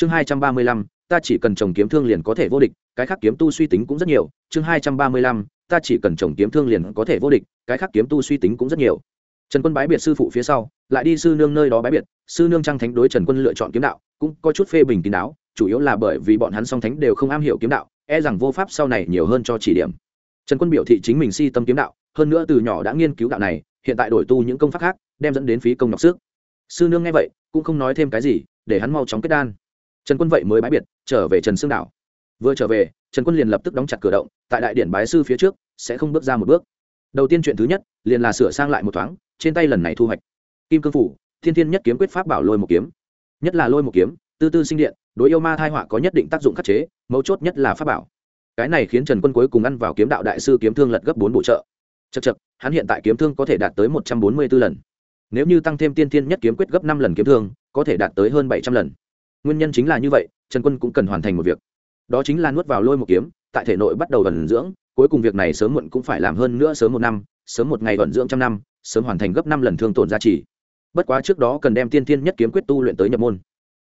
chương hai trăm ba mươi lăm, ta chỉ cần trồng kiếm thương liền có thể vô địch, cái khác kiếm tu suy tính cũng rất nhiều. Chương hai trăm ba mươi lăm, ta chỉ cần trồng kiếm thương liền có thể vô địch, cái khác kiếm tu suy tính cũng rất nhiều. Trần quân bái biệt sư phụ phía sau, lại đi sư nương nơi đó bái biệt. Sư nương trang thánh đối trần quân lựa chọn kiếm đạo, cũng có chút phê bình kín đáo, chủ yếu là bởi vì bọn hắn song thánh đều không am hiểu kiếm đạo e rằng vô pháp sau này nhiều hơn cho chỉ điểm. Trần quân biểu thị chính mình si tâm kiếm đạo, hơn nữa từ nhỏ đã nghiên cứu đạo này, hiện tại đổi tu những công pháp khác, đem dẫn đến phí công nhọc sức. Sư nương nghe vậy, cũng không nói thêm cái gì, để hắn mau chóng kết đan trần quân vậy mới bái biệt, trở về trần sương đảo. Vừa trở về, trần quân liền lập tức đóng chặt cửa động, tại đại điện bái sư phía trước, sẽ không bước ra một bước. Đầu tiên chuyện thứ nhất, liền là sửa sang lại một thoáng, trên tay lần này thu hoạch. Kim cương phủ, thiên thiên nhất kiếm quyết pháp bảo lôi một kiếm. Nhất là lôi một kiếm, tư tư sinh điện, đối yêu ma thai họa có nhất định tác dụng khắc chế, mấu chốt nhất là pháp bảo. Cái này khiến trần quân cuối cùng ăn vào kiếm đạo đại sư kiếm thương lật gấp bốn bộ trợ. Chật chật hắn hiện tại kiếm thương có thể đạt tới một trăm bốn mươi b ố lần. Nếu như tăng thêm tiên thiên nhất kiếm quyết gấp năm lần kiếm thương, có thể đạt tới hơn bảy trăm lần nguyên nhân chính là như vậy, trần quân cũng cần hoàn thành một việc. Đó chính là nuốt vào lôi một kiếm, tại thể nội bắt đầu vận dưỡng, cuối cùng việc này sớm muộn cũng phải làm hơn nữa sớm một năm, sớm một ngày vận dưỡng trăm năm, sớm hoàn thành gấp năm lần thương tổn gia trì. Bất quá trước đó cần đem tiên thiên nhất kiếm quyết tu luyện tới nhập môn.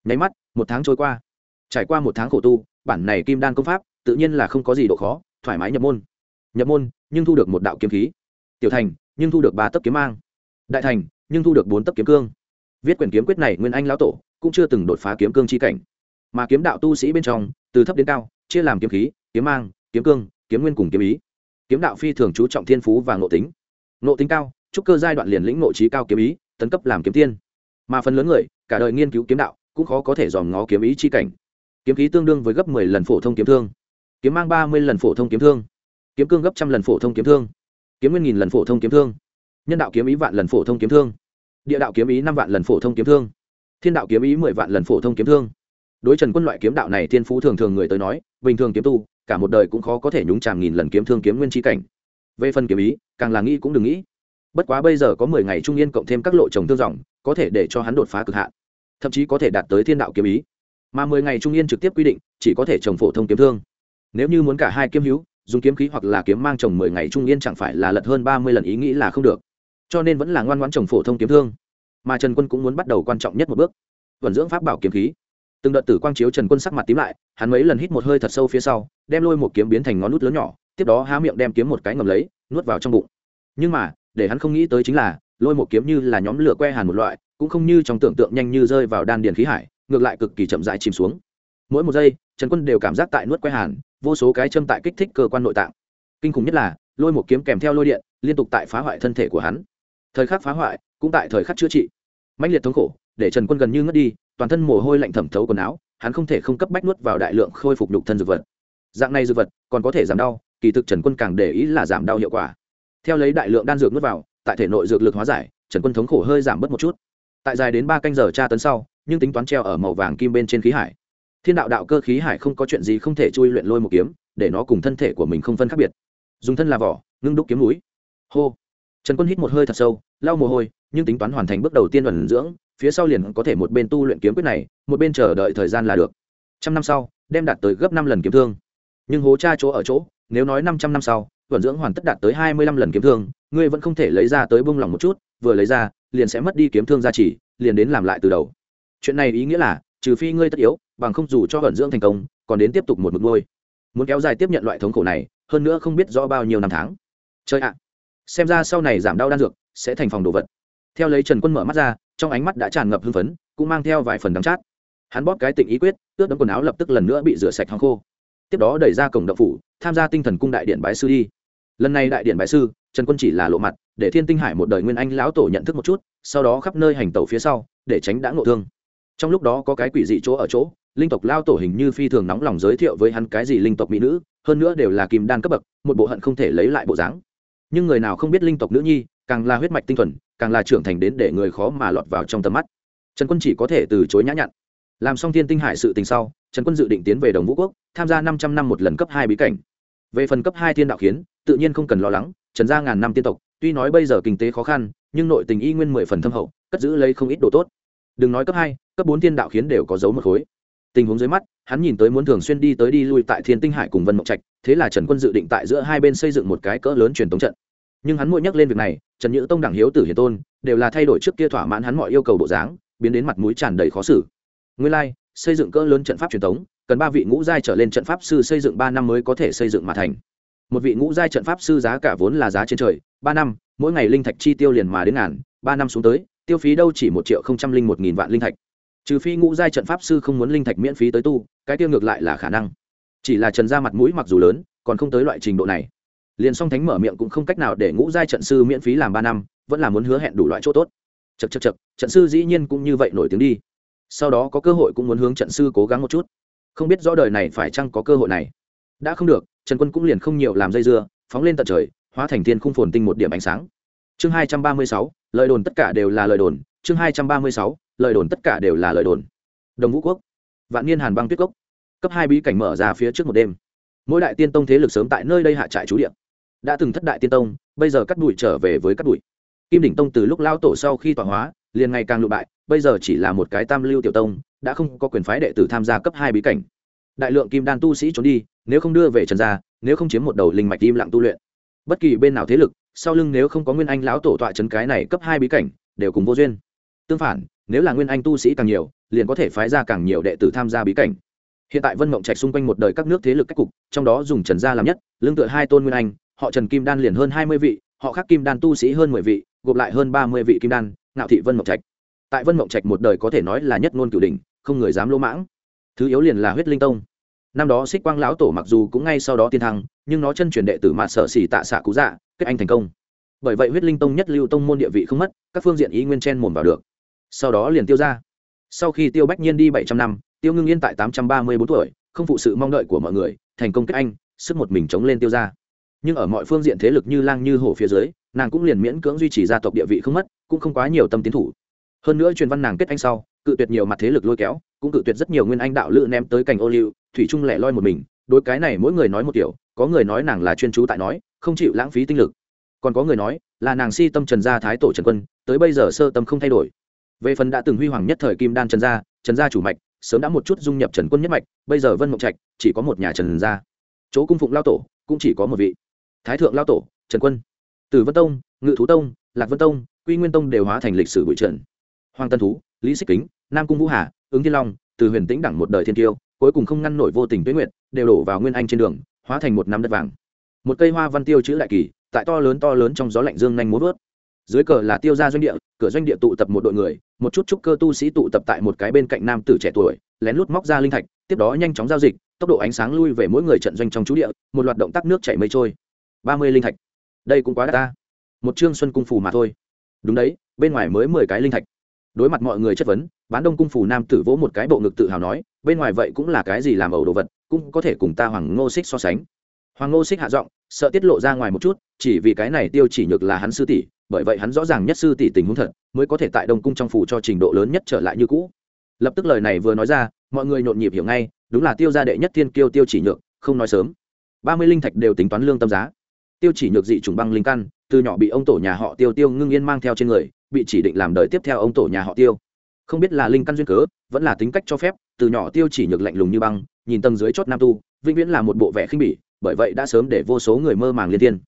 Nháy mắt, một tháng trôi qua. Trải qua một tháng khổ tu, bản này kim đan công pháp, tự nhiên là không có gì độ khó, thoải mái nhập môn. Nhập môn, nhưng thu được một đạo kiếm khí. Tiểu thành, nhưng thu được ba tấc kiếm mang. Đại thành, nhưng thu được bốn tấc kiếm cương. Viết quyển kiếm quyết này, nguyên anh lão tổ cũng chưa từng đột phá kiếm cương chi cảnh. Mà kiếm đạo tu sĩ bên trong, từ thấp đến cao, chia làm kiếm khí, kiếm mang, kiếm cương, kiếm nguyên cùng kiếm ý. Kiếm đạo phi thường chú trọng thiên phú và ngộ tính. Ngộ tính cao, trúc cơ giai đoạn liền lĩnh ngộ trí cao kiếm ý, tấn cấp làm kiếm tiên. Mà phần lớn người, cả đời nghiên cứu kiếm đạo, cũng khó có thể dòm ngó kiếm ý chi cảnh. Kiếm khí tương đương với gấp mười lần phổ thông kiếm thương. Kiếm mang ba mươi lần phổ thông kiếm thương. Kiếm cương gấp trăm lần phổ thông kiếm thương. Kiếm nguyên nghìn lần phổ thông kiếm thương. Nhân đạo kiếm ý vạn lần phổ thông kiếm thương. Địa đạo kiếm ý năm vạn lần phổ thông kiếm thương thiên đạo kiếm ý mười vạn lần phổ thông kiếm thương. Đối trần quân loại kiếm đạo này thiên phú thường thường người tới nói, bình thường kiếm tu, cả một đời cũng khó có thể nhúng tràm nghìn lần kiếm thương kiếm nguyên tri cảnh. Về phần kiếm ý, càng là nghĩ cũng đừng nghĩ. Bất quá bây giờ có mười ngày trung yên cộng thêm các lộ trồng thương dòng, có thể để cho hắn đột phá cực hạn. Thậm chí có thể đạt tới thiên đạo kiếm ý. Mà mười ngày trung yên trực tiếp quy định, chỉ có thể trồng phổ thông kiếm thương. Nếu như muốn cả hai kiếm hữu, dùng kiếm khí hoặc là kiếm mang trồng mười ngày trung yên chẳng phải là lật hơn ba mươi lần ý nghĩ là không được. Cho nên vẫn là ngoan ngoãn trồng phổ thông kiếm thương mà trần quân cũng muốn bắt đầu quan trọng nhất một bước vận dưỡng pháp bảo kiếm khí từng đợt tử quang chiếu trần quân sắc mặt tím lại hắn mấy lần hít một hơi thật sâu phía sau đem lôi một kiếm biến thành ngón nút lớn nhỏ tiếp đó há miệng đem kiếm một cái ngầm lấy nuốt vào trong bụng nhưng mà để hắn không nghĩ tới chính là lôi một kiếm như là nhóm lửa que hàn một loại cũng không như trong tưởng tượng nhanh như rơi vào đan điền khí hải ngược lại cực kỳ chậm rãi chìm xuống mỗi một giây trần quân đều cảm giác tại nuốt que hàn vô số cái châm tại kích thích cơ quan nội tạng kinh khủng nhất là lôi một kiếm kèm theo lôi điện liên tục tại phá hoại thân thể của hắn thời khắc phá hoại cũng tại thời khắc chữa trị mãnh liệt thống khổ, để trần quân gần như ngất đi, toàn thân mồ hôi lạnh thẩm thấu quần áo, hắn không thể không cấp bách nuốt vào đại lượng khôi phục nhục thân dược vật. Dạng này dược vật còn có thể giảm đau, kỳ thực trần quân càng để ý là giảm đau hiệu quả. Theo lấy đại lượng đan dược nuốt vào, tại thể nội dược lực hóa giải, trần quân thống khổ hơi giảm bớt một chút. Tại dài đến ba canh giờ tra tấn sau, nhưng tính toán treo ở màu vàng kim bên trên khí hải. Thiên đạo đạo cơ khí hải không có chuyện gì không thể chui luyện lôi một kiếm, để nó cùng thân thể của mình không phân khác biệt. Dùng thân là vỏ, ngưng đúc kiếm núi. Hô trần quân hít một hơi thật sâu, lau mồ hôi, nhưng tính toán hoàn thành bước đầu tiên ẩn dưỡng, phía sau liền có thể một bên tu luyện kiếm quyết này, một bên chờ đợi thời gian là được. Trăm năm sau, đem đạt tới gấp năm lần kiếm thương. Nhưng hố cha chỗ ở chỗ, nếu nói năm trăm năm sau vận dưỡng hoàn tất đạt tới hai mươi lăm lần kiếm thương, ngươi vẫn không thể lấy ra tới bông lòng một chút, vừa lấy ra, liền sẽ mất đi kiếm thương gia trì, liền đến làm lại từ đầu. Chuyện này ý nghĩa là, trừ phi ngươi tất yếu, bằng không dù cho vận dưỡng thành công, còn đến tiếp tục một mực ngôi muốn kéo dài tiếp nhận loại thống khổ này, hơn nữa không biết rõ bao nhiêu năm tháng. Chơi ạ xem ra sau này giảm đau đan dược sẽ thành phòng đồ vật. Theo lấy trần quân mở mắt ra, trong ánh mắt đã tràn ngập hưng phấn, cũng mang theo vài phần đắng chát. Hắn bóp cái tịnh ý quyết, ướt đấm quần áo lập tức lần nữa bị rửa sạch hàng khô. Tiếp đó đẩy ra cổng đậu phủ, tham gia tinh thần cung đại điện bái sư đi. Lần này đại điện bái sư, trần quân chỉ là lộ mặt, để thiên tinh hải một đời nguyên anh lão tổ nhận thức một chút, sau đó khắp nơi hành tẩu phía sau, để tránh đã ngộ thương. Trong lúc đó có cái quỷ dị chỗ ở chỗ, linh tộc lao tổ hình như phi thường nóng lòng giới thiệu với hắn cái gì linh tộc mỹ nữ, hơn nữa đều là kim đan cấp bậc, một bộ hận không thể lấy lại bộ dáng nhưng người nào không biết linh tộc nữ nhi, càng là huyết mạch tinh thuần, càng là trưởng thành đến để người khó mà lọt vào trong tầm mắt. Trần quân chỉ có thể từ chối nhã nhặn. Làm xong thiên tinh hải sự tình sau, trần quân dự định tiến về đồng vũ quốc, tham gia năm trăm năm một lần cấp hai bí cảnh. Về phần cấp hai thiên đạo khiến tự nhiên không cần lo lắng, trần gia ngàn năm tiên tộc, tuy nói bây giờ kinh tế khó khăn, nhưng nội tình y nguyên mười phần thâm hậu, cất giữ lấy không ít đồ tốt. Đừng nói cấp hai, cấp bốn thiên đạo khiến đều có dấu một khối tình huống dưới mắt hắn nhìn tới muốn thường xuyên đi tới đi lui tại thiên tinh hải cùng vân mộng trạch thế là trần quân dự định tại giữa hai bên xây dựng một cái cỡ lớn truyền tống trận. Nhưng hắn mỗi nhắc lên việc này trần nhữ tông đẳng hiếu tử hiền tôn đều là thay đổi trước kia thỏa mãn hắn mọi yêu cầu bộ dáng biến đến mặt mũi tràn đầy khó xử. Nguyên lai、like, xây dựng cỡ lớn trận pháp truyền thống cần ba vị ngũ giai trở lên trận pháp sư xây dựng ba năm mới có thể xây dựng mà thành. Một vị ngũ giai trận pháp sư giá cả vốn là giá trên trời ba năm mỗi ngày linh thạch chi tiêu liền mà đến ngàn ba năm xuống tới tiêu phí đâu chỉ một triệu không trăm linh một nghìn vạn linh thạch trừ phi ngũ giai trận pháp sư không muốn linh thạch miễn phí tới tu, cái tiêu ngược lại là khả năng. Chỉ là trần ra mặt mũi mặc dù lớn, còn không tới loại trình độ này. Liền song thánh mở miệng cũng không cách nào để ngũ giai trận sư miễn phí làm ba năm, vẫn là muốn hứa hẹn đủ loại chỗ tốt. Chật chật chật trận sư dĩ nhiên cũng như vậy nổi tiếng đi. Sau đó có cơ hội cũng muốn hướng trận sư cố gắng một chút. Không biết rõ đời này phải chăng có cơ hội này. Đã không được, trần quân cũng liền không nhiều làm dây dưa, phóng lên tận trời, hóa thành thiên khung phồn tinh một điểm ánh sáng. Chương hai trăm ba mươi sáu, lời đồn tất cả đều là lời đồn. Chương hai trăm ba mươi sáu lời đồn tất cả đều là lời đồn. Đồng vũ quốc, vạn niên hàn băng tuyết cốc, cấp hai bí cảnh mở ra phía trước một đêm. Mỗi đại tiên tông thế lực sớm tại nơi đây hạ trại trú điện đã từng thất đại tiên tông, bây giờ cắt đùi trở về với cắt đùi kim đỉnh tông từ lúc lao tổ sau khi tọa hóa, liền ngày càng lụ bại, bây giờ chỉ là một cái tam lưu tiểu tông, đã không có quyền phái đệ tử tham gia cấp hai bí cảnh. Đại lượng kim đan tu sĩ trốn đi, nếu không đưa về trần gia, nếu không chiếm một đầu linh mạch im lặng tu luyện. Bất kỳ bên nào thế lực, sau lưng nếu không có nguyên anh lão tổ tọa trấn cái này cấp hai bí cảnh, đều cùng vô duyên. Tương phản nếu là nguyên anh tu sĩ càng nhiều, liền có thể phái ra càng nhiều đệ tử tham gia bí cảnh. Hiện tại vân mộng trạch xung quanh một đời các nước thế lực cách cục, trong đó dùng trần gia làm nhất lương tựa hai tôn nguyên anh, họ trần kim đan liền hơn hai mươi vị, họ khác kim đan tu sĩ hơn mười vị, gộp lại hơn ba mươi vị kim đan, ngạo thị vân mộng trạch. Tại vân mộng trạch một đời có thể nói là nhất ngôn cửu đình không người dám lỗ mãng. Thứ yếu liền là huyết linh tông. Năm đó xích quang lão tổ mặc dù cũng ngay sau đó tiên thăng, nhưng nó chân truyền đệ tử mạt sở xỉ tạ xạ cú dạ kết anh thành công. Bởi vậy huyết linh tông nhất lưu tông môn địa vị không mất, các phương diện ý nguyên chen mồn vào được sau đó liền tiêu ra. Sau khi tiêu bách nhiên đi bảy trăm năm, tiêu ngưng yên tại tám trăm ba mươi bốn tuổi, không phụ sự mong đợi của mọi người, thành công kết anh, sức một mình chống lên tiêu ra. Nhưng ở mọi phương diện thế lực như lang như hổ phía dưới, nàng cũng liền miễn cưỡng duy trì gia tộc địa vị không mất, cũng không quá nhiều tâm tiến thủ. Hơn nữa truyền văn nàng kết anh sau, cự tuyệt nhiều mặt thế lực lôi kéo, cũng cự tuyệt rất nhiều nguyên anh đạo lự ném tới cành ô liu, thủy trung lẻ loi một mình, đối cái này mỗi người nói một kiểu, có người nói nàng là chuyên chú tại nói, không chịu lãng phí tinh lực. Còn có người nói là nàng si tâm trần gia thái tổ trần quân, tới bây giờ sơ tâm không thay đổi về phần đã từng huy hoàng nhất thời kim đan trần gia trần gia chủ mạch, sớm đã một chút dung nhập trần quân nhất mạch, bây giờ vân mộng trạch, chỉ có một nhà trần gia. Chỗ cung phụng lao tổ, cũng chỉ có một vị. Thái thượng lao tổ, trần quân. Từ vân tông, ngự thú tông, lạc vân tông, quy nguyên tông đều hóa thành lịch sử bụi trần. Hoàng tân thú, lý xích kính, nam cung vũ hà, ứng thiên long, từ huyền tĩnh đẳng một đời thiên tiêu, cuối cùng không ngăn nổi vô tình tuyết nguyện đều đổ vào nguyên anh trên đường, hóa thành một năm đất vàng. Một cây hoa văn tiêu chữ đại kỳ, tại to lớn to lớn trong gió lạnh dương nhanh muốn vớt dưới cờ là tiêu gia doanh địa, cửa doanh địa tụ tập một đội người, một chút trúc cơ tu sĩ tụ tập tại một cái bên cạnh nam tử trẻ tuổi, lén lút móc ra linh thạch, tiếp đó nhanh chóng giao dịch, tốc độ ánh sáng lui về mỗi người trận doanh trong chú địa, một loạt động tác nước chảy mây trôi. Ba mươi linh thạch. Đây cũng quá đắt ta. Một trương xuân cung phủ mà thôi. Đúng đấy, bên ngoài mới mười cái linh thạch. Đối mặt mọi người chất vấn, bán đông cung phủ nam tử vỗ một cái bộ ngực tự hào nói, bên ngoài vậy cũng là cái gì làm ẩu đồ vật, cũng có thể cùng ta hoàng ngô xích so sánh. Hoàng ngô xích hạ giọng, sợ tiết lộ ra ngoài một chút, chỉ vì cái này tiêu chỉ nhược là hắn sư tỷ bởi vậy hắn rõ ràng nhất sư tỷ tình huống thật, mới có thể tại đông cung trong phủ cho trình độ lớn nhất trở lại như cũ. Lập tức lời này vừa nói ra, mọi người nhộn nhịp hiểu ngay, đúng là tiêu gia đệ nhất thiên kiêu tiêu chỉ nhược, không nói sớm. Ba mươi linh thạch đều tính toán lương tâm giá. Tiêu chỉ nhược dị trùng băng linh căn, từ nhỏ bị ông tổ nhà họ tiêu tiêu ngưng yên mang theo trên người, bị chỉ định làm đời tiếp theo ông tổ nhà họ tiêu. Không biết là linh căn duyên cớ, vẫn là tính cách cho phép, từ nhỏ tiêu chỉ nhược lạnh lùng như băng, nhìn tầng dưới chót nam tu, vĩnh viễn là một bộ vẻ khinh bỉ, bởi vậy đã sớm để vô số người mơ màng liên thiên.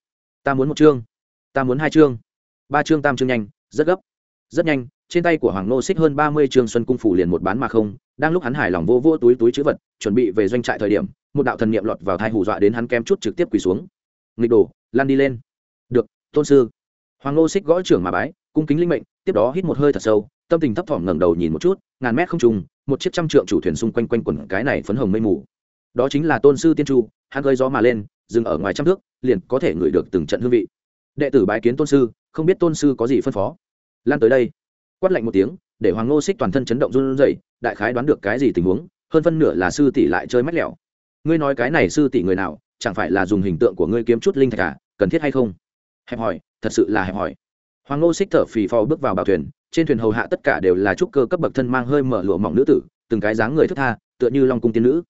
Ta muốn một chương. Ta muốn hai chương ba chương tam chương nhanh, rất gấp. Rất nhanh, trên tay của hoàng nô xích hơn ba mươi chương xuân cung phủ liền một bán mà không, đang lúc hắn hài lòng vô vô túi túi chữ vật, chuẩn bị về doanh trại thời điểm, một đạo thần niệm lọt vào thai hù dọa đến hắn kém chút trực tiếp quỳ xuống. Nghịch đổ lan đi lên. Được, tôn sư. Hoàng nô xích gõ trưởng mà bái, cung kính linh mệnh, tiếp đó hít một hơi thật sâu, tâm tình thấp thỏm ngẩng đầu nhìn một chút, ngàn mét không trùng, một chiếc trăm trượng chủ thuyền xung quanh quanh quẩn cái này phấn hồng mây mù. Đó chính là tôn sư tiên chu hắn gây gió mà lên, dừng ở ngoài trăm thước, liền có thể ngửi được từng trận hương vị. Đệ tử bái kiến tôn sư không biết tôn sư có gì phân phó. Lan tới đây, quát lạnh một tiếng, để hoàng ngô xích toàn thân chấn động run rẩy, đại khái đoán được cái gì tình huống, hơn phân nửa là sư tỷ lại chơi mách lẹo. ngươi nói cái này sư tỷ người nào, chẳng phải là dùng hình tượng của ngươi kiếm chút linh thạch à cần thiết hay không? Hẹp hỏi thật sự là hẹp hỏi hoàng ngô xích thở phì phò bước vào bảo thuyền, trên thuyền hầu hạ tất cả đều là trúc cơ cấp bậc thân mang hơi mở lụa mỏng nữ tử, từng cái dáng người thức tha, tựa như long cung tiên nữ.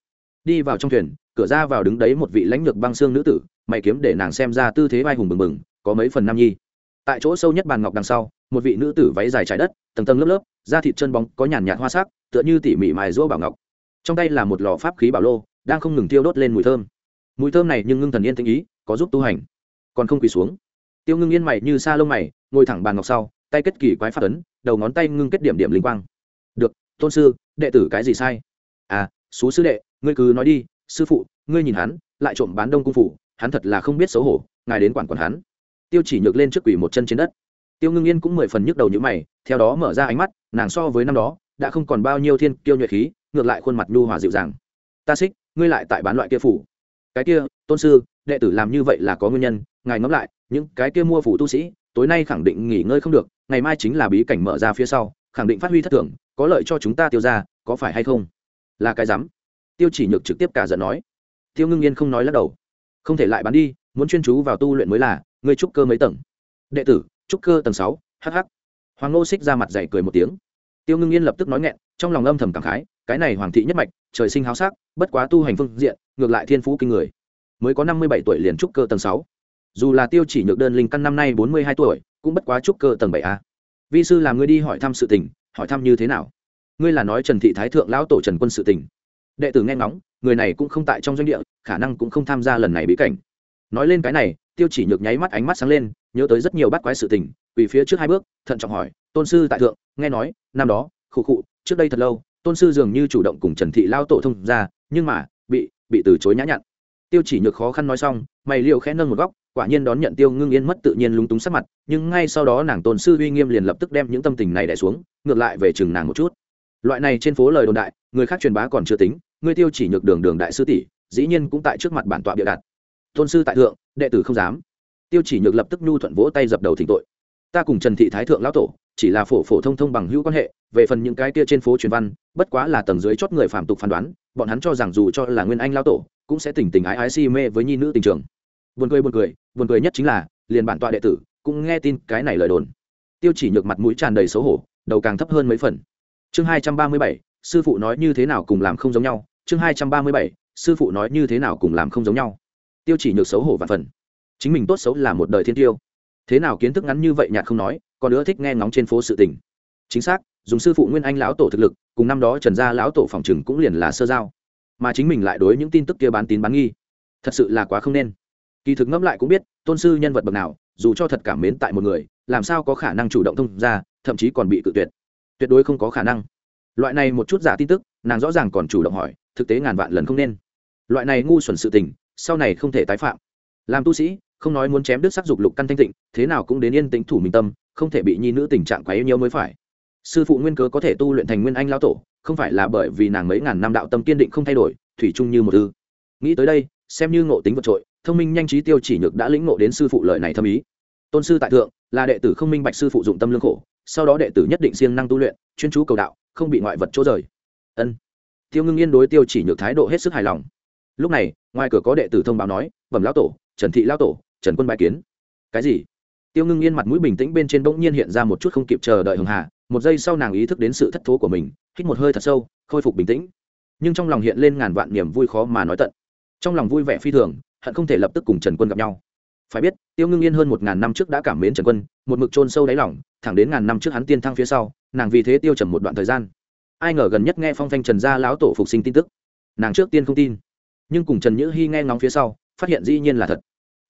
Đi vào trong thuyền, cửa ra vào đứng đấy một vị lãnh lược băng xương nữ tử, mày kiếm để nàng xem ra tư thế vai hùng bừng bừng, có mấy phần nam nhi tại chỗ sâu nhất bàn ngọc đằng sau, một vị nữ tử váy dài trái đất, tầng tầng lớp lớp, da thịt chân bóng, có nhàn nhạt hoa sắc, tựa như tỉ mỉ mài rũa bảo ngọc. Trong tay là một lò pháp khí bảo lô, đang không ngừng tiêu đốt lên mùi thơm. Mùi thơm này nhưng ngưng thần yên tĩnh ý, có giúp tu hành. Còn không quỳ xuống. Tiêu ngưng yên mày như sa lông mày, ngồi thẳng bàn ngọc sau, tay kết kỳ quái phát ấn, đầu ngón tay ngưng kết điểm điểm linh quang. Được, tôn sư, đệ tử cái gì sai? À xú sư đệ, ngươi cứ nói đi, sư phụ, ngươi nhìn hắn, lại trộm bán đông cung phủ, hắn thật là không biết xấu hổ, ngài đến quản quản hắn tiêu chỉ nhược lên trước quỷ một chân trên đất. Tiêu ngưng yên cũng mười phần nhức đầu như mày, theo đó mở ra ánh mắt, nàng so với năm đó, đã không còn bao nhiêu thiên kiêu nhuệ khí, ngược lại khuôn mặt nhu hòa dịu dàng. Ta xích, ngươi lại tại bán loại kia phủ. Cái kia, tôn sư, đệ tử làm như vậy là có nguyên nhân, ngài ngẫm lại, những cái kia mua phủ tu sĩ, tối nay khẳng định nghỉ ngơi không được, ngày mai chính là bí cảnh mở ra phía sau, khẳng định phát huy thất thường, có lợi cho chúng ta tiêu ra có phải hay không? Là cái rắm. Tiêu chỉ nhược trực tiếp cả giận nói. Tiêu ngưng yên không nói lắc đầu. Không thể lại bán đi, muốn chuyên chú vào tu luyện mới là ngươi trúc cơ mấy tầng? Đệ tử, trúc cơ tầng sáu hh hoàng ngô xích ra mặt dày cười một tiếng. Tiêu ngưng yên lập tức nói nghẹn, trong lòng âm thầm cảm khái, cái này hoàng thị nhất mạch, trời sinh háo sắc, bất quá tu hành phương diện, ngược lại thiên phú kinh người. Mới có năm mươi bảy tuổi liền trúc cơ tầng sáu. Dù là tiêu chỉ nhược đơn linh căn năm nay bốn mươi hai tuổi, cũng bất quá trúc cơ tầng bảy a. Vi sư làm ngươi đi hỏi thăm sự tình, hỏi thăm như thế nào? Ngươi là nói trần thị thái thượng lão tổ trần quân sự tình. Đệ tử nghe ngóng, người này cũng không tại trong doanh địa, khả năng cũng không tham gia lần này bí cảnh nói lên cái này, tiêu chỉ nhược nháy mắt ánh mắt sáng lên, nhớ tới rất nhiều bát quái sự tình vì phía trước hai bước, thận trọng hỏi, tôn sư tại thượng, nghe nói, năm đó, khụ khụ, trước đây thật lâu, tôn sư dường như chủ động cùng trần thị lao tổ thông ra nhưng mà, bị bị từ chối nhã nhặn. Tiêu chỉ nhược khó khăn nói xong, mày liệu khẽ nâng một góc, quả nhiên đón nhận tiêu ngưng yên mất tự nhiên lúng túng sắc mặt, nhưng ngay sau đó nàng tôn sư uy nghiêm liền lập tức đem những tâm tình này đẻ xuống, ngược lại về chừng nàng một chút. Loại này trên phố lời đồn đại, người khác truyền bá còn chưa tính ngươi tiêu chỉ nhược đường đường đại sư tỷ, dĩ nhiên cũng tại trước mặt bản tọa bịa đặt tôn sư tại thượng, đệ tử không dám. Tiêu chỉ nhược lập tức nhu thuận vỗ tay dập đầu thỉnh tội. Ta cùng trần thị thái thượng lão tổ, chỉ là phổ phổ thông thông bằng hữu quan hệ, về phần những cái kia trên phố truyền văn, bất quá là tầng dưới chót người phạm tục phán đoán, bọn hắn cho rằng dù cho là nguyên anh lão tổ, cũng sẽ tình tình ái ái si mê với nhi nữ tình trường. Buồn cười buồn cười buồn cười nhất chính là, liền bản tọa đệ tử cũng nghe tin cái này lời đồn. Tiêu chỉ nhược mặt mũi tràn đầy xấu hổ, đầu càng thấp hơn mấy phần. Chương hai trăm ba mươi bảy, sư phụ nói như thế nào cùng làm không giống nhau? Chương hai trăm ba mươi bảy, sư phụ nói như thế nào cùng làm không giống nhau? Tiêu chỉ nhược xấu hổ và phần. Chính mình tốt xấu là một đời thiên tiêu. Thế nào kiến thức ngắn như vậy nhạt không nói, còn nữa thích nghe ngóng trên phố sự tình. Chính xác, dùng sư phụ nguyên anh lão tổ thực lực, cùng năm đó trần gia lão tổ phòng trừng cũng liền là sơ giao. Mà chính mình lại đối những tin tức kia bán tín bán nghi. Thật sự là quá không nên. Kỳ thực ngẫm lại cũng biết, tôn sư nhân vật bậc nào, dù cho thật cảm mến tại một người, làm sao có khả năng chủ động thông ra, thậm chí còn bị cự tuyệt. Tuyệt đối không có khả năng. Loại này một chút giả tin tức, nàng rõ ràng còn chủ động hỏi, thực tế ngàn vạn lần không nên. Loại này ngu xuẩn sự tình sau này không thể tái phạm. Làm tu sĩ, không nói muốn chém đứt sắc dục lục căn thanh tịnh, thế nào cũng đến yên tĩnh thủ mình tâm, không thể bị nhi nữ tình trạng quá yêu nhiều mới phải. Sư phụ nguyên cớ có thể tu luyện thành nguyên anh lao tổ, không phải là bởi vì nàng mấy ngàn năm đạo tâm kiên định không thay đổi, thủy chung như một ư. Nghĩ tới đây, xem như ngộ tính vượt trội, thông minh nhanh trí tiêu chỉ nhược đã lĩnh ngộ đến sư phụ lời này thâm ý. Tôn sư tại thượng, là đệ tử không minh bạch sư phụ dụng tâm lương khổ, sau đó đệ tử nhất định siêng năng tu luyện, chuyên chú cầu đạo, không bị ngoại vật chỗ rời. Ân. Tiêu ngưng yên đối tiêu chỉ nhược thái độ hết sức hài lòng lúc này, ngoài cửa có đệ tử thông báo nói, bẩm lão tổ, trần thị lão tổ, trần quân bái kiến. Cái gì? Tiêu ngưng yên mặt mũi bình tĩnh bên trên bỗng nhiên hiện ra một chút không kịp chờ đợi hường hà, một giây sau nàng ý thức đến sự thất thố của mình, hít một hơi thật sâu, khôi phục bình tĩnh. Nhưng trong lòng hiện lên ngàn vạn niềm vui khó mà nói tận. Trong lòng vui vẻ phi thường, hận không thể lập tức cùng trần quân gặp nhau. Phải biết, tiêu ngưng yên hơn một ngàn năm trước đã cảm mến trần quân, một mực trôn sâu đáy lòng, thẳng đến ngàn năm trước hắn tiên thăng phía sau, nàng vì thế tiêu trầm một đoạn thời gian. Ai ngờ gần nhất nghe phong thanh trần gia lão tổ phục sinh tin tức, nàng trước tiên không tin nhưng cùng trần nhữ hy nghe ngóng phía sau, phát hiện dĩ nhiên là thật.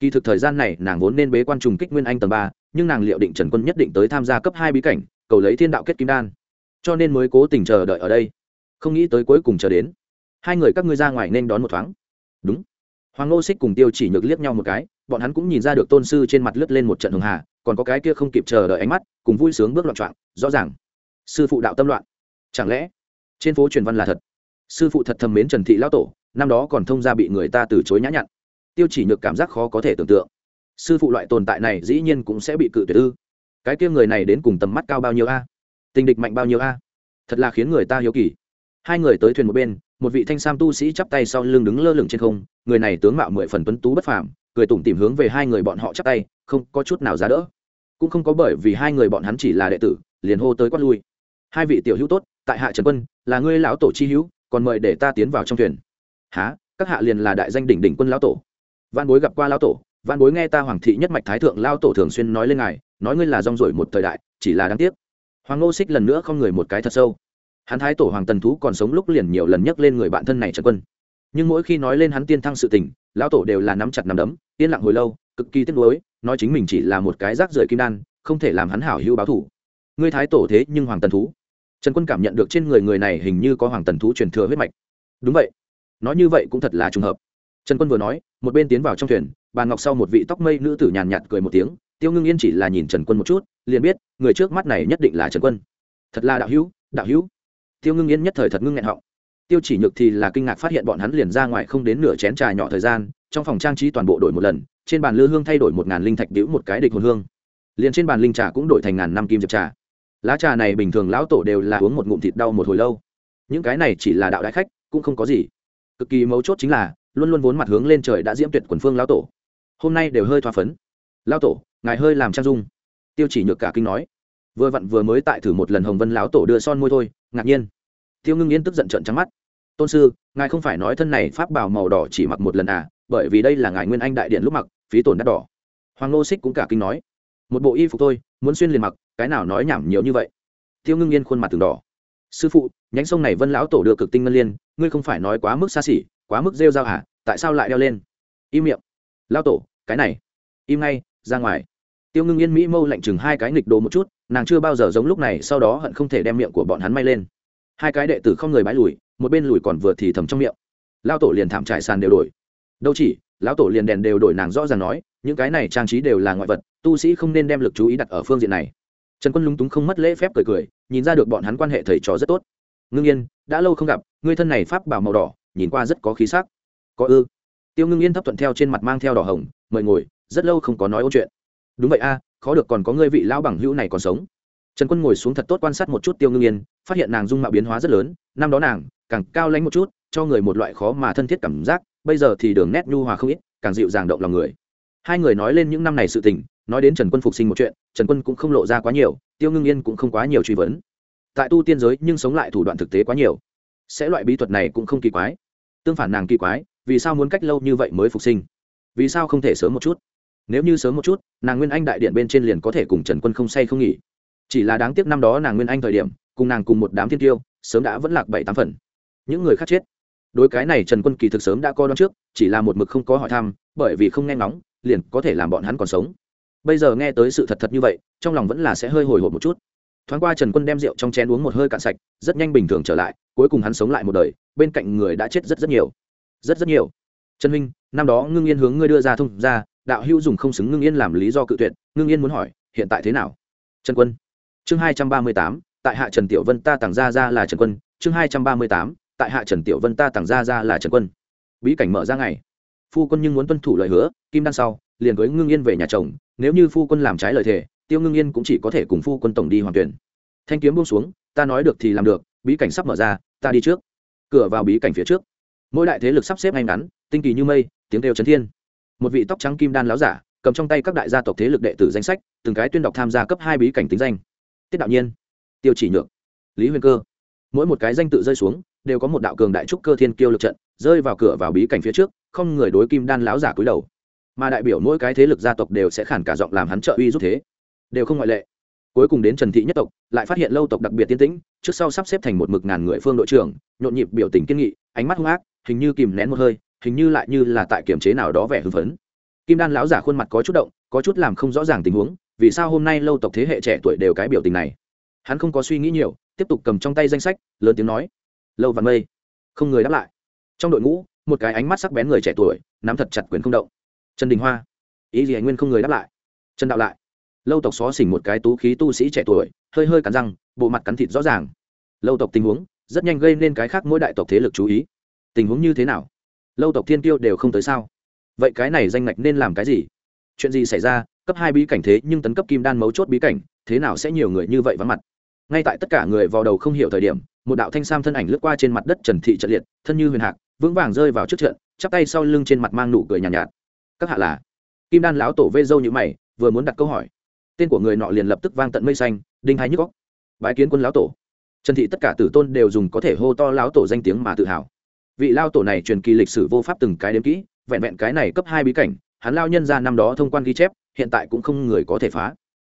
Kỳ thực thời gian này nàng vốn nên bế quan trùng kích nguyên anh tầng ba, nhưng nàng liệu định trần quân nhất định tới tham gia cấp hai bí cảnh, cầu lấy thiên đạo kết kim đan. Cho nên mới cố tình chờ đợi ở đây. Không nghĩ tới cuối cùng chờ đến. Hai người các ngươi ra ngoài nên đón một thoáng. Đúng. Hoàng ngô xích cùng tiêu chỉ nhược liếc nhau một cái, bọn hắn cũng nhìn ra được tôn sư trên mặt lướt lên một trận hường hà, còn có cái kia không kịp chờ đợi ánh mắt, cùng vui sướng bước loạn trọng rõ ràng. Sư phụ đạo tâm loạn. Chẳng lẽ trên phố truyền văn là thật? Sư phụ thật thầm mến trần thị lão tổ năm đó còn thông ra bị người ta từ chối nhã nhặn. Tiêu chỉ nhược cảm giác khó có thể tưởng tượng. Sư phụ loại tồn tại này dĩ nhiên cũng sẽ bị cự tuyệt ư. Cái kia người này đến cùng tầm mắt cao bao nhiêu a? Tình địch mạnh bao nhiêu a? Thật là khiến người ta hiếu kỳ. Hai người tới thuyền một bên, một vị thanh sam tu sĩ chắp tay sau lưng đứng lơ lửng trên không, người này tướng mạo mười phần tuấn tú bất phàm, cười tủm tìm hướng về hai người bọn họ chắp tay, không có chút nào giá đỡ. Cũng không có bởi vì hai người bọn hắn chỉ là đệ tử, liền hô tới quát lui. Hai vị tiểu hữu tốt, tại hạ trần quân, là ngươi lão tổ chi hữu, còn mời để ta tiến vào trong thuyền há, các hạ liền là đại danh đỉnh đỉnh quân lão tổ. Văn bối gặp qua lão tổ văn bối nghe ta hoàng thị nhất mạch thái thượng lao tổ thường xuyên nói lên ngài, nói ngươi là rong rổi một thời đại, chỉ là đáng tiếc. Hoàng ngô xích lần nữa không người một cái thật sâu. Hắn thái tổ hoàng tần thú còn sống lúc liền nhiều lần nhắc lên người bạn thân này trần quân. Nhưng mỗi khi nói lên hắn tiên thăng sự tình, lão tổ đều là nắm chặt nắm đấm, yên lặng hồi lâu, cực kỳ tiếc nuối, nói chính mình chỉ là một cái rác rưởi kim đan, không thể làm hắn hảo hữu báo thủ. Ngươi thái tổ thế nhưng hoàng tần thú. Trần quân cảm nhận được trên người người này hình như có hoàng tần thú truyền thừa huyết mạch. Đúng vậy nói như vậy cũng thật là trùng hợp. Trần quân vừa nói, một bên tiến vào trong thuyền bàn ngọc sau một vị tóc mây nữ tử nhàn nhạt cười một tiếng, tiêu ngưng yên chỉ là nhìn trần quân một chút, liền biết, người trước mắt này nhất định là trần quân. Thật là đạo hữu đạo hữu. Tiêu ngưng yên nhất thời thật ngưng nghẹn họng. Tiêu chỉ nhược thì là kinh ngạc phát hiện bọn hắn liền ra ngoài không đến nửa chén trà nhỏ thời gian, trong phòng trang trí toàn bộ đổi một lần, trên bàn lư hương thay đổi một ngàn linh thạch đĩu một cái địch hồn hương. Liền trên bàn linh trà cũng đổi thành ngàn năm kim diệp trà. Lá trà này bình thường lão tổ đều là uống một ngụm thịt đau một hồi lâu. Những cái này chỉ là đạo đại khách, cũng không có gì cực kỳ mấu chốt chính là, luôn luôn vốn mặt hướng lên trời đã diễm tuyệt quần phương lão tổ. Hôm nay đều hơi thoa phấn. Lão tổ, ngài hơi làm trang dung. Tiêu chỉ nhược cả kinh nói. Vừa vặn vừa mới tại thử một lần hồng vân lão tổ đưa son môi thôi, ngạc nhiên. Tiêu ngưng yên tức giận trợn trắng mắt. Tôn sư, ngài không phải nói thân này pháp bảo màu đỏ chỉ mặc một lần à bởi vì đây là ngài nguyên anh đại điện lúc mặc, phí tổn đắt đỏ. Hoàng nô xích cũng cả kinh nói. Một bộ y phục thôi, muốn xuyên liền mặc, cái nào nói nhảm nhiều như vậy? Tiêu ngưng yên khuôn mặt từng đỏ sư phụ, nhánh sông này vân lão tổ đưa cực tinh ngân liên, ngươi không phải nói quá mức xa xỉ, quá mức rêu rao hả tại sao lại đeo lên? Im miệng. Lão tổ, cái này. Im ngay, ra ngoài. Tiêu ngưng yên mỹ mâu lạnh chừng hai cái nghịch đồ một chút, nàng chưa bao giờ giống lúc này, sau đó hận không thể đem miệng của bọn hắn may lên. Hai cái đệ tử không người bãi lùi, một bên lùi còn vừa thì thầm trong miệng. Lao tổ liền thảm trải sàn đều đổi. Đâu chỉ, lão tổ liền đèn đều đổi nàng rõ ràng nói, những cái này trang trí đều là ngoại vật, tu sĩ không nên đem lực chú ý đặt ở phương diện này trần quân lúng túng không mất lễ phép cười cười, nhìn ra được bọn hắn quan hệ thầy trò rất tốt. Ngưng yên, đã lâu không gặp người thân này pháp bảo màu đỏ, nhìn qua rất có khí sắc. Có ư? Tiêu ngưng yên thấp thuận theo trên mặt mang theo đỏ hồng, mời ngồi, rất lâu không có nói ôn chuyện. Đúng vậy a, khó được còn có người vị lão bằng hữu này còn sống. Trần quân ngồi xuống thật tốt quan sát một chút tiêu ngưng yên, phát hiện nàng dung mạo biến hóa rất lớn, năm đó nàng, càng cao lãnh một chút, cho người một loại khó mà thân thiết cảm giác, bây giờ thì đường nét nhu hòa không ít, càng dịu dàng động lòng người. Hai người nói lên những năm này sự tình nói đến trần quân phục sinh một chuyện, trần quân cũng không lộ ra quá nhiều, tiêu ngưng yên cũng không quá nhiều truy vấn. Tại tu tiên giới nhưng sống lại thủ đoạn thực tế quá nhiều. Sẽ loại bí thuật này cũng không kỳ quái. Tương phản nàng kỳ quái, vì sao muốn cách lâu như vậy mới phục sinh? Vì sao không thể sớm một chút? Nếu như sớm một chút, nàng nguyên anh đại điện bên trên liền có thể cùng trần quân không say không nghỉ. Chỉ là đáng tiếc năm đó nàng nguyên anh thời điểm, cùng nàng cùng một đám thiên tiêu, sớm đã vẫn lạc bảy tám phần. Những người khác chết. Đối cái này trần quân kỳ thực sớm đã coi đón trước, chỉ là một mực không có hỏi thăm, bởi vì không nghe ngóng, liền có thể làm bọn hắn còn sống bây giờ nghe tới sự thật thật như vậy, trong lòng vẫn là sẽ hơi hồi hộp một chút. Thoáng qua trần quân đem rượu trong chén uống một hơi cạn sạch, rất nhanh bình thường trở lại, cuối cùng hắn sống lại một đời, bên cạnh người đã chết rất rất nhiều. Rất rất nhiều. Trần huynh, năm đó ngưng yên hướng ngươi đưa ra thông ra, đạo hữu dùng không xứng ngưng yên làm lý do cự tuyệt, ngưng yên muốn hỏi, hiện tại thế nào? Trần quân. Chương hai trăm ba mươi tám, tại hạ trần tiểu vân ta tàng ra ra là trần quân. Chương hai trăm ba mươi tám, tại hạ trần tiểu vân ta tàng ra ra là trần quân. Bí cảnh mở ra ngày. Phu quân nhưng muốn tuân thủ lời hứa, kim đan sau, liền với ngưng yên về nhà chồng nếu như phu quân làm trái lời thề, tiêu ngưng yên cũng chỉ có thể cùng phu quân tổng đi hoàn tuyển. Thanh kiếm buông xuống, ta nói được thì làm được, bí cảnh sắp mở ra, ta đi trước. Cửa vào bí cảnh phía trước. Mỗi đại thế lực sắp xếp ngay ngắn, tinh kỳ như mây, tiếng kêu trấn thiên. Một vị tóc trắng kim đan láo giả, cầm trong tay các đại gia tộc thế lực đệ tử danh sách, từng cái tuyên đọc tham gia cấp hai bí cảnh tính danh. Tiết đạo nhiên, tiêu chỉ nhược, lý huyền cơ. Mỗi một cái danh tự rơi xuống, đều có một đạo cường đại trúc cơ thiên kiêu lực trận, rơi vào cửa vào bí cảnh phía trước, không người đối kim đan láo giả cúi đầu mà đại biểu mỗi cái thế lực gia tộc đều sẽ khản cả giọng làm hắn trợ uy giúp thế. Đều không ngoại lệ. Cuối cùng đến trần thị nhất tộc, lại phát hiện lâu tộc đặc biệt tiên tĩnh, trước sau sắp xếp thành một mực ngàn người phương đội trưởng, nhộn nhịp biểu tình kiên nghị, ánh mắt hung ác, hình như kìm nén một hơi, hình như lại như là tại kiểm chế nào đó vẻ hưng phấn. Kim đan lão giả khuôn mặt có chút động, có chút làm không rõ ràng tình huống, vì sao hôm nay lâu tộc thế hệ trẻ tuổi đều cái biểu tình này? Hắn không có suy nghĩ nhiều, tiếp tục cầm trong tay danh sách, lớn tiếng nói, lâu văn mây. Không người đáp lại. Trong đội ngũ, một cái ánh mắt sắc bén người trẻ tuổi, nắm thật chặt quyền không động trần đình hoa. Ý gì anh nguyên không người đáp lại. Trần đạo lại. Lâu tộc xó xỉnh một cái tú khí tu sĩ trẻ tuổi hơi hơi cắn răng bộ mặt cắn thịt rõ ràng. Lâu tộc tình huống rất nhanh gây nên cái khác mỗi đại tộc thế lực chú ý. Tình huống như thế nào? Lâu tộc thiên tiêu đều không tới sao? Vậy cái này danh ngạch nên làm cái gì? Chuyện gì xảy ra? Cấp hai bí cảnh thế nhưng tấn cấp kim đan mấu chốt bí cảnh thế nào sẽ nhiều người như vậy vắng mặt? Ngay tại tất cả người vào đầu không hiểu thời điểm một đạo thanh sam thân ảnh lướt qua trên mặt đất trần thị trận liệt thân như huyền hạc vững vàng rơi vào trước trận chắp tay sau lưng trên mặt mang nụ cười nhàn nhạt, nhạt các hạ là kim đan lão tổ vê dâu như mày, vừa muốn đặt câu hỏi. Tên của người nọ liền lập tức vang tận mây xanh, đinh hai nhức góc bái kiến quân lão tổ. Trần thị tất cả tử tôn đều dùng có thể hô to lão tổ danh tiếng mà tự hào. Vị lao tổ này truyền kỳ lịch sử vô pháp từng cái đếm kỹ, vẹn vẹn cái này cấp hai bí cảnh, hắn lao nhân ra năm đó thông quan ghi chép, hiện tại cũng không người có thể phá.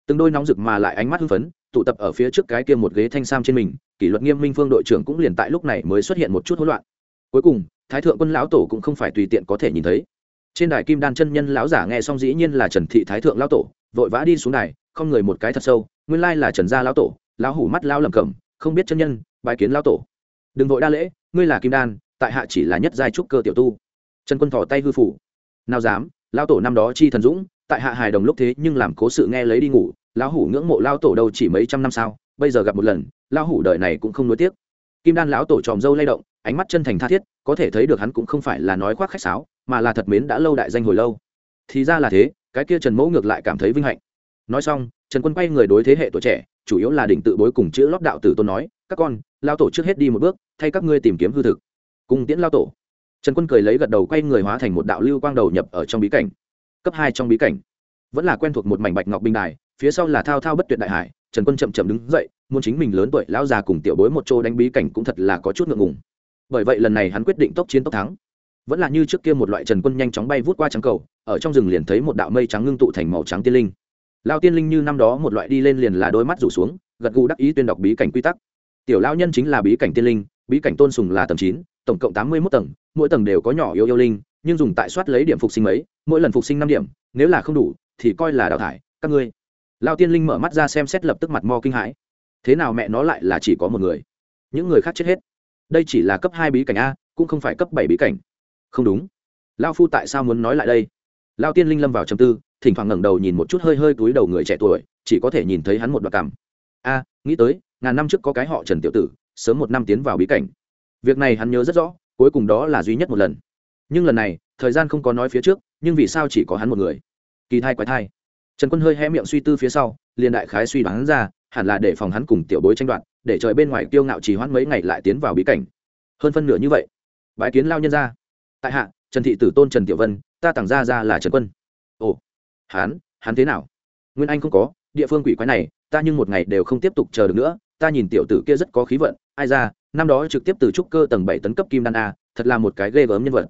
Từng đôi nóng rực mà lại ánh mắt hưng phấn, tụ tập ở phía trước cái kia một ghế thanh sam trên mình, kỷ luật nghiêm minh phương đội trưởng cũng liền tại lúc này mới xuất hiện một chút hỗn loạn. Cuối cùng, thái thượng quân lão tổ cũng không phải tùy tiện có thể nhìn thấy trên đài kim đan chân nhân lão giả nghe xong dĩ nhiên là trần thị thái thượng lão tổ, vội vã đi xuống đài, không người một cái thật sâu, nguyên lai là trần gia lão tổ, lão hủ mắt lao lầm cẩm, không biết chân nhân bài kiến lão tổ. Đừng vội đa lễ, ngươi là kim đan, tại hạ chỉ là nhất giai trúc cơ tiểu tu. Trần quân thỏ tay hư phủ. Nào dám, lão tổ năm đó chi thần dũng, tại hạ hài đồng lúc thế nhưng làm cố sự nghe lấy đi ngủ, lão hủ ngưỡng mộ lão tổ đâu chỉ mấy trăm năm sao, bây giờ gặp một lần, lão hủ đời này cũng không nuối tiếc. Kim đan lão tổ tròm dâu lay động, ánh mắt chân thành tha thiết, có thể thấy được hắn cũng không phải là nói khoác khách sáo mà là thật mến đã lâu đại danh hồi lâu. Thì ra là thế, cái kia trần mẫu ngược lại cảm thấy vinh hạnh. Nói xong, trần quân quay người đối thế hệ tuổi trẻ, chủ yếu là đỉnh tự bối cùng chữ lót đạo tử tôn nói, các con, lao tổ trước hết đi một bước, thay các ngươi tìm kiếm hư thực. Cùng tiễn lao tổ, trần quân cười lấy gật đầu quay người hóa thành một đạo lưu quang đầu nhập ở trong bí cảnh. Cấp hai trong bí cảnh. Vẫn là quen thuộc một mảnh bạch ngọc bình đài, phía sau là thao thao bất tuyệt đại hải, trần quân chậm chậm đứng dậy, muốn chính mình lớn tuổi, lão già cùng tiểu bối một chỗ đánh bí cảnh cũng thật là có chút ngượng ngùng. Bởi vậy lần này hắn quyết định tốc chiến tốc thắng vẫn là như trước kia một loại trần quân nhanh chóng bay vút qua trắng cầu, ở trong rừng liền thấy một đạo mây trắng ngưng tụ thành màu trắng tiên linh. Lao tiên linh như năm đó một loại đi lên liền là đôi mắt rủ xuống, gật gù đắc ý tuyên đọc bí cảnh quy tắc. Tiểu lao nhân chính là bí cảnh tiên linh, bí cảnh tôn sùng là tầng chín, tổng cộng tám mươi mốt tầng, mỗi tầng đều có nhỏ yêu yêu linh, nhưng dùng tại soát lấy điểm phục sinh mấy, mỗi lần phục sinh năm điểm, nếu là không đủ, thì coi là đào thải, các ngươi. Lao tiên linh mở mắt ra xem xét lập tức mặt mo kinh hãi. Thế nào mẹ nó lại là chỉ có một người? Những người khác chết hết. Đây chỉ là cấp hai bí cảnh a, cũng không phải cấp bảy bí cảnh không đúng. Lao phu tại sao muốn nói lại đây? Lao tiên linh lâm vào chầm tư, thỉnh thoảng ngẩng đầu nhìn một chút hơi hơi túi đầu người trẻ tuổi, chỉ có thể nhìn thấy hắn một đoạn cảm. A, nghĩ tới, ngàn năm trước có cái họ trần tiểu tử, sớm một năm tiến vào bí cảnh. Việc này hắn nhớ rất rõ, cuối cùng đó là duy nhất một lần. Nhưng lần này, thời gian không có nói phía trước, nhưng vì sao chỉ có hắn một người? Kỳ thai quái thai. Trần quân hơi hé miệng suy tư phía sau, liền đại khái suy đoán ra, hẳn là để phòng hắn cùng tiểu bối tranh đoạt, để trời bên ngoài kiêu ngạo chỉ hoãn mấy ngày lại tiến vào bí cảnh. Hơn phân nửa như vậy. Bãi kiến lao nhân ra tại hạ, trần thị tử tôn trần tiểu vân, ta tặng ra ra là trần quân. Ồ hắn hắn thế nào? Nguyên anh không có, địa phương quỷ quái này, ta nhưng một ngày đều không tiếp tục chờ được nữa, ta nhìn tiểu tử kia rất có khí vận, ai ra, năm đó trực tiếp từ trúc cơ tầng bảy tấn cấp kim đan a, thật là một cái ghê gớm nhân vật.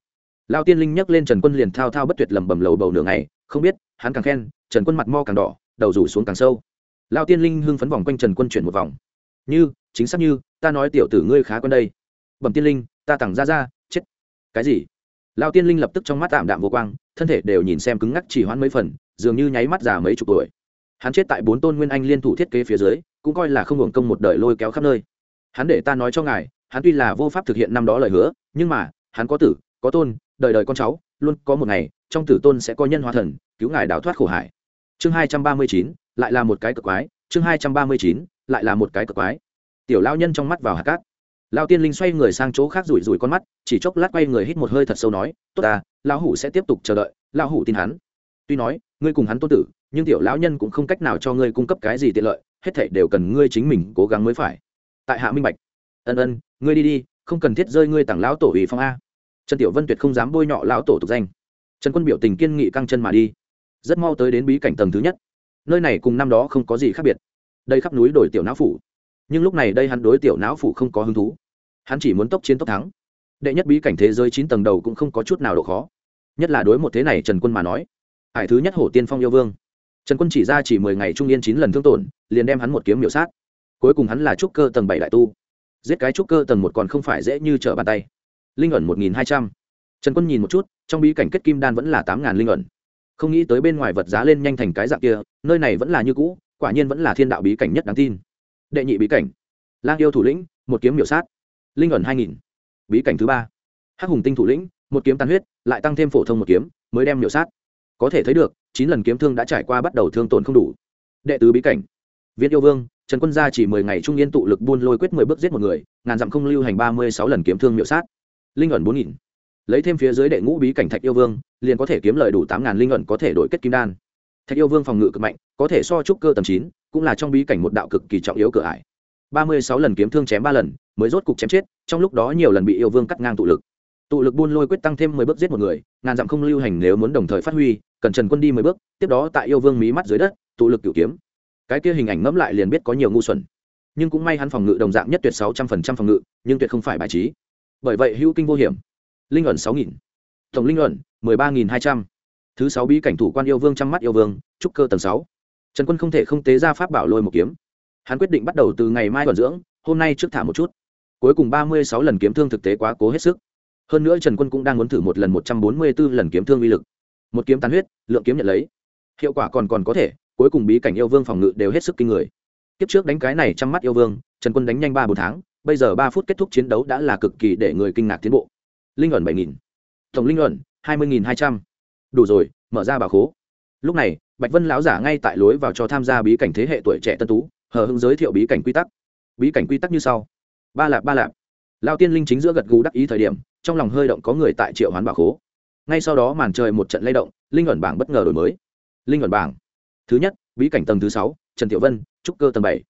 Lao tiên linh nhắc lên trần quân liền thao thao bất tuyệt lầm bầm lầu bầu nửa ngày, không biết, hắn càng khen, trần quân mặt mo càng đỏ, đầu rủ xuống càng sâu. Lao tiên linh hưng phấn vòng quanh trần quân chuyển một vòng. Như, chính xác như, ta nói tiểu tử ngươi khá quen đây. Bẩm tiên linh, ta tặng ra ra, chết. Cái gì? Lao tiên linh lập tức trong mắt tạm đạm vô quang, thân thể đều nhìn xem cứng ngắc chỉ hoãn mấy phần, dường như nháy mắt già mấy chục tuổi. Hắn chết tại bốn tôn nguyên anh liên thủ thiết kế phía dưới, cũng coi là không hưởng công một đời lôi kéo khắp nơi. Hắn để ta nói cho ngài, hắn tuy là vô pháp thực hiện năm đó lời hứa, nhưng mà, hắn có tử, có tôn, đời đời con cháu, luôn có một ngày, trong tử tôn sẽ có nhân hóa thần, cứu ngài đào thoát khổ hải. Chương hai trăm ba mươi chín, lại là một cái cực quái, chương hai trăm ba mươi chín, lại là một cái cực quái. Tiểu lao nhân trong mắt vào hạt cát lao tiên linh xoay người sang chỗ khác rủi rủi con mắt, chỉ chốc lát quay người hít một hơi thật sâu nói, tốt ta, lão hủ sẽ tiếp tục chờ đợi, lão hủ tin hắn. Tuy nói, ngươi cùng hắn tôn tử, nhưng tiểu lão nhân cũng không cách nào cho ngươi cung cấp cái gì tiện lợi, hết thảy đều cần ngươi chính mình cố gắng mới phải. Tại hạ minh bạch, ân ân, ngươi đi đi, không cần thiết rơi ngươi tặng lão tổ ủy phong a. Trần tiểu vân tuyệt không dám bôi nhọ lão tổ tục danh. Trần quân biểu tình kiên nghị căng chân mà đi. Rất mau tới đến bí cảnh tầng thứ nhất. Nơi này cùng năm đó không có gì khác biệt. Đây khắp núi đổi tiểu não phủ nhưng lúc này đây hắn đối tiểu não phủ không có hứng thú. Hắn chỉ muốn tốc chiến tốc thắng. Đệ nhất bí cảnh thế giới chín tầng đầu cũng không có chút nào độ khó. Nhất là đối một thế này trần quân mà nói, hải thứ nhất hổ tiên phong yêu vương. Trần quân chỉ ra chỉ mười ngày trung yên chín lần thương tổn, liền đem hắn một kiếm miểu sát. Cuối cùng hắn là trúc cơ tầng bảy đại tu. Giết cái trúc cơ tầng một còn không phải dễ như trở bàn tay. Linh ẩn một nghìn hai trăm. Trần quân nhìn một chút, trong bí cảnh kết kim đan vẫn là tám ngàn linh ẩn. Không nghĩ tới bên ngoài vật giá lên nhanh thành cái dạng kia, nơi này vẫn là như cũ, quả nhiên vẫn là thiên đạo bí cảnh nhất đáng tin đệ nhị bí cảnh. Lang yêu thủ lĩnh, một kiếm miểu sát. Linh ẩn hai nghìn. Bí cảnh thứ ba. Hắc hùng tinh thủ lĩnh, một kiếm tan huyết, lại tăng thêm phổ thông một kiếm, mới đem miểu sát. Có thể thấy được, chín lần kiếm thương đã trải qua bắt đầu thương tổn không đủ. Đệ tứ bí cảnh. Viên yêu vương, trần quân gia chỉ mười ngày trung yên tụ lực buôn lôi quyết mười bước giết một người, ngàn dặm không lưu hành ba mươi sáu lần kiếm thương miểu sát. Linh ẩn bốn nghìn. Lấy thêm phía dưới đệ ngũ bí cảnh thạch yêu vương, liền có thể kiếm lời đủ tám ngàn linh ẩn có thể đổi kết kim đan. Thạch yêu vương phòng ngự cực mạnh, có thể so trúc cơ tầm chín cũng là trong bí cảnh một đạo cực kỳ trọng yếu cửa ải. Ba mươi sáu lần kiếm thương chém ba lần, mới rốt cục chém chết, trong lúc đó nhiều lần bị yêu vương cắt ngang tụ lực. Tụ lực buôn lôi quyết tăng thêm mười bước giết một người, ngàn dặm không lưu hành nếu muốn đồng thời phát huy, cần trần quân đi mười bước, tiếp đó tại yêu vương mí mắt dưới đất, tụ lực cửu kiếm. Cái kia hình ảnh ngẫm lại liền biết có nhiều ngu xuẩn. Nhưng cũng may hắn phòng ngự đồng dạng nhất tuyệt sáu trăm phần trăm phòng ngự, nhưng tuyệt không phải bài trí. Bởi vậy hữu kinh vô hiểm. Linh ẩn sáu nghìn. Tổng linh ẩn, mười ba nghìn hai trăm. Thứ sáu bí cảnh thủ quan yêu vương trăm mắt yêu vương, trúc cơ tầng sáu trần quân không thể không tế ra pháp bảo lôi một kiếm. Hắn quyết định bắt đầu từ ngày mai tuần dưỡng, hôm nay trước thả một chút. Cuối cùng ba mươi sáu lần kiếm thương thực tế quá cố hết sức. Hơn nữa trần quân cũng đang muốn thử một lần một trăm bốn mươi b ố lần kiếm thương uy lực. Một kiếm tàn huyết, lượng kiếm nhận lấy. Hiệu quả còn còn có thể, cuối cùng bí cảnh yêu vương phòng ngự đều hết sức kinh người. Kiếp trước đánh cái này trong mắt yêu vương, trần quân đánh nhanh ba bốn tháng, bây giờ ba phút kết thúc chiến đấu đã là cực kỳ để người kinh ngạc tiến bộ. Linh ẩn bảy nghìn, tổng linh ẩn hai mươi nghìn hai trăm. Đủ rồi, mở ra bà khố. Lúc này bạch vân lão giả ngay tại lối vào cho tham gia bí cảnh thế hệ tuổi trẻ tân tú, hờ hưng giới thiệu bí cảnh quy tắc. Bí cảnh quy tắc như sau. Ba lạp ba lạp. Lao tiên linh chính giữa gật gù đắc ý thời điểm, trong lòng hơi động có người tại triệu hoán bảo khố. Ngay sau đó màn trời một trận lay động, linh ẩn bảng bất ngờ đổi mới. Linh ẩn bảng. Thứ nhất, bí cảnh tầng thứ sáu, trần tiểu vân, trúc cơ tầng bảy.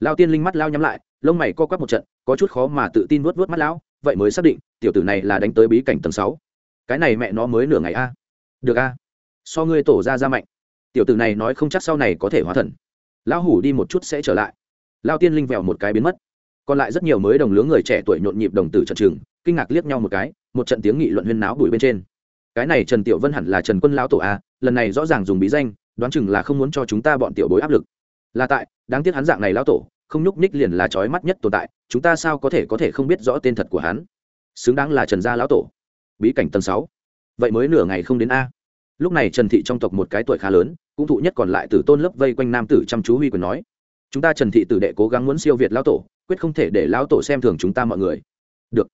Lao tiên linh mắt lao nhắm lại, lông mày co quắp một trận, có chút khó mà tự tin vuốt vuốt mắt lão, vậy mới xác định, tiểu tử này là đánh tới bí cảnh tầng sáu. Cái này mẹ nó mới nửa ngày a. Được a. So ngươi tổ ra ra mạnh tiểu tử này nói không chắc sau này có thể hóa thần. Lão hủ đi một chút sẽ trở lại. Lao tiên linh vẹo một cái biến mất. Còn lại rất nhiều mới đồng lứa người trẻ tuổi nhộn nhịp đồng tử trận trường kinh ngạc liếc nhau một cái, một trận tiếng nghị luận huyên náo đuổi bên trên. Cái này trần tiểu vân hẳn là trần quân lao tổ a, lần này rõ ràng dùng bí danh, đoán chừng là không muốn cho chúng ta bọn tiểu bối áp lực. Là tại, đáng tiếc hắn dạng này lao tổ, không nhúc nhích liền là trói mắt nhất tồn tại, chúng ta sao có thể có thể không biết rõ tên thật của hắn? Xứng đáng là trần gia lão tổ. Bí cảnh tầng sáu. Vậy mới nửa ngày không đến a lúc này trần thị trong tộc một cái tuổi khá lớn, cũng thụ nhất còn lại từ tôn lớp vây quanh nam tử chăm chú huy quyền nói, chúng ta trần thị tử đệ cố gắng muốn siêu việt lão tổ, quyết không thể để lão tổ xem thường chúng ta mọi người. Được.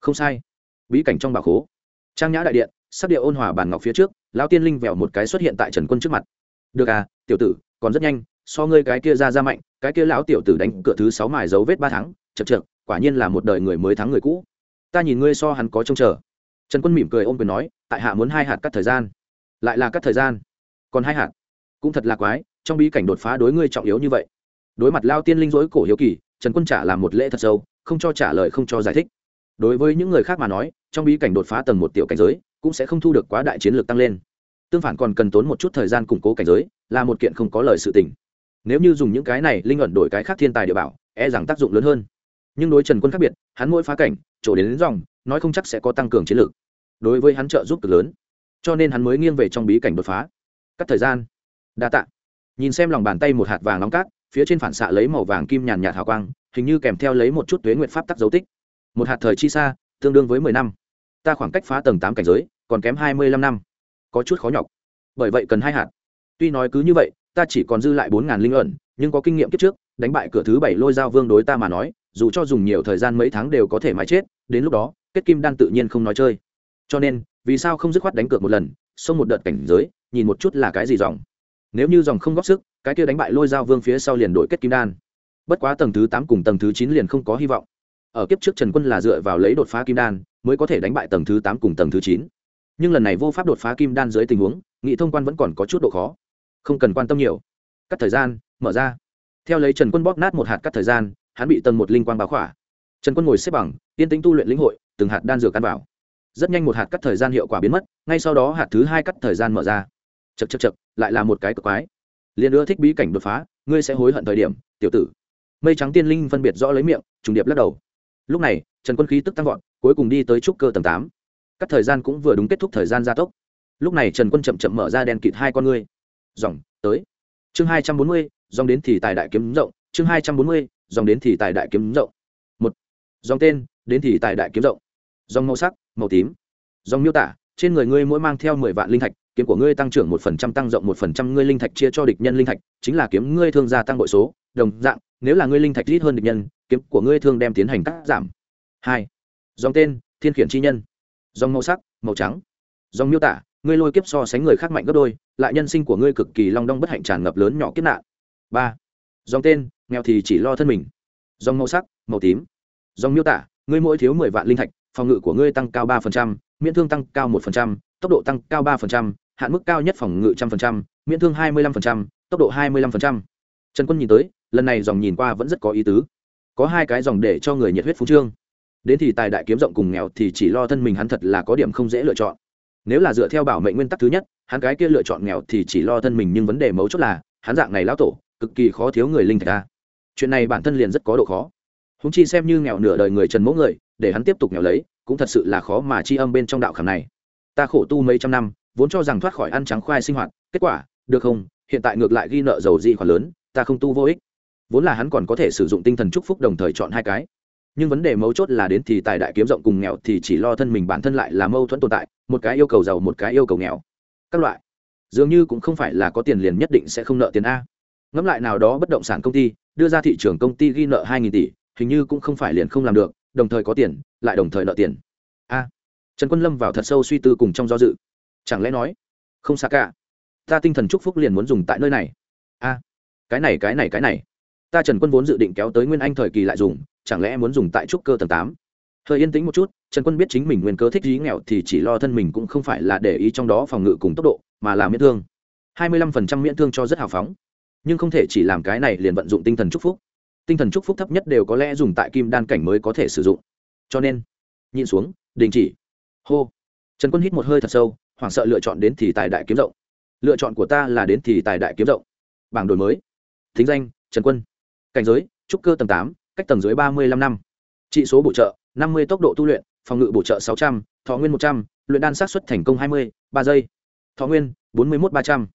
Không sai. Bí cảnh trong bà khố. Trang nhã đại điện sắc địa ôn hòa bàn ngọc phía trước, lão tiên linh vẹo một cái xuất hiện tại trần quân trước mặt. Được à tiểu tử, còn rất nhanh, so ngươi cái kia ra ra mạnh, cái kia lão tiểu tử đánh cửa thứ sáu mài dấu vết ba tháng chật chật quả nhiên là một đời người mới thắng người cũ. Ta nhìn ngươi so hắn có trông chờ. Trần quân mỉm cười ôm quyền nói, tại hạ muốn hai hạt cắt thời gian lại là cắt thời gian. Còn hai hạt. Cũng thật là quái trong bí cảnh đột phá đối ngươi trọng yếu như vậy. Đối mặt lao tiên linh dối cổ hiếu kỳ trần quân trả làm một lễ thật sâu không cho trả lời không cho giải thích. Đối với những người khác mà nói trong bí cảnh đột phá tầng một tiểu cảnh giới cũng sẽ không thu được quá đại chiến lược tăng lên. Tương phản còn cần tốn một chút thời gian củng cố cảnh giới là một kiện không có lời sự tình. Nếu như dùng những cái này linh ẩn đổi cái khác thiên tài địa bảo e rằng tác dụng lớn hơn. Nhưng đối trần quân khác biệt hắn mỗi phá cảnh chỗ đến, đến dòng nói không chắc sẽ có tăng cường chiến lược. Đối với hắn trợ giúp cực lớn cho nên hắn mới nghiêng về trong bí cảnh đột phá. Cắt thời gian. Đa tạ. Nhìn xem lòng bàn tay một hạt vàng nóng cát, phía trên phản xạ lấy màu vàng kim nhàn nhạt hào quang, hình như kèm theo lấy một chút tuế nguyện pháp tắc dấu tích. Một hạt thời chi xa, tương đương với mười năm. Ta khoảng cách phá tầng tám cảnh giới, còn kém hai mươi lăm năm. Có chút khó nhọc. Bởi vậy cần hai hạt. Tuy nói cứ như vậy, ta chỉ còn dư lại bốn ngàn linh ẩn, nhưng có kinh nghiệm kiếp trước, đánh bại cửa thứ bảy lôi dao vương đối ta mà nói, dù cho dùng nhiều thời gian mấy tháng đều có thể mãi chết, đến lúc đó, kết kim đan tự nhiên không nói chơi. Cho nên vì sao không dứt khoát đánh cược một lần, xông một đợt cảnh giới, nhìn một chút là cái gì dòng. Nếu như dòng không góp sức, cái kia đánh bại lôi dao vương phía sau liền đổi kết kim đan. Bất quá tầng thứ tám cùng tầng thứ chín liền không có hy vọng. Ở kiếp trước trần quân là dựa vào lấy đột phá kim đan, mới có thể đánh bại tầng thứ tám cùng tầng thứ chín. Nhưng lần này vô pháp đột phá kim đan dưới tình huống, nghị thông quan vẫn còn có chút độ khó. Không cần quan tâm nhiều. Cắt thời gian, mở ra. Theo lấy trần quân bóp nát một hạt cắt thời gian, hắn bị tầng một linh quang báo khỏa. Trần quân ngồi xếp bằng, yên tĩnh tu luyện lĩnh hội, từng hạt đan dược ăn vào rất nhanh một hạt cắt thời gian hiệu quả biến mất, ngay sau đó hạt thứ hai cắt thời gian mở ra. Chật chật chật lại là một cái cực quái. Liền ưa thích bí cảnh đột phá, ngươi sẽ hối hận thời điểm, tiểu tử. Mây trắng tiên linh phân biệt rõ lấy miệng, trùng điệp lắc đầu. Lúc này, trần quân khí tức tăng vọt, cuối cùng đi tới trúc cơ tầng tám. Các thời gian cũng vừa đúng kết thúc thời gian gia tốc. Lúc này trần quân chậm chậm mở ra đèn kịt hai con ngươi. Dòng, tới. Chương hai trăm bốn mươi, dòng đến thì tài đại kiếm rộng, chương hai trăm bốn mươi, dòng đến thì tài đại kiếm rộng. Một. Dòng tên, đến thì tài đại kiếm rộng. Dòng màu sắc màu tím. Dòng miêu tả, trên người ngươi mỗi mang theo mười vạn linh thạch, kiếm của ngươi tăng trưởng một phần trăm, tăng rộng một phần trăm, ngươi linh thạch chia cho địch nhân linh thạch, chính là kiếm ngươi thương gia tăng bội số. Đồng dạng, nếu là ngươi linh thạch ít hơn địch nhân, kiếm của ngươi thương đem tiến hành cắt giảm. Hai. Dòng tên, thiên khiển chi nhân. Dòng màu sắc, màu trắng. Dòng miêu tả, ngươi lôi kiếp so sánh người khác mạnh gấp đôi, lại nhân sinh của ngươi cực kỳ long đong bất hạnh tràn ngập lớn nhỏ kiếp nạn. Ba. Dòng tên, nghèo thì chỉ lo thân mình. Dòng màu sắc, màu tím. Dòng miêu tả, ngươi mỗi thiếu mười vạn linh thạch phòng ngự của ngươi tăng cao ba phần trăm, miễn thương tăng cao một phần trăm, tốc độ tăng cao ba phần trăm, hạn mức cao nhất phòng ngự trăm phần trăm, miễn thương hai mươi lăm phần trăm, tốc độ hai mươi lăm phần trăm. Trần quân nhìn tới, lần này dòng nhìn qua vẫn rất có ý tứ. Có hai cái dòng để cho người nhiệt huyết phú trương. Đến thì tài đại kiếm rộng cùng nghèo thì chỉ lo thân mình hắn thật là có điểm không dễ lựa chọn. Nếu là dựa theo bảo mệnh nguyên tắc thứ nhất, hắn cái kia lựa chọn nghèo thì chỉ lo thân mình nhưng vấn đề mấu chốt là, hắn dạng này lão tổ, cực kỳ khó thiếu người linh thạch ta chuyện này bản thân liền rất có độ khó. Húng chi xem như nghèo nửa đời người trần Mỗ người để hắn tiếp tục nghèo lấy, cũng thật sự là khó mà chi âm bên trong đạo khảm này. Ta khổ tu mấy trăm năm, vốn cho rằng thoát khỏi ăn trắng khoai sinh hoạt, kết quả, được không? Hiện tại ngược lại ghi nợ dầu dị khoản lớn, ta không tu vô ích. Vốn là hắn còn có thể sử dụng tinh thần chúc phúc đồng thời chọn hai cái. Nhưng vấn đề mấu chốt là đến thì tài đại kiếm rộng cùng nghèo thì chỉ lo thân mình bản thân lại là mâu thuẫn tồn tại, một cái yêu cầu giàu, một cái yêu cầu nghèo. Các loại. Dường như cũng không phải là có tiền liền nhất định sẽ không nợ tiền a. Ngẫm lại nào đó bất động sản công ty, đưa ra thị trường công ty ghi nợ hai tỷ, hình như cũng không phải liền không làm được đồng thời có tiền, lại đồng thời nợ tiền. A, trần quân lâm vào thật sâu suy tư cùng trong do dự. Chẳng lẽ nói, không xa cả. Ta tinh thần chúc phúc liền muốn dùng tại nơi này. A, cái này cái này cái này. Ta trần quân vốn dự định kéo tới nguyên anh thời kỳ lại dùng, chẳng lẽ muốn dùng tại trúc cơ tầng tám? Hơi yên tĩnh một chút, trần quân biết chính mình nguyên cơ thích ý nghèo thì chỉ lo thân mình cũng không phải là để ý trong đó phòng ngự cùng tốc độ, mà là miễn thương. Hai mươi lăm phần trăm miễn thương cho rất hào phóng. Nhưng không thể chỉ làm cái này liền vận dụng tinh thần chúc phúc tinh thần chúc phúc thấp nhất đều có lẽ dùng tại kim đan cảnh mới có thể sử dụng. Cho nên nhìn xuống, đình chỉ. Hô. Trần quân hít một hơi thật sâu, hoảng sợ lựa chọn đến thì tài đại kiếm rộng. Lựa chọn của ta là đến thì tài đại kiếm rộng. Bảng đổi mới. Thính danh, trần quân. Cảnh giới, trúc cơ tầng tám, cách tầng dưới ba mươi năm năm. Trị số bổ trợ, năm mươi tốc độ tu luyện, phòng ngự bổ trợ sáu trăm, thọ nguyên một trăm l đan sát xuất thành công hai mươi, ba giây. Thọ nguyên, bốn mươi một ba trăm.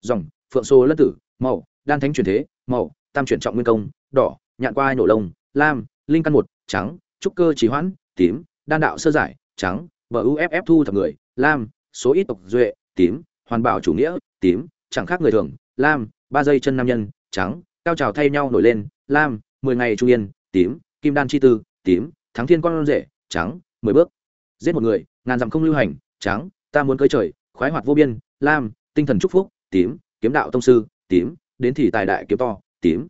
Dòng, phượng Số lân tử màu đan thánh truyền thế màu tam chuyển trọng nguyên công đỏ, nhạn qua nổ lông, lam, linh căn một, trắng, trúc cơ trì hoãn, tím, đan đạo sơ giải, trắng vợ uff thu thập người, lam, số ít tộc duệ, tím, hoàn bảo chủ nghĩa, tím, chẳng khác người thường, lam, ba dây chân nam nhân, trắng, cao trào thay nhau nổi lên, lam, mười ngày trung yên, tím, kim đan chi tư, tím, thắng thiên con rể, trắng, mười bước. Giết một người, ngàn dặm không lưu hành, trắng, ta muốn cưới trời, khoái hoạt vô biên, lam, tinh thần chúc phúc, tím, kiếm đạo tông sư, tím, đến thì tài đại kiếm to, tím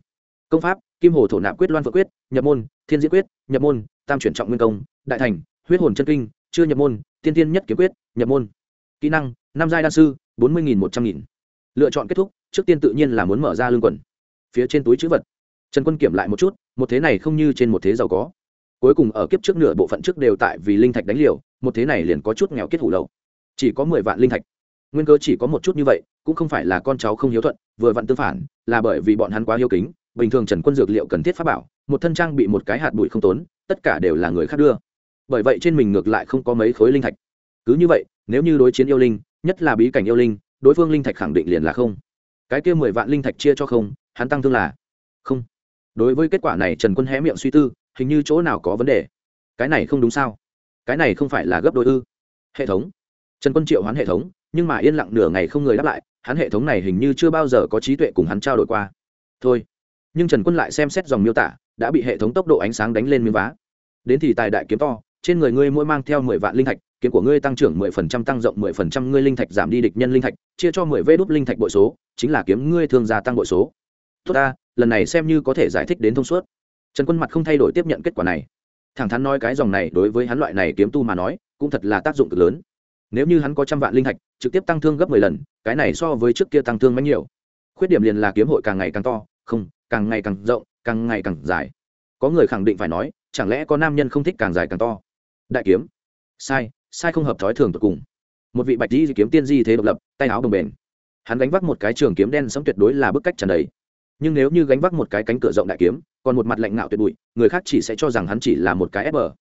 công pháp, kim hồ thổ nạp quyết loan vợ quyết, nhập môn, thiên diễn quyết, nhập môn, tam chuyển trọng nguyên công, đại thành, huyết hồn chân kinh, chưa nhập môn, tiên tiên nhất kiếm quyết, nhập môn. Kỹ năng, năm giai đa sư, bốn mươi nghìn một trăm nghìn. Lựa chọn kết thúc, trước tiên tự nhiên là muốn mở ra lương quần. Phía trên túi chữ vật. Trần quân kiểm lại một chút, một thế này không như trên một thế giàu có. Cuối cùng ở kiếp trước nửa bộ phận trước đều tại vì linh thạch đánh liều, một thế này liền có chút nghèo kết hủ lậu. Chỉ có mười vạn linh thạch. Nguyên cơ chỉ có một chút như vậy, cũng không phải là con cháu không hiếu thuận, vừa vặn tương phản, là bởi vì bọn hắn quá hiếu kính bình thường trần quân dược liệu cần thiết pháp bảo, một thân trang bị một cái hạt bụi không tốn, tất cả đều là người khác đưa. Bởi vậy trên mình ngược lại không có mấy khối linh thạch. Cứ như vậy, nếu như đối chiến yêu linh, nhất là bí cảnh yêu linh, đối phương linh thạch khẳng định liền là không. Cái kia mười vạn linh thạch chia cho không, hắn tăng thương là không. Đối với kết quả này trần quân hé miệng suy tư, hình như chỗ nào có vấn đề. Cái này không đúng sao? Cái này không phải là gấp đôi ư? Hệ thống. Trần quân triệu hoán hệ thống, nhưng mà yên lặng nửa ngày không người đáp lại, hắn hệ thống này hình như chưa bao giờ có trí tuệ cùng hắn trao đổi qua. Thôi nhưng trần quân lại xem xét dòng miêu tả, đã bị hệ thống tốc độ ánh sáng đánh lên miếng vá. Đến thì tài đại kiếm to, trên người ngươi mỗi mang theo mười vạn linh thạch, kiếm của ngươi tăng trưởng mười phần trăm, tăng rộng mười phần trăm, ngươi linh thạch giảm đi địch nhân linh thạch, chia cho mười vê đốt linh thạch bội số, chính là kiếm ngươi thường gia tăng bội số. Tốt ta, lần này xem như có thể giải thích đến thông suốt. Trần quân mặt không thay đổi tiếp nhận kết quả này. Thẳng thắn nói cái dòng này đối với hắn loại này kiếm tu mà nói, cũng thật là tác dụng cực lớn. Nếu như hắn có trăm vạn linh thạch, trực tiếp tăng thương gấp mười lần, cái này so với trước kia tăng thương mấy nhiều. Khuyết điểm liền là kiếm hội càng ngày càng to, không càng ngày càng rộng, càng ngày càng dài. Có người khẳng định phải nói, chẳng lẽ có nam nhân không thích càng dài càng to? Đại kiếm. Sai sai không hợp thói thường tột cùng. Một vị bạch di kiếm tiên di thế độc lập, tay áo đồng bền hắn gánh vác một cái trường kiếm đen sống tuyệt đối là bức cách trần đầy. Nhưng nếu như gánh vác một cái cánh cửa rộng đại kiếm, còn một mặt lạnh ngạo tuyệt bụi, người khác chỉ sẽ cho rằng hắn chỉ là một cái ép bờ.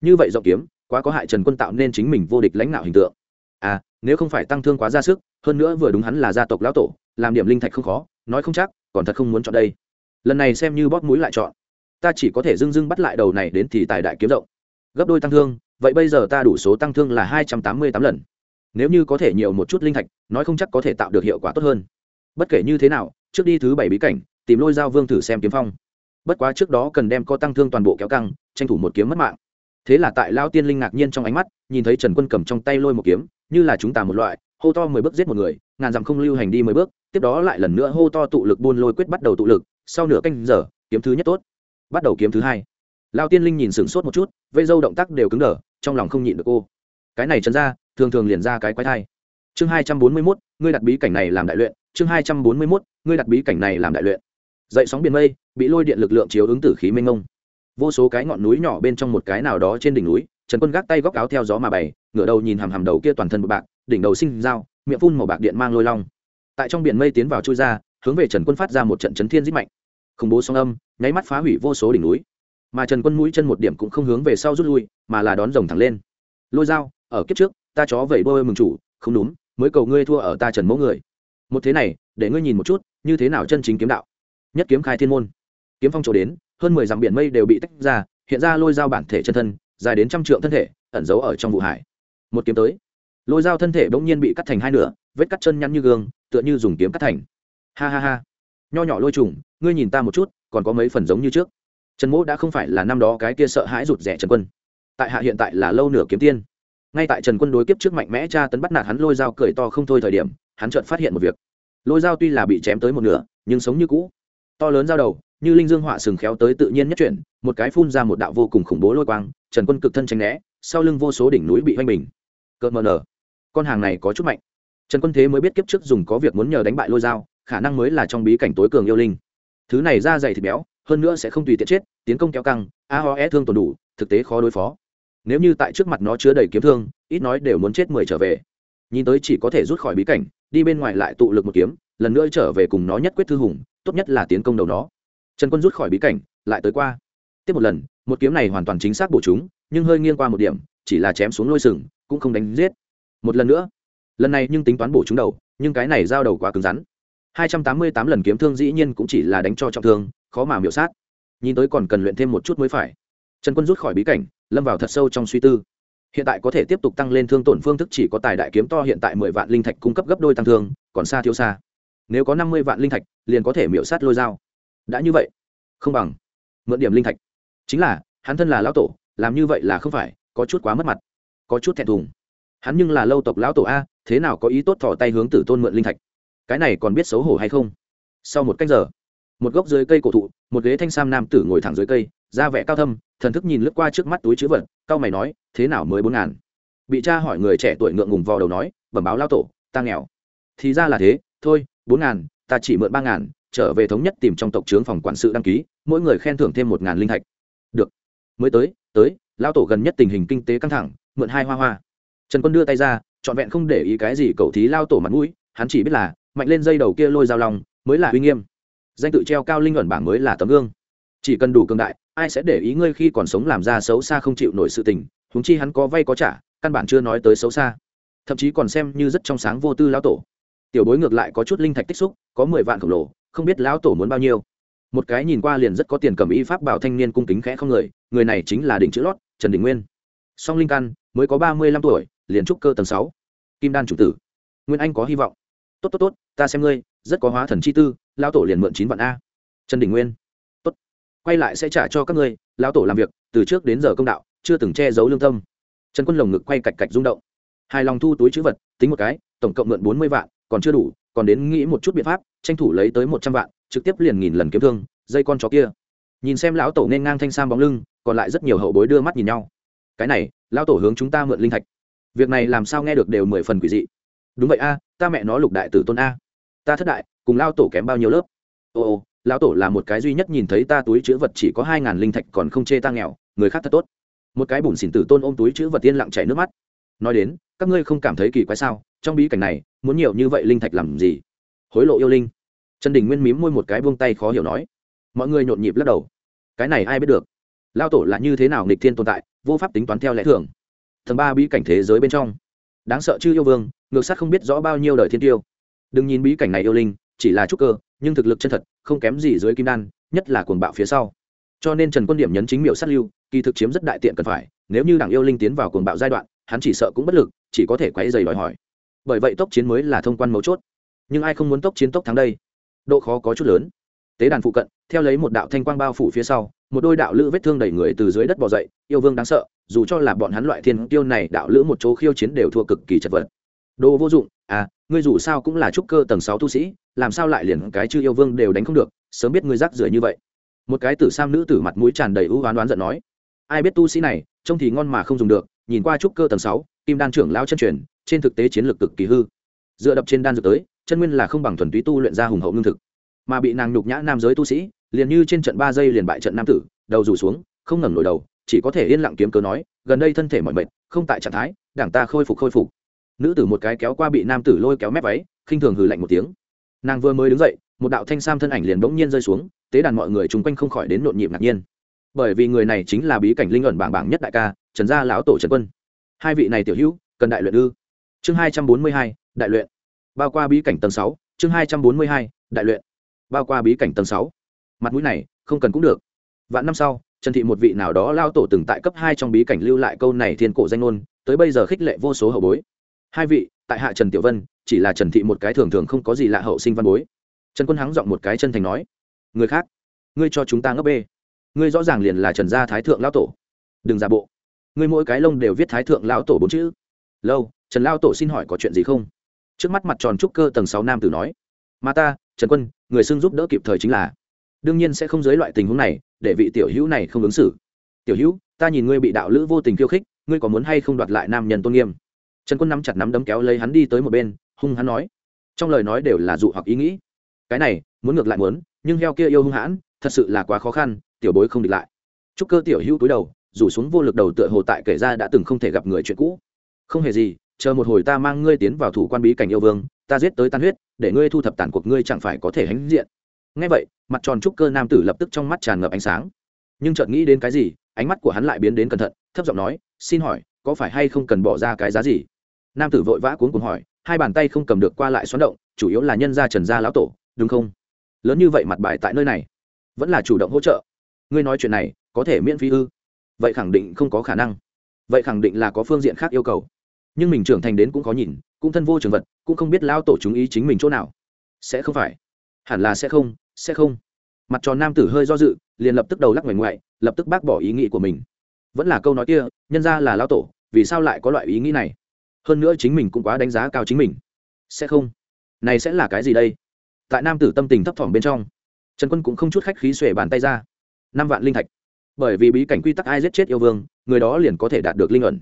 Như vậy rộng kiếm, quá có hại trần quân tạo nên chính mình vô địch lãnh ngạo hình tượng. À nếu không phải tăng thương quá ra sức, hơn nữa vừa đúng hắn là gia tộc lão tổ, làm điểm linh thạch không khó, nói không chắc, còn thật không muốn chọn đây lần này xem như bóp mũi lại chọn. Ta chỉ có thể dưng dưng bắt lại đầu này đến thì tài đại kiếm rộng. Gấp đôi tăng thương, vậy bây giờ ta đủ số tăng thương là hai trăm tám mươi tám lần. Nếu như có thể nhiều một chút linh thạch, nói không chắc có thể tạo được hiệu quả tốt hơn. Bất kể như thế nào, trước đi thứ bảy bí cảnh, tìm lôi giao vương thử xem kiếm phong. Bất quá trước đó cần đem co tăng thương toàn bộ kéo căng, tranh thủ một kiếm mất mạng. Thế là tại lao tiên linh ngạc nhiên trong ánh mắt, nhìn thấy trần quân cầm trong tay lôi một kiếm, như là chúng ta một loại, hô to mười bước giết một người, ngàn dặm không lưu hành đi mười bước, tiếp đó lại lần nữa hô to tụ lực buôn lôi quyết bắt đầu tụ lực sau nửa canh giờ, kiếm thứ nhất tốt. Bắt đầu kiếm thứ hai. Lao tiên linh nhìn sửng sốt một chút, vây dâu động tác đều cứng đờ, trong lòng không nhịn được cô. Cái này trần ra, thường thường liền ra cái quái thai. Chương hai trăm bốn mươi mốt, ngươi đặt bí cảnh này làm đại luyện. Chương hai trăm bốn mươi mốt, ngươi đặt bí cảnh này làm đại luyện. Dậy sóng biển mây, bị lôi điện lực lượng chiếu ứng tử khí mênh mông. Vô số cái ngọn núi nhỏ bên trong một cái nào đó trên đỉnh núi, trần quân gác tay góc áo theo gió mà bày, ngửa đầu nhìn hàm hàm đầu kia toàn thân một bạc, đỉnh đầu sinh dao, miệng phun màu bạc điện mang lôi long. Tại trong biển mây tiến vào chui ra, hướng về trần quân phát ra một trận chấn thiên dít mạnh khủng bố song âm, nháy mắt phá hủy vô số đỉnh núi. Mà trần quân mũi chân một điểm cũng không hướng về sau rút lui, mà là đón rồng thẳng lên. Lôi dao, ở kiếp trước, ta chó vẩy bôi mừng chủ, không đúng, mới cầu ngươi thua ở ta trần mẫu người. Một thế này, để ngươi nhìn một chút, như thế nào chân chính kiếm đạo. Nhất kiếm khai thiên môn. Kiếm phong chỗ đến, hơn mười dặm biển mây đều bị tách ra, hiện ra lôi dao bản thể chân thân, dài đến trăm trượng thân thể, ẩn giấu ở trong vụ hải. Một kiếm tới. Lôi dao thân thể bỗng nhiên bị cắt thành hai nửa, vết cắt chân nhăn như gương, tựa như dùng kiếm cắt thành. Ha ha ha. Nho nhỏ lôi trùng ngươi nhìn ta một chút, còn có mấy phần giống như trước. Trần mỗ đã không phải là năm đó cái kia sợ hãi rụt rẻ trần quân. Tại hạ hiện tại là lâu nửa kiếm tiên. Ngay tại trần quân đối kiếp trước mạnh mẽ cha tấn bắt nạt hắn lôi dao cười to không thôi thời điểm, hắn chợt phát hiện một việc. Lôi dao tuy là bị chém tới một nửa, nhưng sống như cũ. To lớn dao đầu, như linh dương họa sừng khéo tới tự nhiên nhất chuyển, một cái phun ra một đạo vô cùng khủng bố lôi quang, trần quân cực thân tranh né, sau lưng vô số đỉnh núi bị hoanh bình. Cợt mờ nở. Con hàng này có chút mạnh. Trần quân thế mới biết kiếp trước dùng có việc muốn nhờ đánh bại lôi dao, khả năng mới là trong bí cảnh tối cường yêu linh thứ này da dày thịt béo, hơn nữa sẽ không tùy tiện chết, tiến công kéo căng, a ho e thương tồn đủ, thực tế khó đối phó. Nếu như tại trước mặt nó chứa đầy kiếm thương, ít nói đều muốn chết mười trở về. Nhìn tới chỉ có thể rút khỏi bí cảnh, đi bên ngoài lại tụ lực một kiếm, lần nữa trở về cùng nó nhất quyết thư hùng, tốt nhất là tiến công đầu nó. Trần quân rút khỏi bí cảnh, lại tới qua. Tiếp một lần, một kiếm này hoàn toàn chính xác bổ chúng, nhưng hơi nghiêng qua một điểm, chỉ là chém xuống lôi sừng, cũng không đánh giết. Một lần nữa. Lần này nhưng tính toán bổ chúng đầu, nhưng cái này giao đầu quá cứng rắn hai trăm tám mươi tám lần kiếm thương dĩ nhiên cũng chỉ là đánh cho trọng thương, khó mà miểu sát. Nhìn tới còn cần luyện thêm một chút mới phải. Trần quân rút khỏi bí cảnh, lâm vào thật sâu trong suy tư. Hiện tại có thể tiếp tục tăng lên thương tổn phương thức chỉ có tài đại kiếm to hiện tại mười vạn linh thạch cung cấp gấp đôi tăng thương, còn xa thiếu xa. Nếu có năm mươi vạn linh thạch, liền có thể miểu sát lôi dao. Đã như vậy, không bằng mượn điểm linh thạch. Chính là, hắn thân là lão tổ, làm như vậy là không phải, có chút quá mất mặt, có chút thẹn thùng. Hắn nhưng là lâu tộc lão tổ a, thế nào có ý tốt thò tay hướng tử tôn mượn linh thạch? Cái này còn biết xấu hổ hay không? Sau một cách giờ, một gốc dưới cây cổ thụ, một ghế thanh sam nam tử ngồi thẳng dưới cây, da vẻ cao thâm, thần thức nhìn lướt qua trước mắt túi chữ vật cao mày nói, thế nào mới bốn ngàn? Bị cha hỏi người trẻ tuổi ngượng ngùng vò đầu nói, bẩm báo lao tổ, ta nghèo. Thì ra là thế, thôi, bốn ngàn, ta chỉ mượn ba ngàn, trở về thống nhất tìm trong tộc trướng phòng quản sự đăng ký, mỗi người khen thưởng thêm một ngàn linh thạch. Được. Mới tới tới, lao tổ gần nhất tình hình kinh tế căng thẳng, mượn hai hoa hoa. Trần quân đưa tay ra, trọn vẹn không để ý cái gì, cậu thí lao tổ mặt mũi, hắn chỉ biết là mạnh lên dây đầu kia lôi dao lòng mới là uy nghiêm. Danh tự treo cao linh luận bảng mới là tấm gương. Chỉ cần đủ cường đại, ai sẽ để ý ngươi khi còn sống làm ra xấu xa không chịu nổi sự tình húng chi hắn có vay có trả, căn bản chưa nói tới xấu xa. Thậm chí còn xem như rất trong sáng vô tư lão tổ. Tiểu bối ngược lại có chút linh thạch tích xúc, có mười vạn khổng lồ, không biết lão tổ muốn bao nhiêu. Một cái nhìn qua liền rất có tiền cầm y pháp bảo thanh niên cung kính khẽ không người người này chính là đỉnh chữ lót, trần đình nguyên. Song linh căn, mới có ba mươi lăm tuổi, liền trúc cơ tầng sáu. Kim đan chủ tử. Nguyên anh có hy vọng tốt tốt tốt, ta xem ngươi, rất có hóa thần chi tư, lão tổ liền mượn chín vạn a. Trần đình nguyên. Tốt. Quay lại sẽ trả cho các ngươi, lão tổ làm việc, từ trước đến giờ công đạo, chưa từng che giấu lương tâm. Trần quân lồng ngực quay cạch cạch rung động. Hài lòng thu túi chữ vật, tính một cái, tổng cộng mượn bốn mươi vạn, còn chưa đủ, còn đến nghĩ một chút biện pháp, tranh thủ lấy tới một trăm vạn, trực tiếp liền nghìn lần kiếm thương, dây con chó kia. Nhìn xem lão tổ nên ngang thanh sam bóng lưng, còn lại rất nhiều hậu bối đưa mắt nhìn nhau. Cái này, lão tổ hướng chúng ta mượn linh thạch. Việc này làm sao nghe được đều mười phần quỷ dị. Đúng vậy a ta mẹ nó lục đại tử tôn a. Ta thất đại, cùng lao tổ kém bao nhiêu lớp? Ồ ồ lão tổ là một cái duy nhất nhìn thấy ta túi chữ vật chỉ có hai ngàn linh thạch còn không chê ta nghèo, người khác thật tốt. Một cái bùn xỉn tử tôn ôm túi chữ vật tiên lặng chảy nước mắt. Nói đến, các ngươi không cảm thấy kỳ quái sao? Trong bí cảnh này, muốn nhiều như vậy linh thạch làm gì? Hối lộ yêu linh. Trần đình nguyên mím môi một cái buông tay khó hiểu nói. Mọi người nhộn nhịp lắc đầu. Cái này ai biết được? Lao tổ là như thế nào nghịch thiên tồn tại, vô pháp tính toán theo lẽ thường. Tầng ba bí cảnh thế giới bên trong đáng sợ chứ yêu vương, ngược sát không biết rõ bao nhiêu đời thiên tiêu. Đừng nhìn bí cảnh này yêu linh, chỉ là trúc cơ, nhưng thực lực chân thật, không kém gì dưới kim đan, nhất là cuồng bạo phía sau. Cho nên trần quân điểm nhấn chính miệu sát lưu, kỳ thực chiếm rất đại tiện cần phải, nếu như đảng yêu linh tiến vào cuồng bạo giai đoạn, hắn chỉ sợ cũng bất lực, chỉ có thể quấy dày đòi hỏi. Bởi vậy tốc chiến mới là thông quan mấu chốt. Nhưng ai không muốn tốc chiến tốc thắng đây? Độ khó có chút lớn. Tế đàn phụ cận, theo lấy một đạo thanh quang bao phủ phía sau một đôi đạo lữ vết thương đầy người từ dưới đất bò dậy, yêu vương đáng sợ, dù cho là bọn hắn loại thiên tiêu này đạo lữ một chỗ khiêu chiến đều thua cực kỳ chật vật. Đồ vô dụng à ngươi dù sao cũng là trúc cơ tầng sáu tu sĩ, làm sao lại liền cái chư yêu vương đều đánh không được, sớm biết ngươi rắc rưởi như vậy. Một cái tử sam nữ tử mặt mũi tràn đầy ưu oán đoán giận nói, ai biết tu sĩ này, trông thì ngon mà không dùng được, nhìn qua trúc cơ tầng sáu, kim đan trưởng lao chân truyền, trên thực tế chiến lược cực kỳ hư. Dựa đập trên đan dược tới, chân nguyên là không bằng thuần túy tu luyện ra hùng hậu lương thực. Mà bị nàng nhục nhã nam giới tu sĩ liền như trên trận ba giây liền bại trận nam tử, đầu rủ xuống, không ngẩng nổi đầu, chỉ có thể yên lặng kiếm cớ nói, gần đây thân thể mọi mệt, không tại trạng thái, đảng ta khôi phục khôi phục. Nữ tử một cái kéo qua bị nam tử lôi kéo mép váy, khinh thường hừ lạnh một tiếng. Nàng vừa mới đứng dậy, một đạo thanh sam thân ảnh liền bỗng nhiên rơi xuống, tế đàn mọi người chung quanh không khỏi đến nhộn nhịp ngạc nhiên. Bởi vì người này chính là bí cảnh linh ẩn bảng bảng nhất đại ca, trần gia lão tổ trần quân. Hai vị này tiểu hữu, cần đại luyện ư? Chương hai trăm bốn mươi hai, đại luyện. Bao qua bí cảnh tầng sáu, chương hai trăm bốn mươi hai, đại luyện. Bao qua bí cảnh tầng sáu mặt mũi này không cần cũng được. Vạn năm sau, trần thị một vị nào đó lao tổ từng tại cấp hai trong bí cảnh lưu lại câu này thiên cổ danh ngôn, tới bây giờ khích lệ vô số hậu bối. Hai vị, tại hạ trần tiểu vân, chỉ là trần thị một cái thường thường không có gì lạ hậu sinh văn bối. Trần quân hắng giọng một cái chân thành nói, người khác, ngươi cho chúng ta ngấp bê. Ngươi rõ ràng liền là trần gia thái thượng lao tổ. Đừng giả bộ. Ngươi mỗi cái lông đều viết thái thượng lão tổ bốn chữ. Lâu, trần lao tổ xin hỏi có chuyện gì không? Trước mắt mặt tròn trúc cơ tầng sáu nam tử nói, mà ta, trần quân, người xưng giúp đỡ kịp thời chính là đương nhiên sẽ không giới loại tình huống này, để vị tiểu hữu này không ứng xử. Tiểu hữu, ta nhìn ngươi bị đạo lữ vô tình khiêu khích, ngươi có muốn hay không đoạt lại nam nhân tôn nghiêm? Trần quân nắm chặt nắm đấm kéo lấy hắn đi tới một bên, hung hắn nói. Trong lời nói đều là dụ hoặc ý nghĩ. Cái này, muốn ngược lại muốn, nhưng heo kia yêu hung hãn, thật sự là quá khó khăn, tiểu bối không địch lại. Chúc cơ tiểu hữu túi đầu, rủ xuống vô lực đầu tựa hồ tại kể ra đã từng không thể gặp người chuyện cũ. Không hề gì, chờ một hồi ta mang ngươi tiến vào thủ quan bí cảnh yêu vương, ta giết tới tan huyết, để ngươi thu thập tàn cuộc ngươi chẳng phải có thể hãnh diện ngay vậy, mặt tròn trúc cơ nam tử lập tức trong mắt tràn ngập ánh sáng. Nhưng chợt nghĩ đến cái gì, ánh mắt của hắn lại biến đến cẩn thận, thấp giọng nói, xin hỏi, có phải hay không cần bỏ ra cái giá gì? Nam tử vội vã cuốn cuồng hỏi, hai bàn tay không cầm được qua lại xoắn động, chủ yếu là nhân gia trần gia lão tổ, đúng không? Lớn như vậy mặt bài tại nơi này, vẫn là chủ động hỗ trợ. Ngươi nói chuyện này, có thể miễn phí ư? Vậy khẳng định không có khả năng. Vậy khẳng định là có phương diện khác yêu cầu. Nhưng mình trưởng thành đến cũng có nhìn, cũng thân vô trường vật, cũng không biết lao tổ chúng ý chính mình chỗ nào. Sẽ không phải. Hẳn là sẽ không sẽ không. Mặt tròn nam tử hơi do dự, liền lập tức đầu lắc ngoảnh ngoại, lập tức bác bỏ ý nghĩ của mình. Vẫn là câu nói kia, nhân ra là lao tổ, vì sao lại có loại ý nghĩ này? Hơn nữa chính mình cũng quá đánh giá cao chính mình. Sẽ không. Này sẽ là cái gì đây? Tại nam tử tâm tình thấp thỏm bên trong, trần quân cũng không chút khách khí xuể bàn tay ra. Năm vạn linh thạch. Bởi vì bí cảnh quy tắc ai giết chết yêu vương, người đó liền có thể đạt được linh ẩn.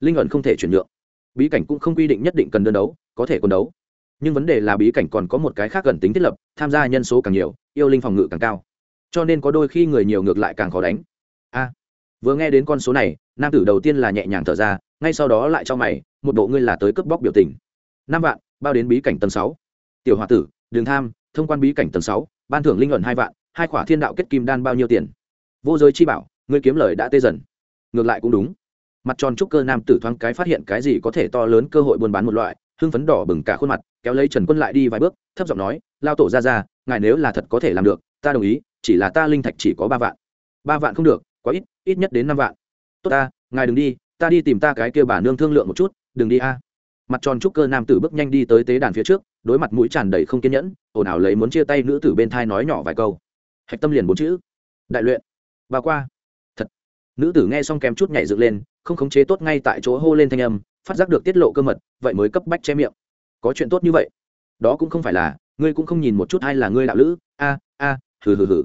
Linh ẩn không thể chuyển nhượng. Bí cảnh cũng không quy định nhất định cần đơn đấu, có thể còn đấu nhưng vấn đề là bí cảnh còn có một cái khác gần tính thiết lập, tham gia nhân số càng nhiều, yêu linh phòng ngự càng cao. Cho nên có đôi khi người nhiều ngược lại càng khó đánh. A, vừa nghe đến con số này, nam tử đầu tiên là nhẹ nhàng thở ra, ngay sau đó lại cho mày, một bộ ngươi là tới cướp bóc biểu tình. Năm vạn, bao đến bí cảnh tầng sáu. Tiểu h o a tử đường tham, thông quan bí cảnh tầng sáu, ban thưởng linh luận hai vạn, hai khỏa thiên đạo kết kim đan bao nhiêu tiền? Vô giới chi bảo, ngươi kiếm lời đã tê dần. Ngược lại cũng đúng. Mặt tròn trúc cơ nam tử thoáng cái phát hiện cái gì có thể to lớn cơ hội buôn bán một loại hưng phấn đỏ bừng cả khuôn mặt, kéo lấy trần quân lại đi vài bước, thấp giọng nói, lao tổ ra ra, ngài nếu là thật có thể làm được, ta đồng ý, chỉ là ta linh thạch chỉ có ba vạn. Ba vạn không được, quá ít ít nhất đến năm vạn. Tốt ta, ngài đừng đi, ta đi tìm ta cái kia bà nương thương lượng một chút, đừng đi a. Mặt tròn trúc cơ nam tử bước nhanh đi tới tế đàn phía trước, đối mặt mũi tràn đầy không kiên nhẫn, ồn ào lấy muốn chia tay nữ tử bên thai nói nhỏ vài câu. Hạch tâm liền bốn chữ. Đại luyện. Và qua. Thật. Nữ tử nghe xong kém chút nhảy dựng lên, không khống chế tốt ngay tại chỗ hô lên thanh âm phát giác được tiết lộ cơ mật, vậy mới cấp bách che miệng. Có chuyện tốt như vậy. Đó cũng không phải là, ngươi cũng không nhìn một chút ai là ngươi đạo lữ. A a, hừ hừ hừ.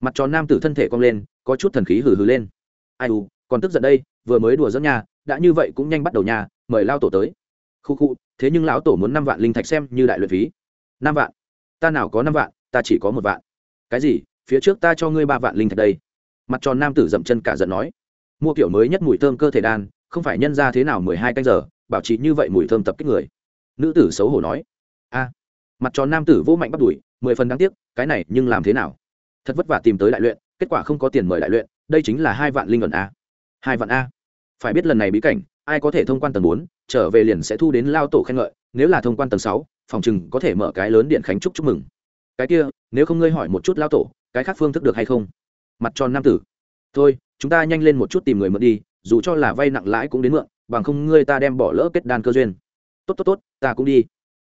Mặt tròn nam tử thân thể cong lên, có chút thần khí hừ hừ lên. Ai u, còn tức giận đây, vừa mới đùa dẫn nhà, đã như vậy cũng nhanh bắt đầu nhà, mời lao tổ tới. Khu khu, thế nhưng lão tổ muốn năm vạn linh thạch xem như đại luyện phí. Năm vạn? Ta nào có năm vạn, ta chỉ có một vạn. Cái gì? Phía trước ta cho ngươi ba vạn linh thạch đây. Mặt tròn nam tử dậm chân cả giận nói. Mua kiểu mới nhất mùi thơm cơ thể đan không phải nhân ra thế nào mười hai canh giờ, bảo trì như vậy mùi thơm tập kích người. Nữ tử xấu hổ nói, a, mặt tròn nam tử vô mạnh bắt đuổi, mười phần đáng tiếc, cái này nhưng làm thế nào? Thật vất vả tìm tới đại luyện, kết quả không có tiền mời đại luyện, đây chính là hai vạn linh ẩn a. Hai vạn a? Phải biết lần này bí cảnh, ai có thể thông quan tầng bốn, trở về liền sẽ thu đến lao tổ khen ngợi, nếu là thông quan tầng sáu, phòng chừng có thể mở cái lớn điện khánh trúc chúc mừng. Cái kia, nếu không ngươi hỏi một chút lao tổ, cái khác phương thức được hay không? Mặt tròn nam tử. Thôi, chúng ta nhanh lên một chút tìm người mượn đi dù cho là vay nặng lãi cũng đến mượn, bằng không ngươi ta đem bỏ lỡ kết đan cơ duyên. Tốt tốt tốt, ta cũng đi.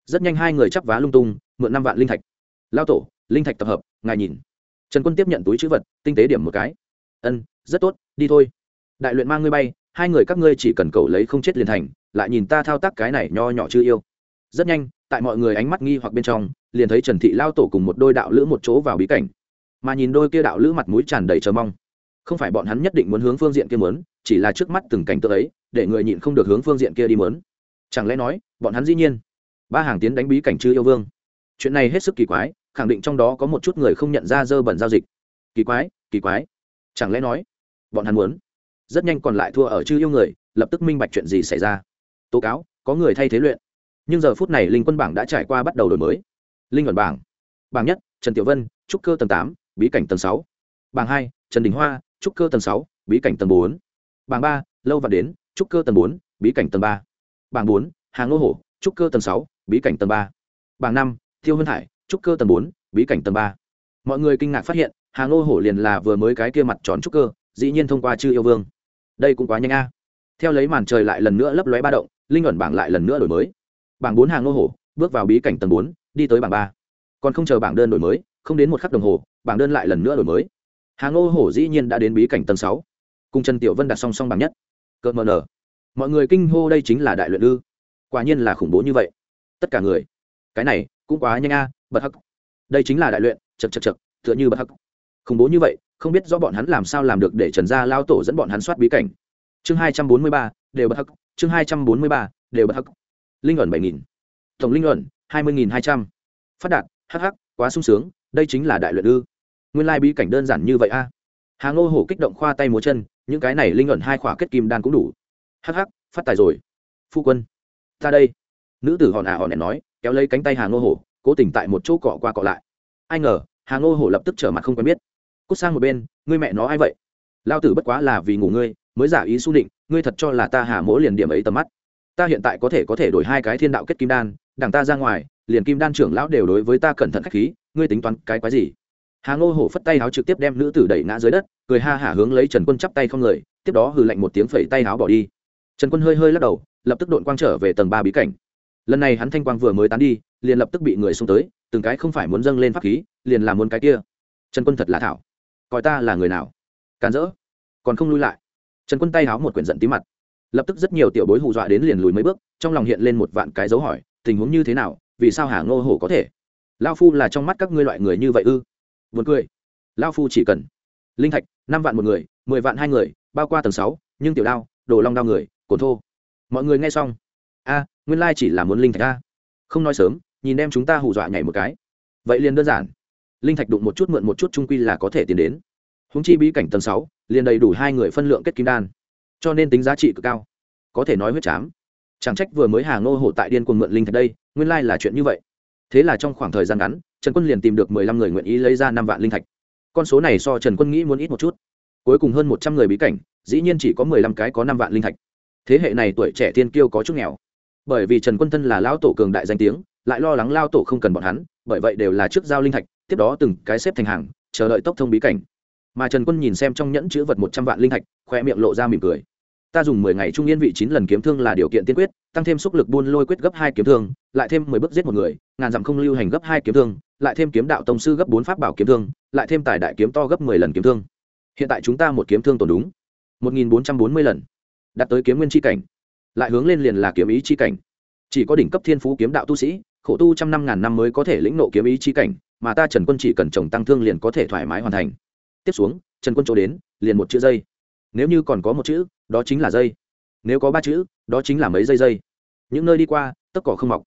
Rất nhanh hai người chắp vá lung tung, mượn năm vạn linh thạch. Lao tổ, linh thạch tập hợp, ngài nhìn. Trần quân tiếp nhận túi chữ vật, tinh tế điểm một cái. Ân, rất tốt, đi thôi. Đại luyện mang ngươi bay, hai người các ngươi chỉ cần cầu lấy không chết liền thành, lại nhìn ta thao tác cái này nho nhỏ chưa yêu. Rất nhanh, tại mọi người ánh mắt nghi hoặc bên trong, liền thấy trần thị lao tổ cùng một đôi đạo lữ một chỗ vào bí cảnh. Mà nhìn đôi kia đạo lữ mặt mũi tràn đầy chờ mong. Không phải bọn hắn nhất định muốn hướng phương diện kia muốn chỉ là trước mắt từng cảnh tượng ấy, để người nhịn không được hướng phương diện kia đi mớn chẳng lẽ nói, bọn hắn dĩ nhiên, ba hàng tiến đánh bí cảnh chư yêu vương? Chuyện này hết sức kỳ quái, khẳng định trong đó có một chút người không nhận ra dơ bẩn giao dịch. Kỳ quái kỳ quái. Chẳng lẽ nói, bọn hắn muốn rất nhanh còn lại thua ở chư yêu người, lập tức minh bạch chuyện gì xảy ra. Tố cáo, có người thay thế luyện. Nhưng giờ phút này linh quân bảng đã trải qua bắt đầu đổi mới. Linh luận bảng. Bảng nhất, trần tiểu vân, trúc cơ tầng tám, bí cảnh tầng sáu. Bảng hai, trần đình hoa, trúc cơ tầng sáu, bí cảnh tầng bốn bảng ba, lâu và đến, trúc cơ tầng bốn, bí cảnh tầng ba. Bảng bốn hàng ngô hổ, trúc cơ tầng sáu, bí cảnh tầng ba. Bảng năm, thiêu hân hải, trúc cơ tầng bốn, bí cảnh tầng ba. Mọi người kinh ngạc phát hiện hàng ngô hổ liền là vừa mới cái kia mặt tròn trúc cơ, dĩ nhiên thông qua chư yêu vương. Đây cũng quá nhanh a. Theo lấy màn trời lại lần nữa lấp lóe ba động, linh luận bảng lại lần nữa đổi mới. Bảng bốn hàng ngô hổ, bước vào bí cảnh tầng bốn, đi tới bảng ba. Còn không chờ bảng đơn đổi mới, không đến một khắc đồng hồ, bảng đơn lại lần nữa đổi mới. Hàng ngô hổ dĩ nhiên đã đến bí cảnh tầng sáu cùng trần tiểu vân đặt song song bằng nhất. Cợt mờ nở. Mọi người kinh hô đây chính là đại luyện ư. Quả nhiên là khủng bố như vậy. Tất cả người. Cái này, cũng quá nhanh a, bật hắc. Đây chính là đại luyện chật chật chật tựa như bật hắc. Khủng bố như vậy, không biết rõ bọn hắn làm sao làm được để trần gia lao tổ dẫn bọn hắn soát bí cảnh. Chương hai trăm bốn mươi ba, đều bật hắc. Chương hai trăm bốn mươi ba, đều bật hắc. Linh ẩn bảy nghìn. Tổng linh ẩn, hai mươi nghìn hai trăm. Phát đạt hh quá sung sướng, đây chính là đại luyện ư. Nguyên lai bí cảnh đơn giản như vậy a. À. hà ngô hổ kích động khoa tay múa chân những cái này linh ẩn hai khỏa kết kim đan cũng đủ. Hắc hắc, phát tài rồi. Phu quân, ta đây. Nữ tử hòn à hòn nén nói, kéo lấy cánh tay hà ngô hổ, cố tình tại một chỗ cọ qua cọ lại. Ai ngờ, hà ngô hổ lập tức trở mặt không quen biết. Cút sang một bên, ngươi mẹ nó ai vậy? Lao tử bất quá là vì ngủ ngươi, mới giả ý su định ngươi thật cho là ta hà mỗ liền điểm ấy tầm mắt. Ta hiện tại có thể có thể đổi hai cái thiên đạo kết kim đan, đằng ta ra ngoài, liền kim đan trưởng lão đều đối với ta cẩn thận khách khí, ngươi tính toán cái quái gì? Hà ngô hổ phất tay áo trực tiếp đem nữ tử đẩy ngã dưới đất, cười ha hả hướng lấy trần quân chắp tay không người, tiếp đó hừ lạnh một tiếng phẩy tay áo bỏ đi. Trần quân hơi hơi lắc đầu, lập tức đội quang trở về tầng ba bí cảnh. Lần này hắn thanh quang vừa mới tán đi, liền lập tức bị người xông tới, từng cái không phải muốn dâng lên pháp khí, liền làm muốn cái kia. Trần quân thật là thảo. Coi ta là người nào? Càn rỡ. Còn không lui lại. Trần quân tay háo một quyển giận tí mặt. Lập tức rất nhiều tiểu bối hù dọa đến liền lùi mấy bước, trong lòng hiện lên một vạn cái dấu hỏi, tình huống như thế nào, vì sao hà ngô hổ có thể? Lao phu là trong mắt các ngươi loại người như vậy ư? Buồn cười. Lão phu chỉ cần linh thạch, năm vạn một người, mười vạn hai người, bao qua tầng sáu, nhưng tiểu đao, đồ long đao người, cồn thô. Mọi người nghe xong. A, nguyên lai chỉ là muốn linh thạch a. Không nói sớm, nhìn em chúng ta hù dọa nhảy một cái. Vậy liền đơn giản. Linh thạch đụng một chút mượn một chút trung quy là có thể tiến đến. Hùng chi bí cảnh tầng sáu, liền đầy đủ hai người phân lượng kết kim đan. Cho nên tính giá trị cực cao. Có thể nói huyết chám. Chẳng trách vừa mới hà ngô hổ tại điên cuồng mượn linh thạch đây, nguyên lai là chuyện như vậy. Thế là trong khoảng thời gian ngắn trần quân liền tìm được mười lăm người nguyện ý lấy ra năm vạn linh thạch. Con số này so trần quân nghĩ muốn ít một chút. Cuối cùng hơn một trăm người bí cảnh, dĩ nhiên chỉ có mười lăm cái có năm vạn linh thạch. Thế hệ này tuổi trẻ tiên kiêu có chút nghèo. Bởi vì trần quân thân là lão tổ cường đại danh tiếng, lại lo lắng lao tổ không cần bọn hắn, bởi vậy đều là trước giao linh thạch, tiếp đó từng cái xếp thành hàng, chờ đợi tốc thông bí cảnh. Mà trần quân nhìn xem trong nhẫn chữ vật một trăm vạn linh thạch, khoe miệng lộ ra mỉm cười. Ta dùng mười ngày trung yên vị chín lần kiếm thương là điều kiện tiên quyết, tăng thêm sức lực buôn lôi quyết gấp hai kiếm thương, lại thêm mười bước giết một người, ngàn dặm không lưu hành gấp hai kiếm thương lại thêm kiếm đạo tông sư gấp bốn pháp bảo kiếm thương, lại thêm tài đại kiếm to gấp mười lần kiếm thương. Hiện tại chúng ta một kiếm thương tổn đúng một nghìn bốn trăm bốn mươi lần. Đạt tới kiếm nguyên tri cảnh. Lại hướng lên liền là kiếm ý chi cảnh. Chỉ có đỉnh cấp thiên phú kiếm đạo tu sĩ, khổ tu trăm năm ngàn năm mới có thể lĩnh nộ kiếm ý chi cảnh, mà ta trần quân chỉ cần trồng tăng thương liền có thể thoải mái hoàn thành. Tiếp xuống, trần quân chỗ đến, liền một chữ dây. Nếu như còn có một chữ, đó chính là dây. Nếu có ba chữ, đó chính là mấy dây dây. Những nơi đi qua, tất cỏ không mọc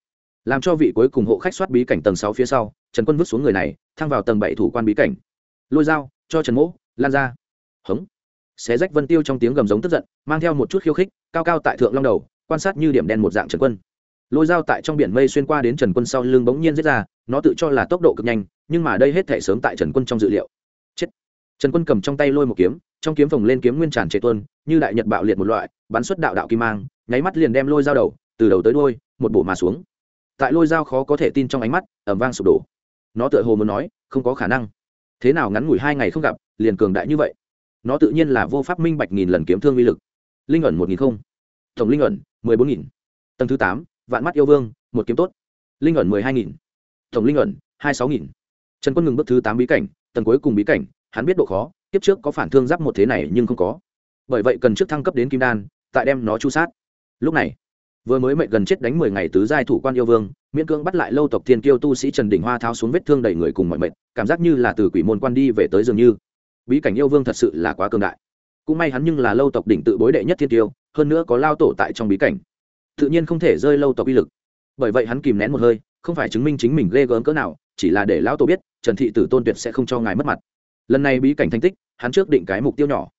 làm cho vị cuối cùng hộ khách soát bí cảnh tầng sáu phía sau, trần quân vứt xuống người này, thăng vào tầng bảy thủ quan bí cảnh. Lôi dao, cho trần mỗ, lan ra. Hống. Xé rách vân tiêu trong tiếng gầm giống tức giận, mang theo một chút khiêu khích, cao cao tại thượng long đầu, quan sát như điểm đen một dạng trần quân. Lôi dao tại trong biển mây xuyên qua đến trần quân sau lưng bỗng nhiên giết ra, nó tự cho là tốc độ cực nhanh, nhưng mà đây hết thể sớm tại trần quân trong dự liệu. Chết. Trần quân cầm trong tay lôi một kiếm, trong kiếm phồng lên kiếm nguyên tràn chế tuân như đại nhật bạo liệt một loại, bắn xuất đạo đạo kim mang, nháy mắt liền đem lôi dao đầu, từ đầu tới đuôi, một bổ mà xuống tại lôi dao khó có thể tin trong ánh mắt ẩm vang sụp đổ. Nó tựa hồ muốn nói, không có khả năng. Thế nào ngắn ngủi hai ngày không gặp, liền cường đại như vậy? Nó tự nhiên là vô pháp minh bạch nghìn lần kiếm thương uy lực. Linh ẩn một nghìn không. Tổng linh ẩn, mười bốn nghìn. Tầng thứ tám, vạn mắt yêu vương, một kiếm tốt. Linh ẩn mười hai nghìn. Tổng linh ẩn, hai sáu nghìn. Trần quân ngừng bước thứ tám bí cảnh, tầng cuối cùng bí cảnh, hắn biết độ khó, kiếp trước có phản thương giáp một thế này nhưng không có. Bởi vậy cần trước thăng cấp đến kim đan, tại đem nó chu sát. Lúc này vừa mới mệnh gần chết đánh mười ngày tứ giai thủ quan yêu vương, miễn cưỡng bắt lại lâu tộc thiên kiêu tu sĩ trần đình hoa tháo xuống vết thương đầy người cùng mọi mệnh, cảm giác như là từ quỷ môn quan đi về tới dường như. Bí cảnh yêu vương thật sự là quá cường đại. Cũng may hắn nhưng là lâu tộc đỉnh tự bối đệ nhất thiên tiêu hơn nữa có lao tổ tại trong bí cảnh. Tự nhiên không thể rơi lâu tộc uy lực. Bởi vậy hắn kìm nén một hơi, không phải chứng minh chính mình ghê gớm cỡ nào, chỉ là để lão tổ biết, trần thị tử tôn tuyệt sẽ không cho ngài mất mặt. Lần này bí cảnh thành tích, hắn trước định cái mục tiêu nhỏ.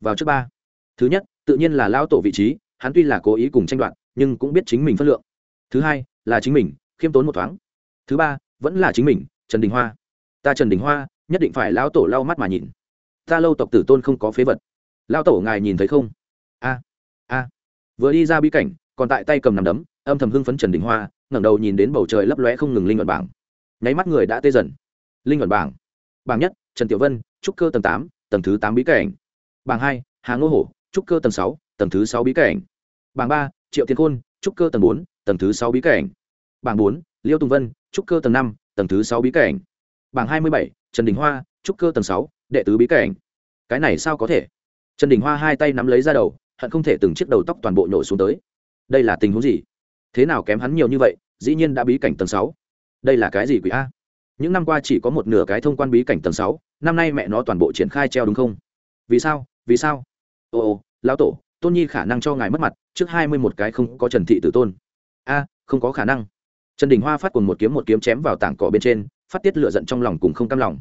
Vào trước ba. Thứ nhất, tự nhiên là lão tổ vị trí, hắn tuy là cố ý cùng tranh đoạt nhưng cũng biết chính mình phân lượng. Thứ hai, là chính mình, khiêm tốn một thoáng. Thứ ba, vẫn là chính mình, trần đình hoa. Ta trần đình hoa, nhất định phải lão tổ lau mắt mà nhìn. Ta lâu tộc tử tôn không có phế vật. Lão tổ ngài nhìn thấy không? A a. Vừa đi ra bí cảnh, còn tại tay cầm nằm đấm, âm thầm hưng phấn trần đình hoa, ngẩng đầu nhìn đến bầu trời lấp lóe không ngừng linh luận bảng. Nháy mắt người đã tê dần. Linh luận bảng. Bảng nhất, trần tiểu vân, trúc cơ tầng tám, tầng thứ tám bí cảnh. Bảng hai, hà ngô hổ, trúc cơ tầng sáu, tầng thứ sáu bí cảnh. Bảng ba triệu Thiên khôn, trúc cơ tầng bốn, tầng thứ sáu bí cảnh. Bảng bốn, liêu tùng vân, trúc cơ tầng năm, tầng thứ sáu bí cảnh. Bảng hai mươi bảy, trần đình hoa, trúc cơ tầng sáu, đệ tứ bí cảnh. Cái này sao có thể? Trần đình hoa hai tay nắm lấy ra đầu, hận không thể từng chiếc đầu tóc toàn bộ nhổ xuống tới. Đây là tình huống gì? Thế nào kém hắn nhiều như vậy, dĩ nhiên đã bí cảnh tầng sáu. Đây là cái gì quỷ a? Những năm qua chỉ có một nửa cái thông quan bí cảnh tầng sáu, năm nay mẹ nó toàn bộ triển khai treo đúng không? Vì sao? Vì sao? Ồ ồ lão tổ tôn nhi khả năng cho ngài mất mặt, trước hai mươi một cái không có trần thị tử tôn. A, không có khả năng. Trần đình hoa phát cùng một kiếm một kiếm chém vào tảng cỏ bên trên, phát tiết lựa giận trong lòng cùng không cam lòng.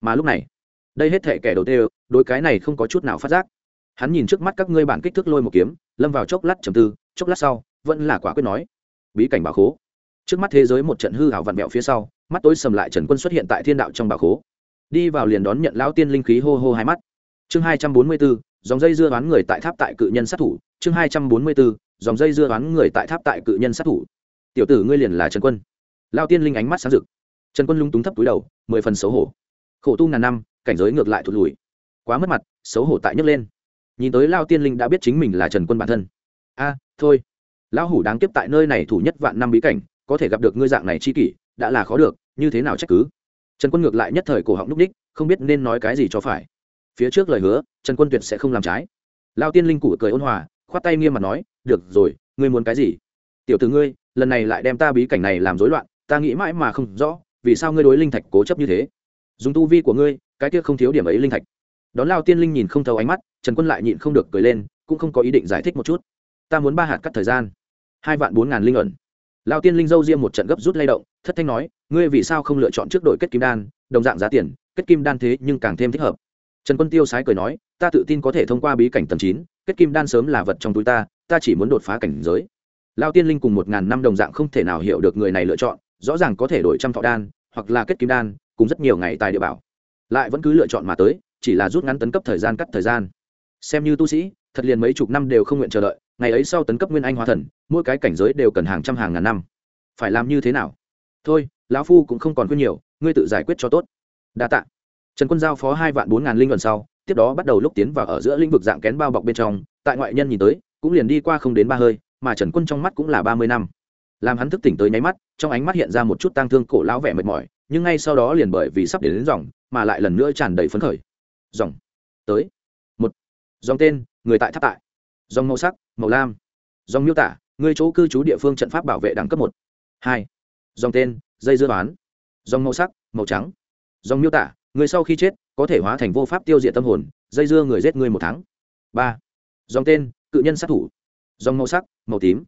Mà lúc này, đây hết thể kẻ đầu tiên đối cái này không có chút nào phát giác. Hắn nhìn trước mắt các ngươi bản kích thước lôi một kiếm, lâm vào chốc lát trầm tư, chốc lát sau, vẫn là quả quyết nói. Bí cảnh bảo khố. Trước mắt thế giới một trận hư hảo vặn vẹo phía sau, mắt tối sầm lại trần quân xuất hiện tại thiên đạo trong bảo khố. Đi vào liền đón nhận lão tiên linh khí hô hô hai mắt. Chương hai trăm bốn mươi bốn dòng dây dưa đoán người tại tháp tại cự nhân sát thủ, chương hai trăm bốn mươi bốn, dòng dây dưa đoán người tại tháp tại cự nhân sát thủ. Tiểu tử ngươi liền là trần quân. Lao tiên linh ánh mắt sáng rực. Trần quân lung túng thấp túi đầu, mười phần xấu hổ. Khổ tu ngàn năm, cảnh giới ngược lại thụt lùi. Quá mất mặt, xấu hổ tại nhấc lên. Nhìn tới lao tiên linh đã biết chính mình là trần quân bản thân. A, thôi. Lão hủ đáng tiếp tại nơi này thủ nhất vạn năm bí cảnh, có thể gặp được ngươi dạng này chi kỷ, đã là khó được, như thế nào trách cứ? Trần quân ngược lại nhất thời cổ họng núp đích không biết nên nói cái gì cho phải phía trước lời hứa, trần quân tuyệt sẽ không làm trái. Lao tiên linh cụ cười ôn hòa, khoát tay nghiêm mặt nói, được rồi, ngươi muốn cái gì? Tiểu t ử ngươi, lần này lại đem ta bí cảnh này làm rối loạn, ta nghĩ mãi mà không rõ, vì sao ngươi đối linh thạch cố chấp như thế? Dùng tu vi của ngươi, cái kia không thiếu điểm ấy linh thạch. Đón lao tiên linh nhìn không thấu ánh mắt, trần quân lại nhịn không được cười lên, cũng không có ý định giải thích một chút. Ta muốn ba hạt cắt thời gian, hai vạn bốn ngàn linh ẩn. Lao tiên linh dâu riêng một trận gấp rút lay động, thất thanh nói, ngươi vì sao không lựa chọn trước đội kết kim đan, đồng dạng giá tiền, kết kim đan thế nhưng càng thêm thích hợp trần quân tiêu sái cười nói, ta tự tin có thể thông qua bí cảnh tầng chín, kết kim đan sớm là vật trong túi ta ta chỉ muốn đột phá cảnh giới. Lao tiên linh cùng một ngàn năm đồng dạng không thể nào hiểu được người này lựa chọn, rõ ràng có thể đổi trăm thọ đan, hoặc là kết kim đan, cùng rất nhiều ngày tài địa bảo. Lại vẫn cứ lựa chọn mà tới, chỉ là rút ngắn tấn cấp thời gian cắt thời gian. Xem như tu sĩ, thật liền mấy chục năm đều không nguyện chờ đợi, ngày ấy sau tấn cấp nguyên anh hóa thần, mỗi cái cảnh giới đều cần hàng trăm hàng ngàn năm. Phải làm như thế nào? Thôi, lão phu cũng không còn khuyên nhiều, ngươi tự giải quyết cho tốt. Đa tạ trần quân giao phó hai vạn bốn ngàn linh luận sau tiếp đó bắt đầu lúc tiến vào ở giữa lĩnh vực dạng kén bao bọc bên trong tại ngoại nhân nhìn tới cũng liền đi qua không đến ba hơi mà trần quân trong mắt cũng là ba mươi năm. Làm hắn thức tỉnh tới nháy mắt trong ánh mắt hiện ra một chút tang thương cổ lão vẻ mệt mỏi nhưng ngay sau đó liền bởi vì sắp đến, đến dòng mà lại lần nữa tràn đầy phấn khởi. Dòng. Tới. Một. Dòng tên người tại tháp tại. Dòng màu sắc màu lam. Dòng miêu tả người chỗ cư trú địa phương trận pháp bảo vệ đẳng cấp một. Hai. Dòng tên dây dưa đoán. Dòng màu sắc màu trắng. Dòng miêu tả người sau khi chết có thể hóa thành vô pháp tiêu diệt tâm hồn dây dưa người giết người một tháng. Ba. Dòng tên cự nhân sát thủ. Dòng màu sắc màu tím.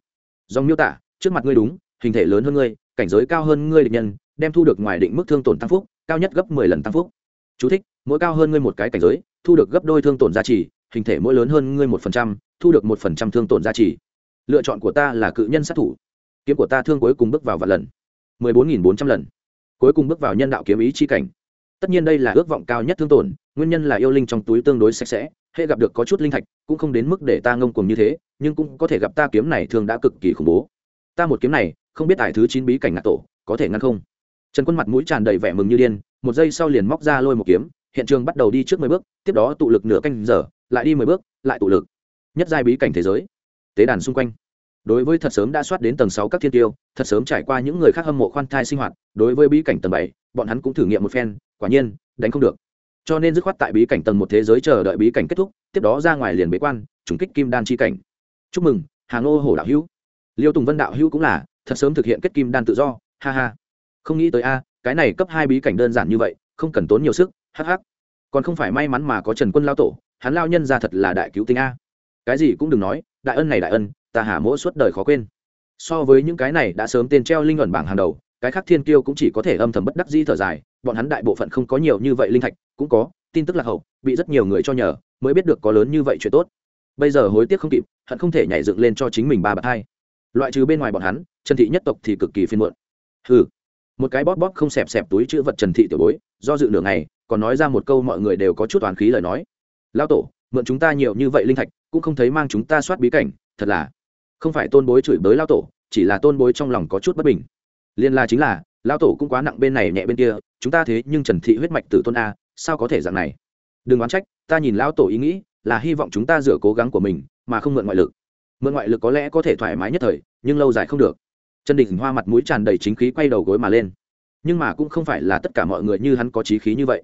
Dòng miêu tả trước mặt ngươi đúng hình thể lớn hơn ngươi cảnh giới cao hơn ngươi địch nhân đem thu được ngoài định mức thương tổn tăng phúc cao nhất gấp mười lần tăng phúc. Chú thích, mỗi cao hơn ngươi một cái cảnh giới thu được gấp đôi thương tổn giá trị hình thể mỗi lớn hơn ngươi một phần trăm thu được một phần trăm thương tổn giá trị lựa chọn của ta là cự nhân sát thủ. Kiếm của ta thương cuối cùng bước vào vạn lần. Mười bốn nghìn bốn trăm lần. Cuối cùng bước vào nhân đạo kiếm ý chi cảnh tất nhiên đây là ước vọng cao nhất thương tổn, nguyên nhân là yêu linh trong túi tương đối sạch sẽ, hệ gặp được có chút linh thạch, cũng không đến mức để ta ngông cuồng như thế, nhưng cũng có thể gặp ta kiếm này thường đã cực kỳ khủng bố. Ta một kiếm này, không biết tại thứ chín bí cảnh ngạc tổ, có thể ngăn không? Trần quân mặt mũi tràn đầy vẻ mừng như điên, một giây sau liền móc ra lôi một kiếm, hiện trường bắt đầu đi trước mười bước, tiếp đó tụ lực nửa canh giờ, lại đi mười bước, lại tụ lực. Nhất giai bí cảnh thế giới. Tế đàn xung quanh. Đối với thật sớm đã soát đến tầng sáu các thiên tiêu, thật sớm trải qua những người khác hâm mộ khoan thai sinh hoạt, đối với bí cảnh tầng bảy, bọn hắn cũng thử nghiệm một phen quả nhiên, đánh không được. Cho nên dứt khoát tại bí cảnh tầng một thế giới chờ đợi bí cảnh kết thúc, tiếp đó ra ngoài liền bế quan, trùng kích kim đan chi cảnh. Chúc mừng hàng ngô hổ đạo hữu. Liêu tùng vân đạo hữu cũng là, thật sớm thực hiện kết kim đan tự do, ha ha. Không nghĩ tới a, cái này cấp hai bí cảnh đơn giản như vậy, không cần tốn nhiều sức hh còn không phải may mắn mà có trần quân lao tổ, hắn lao nhân ra thật là đại cứu tinh a. Cái gì cũng đừng nói, đại ân này đại ân, ta hà mỗi suốt đời khó quên. So với những cái này đã sớm tên treo linh luận bảng hàng đầu, cái khác thiên kiêu cũng chỉ có thể âm thầm bất đắc di thở dài bọn hắn đại bộ phận không có nhiều như vậy linh thạch, cũng có, tin tức lạc hậu, bị rất nhiều người cho nhờ, mới biết được có lớn như vậy chuyện tốt. Bây giờ hối tiếc không kịp, hận không thể nhảy dựng lên cho chính mình ba bậc hai. Loại trừ bên ngoài bọn hắn, trần thị nhất tộc thì cực kỳ phiên muộn. Hừ, một cái bóp bóp không xẹp xẹp túi chữ vật trần thị tiểu bối, do dự nửa ngày, còn nói ra một câu mọi người đều có chút toàn khí lời nói. Lao tổ, mượn chúng ta nhiều như vậy linh thạch, cũng không thấy mang chúng ta soát bí cảnh, thật là, không phải tôn bối chửi bới lao tổ, chỉ là tôn bối trong lòng có chút bất bình. Liên la chính là lao tổ cũng quá nặng bên này nhẹ bên kia chúng ta thế nhưng trần thị huyết mạch tử tôn a, sao có thể dạng này? Đừng oán trách, ta nhìn lão tổ ý nghĩ, là hy vọng chúng ta dựa cố gắng của mình, mà không mượn ngoại lực. Mượn ngoại lực có lẽ có thể thoải mái nhất thời, nhưng lâu dài không được. Trần đình hoa mặt mũi tràn đầy chính khí quay đầu gối mà lên. Nhưng mà cũng không phải là tất cả mọi người như hắn có trí khí như vậy.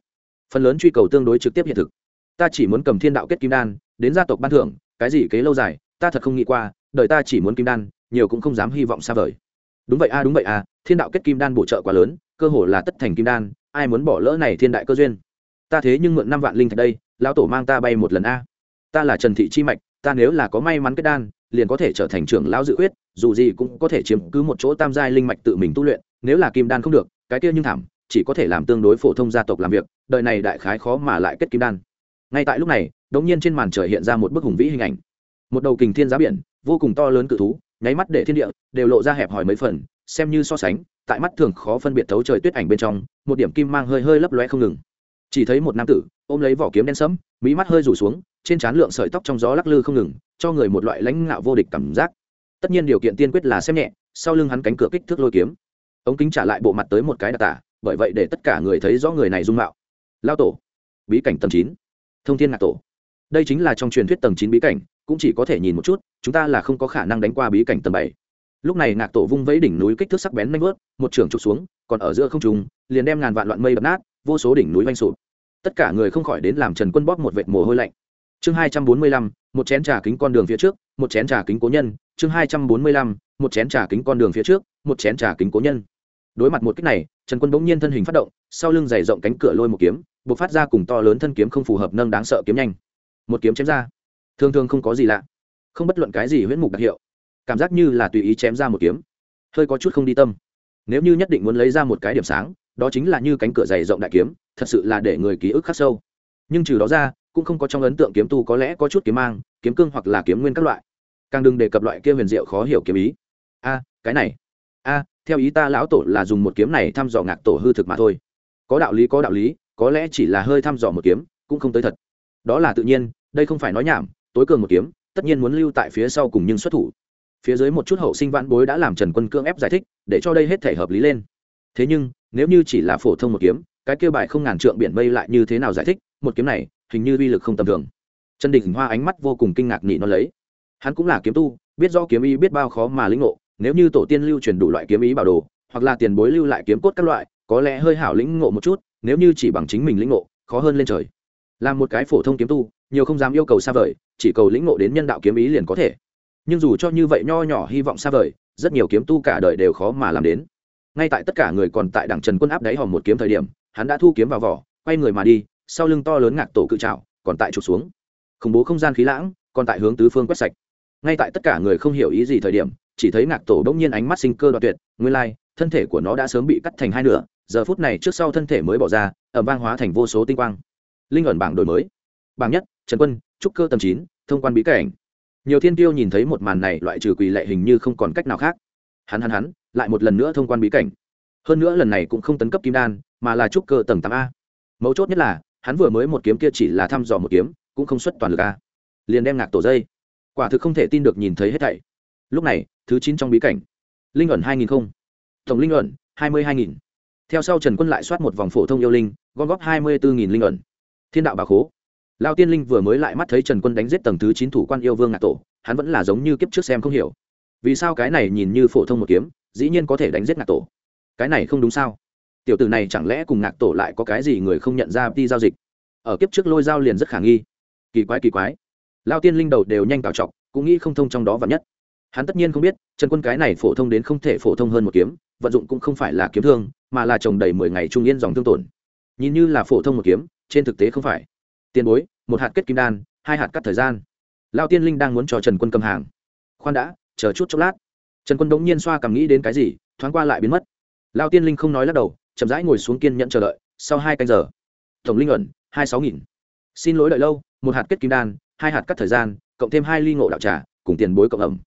Phần lớn truy cầu tương đối trực tiếp hiện thực. Ta chỉ muốn cầm thiên đạo kết kim đan, đến gia tộc ban thưởng, cái gì kế lâu dài, ta thật không nghĩ qua, đời ta chỉ muốn kim đan, nhiều cũng không dám hy vọng xa vời đúng vậy a, đúng vậy a, thiên đạo kết kim đan bổ trợ quá lớn, cơ hồ là tất thành kim đan, ai muốn bỏ lỡ này thiên đại cơ duyên? Ta thế nhưng mượn năm vạn linh thạch đây, lão tổ mang ta bay một lần a. Ta là trần thị chi mạch, ta nếu là có may mắn kết đan, liền có thể trở thành trưởng lão dự quyết dù gì cũng có thể chiếm cứ một chỗ tam giai linh mạch tự mình tu luyện, nếu là kim đan không được, cái kia nhưng thảm, chỉ có thể làm tương đối phổ thông gia tộc làm việc, đời này đại khái khó mà lại kết kim đan. Ngay tại lúc này đột nhiên trên màn trời hiện ra một bức hùng vĩ hình ảnh. Một đầu kình thiên giá biển, vô cùng to lớn cự thú nháy mắt để thiên địa đều lộ ra hẹp hòi mấy phần, xem như so sánh, tại mắt thường khó phân biệt thấu trời tuyết ảnh bên trong, một điểm kim mang hơi hơi lấp lóe không ngừng. Chỉ thấy một nam tử ôm lấy vỏ kiếm đen sẫm, mí mắt hơi rủ xuống, trên trán lượng sợi tóc trong gió lắc lư không ngừng, cho người một loại lãnh ngạo vô địch cảm giác. Tất nhiên điều kiện tiên quyết là xem nhẹ, sau lưng hắn cánh cửa kích thước lôi kiếm. Ống kính trả lại bộ mặt tới một cái đặc tả, bởi vậy để tất cả người thấy rõ người này dung mạo. Lao tổ, bí cảnh tầng chín. Thông thiên ngạc tổ. Đây chính là trong truyền thuyết tầng chín bí cảnh cũng chỉ có thể nhìn một chút, chúng ta là không có khả năng đánh qua bí cảnh tầng bảy. Lúc này ngạc tổ vung vẫy đỉnh núi kích thước sắc bén nanh vớt, một trường trục xuống, còn ở giữa không trùng liền đem ngàn vạn loạn mây đập nát, vô số đỉnh núi vanh sụp. Tất cả người không khỏi đến làm trần quân bóp một vệt mồ hôi lạnh. Chương hai trăm bốn mươi lăm, một chén trà kính con đường phía trước, một chén trà kính cố nhân. Chương hai trăm bốn mươi lăm, một chén trà kính con đường phía trước, một chén trà kính cố nhân. Đối mặt một cách này, trần quân bỗng nhiên thân hình phát động, sau lưng dày rộng cánh cửa lôi một kiếm b ộ c phát ra cùng to lớn thân kiếm không phù hợp nâng đáng sợ kiếm nhanh. Một kiếm chém ra thường thường không có gì lạ. Không bất luận cái gì huyễn mục đặc hiệu. Cảm giác như là tùy ý chém ra một kiếm. Hơi có chút không đi tâm. Nếu như nhất định muốn lấy ra một cái điểm sáng, đó chính là như cánh cửa dày rộng đại kiếm, thật sự là để người ký ức khắc sâu. Nhưng trừ đó ra, cũng không có trong ấn tượng kiếm tu có lẽ có chút kiếm mang, kiếm cương hoặc là kiếm nguyên các loại. Càng đừng đề cập loại kia huyền diệu khó hiểu kiếm ý. A, cái này. A, theo ý ta lão tổ là dùng một kiếm này thăm dò ngạc tổ hư thực mà thôi. Có đạo lý, có đạo lý, có lẽ chỉ là hơi thăm dò một kiếm, cũng không tới thật. Đó là tự nhiên, đây không phải nói nhảm tối cường một kiếm, tất nhiên muốn lưu tại phía sau cùng nhưng xuất thủ. Phía dưới một chút hậu sinh vãn bối đã làm trần quân cương ép giải thích, để cho đây hết thể hợp lý lên. Thế nhưng, nếu như chỉ là phổ thông một kiếm, cái kêu bài không ngàn trượng biển mây lại như thế nào giải thích, một kiếm này, hình như uy lực không tầm thường. Trần đình hoa ánh mắt vô cùng kinh ngạc nhị nó lấy. Hắn cũng là kiếm tu, biết do kiếm ý biết bao khó mà lĩnh ngộ, nếu như tổ tiên lưu truyền đủ loại kiếm ý bảo đồ, hoặc là tiền bối lưu lại kiếm cốt các loại, có lẽ hơi hảo lĩnh ngộ một chút, nếu như chỉ bằng chính mình lĩnh ngộ, khó hơn lên trời làm một cái phổ thông kiếm tu, nhiều không dám yêu cầu xa vời, chỉ cầu lĩnh ngộ đến nhân đạo kiếm ý liền có thể. Nhưng dù cho như vậy nho nhỏ hy vọng xa vời, rất nhiều kiếm tu cả đời đều khó mà làm đến. Ngay tại tất cả người còn tại đảng trần quân áp đáy hòm một kiếm thời điểm, hắn đã thu kiếm vào vỏ, quay người mà đi, sau lưng to lớn ngạc tổ cự trào còn tại trục xuống. Khủng bố không gian khí lãng, còn tại hướng tứ phương quét sạch. Ngay tại tất cả người không hiểu ý gì thời điểm, chỉ thấy ngạc tổ bỗng nhiên ánh mắt sinh cơ đoạt tuyệt, nguyên lai, thân thể của nó đã sớm bị cắt thành hai nửa, giờ phút này trước sau thân thể mới bỏ ra ẩm vang hóa thành vô số tinh quang linh ẩn bảng đổi mới. Bảng nhất, trần quân, trúc cơ tầm chín, thông quan bí cảnh. Nhiều thiên tiêu nhìn thấy một màn này loại trừ quỳ lệ hình như không còn cách nào khác. Hắn hắn hắn, lại một lần nữa thông quan bí cảnh. Hơn nữa lần này cũng không tấn cấp kim đan, mà là trúc cơ tầng tám a. Mấu chốt nhất là, hắn vừa mới một kiếm kia chỉ là thăm dò một kiếm, cũng không xuất toàn lực a. Liền đem ngạc tổ dây. Quả thực không thể tin được nhìn thấy hết thảy. Lúc này, thứ chín trong bí cảnh. Linh ẩn hai nghìn không. Tổng linh ẩn, hai mươi hai nghìn. Theo sau trần quân lại soát một vòng phổ thông yêu linh, gom góp hai mươi bốn nghìn linh ẩn thiên đạo bà khố. Lao tiên linh vừa mới lại mắt thấy trần quân đánh giết tầng thứ chín thủ quan yêu vương ngạc tổ, hắn vẫn là giống như kiếp trước xem không hiểu. Vì sao cái này nhìn như phổ thông một kiếm, dĩ nhiên có thể đánh giết ngạc tổ? Cái này không đúng sao? Tiểu tử này chẳng lẽ cùng ngạc tổ lại có cái gì người không nhận ra đi giao dịch? Ở kiếp trước lôi dao liền rất khả nghi. Kỳ quái kỳ quái. Lao tiên linh đầu đều nhanh cào chọc, cũng nghĩ không thông trong đó và nhất. Hắn tất nhiên không biết, trần quân cái này phổ thông đến không thể phổ thông hơn một kiếm, vận dụng cũng không phải là kiếm thương, mà là trồng đầy mười ngày trung yên dòng thương tổn. Nhìn như là phổ thông một kiếm trên thực tế không phải. Tiền bối, một hạt kết kim đan, hai hạt cắt thời gian. Lao tiên linh đang muốn cho trần quân cầm hàng. Khoan đã, chờ chút chốc lát. Trần quân đống nhiên xoa cầm nghĩ đến cái gì, thoáng qua lại biến mất. Lao tiên linh không nói lắc đầu, chậm rãi ngồi xuống kiên nhẫn chờ đợi, sau hai canh giờ. Tổng linh ẩn, hai sáu nghìn. Xin lỗi đợi lâu, một hạt kết kim đan, hai hạt cắt thời gian, cộng thêm hai ly ngộ đạo trà, cùng tiền bối cộng ẩm.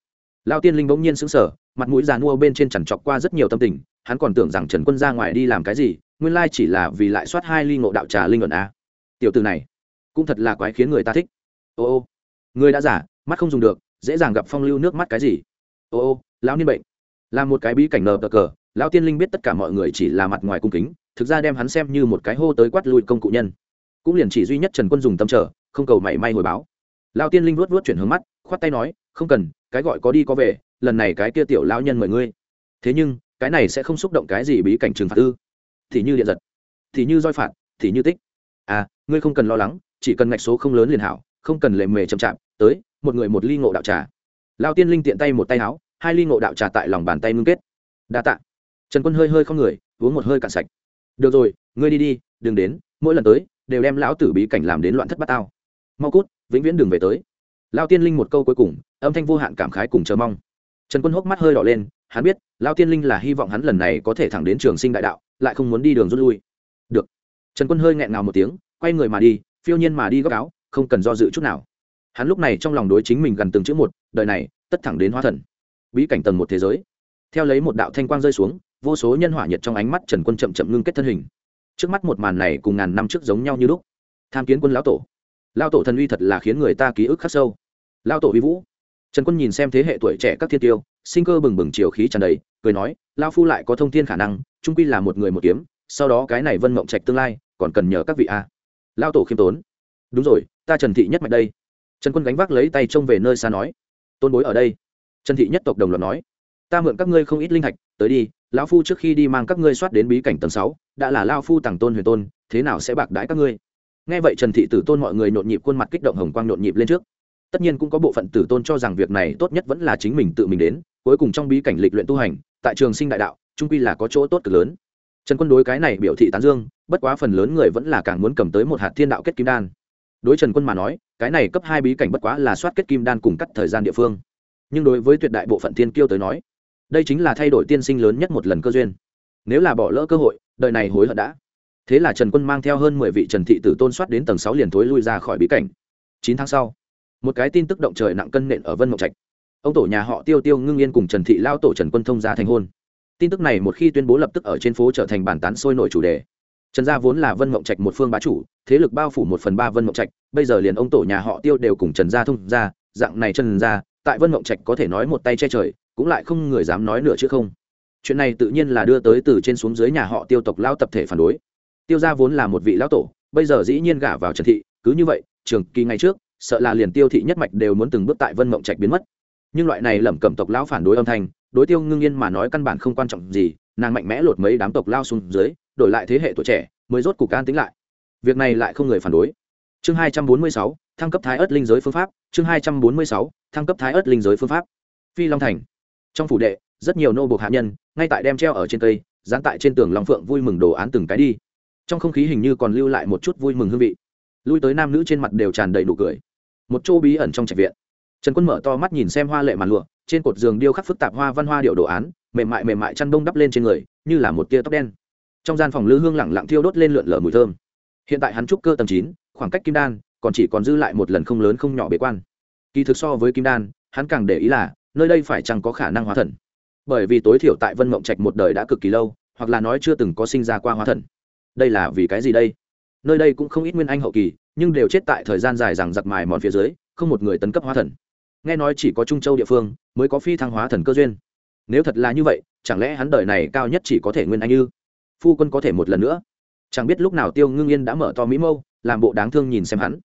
Lao tiên linh bỗng nhiên xứng sở mặt mũi già nua bên trên chằn chọc qua rất nhiều tâm tình, hắn còn tưởng rằng trần quân ra ngoài đi làm cái gì nguyên lai chỉ là vì lại soát hai ly ngộ đạo trà linh ẩn a. Tiểu từ này, cũng thật là quái khiến người ta thích. Ô ô, người đã giả, mắt không dùng được, dễ dàng gặp phong lưu nước mắt cái gì. Ô ô, lão niên bệnh. Là một cái bí cảnh nờ cờ, lão tiên linh biết tất cả mọi người chỉ là mặt ngoài cung kính, thực ra đem hắn xem như một cái hô tới quát lui công cụ nhân. Cũng liền chỉ duy nhất trần quân dùng tâm trở, không cầu mảy may hồi báo. Lão tiên linh vuốt vuốt chuyển hướng mắt, khoát tay nói, không cần, cái gọi có đi có về, lần này cái kia tiểu lão nhân mời ngươi. Thế nhưng, cái này sẽ không xúc động cái gì bí cảnh trừng phạt ư? Thì như điện giật, thì như roi phạt, thì như tích. À ngươi không cần lo lắng, chỉ cần ngạch số không lớn liền hảo, không cần lề mề chậm chạp, tới, một người một ly ngộ đạo trà. Lao tiên linh tiện tay một tay áo, hai ly ngộ đạo trà tại lòng bàn tay ngưng kết. Đa tạ. Trần quân hơi hơi không người, uống một hơi cạn sạch. Được rồi, ngươi đi đi, đừng đến, mỗi lần tới, đều đem lão tử bí cảnh làm đến loạn thất bát tao. Mau cút, vĩnh viễn đừng về tới. Lao tiên linh một câu cuối cùng, âm thanh vô hạn cảm khái cùng chờ mong. Trần quân hốc mắt hơi đỏ lên, hắn biết, lao tiên linh là hy vọng hắn lần này có thể thẳng đến trường sinh đại đạo lại không muốn đi đường rút lui. Được. Trần quân hơi nghẹn ngào một tiếng, quay người mà đi, phiêu nhiên mà đi góc áo, không cần do dự chút nào. Hắn lúc này trong lòng đối chính mình gần từng chữ một, đời này, tất thẳng đến hóa thần. Bí cảnh tầng một thế giới. Theo lấy một đạo thanh quang rơi xuống, vô số nhân hỏa nhiệt trong ánh mắt trần quân chậm chậm ngưng kết thân hình. Trước mắt một màn này cùng ngàn năm trước giống nhau như lúc. Tham kiến quân lão tổ. Lao tổ thần uy thật là khiến người ta ký ức khắc sâu. Lao tổ uy vũ trần quân nhìn xem thế hệ tuổi trẻ các thiên tiêu, sinh cơ bừng bừng chiều khí tràn đầy, cười nói lao phu lại có thông thiên khả năng, trung quy là một người một kiếm, sau đó cái này vân mộng trạch tương lai, còn cần nhờ các vị a. Lao tổ khiêm tốn, đúng rồi, ta trần thị nhất mạch đây. Trần quân gánh vác lấy tay trông về nơi xa nói, tôn bối ở đây. Trần thị nhất tộc đồng loạt nói, ta mượn các ngươi không ít linh thạch, tới đi, lão phu trước khi đi mang các ngươi soát đến bí cảnh tầng sáu, đã là lao phu tàng tôn huyền tôn, thế nào sẽ bạc đãi các ngươi? Nghe vậy trần thị tử tôn mọi người nhộn nhịp khuôn mặt kích động hồng quang nhộn nhịp lên trước tất nhiên cũng có bộ phận tử tôn cho rằng việc này tốt nhất vẫn là chính mình tự mình đến, cuối cùng trong bí cảnh lịch luyện tu hành, tại trường sinh đại đạo trung quy là có chỗ tốt cực lớn. Trần quân đối cái này biểu thị tán dương, bất quá phần lớn người vẫn là càng muốn cầm tới một hạt thiên đạo kết kim đan. Đối trần quân mà nói, cái này cấp hai bí cảnh bất quá là soát kết kim đan cùng cắt thời gian địa phương. Nhưng đối với tuyệt đại bộ phận thiên kiêu tới nói, đây chính là thay đổi tiên sinh lớn nhất một lần cơ duyên. Nếu là bỏ lỡ cơ hội, đời này hối hận đã. Thế là trần quân mang theo hơn mười vị trần thị tử tôn soát đến tầng sáu liền thối lui ra khỏi bí cảnh. Chín tháng sau một cái tin tức động trời nặng cân nện ở vân mộng trạch. Ông tổ nhà họ tiêu tiêu ngưng yên cùng trần thị lao tổ trần quân thông ra thành hôn. Tin tức này một khi tuyên bố lập tức ở trên phố trở thành bản tán sôi nổi chủ đề. Trần gia vốn là vân mộng trạch một phương bá chủ, thế lực bao phủ một phần ba vân mộng trạch, bây giờ liền ông tổ nhà họ tiêu đều cùng trần gia thông ra dạng này trần gia, tại vân mộng trạch có thể nói một tay che trời, cũng lại không người dám nói nữa chứ không. Chuyện này tự nhiên là đưa tới từ trên xuống dưới nhà họ tiêu tộc lao tập thể phản đối. Tiêu gia vốn là một vị lão tổ, bây giờ dĩ nhiên gả vào trần thị, cứ như vậy, trường kỳ ngày trước sợ là liền tiêu thị nhất mạch đều muốn từng bước tại vân mộng trạch biến mất. Nhưng loại này lẩm cẩm tộc lão phản đối âm thanh, đối tiêu ngưng yên mà nói căn bản không quan trọng gì, nàng mạnh mẽ lột mấy đám tộc lao xuống dưới, đổi lại thế hệ tuổi trẻ, mới rốt cục can tính lại. Việc này lại không người phản đối. Chương hai trăm bốn mươi sáu, thăng cấp thái ớt linh giới phương pháp, chương hai trăm bốn mươi sáu, thăng cấp thái ớt linh giới phương pháp. Phi long thành. Trong phủ đệ, rất nhiều nô buộc hạ nhân, ngay tại đem treo ở trên cây, dán tại trên tường long phượng vui mừng đồ án từng cái đi. Trong không khí hình như còn lưu lại một chút vui mừng hương vị lui tới nam nữ trên mặt đều tràn đầy nụ cười. Một chỗ bí ẩn trong trạch viện. Trần quân mở to mắt nhìn xem hoa lệ màn lụa, trên cột giường điêu khắc phức tạp hoa văn hoa điệu đồ án, mềm mại mềm mại chăn đông đắp lên trên người, như là một tia tóc đen. Trong gian phòng lư hương lẳng lặng thiêu đốt lên lượn lờ mùi thơm. Hiện tại hắn trúc cơ tầm chín, khoảng cách kim đan, còn chỉ còn dư lại một lần không lớn không nhỏ bế quan. Kỳ thực so với kim đan, hắn càng để ý là, nơi đây phải chăng có khả năng hóa thần. Bởi vì tối thiểu tại vân mộng trạch một đời đã cực kỳ lâu, hoặc là nói chưa từng có sinh ra qua hóa thần. Đây là vì cái gì đây? Nơi đây cũng không ít nguyên anh hậu kỳ, nhưng đều chết tại thời gian dài rằng giặc mài mòn phía dưới, không một người tấn cấp hóa thần. Nghe nói chỉ có trung châu địa phương mới có phi thăng hóa thần cơ duyên. Nếu thật là như vậy, chẳng lẽ hắn đời này cao nhất chỉ có thể nguyên anh ư? Phu quân có thể một lần nữa. Chẳng biết lúc nào tiêu ngưng yên đã mở to mỹ mâu, làm bộ đáng thương nhìn xem hắn.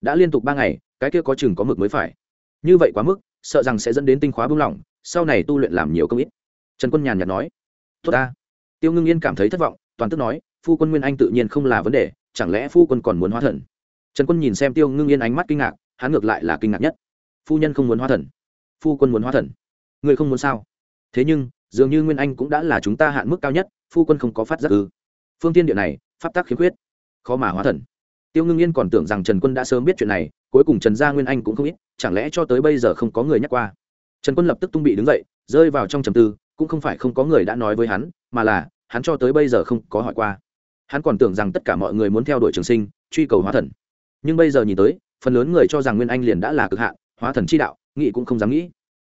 Đã liên tục ba ngày, cái kia có chừng có mực mới phải. Như vậy quá mức, sợ rằng sẽ dẫn đến tinh khóa buông lỏng, sau này tu luyện làm nhiều công ít. Trần quân nhàn nhạt nói. Tốt ta. Tiêu ngưng yên cảm thấy thất vọng, toàn tức nói, phu quân nguyên anh tự nhiên không là vấn đề chẳng lẽ phu quân còn muốn hóa thần? Trần quân nhìn xem tiêu ngưng yên ánh mắt kinh ngạc, hắn ngược lại là kinh ngạc nhất. Phu nhân không muốn hóa thần. Phu quân muốn hóa thần. Người không muốn sao? Thế nhưng, dường như nguyên anh cũng đã là chúng ta hạn mức cao nhất, phu quân không có phát giác ư. Phương tiên địa này, pháp tác khiếm khuyết. Khó mà hóa thần. Tiêu ngưng yên còn tưởng rằng trần quân đã sớm biết chuyện này, cuối cùng trần gia nguyên anh cũng không ít, chẳng lẽ cho tới bây giờ không có người nhắc qua? Trần quân lập tức tung bị đứng dậy, rơi vào trong trầm tư, cũng không phải không có người đã nói với hắn, mà là, hắn cho tới bây giờ không có hỏi qua hắn còn tưởng rằng tất cả mọi người muốn theo đuổi trường sinh, truy cầu hóa thần. Nhưng bây giờ nhìn tới, phần lớn người cho rằng nguyên anh liền đã là cực hạn, hóa thần chi đạo nghị cũng không dám nghĩ.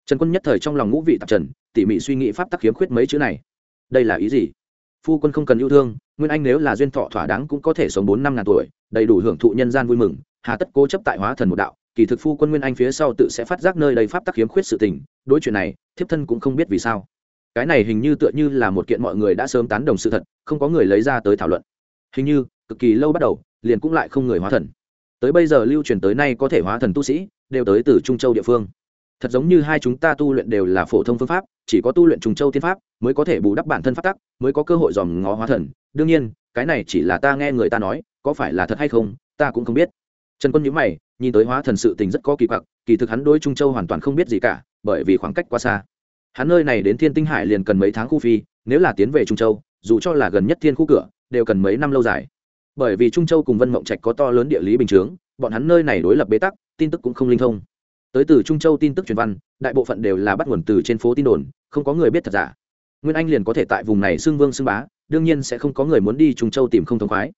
Trần quân nhất thời trong lòng ngũ vị tạp trần, tỉ mỉ suy nghĩ pháp tắc khiếm khuyết mấy chữ này. Đây là ý gì? Phu quân không cần yêu thương, nguyên anh nếu là duyên thọ thỏa đáng cũng có thể sống bốn năm ngàn tuổi, đầy đủ hưởng thụ nhân gian vui mừng, hà tất cố chấp tại hóa thần một đạo, kỳ thực phu quân nguyên anh phía sau tự sẽ phát giác nơi đầy pháp tắc khiếm khuyết sự tình, đối chuyện này, thiếp thân cũng không biết vì sao cái này hình như tựa như là một kiện mọi người đã sớm tán đồng sự thật, không có người lấy ra tới thảo luận. Hình như, cực kỳ lâu bắt đầu, liền cũng lại không người hóa thần. Tới bây giờ lưu truyền tới nay có thể hóa thần tu sĩ, đều tới từ trung châu địa phương. Thật giống như hai chúng ta tu luyện đều là phổ thông phương pháp, chỉ có tu luyện trung châu tiên pháp, mới có thể bù đắp bản thân phát tắc, mới có cơ hội dòm ngó hóa thần. Đương nhiên, cái này chỉ là ta nghe người ta nói, có phải là thật hay không, ta cũng không biết. Trần quân nhữ mày, nhìn tới hóa thần sự tình rất có kỳ quặc, kỳ thực hắn đối trung châu hoàn toàn không biết gì cả, bởi vì khoảng cách quá xa hắn nơi này đến thiên tinh hải liền cần mấy tháng khu phi, nếu là tiến về trung châu, dù cho là gần nhất thiên khu cửa, đều cần mấy năm lâu dài. Bởi vì trung châu cùng vân mộng trạch có to lớn địa lý bình chướng, bọn hắn nơi này đối lập bế tắc, tin tức cũng không linh thông. Tới từ trung châu tin tức truyền văn, đại bộ phận đều là bắt nguồn từ trên phố tin đồn, không có người biết thật giả. Nguyên anh liền có thể tại vùng này xưng vương xưng bá, đương nhiên sẽ không có người muốn đi trung châu tìm không thông khoái.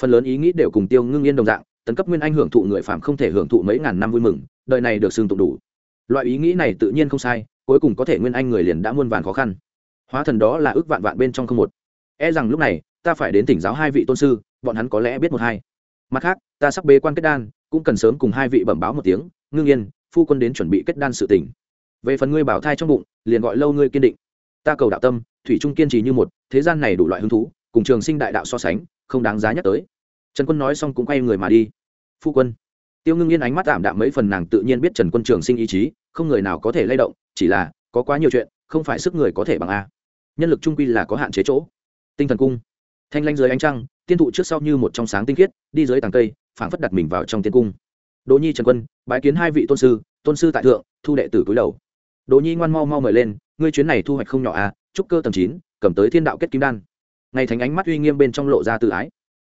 Phần lớn ý nghĩ đều cùng tiêu ngưng yên đồng dạng, tấn cấp nguyên anh hưởng thụ người phạm không thể hưởng thụ mấy ngàn năm vui mừng, đời này được xưng tụng đủ. Loại ý nghĩ này tự nhiên không sai cuối cùng có thể nguyên anh người liền đã muôn vàn khó khăn. Hóa thần đó là ước vạn vạn bên trong không một. E rằng lúc này, ta phải đến tỉnh giáo hai vị tôn sư, bọn hắn có lẽ biết một hai. Mặt khác, ta sắp bế quan kết đan, cũng cần sớm cùng hai vị bẩm báo một tiếng, ngưng yên, phu quân đến chuẩn bị kết đan sự tỉnh về phần ngươi bảo thai trong bụng, liền gọi lâu ngươi kiên định. Ta cầu đạo tâm, thủy trung kiên trì như một, thế gian này đủ loại hứng thú, cùng trường sinh đại đạo so sánh, không đáng giá nhắc tới. Trần quân nói xong cũng quay người mà đi. Phu quân. Tiêu ngưng yên ánh mắt tạm đạm mấy phần nàng tự nhiên biết trần quân trường sinh ý chí, không người nào có thể lay động chỉ là, có quá nhiều chuyện, không phải sức người có thể bằng a. Nhân lực trung quy là có hạn chế chỗ. Tinh thần cung. Thanh lanh dưới ánh trăng, tiên thụ trước sau như một trong sáng tinh khiết, đi dưới tàng cây, phảng phất đặt mình vào trong tiên cung. Đỗ nhi trần quân, bái kiến hai vị tôn sư tôn sư tại thượng, thu đệ tử cúi đầu. Đỗ nhi ngoan mau mau mời lên, ngươi chuyến này thu hoạch không nhỏ à trúc cơ tầm chín, cầm tới thiên đạo kết kim đan. Ngày thánh ánh mắt uy nghiêm bên trong lộ ra tự ái.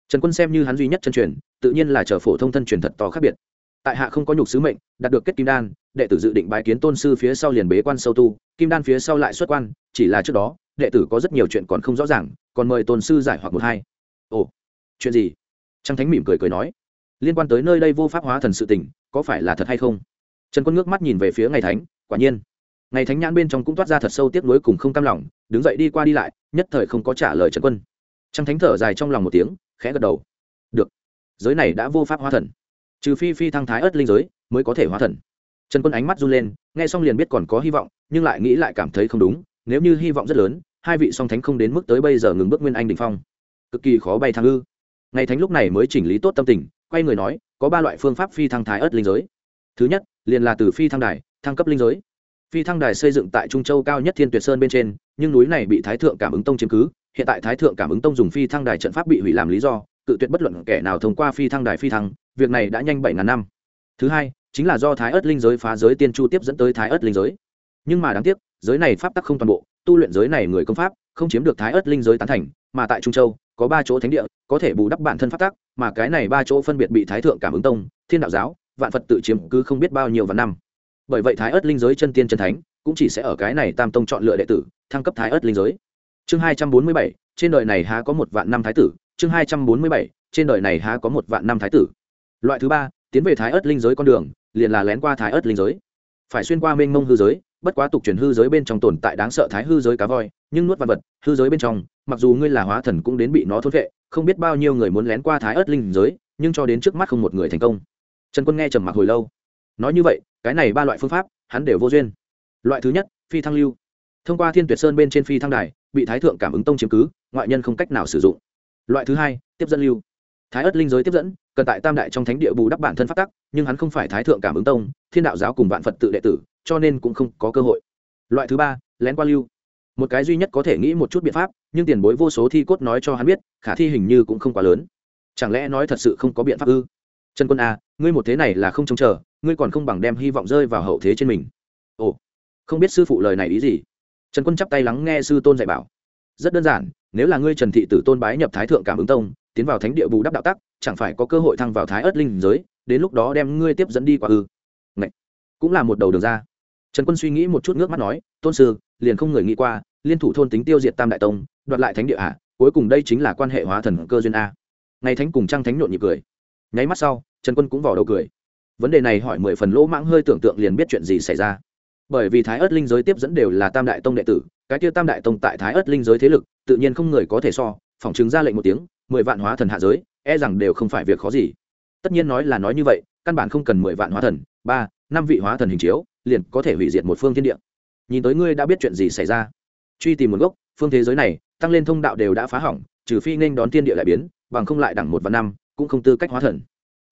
Trần quân xem như hắn duy nhất chân truyền, tự nhiên là chờ phổ thông thân truyền thật to khác biệt tại hạ không có nhục sứ mệnh, đạt được kết kim đan, đệ tử dự định bài kiến tôn sư phía sau liền bế quan sâu tu, kim đan phía sau lại xuất quan, chỉ là trước đó, đệ tử có rất nhiều chuyện còn không rõ ràng, còn mời tôn sư giải hoặc một hai. Ồ, chuyện gì? Trang thánh mỉm cười cười nói. Liên quan tới nơi đây vô pháp hóa thần sự tình, có phải là thật hay không? Trần quân ngước mắt nhìn về phía ngày thánh, quả nhiên. Ngày thánh nhãn bên trong cũng toát ra thật sâu tiếc nuối cùng không cam lòng, đứng dậy đi qua đi lại, nhất thời không có trả lời trần quân. Trang thánh thở dài trong lòng một tiếng, khẽ gật đầu. Được. Giới này đã vô pháp hóa thần trừ phi phi thăng thái ớt linh giới, mới có thể hóa thần. Trần quân ánh mắt run lên, nghe xong liền biết còn có hy vọng, nhưng lại nghĩ lại cảm thấy không đúng, nếu như hy vọng rất lớn, hai vị song thánh không đến mức tới bây giờ ngừng bước nguyên anh đình phong. Cực kỳ khó bay thăng ư. Ngày thánh lúc này mới chỉnh lý tốt tâm tình, quay người nói, có ba loại phương pháp phi thăng thái ớt linh giới. Thứ nhất, liền là từ phi thăng đài, thăng cấp linh giới. Phi thăng đài xây dựng tại trung châu cao nhất thiên tuyệt sơn bên trên, nhưng núi này bị thái thượng cảm ứng tông chiếm cứ, hiện tại thái thượng cảm ứng tông dùng phi thăng đài trận pháp bị hủy làm lý do, cự tuyệt bất luận kẻ nào thông qua phi thăng đài phi thăng việc này đã nhanh bảy ngàn năm. Thứ hai, chính là do thái ớt linh giới phá giới tiên chu tiếp dẫn tới thái ớt linh giới. Nhưng mà đáng tiếc, giới này pháp tắc không toàn bộ, tu luyện giới này người công pháp, không chiếm được thái ớt linh giới tán thành, mà tại trung châu, có ba chỗ thánh địa, có thể bù đắp bản thân pháp tắc, mà cái này ba chỗ phân biệt bị thái thượng cảm ứng tông, thiên đạo giáo, vạn phật tự chiếm cứ không biết bao nhiêu vạn năm. Bởi vậy thái ớt linh giới chân tiên chân thánh, cũng chỉ sẽ ở cái này tam tông chọn lựa đệ tử, thăng cấp thái ớt linh giới. Chương hai trăm bốn mươi bảy, trên đời này há có một vạn năm thái tử, chương hai trăm bốn mươi bảy, trên đời này há có một vạn năm thái tử loại thứ ba, tiến về thái ớt linh giới con đường, liền là lén qua thái ớt linh giới. Phải xuyên qua mênh mông hư giới, bất quá tục truyền hư giới bên trong tồn tại đáng sợ thái hư giới cá voi, nhưng nuốt văn vật, hư giới bên trong, mặc dù ngươi là hóa thần cũng đến bị nó thốt vệ không biết bao nhiêu người muốn lén qua thái ớt linh giới, nhưng cho đến trước mắt không một người thành công. Trần quân nghe trầm mặc hồi lâu. Nói như vậy, cái này ba loại phương pháp, hắn đều vô duyên. Loại thứ nhất, phi thăng lưu. Thông qua thiên tuyệt sơn bên trên phi thăng đài, bị thái thượng cảm ứng tông chiếm cứ, ngoại nhân không cách nào sử dụng. Loại thứ hai, tiếp dẫn lưu. Thái ớt linh giới tiếp dẫn cần tại tam đại trong thánh địa bù đắp bản thân phát tắc nhưng hắn không phải thái thượng cảm ứng tông thiên đạo giáo cùng vạn phật tự đệ tử cho nên cũng không có cơ hội. Loại thứ ba lén qua lưu. Một cái duy nhất có thể nghĩ một chút biện pháp nhưng tiền bối vô số thi cốt nói cho hắn biết khả thi hình như cũng không quá lớn. Chẳng lẽ nói thật sự không có biện pháp ư? Trần quân a à, ngươi một thế này là không trông chờ ngươi còn không bằng đem hy vọng rơi vào hậu thế trên mình. Ồ không biết sư phụ lời này ý gì? Trần quân chắp tay lắng nghe sư tôn dạy bảo. Rất đơn giản nếu là ngươi trần thị tử tôn bái nhập thái thượng cảm ứng tông tiến vào thánh địa bù đắp đạo tắc, chẳng phải có cơ hội thăng vào thái ớt linh giới, đến lúc đó đem ngươi tiếp dẫn đi qua ư? Ngậy! cũng là một đầu đường ra. Trần quân suy nghĩ một chút nước mắt nói, tôn sư, liền không người nghĩ qua, liên thủ thôn tính tiêu diệt tam đại tông, đoạt lại thánh địa hạ cuối cùng đây chính là quan hệ hóa thần cơ duyên a. Ngày thánh cùng trăng thánh nhộn nhịp cười. Nháy mắt sau, trần quân cũng vào đầu cười. Vấn đề này hỏi mười phần lỗ mãng hơi tưởng tượng liền biết chuyện gì xảy ra. Bởi vì thái ớt linh giới tiếp dẫn đều là tam đại tông đệ tử, cái tiêu tam đại tông tại thái ớt linh giới thế lực, tự nhiên không người có thể so, phỏng chứng ra lệnh một tiếng mười vạn hóa thần hạ giới e rằng đều không phải việc khó gì. Tất nhiên nói là nói như vậy, căn bản không cần mười vạn hóa thần, ba, năm vị hóa thần hình chiếu, liền có thể hủy diệt một phương thiên địa. Nhìn tới ngươi đã biết chuyện gì xảy ra. Truy tìm nguồn gốc, phương thế giới này, tăng lên thông đạo đều đã phá hỏng, trừ phi nên đón thiên địa lại biến, bằng không lại đẳng một vạn năm, cũng không tư cách hóa thần.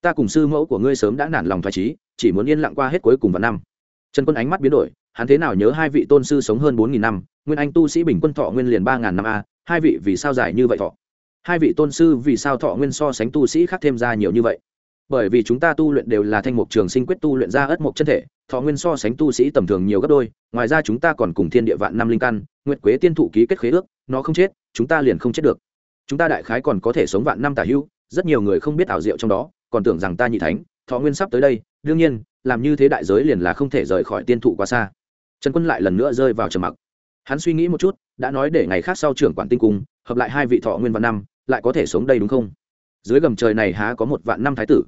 Ta cùng sư mẫu của ngươi sớm đã nản lòng thoải trí chỉ muốn yên lặng qua hết cuối cùng vạn năm. Trần quân ánh mắt biến đổi, hắn thế nào nhớ hai vị tôn sư sống hơn bốn nghìn năm, nguyên anh tu sĩ bình quân thọ nguyên liền ba ngàn năm a, hai vị vì sao dài như vậy thọ? Hai vị tôn sư vì sao thọ nguyên so sánh tu sĩ khác thêm ra nhiều như vậy? Bởi vì chúng ta tu luyện đều là thanh mục trường sinh quyết tu luyện ra ất mục chân thể, thọ nguyên so sánh tu sĩ tầm thường nhiều gấp đôi, ngoài ra chúng ta còn cùng thiên địa vạn năm linh căn, nguyệt quế tiên thụ ký kết khế ước, nó không chết, chúng ta liền không chết được. Chúng ta đại khái còn có thể sống vạn năm tả hữu rất nhiều người không biết ảo diệu trong đó, còn tưởng rằng ta nhị thánh, thọ nguyên sắp tới đây, đương nhiên, làm như thế đại giới liền là không thể rời khỏi tiên thụ quá xa. Trần quân lại lần nữa rơi vào trầm mặc. Hắn suy nghĩ một chút, đã nói để ngày khác sau trưởng quản tinh cung, hợp lại hai vị thọ nguyên vạn năm lại có thể sống đây đúng không? Dưới gầm trời này há có một vạn năm thái tử.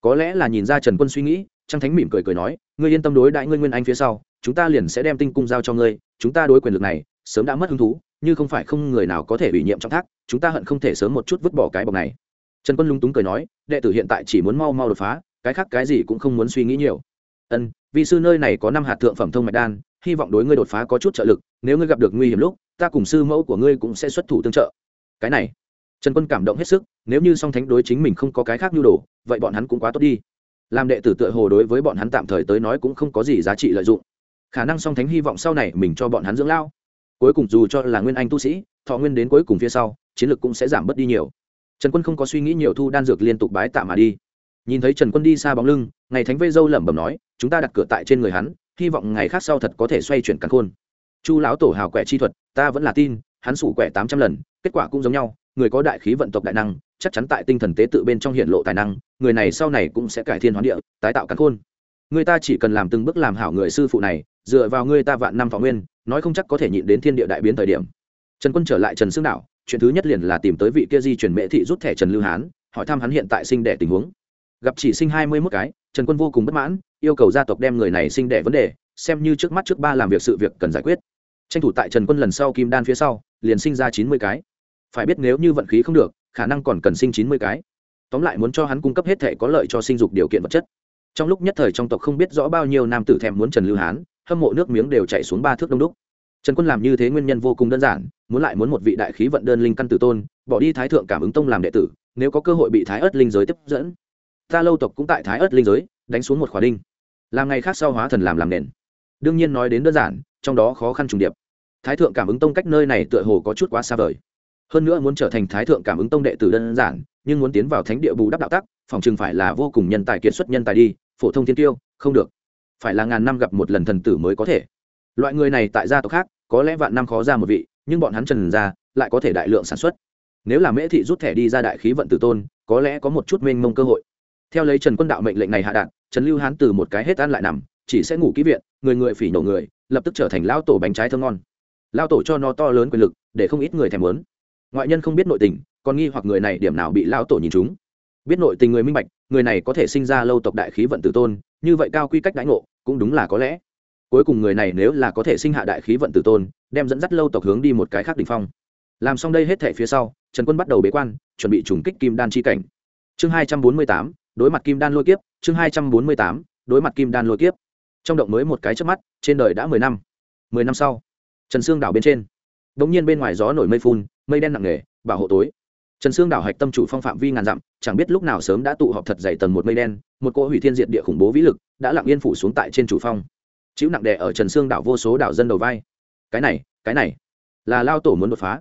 Có lẽ là nhìn ra trần quân suy nghĩ trang thánh mỉm cười cười nói, ngươi yên tâm đối đại ngươi nguyên anh phía sau, chúng ta liền sẽ đem tinh cung giao cho ngươi, chúng ta đối quyền lực này, sớm đã mất hứng thú, như không phải không người nào có thể ủy nhiệm trong thác, chúng ta hận không thể sớm một chút vứt bỏ cái bọc này. Trần quân lung túng cười nói, đệ tử hiện tại chỉ muốn mau mau đột phá, cái khác cái gì cũng không muốn suy nghĩ nhiều. Ân vì sư nơi này có năm hạt thượng phẩm thông mạch đan, hy vọng đối ngươi đột phá có chút trợ lực, nếu ngươi gặp được nguy hiểm lúc, ta cùng sư mẫu của ngươi cũng sẽ xuất thủ tương trợ. Cái này trần quân cảm động hết sức, nếu như song thánh đối chính mình không có cái khác nhu đồ, vậy bọn hắn cũng quá tốt đi. Làm đệ tử tựa hồ đối với bọn hắn tạm thời tới nói cũng không có gì giá trị lợi dụng. Khả năng song thánh hy vọng sau này mình cho bọn hắn dưỡng lao. Cuối cùng dù cho là nguyên anh tu sĩ, thọ nguyên đến cuối cùng phía sau, chiến lược cũng sẽ giảm bớt đi nhiều. Trần quân không có suy nghĩ nhiều thu đan dược liên tục bái tạ mà đi. Nhìn thấy trần quân đi xa bóng lưng, ngày thánh vây dâu lẩm bẩm nói, chúng ta đặt cửa tại trên người hắn, hy vọng ngày khác sau thật có thể xoay chuyển căn khôn. Chu lão tổ hào quẻ chi thuật, ta vẫn là tin, hắn sủ quẻ tám trăm lần, kết quả cũng giống nhau người có đại khí vận tộc đại năng, chắc chắn tại tinh thần tế tự bên trong hiện lộ tài năng, người này sau này cũng sẽ cải thiên hoán địa, tái tạo căn khôn. Người ta chỉ cần làm từng bước làm hảo người sư phụ này, dựa vào người ta vạn năm thọ nguyên, nói không chắc có thể nhịn đến thiên địa đại biến thời điểm. Trần quân trở lại trần xương đạo chuyện thứ nhất liền là tìm tới vị kia di chuyển mễ thị rút thẻ trần lưu hán, hỏi thăm hắn hiện tại sinh đẻ tình huống. Gặp chỉ sinh hai mươi mốt cái, trần quân vô cùng bất mãn, yêu cầu gia tộc đem người này sinh đẻ vấn đề, xem như trước mắt trước ba làm việc sự việc cần giải quyết. Tranh thủ tại trần quân lần sau kim đan phía sau, liền sinh ra chín mươi cái phải biết nếu như vận khí không được, khả năng còn cần sinh chín mươi cái. Tóm lại muốn cho hắn cung cấp hết thể có lợi cho sinh dục điều kiện vật chất. Trong lúc nhất thời trong tộc không biết rõ bao nhiêu nam tử thèm muốn trần lưu hán, hâm mộ nước miếng đều chạy xuống ba thước đông đúc. Trần quân làm như thế nguyên nhân vô cùng đơn giản, muốn lại muốn một vị đại khí vận đơn linh căn tử tôn, bỏ đi thái thượng cảm ứng tông làm đệ tử, nếu có cơ hội bị thái ớt linh giới tiếp dẫn. Ta lâu tộc cũng tại thái ớt linh giới, đánh xuống một khóa đinh. Làm ngày khác sau hóa thần làm làm nền. Đương nhiên nói đến đơn giản, trong đó khó khăn trùng điệp. Thái thượng cảm ứng tông cách nơi này tựa hồ có chút quá xa vời hơn nữa muốn trở thành thái thượng cảm ứng tông đệ tử đơn giản, nhưng muốn tiến vào thánh địa bù đắp đạo tắc, phòng chừng phải là vô cùng nhân tài kiệt xuất nhân tài đi, phổ thông thiên tiêu, không được. Phải là ngàn năm gặp một lần thần tử mới có thể. Loại người này tại gia tộc khác, có lẽ vạn năm khó ra một vị, nhưng bọn hắn trần ra, lại có thể đại lượng sản xuất. Nếu là mễ thị rút thẻ đi ra đại khí vận tử tôn, có lẽ có một chút mênh mông cơ hội. Theo lấy trần quân đạo mệnh lệnh này hạ đạn, trần lưu hán từ một cái hết ăn lại nằm, chỉ sẽ ngủ kỹ viện, người người phỉ nổ người, lập tức trở thành lao tổ bánh trái thơ ngon. Lao tổ cho nó to lớn quyền lực, để không ít người thèm lớn ngoại nhân không biết nội tình, còn nghi hoặc người này điểm nào bị lao tổ nhìn chúng. Biết nội tình người minh bạch, người này có thể sinh ra lâu tộc đại khí vận tử tôn, như vậy cao quy cách đãi ngộ, cũng đúng là có lẽ. Cuối cùng người này nếu là có thể sinh hạ đại khí vận tử tôn, đem dẫn dắt lâu tộc hướng đi một cái khác đ ỉ n h phong. Làm xong đây hết thể phía sau, trần quân bắt đầu bế quan, chuẩn bị trùng kích kim đan chi cảnh. Chương hai trăm bốn mươi tám, đối mặt kim đan lôi kiếp, chương hai trăm bốn mươi tám, đối mặt kim đan lôi kiếp. Trong động mới một cái trước mắt, trên đời đã mười năm. Mười năm sau, trần sương đảo bên trên. Đống nhiên bên ngoài gió nổi mây phun, mây đen nặng nề, bảo hộ tối. Trần sương đảo hạch tâm chủ phong phạm vi ngàn dặm, chẳng biết lúc nào sớm đã tụ họp thật dày tầng một mây đen, một cỗ hủy thiên diệt địa khủng bố vĩ lực đã lặng yên phủ xuống tại trên chủ phong. Chịu nặng đè ở trần Sương đảo vô số đảo dân đầu vai. Cái này cái này, là lao tổ muốn đột phá.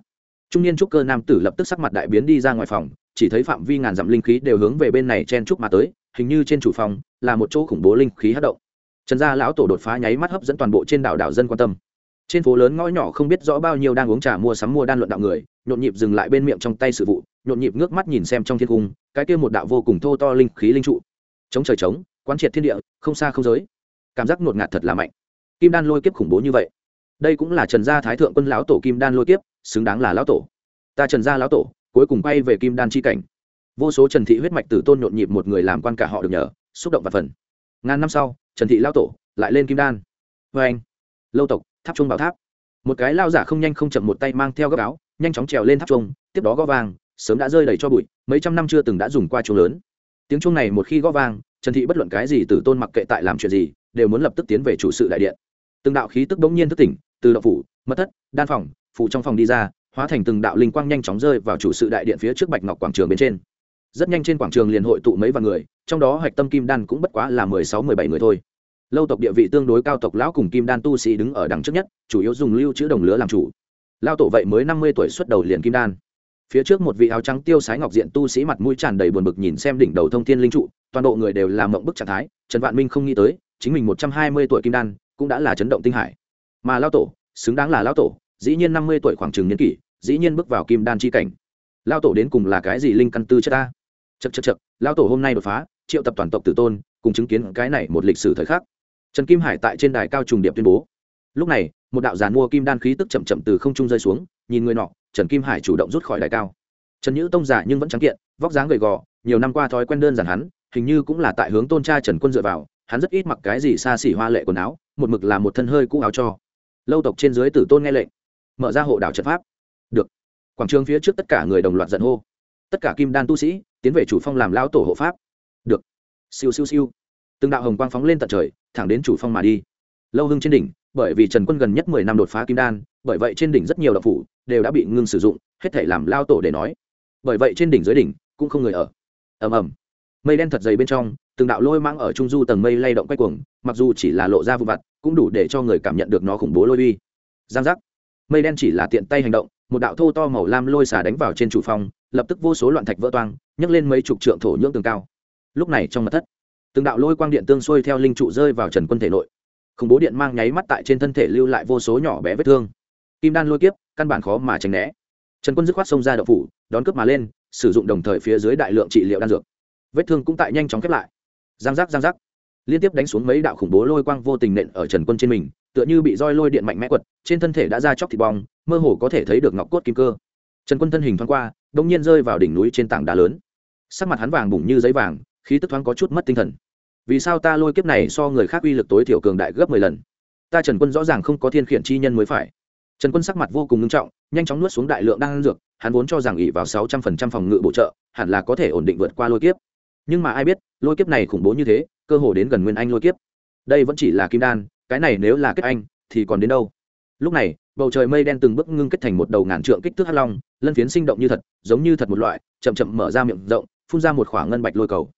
Trung niên trúc cơ nam tử lập tức sắc mặt đại biến đi ra ngoài phòng, chỉ thấy phạm vi ngàn dặm linh khí đều hướng về bên này chen trúc mà tới, hình như trên chủ phòng là một chỗ khủng bố linh khí hất động. Trần gia lão tổ đột phá nháy mắt hấp dẫn toàn bộ trên đảo đảo dân quan tâm trên phố lớn ngõ nhỏ không biết rõ bao nhiêu đang uống trà mua sắm mua đan luận đạo người, nhộn nhịp dừng lại bên miệng trong tay sự vụ, nhộn nhịp ngước mắt nhìn xem trong thiên cung, cái kia một đạo vô cùng thô to linh khí linh trụ. Chống trời chống quán triệt thiên địa, không xa không giới. Cảm giác ngột ngạt thật là mạnh. Kim đan lôi kiếp khủng bố như vậy. Đây cũng là trần gia thái thượng quân lão tổ kim đan lôi kiếp, xứng đáng là lão tổ. Ta trần gia lão tổ, cuối cùng bay về kim đan chi cảnh. Vô số trần thị huyết mạch tử tôn nhộn nhịp một người làm quan cả họ được nhờ, xúc động và phần. Ngàn năm sau, trần thị lão tổ lại lên kim đan. Vê anh lâu tộc tháp trung bảo tháp. Một cái lao giả không nhanh không chậm một tay mang theo gấp áo, nhanh chóng trèo lên tháp trung tiếp đó gõ vàng, sớm đã rơi đầy cho bụi, mấy trăm năm chưa từng đã dùng qua chuông lớn. Tiếng chuông này một khi gõ vàng, trần thị bất luận cái gì tử tôn mặc kệ tại làm chuyện gì, đều muốn lập tức tiến về chủ sự đại điện. Từng đạo khí tức bỗng nhiên thức tỉnh, từ đạo phủ mất thất, đan phòng, phủ trong phòng đi ra, hóa thành từng đạo linh quang nhanh chóng rơi vào chủ sự đại điện phía trước bạch ngọc quảng trường bên trên. Rất nhanh trên quảng trường liền hội tụ mấy vạn người, trong đó hạch tâm kim đan cũng bất quá là mười sáu mười bảy người thôi lâu tộc địa vị tương đối cao tộc lão cùng kim đan tu sĩ đứng ở đằng trước nhất, chủ yếu dùng lưu chữ đồng lứa làm chủ. Lao tổ vậy mới năm mươi tuổi xuất đầu liền kim đan. Phía trước một vị áo trắng tiêu sái ngọc diện tu sĩ mặt mũi tràn đầy buồn bực nhìn xem đỉnh đầu thông thiên linh trụ, toàn bộ người đều làm mộng bức trạng thái, trần vạn minh không nghĩ tới, chính mình một trăm hai mươi tuổi kim đan cũng đã là chấn động tinh hải. Mà lao tổ, xứng đáng là lao tổ, dĩ nhiên năm mươi tuổi khoảng chừng niên kỷ, dĩ nhiên bước vào kim đan chi cảnh. Lao tổ đến cùng là cái gì linh căn tư chất ta? Chật chật chật lao tổ hôm nay đột phá, triệu tập toàn tộc tử tôn, cùng chứng kiến cái này một lịch sử thời khắc trần kim hải tại trên đài cao trùng điệp tuyên bố. Lúc này, một đạo giàn mua kim đan khí tức chậm chậm từ không trung rơi xuống, nhìn người nọ, trần kim hải chủ động rút khỏi đài cao. Trần nhữ tông giả nhưng vẫn trắng kiện, vóc dáng gầy gò, nhiều năm qua thói quen đơn giản hắn, hình như cũng là tại hướng tôn cha trần quân dựa vào, hắn rất ít mặc cái gì xa xỉ hoa lệ quần áo, một mực là một thân hơi cũ áo cho. Lâu tộc trên dưới tử tôn nghe lệnh, mở ra hộ đảo trận pháp. Được. Quảng trường phía trước tất cả người đồng loạt giận hô. Tất cả kim đan tu sĩ, tiến về chủ phong làm lao tổ hộ pháp. Được. Siêu siêu siêu từng đạo hồng quang phóng lên tận trời, thẳng đến chủ phong mà đi. Lâu hưng trên đỉnh, bởi vì trần quân gần nhất mười năm đột phá kim đan, bởi vậy trên đỉnh rất nhiều đạo phủ đều đã bị ngưng sử dụng, hết thể làm lao tổ để nói. Bởi vậy trên đỉnh dưới đỉnh cũng không người ở. Ầm ầm. Mây đen thật dày bên trong, từng đạo lôi mang ở trung du tầng mây lay động quay cuồng, mặc dù chỉ là lộ ra vụ vặt, cũng đủ để cho người cảm nhận được nó khủng bố lôi uy. Giang giác. Mây đen chỉ là tiện tay hành động, một đạo thô to màu lam lôi xả đánh vào trên chủ phong, lập tức vô số loạn thạch vỡ toang, nhấc lên mấy chục trượng thổ nhưỡng tường cao. Lúc này trong mặt thất từng đạo lôi quang điện tương xuôi theo linh trụ rơi vào trần quân thể nội. Khủng bố điện mang nháy mắt tại trên thân thể lưu lại vô số nhỏ bé vết thương. Kim đan lôi kiếp, căn bản khó mà tránh né. Trần quân dứt khoát xông ra đậu phủ, đón cướp mà lên, sử dụng đồng thời phía dưới đại lượng trị liệu đan dược. Vết thương cũng tại nhanh chóng khép lại. Giang giác giang giác. Liên tiếp đánh xuống mấy đạo khủng bố lôi quang vô tình nện ở trần quân trên mình, tựa như bị roi lôi điện mạnh mẽ quật, trên thân thể đã ra chóc thịt bong, mơ hồ có thể thấy được ngọc cốt kim cơ. Trần quân thân hình thoáng qua đông nhiên rơi vào đỉnh núi trên tảng đá lớn. Sắc mặt hắn vàng bùng như giấy vàng, khí tức thoáng có chút mất tinh thần vì sao ta lôi kiếp này so người khác uy lực tối thiểu cường đại gấp mười lần? Ta trần quân rõ ràng không có thiên khiển chi nhân mới phải. Trần quân sắc mặt vô cùng nghiêm trọng, nhanh chóng nuốt xuống đại lượng đan dược, hắn vốn cho rằng ỉ vào sáu trăm phần trăm phòng ngự bổ trợ, hẳn là có thể ổn định vượt qua lôi kiếp. Nhưng mà ai biết, lôi kiếp này khủng bố như thế, cơ hồ đến gần nguyên anh lôi kiếp. Đây vẫn chỉ là kim đan, cái này nếu là kết anh, thì còn đến đâu? Lúc này, bầu trời mây đen từng bước ngưng kết thành một đầu ngàn trượng kích thước hắc long, lân phiến sinh động như thật, giống như thật một loại, chậm chậm mở ra miệng rộng, phun ra một khoảng ngân bạch lôi cầu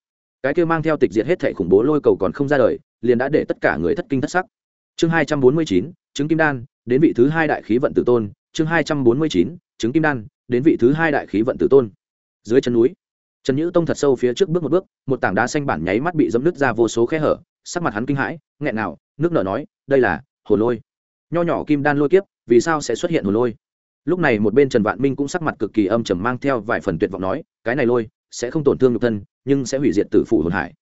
cái kia mang theo tịch diệt hết thệ khủng bố lôi cầu còn không ra đời, liền đã để tất cả người thất kinh thất sắc. Chương hai trăm bốn mươi chín chứng kim đan, đến vị thứ hai đại khí vận tử tôn. Chương hai trăm bốn mươi chín chứng kim đan, đến vị thứ hai đại khí vận tử tôn. Dưới chân núi, trần nhữ tông thật sâu phía trước bước một bước, một tảng đá xanh bản nháy mắt bị dẫm nứt ra vô số khe hở, sắc mặt hắn kinh hãi, nghẹn nào, nước nở nói, đây là hồ lôi. Nho nhỏ kim đan lôi kiếp, vì sao sẽ xuất hiện hồ lôi? Lúc này một bên trần vạn minh cũng sắc mặt cực kỳ âm trầm mang theo vài phần tuyệt vọng nói, cái này lôi sẽ không tổn thương nhục thân, nhưng sẽ hủy diệt tử phủ hồn hải.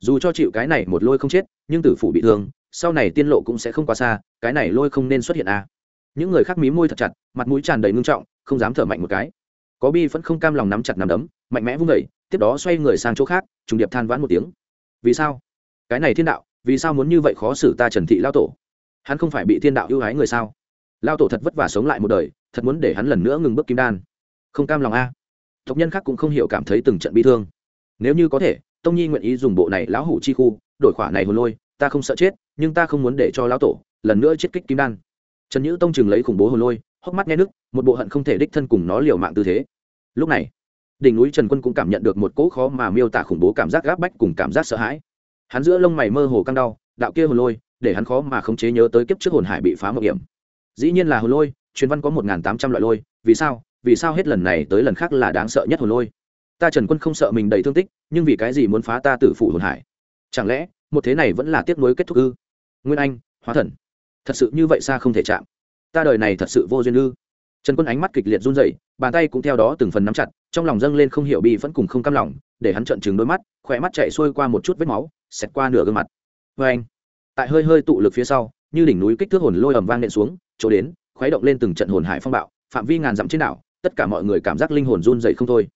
Dù cho chịu cái này một lôi không chết, nhưng tử phủ bị thương, sau này tiên lộ cũng sẽ không quá xa, cái này lôi không nên xuất hiện à. những người khác mí môi thật chặt, mặt mũi tràn đầy ngưng trọng, không dám thở mạnh một cái. Có bi vẫn không cam lòng nắm chặt nằm đấm, mạnh mẽ vung vẩy tiếp đó xoay người sang chỗ khác, trùng điệp than vãn một tiếng. Vì sao? Cái này thiên đạo, vì sao muốn như vậy khó xử ta trần thị lao tổ? Hắn không phải bị thiên đạo ưu ái người sao? Lao tổ thật vất vả sống lại một đời, thật muốn để hắn lần nữa ngừng bước kim đan. Không cam lòng a tộc nhân khác cũng không hiểu cảm thấy từng trận bi thương. Nếu như có thể, tông nhi nguyện ý dùng bộ này lão hủ chi khu, đổi khỏa này hồn lôi, ta không sợ chết, nhưng ta không muốn để cho lão tổ lần nữa chết kích kim đan. Trần nhữ tông chừng lấy khủng bố hồn lôi, hốc mắt nghe nước, một bộ hận không thể đích thân cùng nó liều mạng tư thế. Lúc này, đỉnh núi trần quân cũng cảm nhận được một cỗ khó mà miêu tả khủng bố cảm giác gáp bách cùng cảm giác sợ hãi. Hắn giữa lông mày mơ hồ căng đau, đạo kia hồn lôi, để hắn khó mà khống chế nhớ tới kiếp trước hồn hải bị phá mạo hiểm. Dĩ nhiên là hồn lôi, truyền văn có một tám trăm loại lôi, vì sao? Vì sao hết lần này tới lần khác là đáng sợ nhất hồn lôi? Ta trần quân không sợ mình đầy thương tích, nhưng vì cái gì muốn phá ta tử phủ hồn hải? Chẳng lẽ, một thế này vẫn là tiếc nuối kết thúc ư? Nguyên anh, hóa thần. Thật sự như vậy xa không thể chạm. Ta đời này thật sự vô duyên ư? Trần quân ánh mắt kịch liệt run rẩy, bàn tay cũng theo đó từng phần nắm chặt, trong lòng dâng lên không hiểu bi vẫn cùng không cam lòng, để hắn trợn trừng đôi mắt khỏe mắt chạy xuôi qua một chút vết máu, xẹt qua nửa gương mặt. Vê anh. Tại hơi hơi tụ lực phía sau, như đỉnh núi kích thước hồn lôi ầm vang nện xuống, chỗ đến, khuấy động lên từng trận hồn hải phong bạo, phạm vi ngàn dặm trên đảo tất cả mọi người cảm giác linh hồn run dậy không thôi.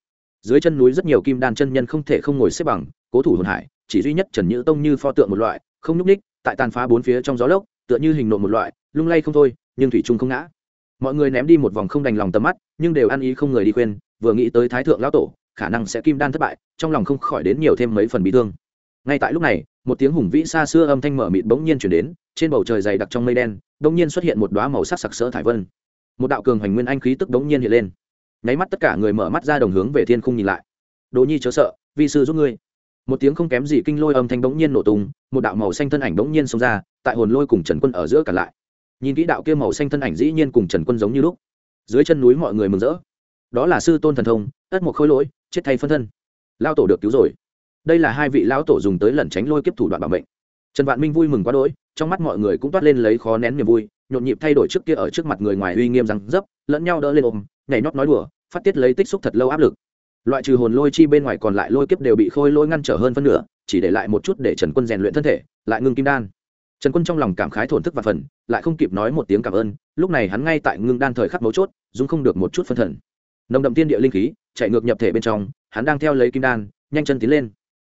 Dưới chân núi rất nhiều kim đan chân nhân không thể không ngồi xếp bằng, cố thủ hồn hải, chỉ duy nhất trần nhữ tông như pho tượng một loại, không nhúc ních tại tàn phá bốn phía trong gió lốc, tựa như hình nộm một loại, lung lay không thôi, nhưng thủy trung không ngã. Mọi người ném đi một vòng không đành lòng tầm mắt, nhưng đều ăn ý không người đi khuyên, vừa nghĩ tới thái thượng lão tổ, khả năng sẽ kim đan thất bại, trong lòng không khỏi đến nhiều thêm mấy phần bị thương. Ngay tại lúc này, một tiếng hùng vĩ xa xưa âm thanh mở mịt bỗng nhiên chuyển đến, trên bầu trời dày đặc trong mây đen, bỗng nhiên xuất hiện một đoá màu sắc sặc sỡ thải vân một đạo cường hoành nguyên anh khí tức đống nhiên hiện lên. Nháy mắt tất cả người mở mắt ra đồng hướng về thiên khung nhìn lại. Đỗ nhi chớ sợ, vi sư giúp ngươi. Một tiếng không kém gì kinh lôi âm thanh đống nhiên nổ tung, một đạo màu xanh thân ảnh đống nhiên xông ra, tại hồn lôi cùng trần quân ở giữa cả lại. Nhìn kỹ đạo kia màu xanh thân ảnh dĩ nhiên cùng trần quân giống như lúc. Dưới chân núi mọi người mừng rỡ. Đó là sư tôn thần thông, ất một khôi lỗi, chết thay phân thân. Lao tổ được cứu rồi. Đây là hai vị lão tổ dùng tới lẩn tránh lôi kiếp thủ đoạn bảo mệnh. Trần vạn minh vui mừng quá đỗi, trong mắt mọi người cũng toát lên lấy khó nén niềm vui nhộn nhịp thay đổi trước kia ở trước mặt người ngoài uy nghiêm rằng dấp, lẫn nhau đỡ lên ôm, nhảy nhót nói đùa, phát tiết lấy tích xúc thật lâu áp lực. Loại trừ hồn lôi chi bên ngoài còn lại lôi kiếp đều bị khôi lôi ngăn trở hơn phân nửa, chỉ để lại một chút để trần quân rèn luyện thân thể, lại ngưng kim đan. Trần quân trong lòng cảm khái thổn thức và phần, lại không kịp nói một tiếng cảm ơn, lúc này hắn ngay tại ngưng đan thời khắc mấu chốt, dùng không được một chút phân thần. Nồng đậm tiên địa linh khí, chạy ngược nhập thể bên trong, hắn đang theo lấy kim đan, nhanh chân tiến lên.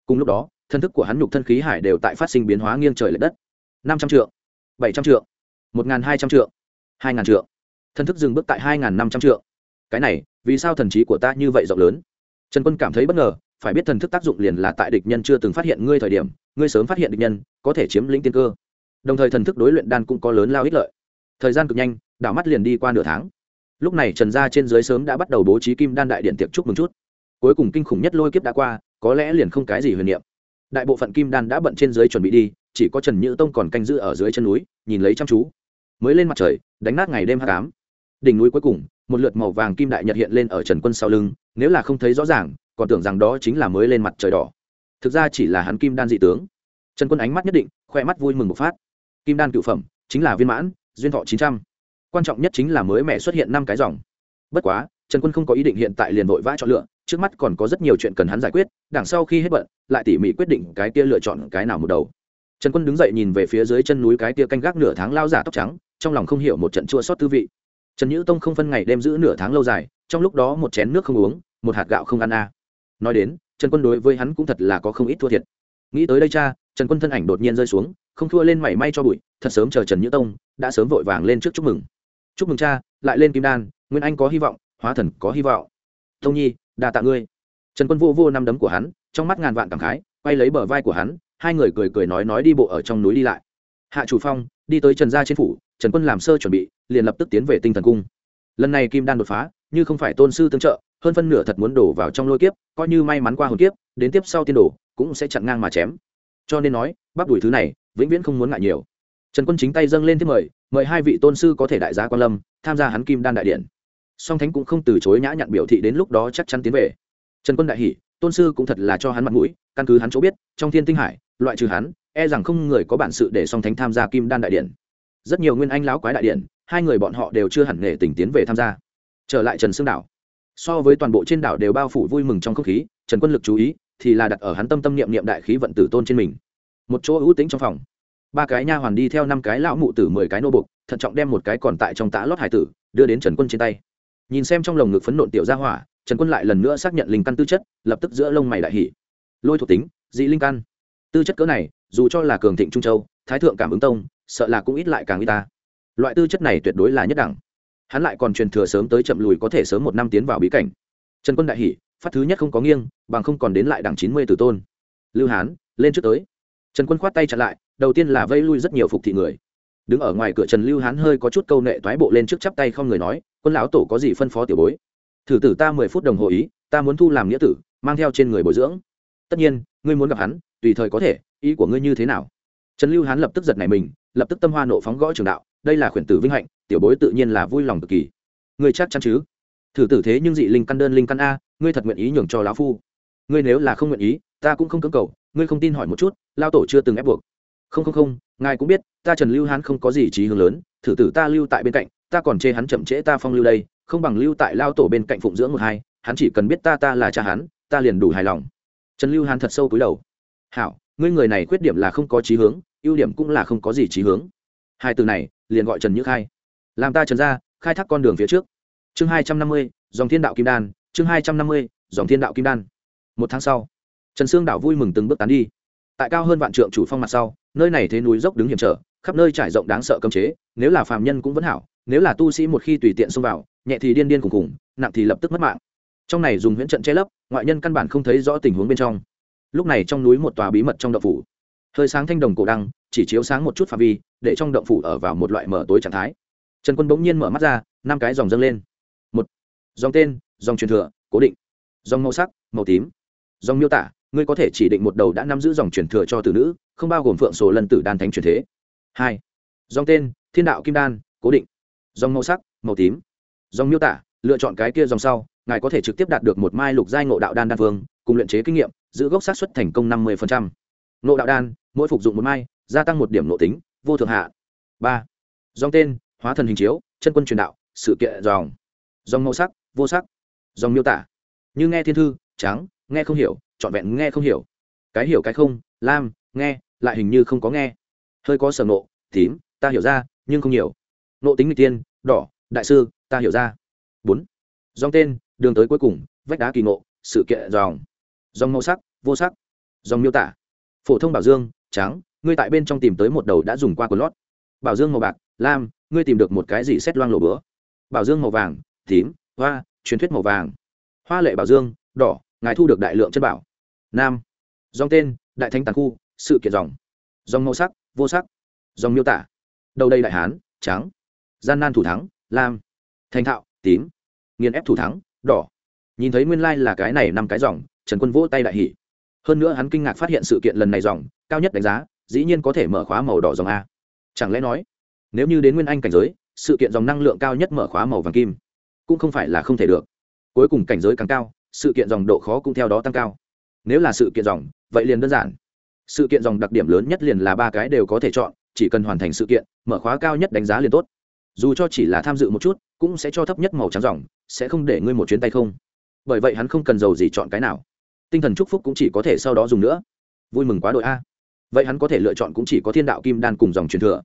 Cùng lúc đó, thân thức của hắn nhục thân khí hải đều tại phát sinh biến hóa nghiêng trời l ệ đất. Năm trăm triệu bảy trăm triệu một n g h n hai trăm triệu, hai ngàn triệu. Thần thức dừng bước tại hai ngàn năm trăm triệu. Cái này, vì sao thần trí của ta như vậy rộng lớn? Trần quân cảm thấy bất ngờ, phải biết thần thức tác dụng liền là tại địch nhân chưa từng phát hiện ngươi thời điểm, ngươi sớm phát hiện địch nhân, có thể chiếm lĩnh tiên cơ. Đồng thời thần thức đối luyện đan cũng có lớn lao ích lợi. Thời gian cực nhanh, đảo mắt liền đi qua nửa tháng. Lúc này trần gia trên dưới sớm đã bắt đầu bố trí kim đan đại điện tiệc chúc mừng chút. Cuối cùng kinh khủng nhất lôi kiếp đã qua, có lẽ liền không cái gì huyền niệm. Đại bộ phận kim đan đã bận trên dưới chuẩn bị đi, chỉ có trần nhữ tông còn canh giữ ở dưới chân núi, nhìn lấy chăm chú mới lên mặt trời, đánh nát ngày đêm h tám đỉnh núi cuối cùng, một lượt màu vàng kim đại nhật hiện lên ở trần quân sau lưng, nếu là không thấy rõ ràng, còn tưởng rằng đó chính là mới lên mặt trời đỏ. Thực ra chỉ là hắn kim đan dị tướng. Trần quân ánh mắt nhất định, khoe mắt vui mừng một phát. Kim đan cựu phẩm, chính là viên mãn, duyên thọ chín trăm. Quan trọng nhất chính là mới mẹ xuất hiện năm cái dòng. Bất quá, trần quân không có ý định hiện tại liền vội vã chọn lựa, trước mắt còn có rất nhiều chuyện cần hắn giải quyết, đằng sau khi hết bận, lại tỉ mỉ quyết định cái kia lựa chọn cái nào một đầu trần quân đứng dậy nhìn về phía dưới chân núi cái kia canh gác nửa tháng lao giả tóc trắng, trong lòng không hiểu một trận chua xót tư vị. Trần nhữ tông không phân ngày đêm giữ nửa tháng lâu dài, trong lúc đó một chén nước không uống, một hạt gạo không ăn a à. nói đến, trần quân đối với hắn cũng thật là có không ít thua thiệt. Nghĩ tới đây cha, trần quân thân ảnh đột nhiên rơi xuống, không thua lên mảy may cho bụi, thật sớm chờ trần nhữ tông, đã sớm vội vàng lên trước chúc mừng. Chúc mừng cha, lại lên kim đan, nguyên anh có hy vọng, hóa thần có hy vọng. Tông nhi, đa tạ ngươi. Trần quân vô vô năm đấm của hắn, trong mắt ngàn vạn cảm khái, quay lấy bờ vai của hắn hai người cười cười nói nói đi bộ ở trong núi đi lại. Hạ chủ phong, đi tới trần gia trên phủ, trần quân làm sơ chuẩn bị, liền lập tức tiến về tinh thần cung. Lần này kim đan đột phá, như không phải tôn sư tương trợ, hơn phân nửa thật muốn đổ vào trong lôi kiếp, coi như may mắn qua hồn kiếp, đến tiếp sau tiên đổ, cũng sẽ chặn ngang mà chém. Cho nên nói, bắp đuổi thứ này, vĩnh viễn không muốn ngại nhiều. Trần quân chính tay dâng lên tiếp mời mời hai vị tôn sư có thể đại gia quan lâm, tham gia hắn kim đan đại điện. Song thánh cũng không từ chối nhã nhặn biểu thị đến lúc đó chắc chắn tiến về. Trần quân đại hỉ tôn sư cũng thật là cho hắn mặt mũi, căn cứ hắn chỗ biết, trong thiên tinh hải, loại trừ hắn e rằng không người có bản sự để song thánh tham gia kim đan đại điện. Rất nhiều nguyên anh lão quái đại điện, hai người bọn họ đều chưa hẳn nghề tỉnh tiến về tham gia. Trở lại trần sương đảo. So với toàn bộ trên đảo đều bao phủ vui mừng trong không khí, trần quân lực chú ý thì là đặt ở hắn tâm tâm niệm niệm đại khí vận tử tôn trên mình. Một chỗ ưu tính trong phòng. Ba cái nha hoàn đi theo năm cái lão mụ tử mười cái nô bục thận trọng đem một cái còn tại trong tã lót hải tử đưa đến trần quân trên tay. Nhìn xem trong lồng ngực phấn nộn tiểu gia hỏa trần quân lại lần nữa xác nhận linh căn tư chất lập tức giữa lông mày đại hỉ. Lôi thuộc tính dị linh căn. Tư chất cỡ này dù cho là cường thịnh trung châu thái thượng cảm ứng tông sợ là cũng ít lại càng y ta. Loại tư chất này tuyệt đối là nhất đẳng. Hắn lại còn truyền thừa sớm tới chậm lùi có thể sớm một năm tiến vào bí cảnh. Trần quân đại hỉ, phát thứ nhất không có nghiêng bằng không còn đến lại đẳng chín mươi từ tôn. Lưu hán lên trước tới. Trần quân khoát tay chặn lại đầu tiên là vây lui rất nhiều phục thị người. Đứng ở ngoài cửa trần lưu hán hơi có chút câu nệ toái bộ lên trước chắp tay không người nói quân lão tổ có gì phân phó tiểu bối? Thử tử ta mười phút đồng hồ ý, ta muốn thu làm nghĩa tử, mang theo trên người bồi dưỡng. Tất nhiên, ngươi muốn gặp hắn, tùy thời có thể, ý của ngươi như thế nào? Trần lưu hán lập tức giật nảy mình, lập tức tâm hoa nộ phóng gõ trường đạo, đây là khuyển tử vinh hạnh, tiểu bối tự nhiên là vui lòng cực kỳ. Ngươi chắc chắn chứ? Thử tử thế nhưng dị linh căn đơn linh căn a, ngươi thật nguyện ý nhường cho lão phu. Ngươi nếu là không nguyện ý, ta cũng không cưỡng cầu, ngươi không tin hỏi một chút lao tổ chưa từng ép buộc. Không không không, ngài cũng biết, ta trần lưu hán không có gì trí hướng lớn, thử tử ta lưu tại bên cạnh, ta còn chê hắn chậm trễ ta phong lưu đây không bằng lưu tại lao tổ bên cạnh phụng dưỡng một hai, hắn chỉ cần biết ta ta là cha hắn, ta liền đủ hài lòng. Trần lưu hán thật sâu cúi đầu. Hảo, ngươi người này khuyết điểm là không có trí hướng, ưu điểm cũng là không có gì trí hướng. Hai từ này, liền gọi trần như khai. Làm ta trần ra, khai thác con đường phía trước. Chương hai trăm năm mươi, dòng thiên đạo kim đan, chương hai trăm năm mươi, dòng thiên đạo kim đan. Một tháng sau, trần sương đảo vui mừng từng bước tán đi. Tại cao hơn vạn trượng chủ phong mặt sau, nơi này thế núi dốc đứng hiểm trở khắp nơi trải rộng đáng sợ cấm chế nếu là phàm nhân cũng vẫn hảo nếu là tu sĩ một khi tùy tiện xông vào nhẹ thì điên điên cùng cùng, nặng thì lập tức mất mạng. Trong này dùng huyễn trận che lấp ngoại nhân căn bản không thấy rõ tình huống bên trong. Lúc này trong núi một tòa bí mật trong động phủ. Hơi sáng thanh đồng cổ đăng chỉ chiếu sáng một chút phạm vi để trong động phủ ở vào một loại mở tối trạng thái. Trần quân bỗng nhiên mở mắt ra năm cái dòng dâng lên. Một dòng tên dòng truyền thừa cố định. Dòng màu sắc màu tím. Dòng miêu tả ngươi có thể chỉ định một đầu đã nắm giữ dòng truyền thừa cho tử nữ không bao gồm phượng sổ lân tử đan thánh truyền thế hai. Dòng tên, thiên đạo kim đan, cố định. Dòng màu sắc, màu tím. Dòng miêu tả, lựa chọn cái kia dòng sau, ngài có thể trực tiếp đạt được một mai lục giai ngộ đạo đan đan phương cùng luyện chế kinh nghiệm, giữ gốc sát xuất thành công năm mươi ngộ đạo đan, mỗi phục dụng một mai, gia tăng một điểm nội tính, vô thượng hạ. Ba. Dòng tên, hóa thần hình chiếu, chân quân truyền đạo, sự kiện dòng. Dòng màu sắc, vô sắc. Dòng miêu tả. Như nghe thiên thư, trắng, nghe không hiểu, trọn vẹn nghe không hiểu. Cái hiểu cái không, lam, nghe, lại hình như không có nghe hơi có sở nộ tím, ta hiểu ra, nhưng không nhiều. Nộ tính n tiên, đỏ, đại sư, ta hiểu ra. Bốn. Dòng tên, đường tới cuối cùng, vách đá kỳ ngộ, sự kiện dòng. Dòng màu sắc, vô sắc. Dòng miêu tả. Phổ thông bảo dương, trắng, ngươi tại bên trong tìm tới một đầu đã dùng qua quần lót. Bảo dương màu bạc, lam, ngươi tìm được một cái gì xét loang lổ bữa bảo dương màu vàng, tím, hoa, truyền thuyết màu vàng. Hoa lệ bảo dương, đỏ, ngài thu được đại lượng chất bảo. Nam. Dòng tên, đại thánh tàn khu, sự kiện dòng. Dòng màu sắc vô sắc. Dòng miêu tả. Đầu đây đại hán, trắng. Gian nan thủ thắng, lam. Thành thạo, tím. Nghiền ép thủ thắng, đỏ. Nhìn thấy nguyên lai、like、là cái này năm cái dòng, trần quân vỗ tay đại hỷ hơn nữa hắn kinh ngạc phát hiện sự kiện lần này dòng, cao nhất đánh giá, dĩ nhiên có thể mở khóa màu đỏ dòng a. Chẳng lẽ nói, nếu như đến nguyên anh cảnh giới, sự kiện dòng năng lượng cao nhất mở khóa màu vàng kim, cũng không phải là không thể được. Cuối cùng cảnh giới càng cao, sự kiện dòng độ khó cũng theo đó tăng cao. Nếu là sự kiện dòng, vậy liền đơn giản sự kiện dòng đặc điểm lớn nhất liền là ba cái đều có thể chọn, chỉ cần hoàn thành sự kiện, mở khóa cao nhất đánh giá liền tốt. Dù cho chỉ là tham dự một chút, cũng sẽ cho thấp nhất màu trắng dòng, sẽ không để ngươi một chuyến tay không. Bởi vậy hắn không cần giàu gì chọn cái nào. Tinh thần chúc phúc cũng chỉ có thể sau đó dùng nữa. Vui mừng quá đội a. Vậy hắn có thể lựa chọn cũng chỉ có thiên đạo kim đan cùng dòng truyền thừa.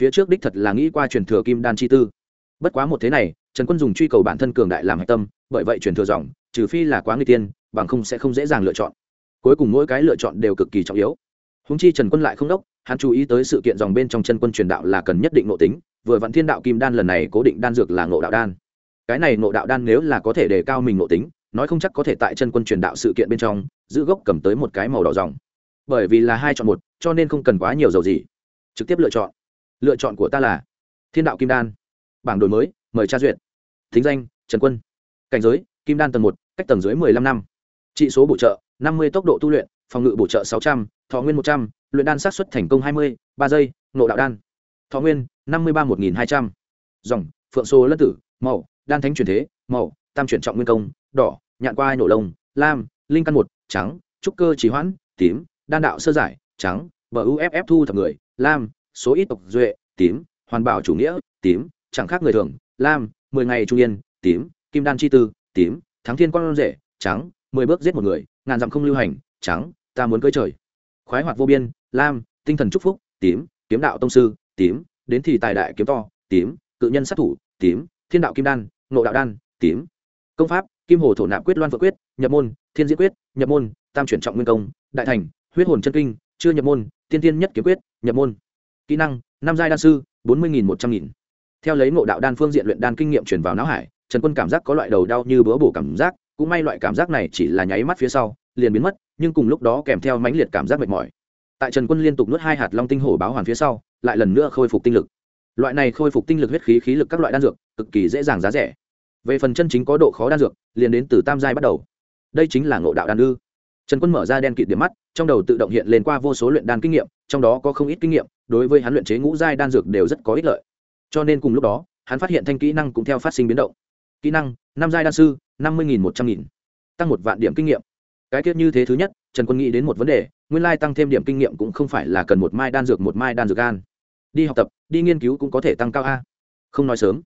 Phía trước đích thật là nghĩ qua truyền thừa kim đan chi tư. Bất quá một thế này, trần quân dùng truy cầu bản thân cường đại làm hạch tâm, bởi vậy truyền thừa dòng, trừ phi là quá nguy tiên, bằng không sẽ không dễ dàng lựa chọn cuối cùng mỗi cái lựa chọn đều cực kỳ trọng yếu. Húng chi trần quân lại không đốc, hắn chú ý tới sự kiện dòng bên trong chân quân truyền đạo là cần nhất định nội tính, vừa vặn thiên đạo kim đan lần này cố định đan dược là ngộ đạo đan. Cái này ngộ đạo đan nếu là có thể đề cao mình nội tính, nói không chắc có thể tại chân quân truyền đạo sự kiện bên trong, giữ gốc cầm tới một cái màu đỏ dòng bởi vì là hai chọn một, cho nên không cần quá nhiều dầu gì. Trực tiếp lựa chọn. Lựa chọn của ta là thiên đạo kim đan. Bảng đổi mới, mời tra duyệt. Thính danh, trần quân. Cảnh giới, kim đan tầng một, cách tầng dưới mười lăm năm. Trị số bổ trợ năm mươi tốc độ tu luyện, phòng ngự bổ trợ sáu trăm, thọ nguyên một trăm l u y ệ n đan sát xuất thành công hai mươi, ba giây nộ đạo đan. Thọ nguyên, năm mươi ba một nghìn hai trăm. Dòng, phượng số lân tử, màu, đan thánh truyền thế, màu, tam chuyển trọng nguyên công, đỏ, nhạn qua nổ lông, lam, linh căn một, trắng, trúc cơ trì hoãn, tím, đan đạo sơ giải, trắng, bờ uff thu thập người, lam, số ít tộc duệ, tím, hoàn bảo chủ nghĩa, tím, chẳng khác người thường, lam, mười ngày trung yên, tím, kim đan chi tư, tím, thắng thiên quan rể, trắng, mười bước giết một người ngàn dặm không lưu hành, trắng, ta muốn cưới trời. Khoái hoạt vô biên, lam, tinh thần chúc phúc, tím, kiếm đạo tông sư, tím, đến thì tài đại kiếm to, tím, cự nhân sát thủ, tím, thiên đạo kim đan nộ đạo đan, tím. Công pháp, kim hồ thổ nạp quyết loan vợ quyết, nhập môn, thiên diễn quyết, nhập môn, tam chuyển trọng nguyên công, đại thành, huyết hồn chân kinh, chưa nhập môn, tiên tiên nhất kiếm quyết, nhập môn. Kỹ năng, năm giai đan sư, bốn mươi nghìn một trăm nghìn. Theo lấy ngộ đạo đan phương diện luyện đan kinh nghiệm chuyển vào não hải, trần quân cảm giác có loại đầu đau như bữa bổ cảm giác cũng may loại cảm giác này chỉ là nháy mắt phía sau, liền biến mất, nhưng cùng lúc đó kèm theo mãnh liệt cảm giác mệt mỏi. Tại trần quân liên tục nuốt hai hạt long tinh hổ báo hoàn phía sau, lại lần nữa khôi phục tinh lực. Loại này khôi phục tinh lực huyết khí khí lực các loại đan dược, cực kỳ dễ dàng giá rẻ. Về phần chân chính có độ khó đan dược, liền đến từ tam giai bắt đầu. Đây chính là ngộ đạo đan ư. Trần quân mở ra đen kịt điểm mắt, trong đầu tự động hiện lên qua vô số luyện đan kinh nghiệm, trong đó có không ít kinh nghiệm, đối với hắn luyện chế ngũ giai đan dược đều rất có ích lợi. Cho nên cùng lúc đó, hắn phát hiện thanh kỹ năng cũng theo phát sinh biến động. Kỹ năng, năm giai đan sư năm mươi nghìn một trăm nghìn. Tăng một vạn điểm kinh nghiệm. Cái tiết như thế thứ nhất, trần quân nghĩ đến một vấn đề, nguyên lai tăng thêm điểm kinh nghiệm cũng không phải là cần một mai đan dược một mai đan dược gan. Đi học tập, đi nghiên cứu cũng có thể tăng cao a. Không nói sớm.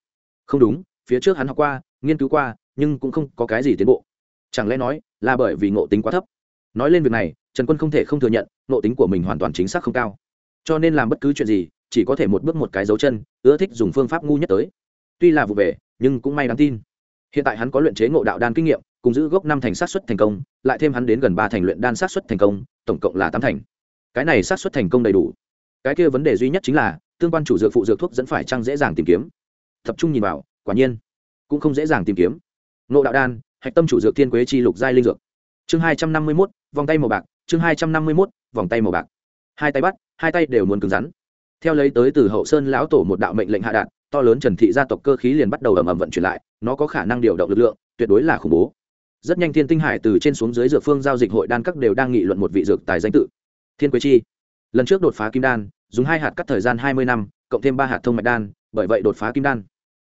Không đúng, phía trước hắn học qua, nghiên cứu qua, nhưng cũng không có cái gì tiến bộ. Chẳng lẽ nói là bởi vì ngộ tính quá thấp? Nói lên việc này, trần quân không thể không thừa nhận, ngộ tính của mình hoàn toàn chính xác không cao. Cho nên làm bất cứ chuyện gì, chỉ có thể một bước một cái dấu chân, ưa thích dùng phương pháp ngu nhất tới. Tuy là vụ về, nhưng cũng may đáng tin hiện tại hắn có luyện chế ngộ đạo đan kinh nghiệm, cùng giữ gốc năm thành sát xuất thành công, lại thêm hắn đến gần ba thành luyện đan sát xuất thành công, tổng cộng là tám thành. Cái này sát xuất thành công đầy đủ. Cái kia vấn đề duy nhất chính là, tương quan chủ dược phụ dược thuốc dẫn phải trăng dễ dàng tìm kiếm. Tập trung nhìn vào, quả nhiên, cũng không dễ dàng tìm kiếm. Ngộ đạo đan, hạch tâm chủ dược thiên quế chi lục giai linh dược. Chương hai trăm năm mươi mốt, vòng tay màu bạc, chương hai trăm năm mươi mốt, vòng tay màu bạc. Hai tay bắt, hai tay đều muốn cứng rắn. Theo lấy tới từ hậu sơn lão tổ một đạo mệnh lệnh hạ đạn to lớn trần thị gia tộc cơ khí liền bắt đầu ầm ầm vận chuyển lại, nó có khả năng điều động lực lượng, tuyệt đối là khủng bố. Rất nhanh thiên tinh hải từ trên xuống dưới dược phương giao dịch hội đan các đều đang nghị luận một vị dược tài danh tự. Thiên quế chi. Lần trước đột phá kim đan, dùng hai hạt cắt thời gian hai mươi năm, cộng thêm ba hạt thông mạch đan, bởi vậy đột phá kim đan.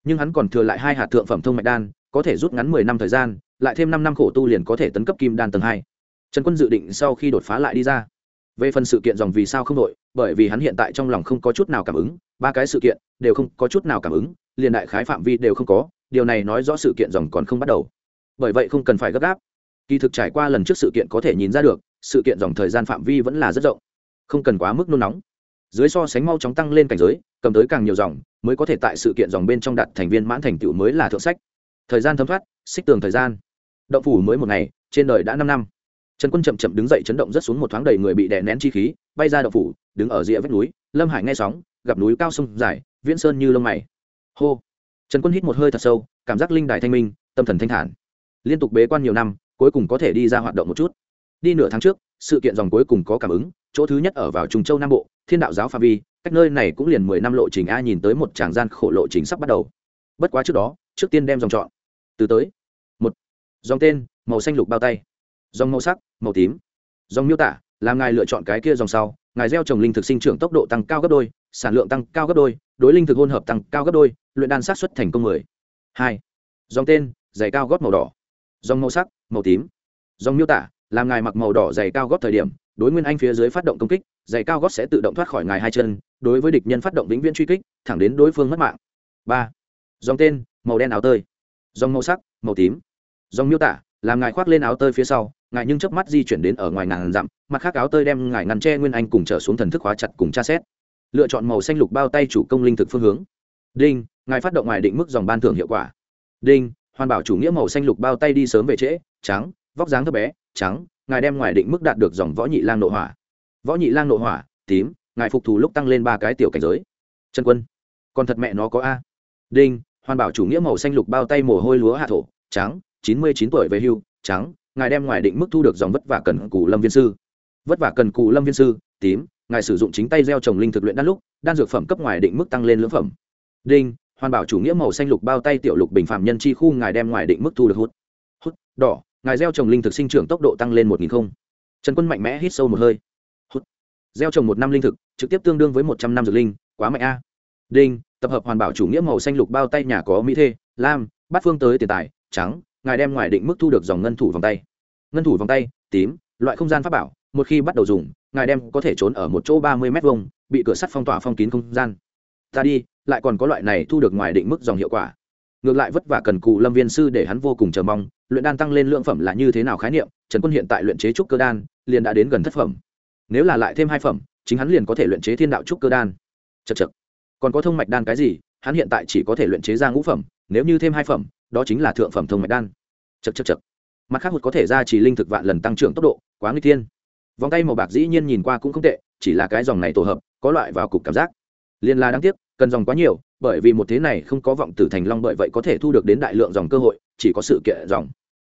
Nhưng hắn còn thừa lại hai hạt thượng phẩm thông mạch đan, có thể rút ngắn mười năm thời gian, lại thêm năm năm khổ tu liền có thể tấn cấp kim đan tầng hai. Trần quân dự định sau khi đột phá lại đi ra về phần sự kiện dòng vì sao không đội, bởi vì hắn hiện tại trong lòng không có chút nào cảm ứng, ba cái sự kiện đều không có chút nào cảm ứng, liền đại khái phạm vi đều không có, điều này nói rõ sự kiện dòng còn không bắt đầu. Bởi vậy không cần phải gấp gáp. Kỳ thực trải qua lần trước sự kiện có thể nhìn ra được, sự kiện dòng thời gian phạm vi vẫn là rất rộng, không cần quá mức nôn nóng. Dưới so sánh mau chóng tăng lên cảnh giới, cầm tới càng nhiều dòng, mới có thể tại sự kiện dòng bên trong đặt thành viên mãn thành tựu mới là thượng sách. Thời gian thấm thoát, xích tường thời gian. Động phủ mới một ngày, trên đời đã năm năm trần quân chậm chậm đứng dậy chấn động rất xuống một thoáng đầy người bị đè nén chi khí, bay ra động phủ, đứng ở rìa vách núi, lâm hải nghe sóng, gặp núi cao sông dài, viễn sơn như lông mày. Hô! Trần quân hít một hơi thật sâu, cảm giác linh đài thanh minh, tâm thần thanh thản. Liên tục bế quan nhiều năm, cuối cùng có thể đi ra hoạt động một chút. Đi nửa tháng trước, sự kiện dòng cuối cùng có cảm ứng, chỗ thứ nhất ở vào trùng châu nam bộ, thiên đạo giáo pha vi, cách nơi này cũng liền mười năm lộ trình a nhìn tới một tràng gian khổ lộ trình sắp bắt đầu. Bất quá trước đó, trước tiên đem dòng chọn. Từ tới. Một. Dòng tên, màu xanh lục bao tay dòng màu sắc, màu tím. Dòng miêu tả làm ngài lựa chọn cái kia dòng sau. Ngài gieo trồng linh thực sinh trưởng tốc độ tăng cao gấp đôi, sản lượng tăng cao gấp đôi, đối linh thực hôn hợp tăng cao gấp đôi, luyện đan sát xuất thành công mười. Hai. Dòng tên, giày cao gót màu đỏ. Dòng màu sắc, màu tím. Dòng miêu tả làm ngài mặc màu đỏ giày cao gót thời điểm, đối nguyên anh phía dưới phát động công kích, giày cao gót sẽ tự động thoát khỏi ngài hai chân, đối với địch nhân phát động vĩnh viễn truy kích, thẳng đến đối phương mất mạng. Ba. Dòng tên, màu đen áo tơi. Dòng màu sắc, màu tím. Dòng miêu tả làm ngài khoác lên áo tơi phía sau, ngài nhưng chớp mắt di chuyển đến ở ngoài ngàn dặm, mặt khác áo tơi đem ngài ngăn tre nguyên anh cùng trở xuống thần thức hóa chặt cùng tra xét. Lựa chọn màu xanh lục bao tay chủ công linh thực phương hướng. Đinh, ngài phát động ngoài định mức dòng ban thưởng hiệu quả. Đinh, hoàn bảo chủ nghĩa màu xanh lục bao tay đi sớm về trễ, trắng, vóc dáng thấp bé, trắng, ngài đem ngoài định mức đạt được dòng võ nhị lang nội hỏa. Võ nhị lang nội hỏa, tím, ngài phục thù lúc tăng lên ba cái tiểu cảnh giới. Trần quân còn thật mẹ nó có a. Đinh, hoàn bảo chủ nghĩa màu xanh lục bao tay mồ hôi lúa hạ thổ, trắng chín mươi chín tuổi về hưu, trắng, ngài đem ngoài định mức thu được dòng vất vả cần cù lâm viên sư. Vất vả cần cù lâm viên sư, tím, ngài sử dụng chính tay gieo trồng linh thực luyện đan lúc, đan dược phẩm cấp ngoài định mức tăng lên lưỡng phẩm. Đinh, hoàn bảo chủ nghĩa màu xanh lục bao tay tiểu lục bình phạm nhân chi khu ngài đem ngoài định mức thu được hút. Hút, đỏ, ngài gieo trồng linh thực sinh trưởng tốc độ tăng lên một nghìn không. Trần quân mạnh mẽ hít sâu một hơi. Hút, gieo trồng một năm linh thực, trực tiếp tương đương với một trăm năm dược linh, quá mạnh a. Đinh, tập hợp hoàn bảo chủ nghĩa màu xanh lục bao tay nhà có mỹ thê, lam, bát phương tới tiền tài, trắng ngài đem ngoài định mức thu được dòng ngân thủ vòng tay. Ngân thủ vòng tay, tím, loại không gian pháp bảo, một khi bắt đầu dùng, ngài đem có thể trốn ở một chỗ ba mươi m hai bị cửa sắt phong tỏa phong kín không gian. Ta đi, lại còn có loại này thu được ngoài định mức dòng hiệu quả. Ngược lại vất vả cần cụ lâm viên sư để hắn vô cùng chờ mong, luyện đan tăng lên lượng phẩm là như thế nào khái niệm, trần quân hiện tại luyện chế trúc cơ đan, liền đã đến gần thất phẩm. Nếu là lại thêm hai phẩm, chính hắn liền có thể luyện chế thiên đạo trúc cơ đan. Chật chật còn có thông mạch đan cái gì, hắn hiện tại chỉ có thể luyện chế ra ngũ phẩm, nếu như thêm hai phẩm đó chính là thượng phẩm thông mạch đan. Chật chật chật mặt khác một có thể ra chỉ linh thực vạn lần tăng trưởng tốc độ, quá nguy thiên. Vòng tay màu bạc dĩ nhiên nhìn qua cũng không tệ, chỉ là cái dòng này tổ hợp, có loại vào cục cảm giác. Liên la đáng tiếc, cần dòng quá nhiều, bởi vì một thế này không có vọng tử thành long bởi vậy có thể thu được đến đại lượng dòng cơ hội, chỉ có sự kiện dòng.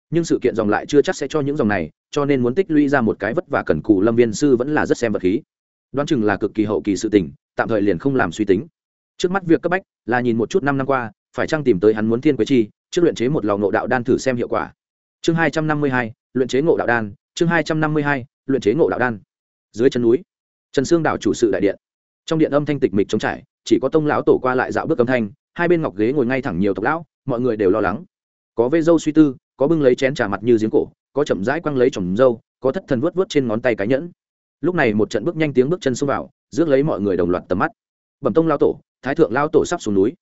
Nhưng sự kiện dòng lại chưa chắc sẽ cho những dòng này, cho nên muốn tích lũy ra một cái vất vả cần cù lâm viên sư vẫn là rất xem vật khí. Đoán chừng là cực kỳ hậu kỳ sự tình, tạm thời liền không làm suy tính. Trước mắt việc cấp bách là nhìn một chút năm năm qua, phải chăng tìm tới hắn muốn thiên quế chi trước luyện chế một lò ngộ đạo đan thử xem hiệu quả. Chương hai trăm năm mươi hai, luyện chế ngộ đạo đan, chương hai trăm năm mươi hai, luyện chế ngộ đạo đan. Dưới chân núi, trần sương đảo chủ sự đại điện. Trong điện âm thanh tịch mịch trống trải, chỉ có tông lão tổ qua lại dạo bước âm thanh, hai bên ngọc ghế ngồi ngay thẳng nhiều tộc lão, mọi người đều lo lắng. Có vê dâu suy tư, có bưng lấy chén trà mặt như giếng cổ, có chậm rãi quăng lấy chồng dâu, có thất thần vuốt vuốt trên ngón tay cái nhẫn. Lúc này một trận bước nhanh tiếng bước chân xông vào, rước lấy mọi người đồng loạt tầm mắt. Bẩm tông lão tổ, thái thượng lão tổ sắp xuống núi.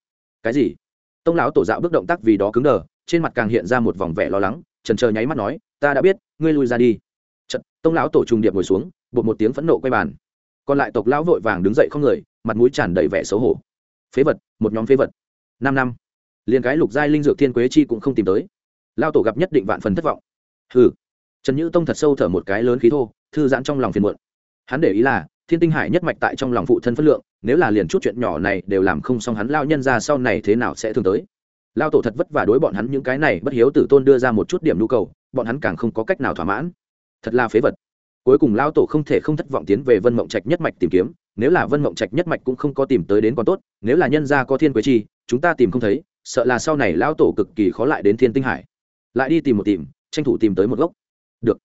Cái gì? Tông lão tổ dạo bước động tác vì đó cứng đờ, trên mặt càng hiện ra một vòng vẻ lo lắng, trần chờ nháy mắt nói, ta đã biết, ngươi lui ra đi. Trận tông lão tổ trùng điệp ngồi xuống, bột một tiếng phẫn nộ quay bàn. Còn lại tộc lão vội vàng đứng dậy không người, mặt mũi tràn đầy vẻ xấu hổ. Phế vật, một nhóm phế vật. Năm năm. Liền cái lục giai linh dược thiên quế chi cũng không tìm tới. Lao tổ gặp nhất định vạn phần thất vọng. Hừ. Trần nhữ tông thật sâu thở một cái lớn khí thô, thư giãn trong lòng phiền muộn. Hắn để ý là, thiên tinh hải nhất mạch tại trong lòng phụ thân phất lượng nếu là liền chút chuyện nhỏ này đều làm không xong hắn lao nhân ra sau này thế nào sẽ thường tới. Lao tổ thật vất vả đối bọn hắn những cái này bất hiếu tử tôn đưa ra một chút điểm nhu cầu, bọn hắn càng không có cách nào thỏa mãn. Thật là phế vật. Cuối cùng lao tổ không thể không thất vọng tiến về vân mộng trạch nhất mạch tìm kiếm, nếu là vân mộng trạch nhất mạch cũng không có tìm tới đến còn tốt, nếu là nhân gia có thiên quế chi, chúng ta tìm không thấy, sợ là sau này lao tổ cực kỳ khó lại đến thiên tinh hải. Lại đi tìm một tìm, tranh thủ tìm tới một gốc. Được.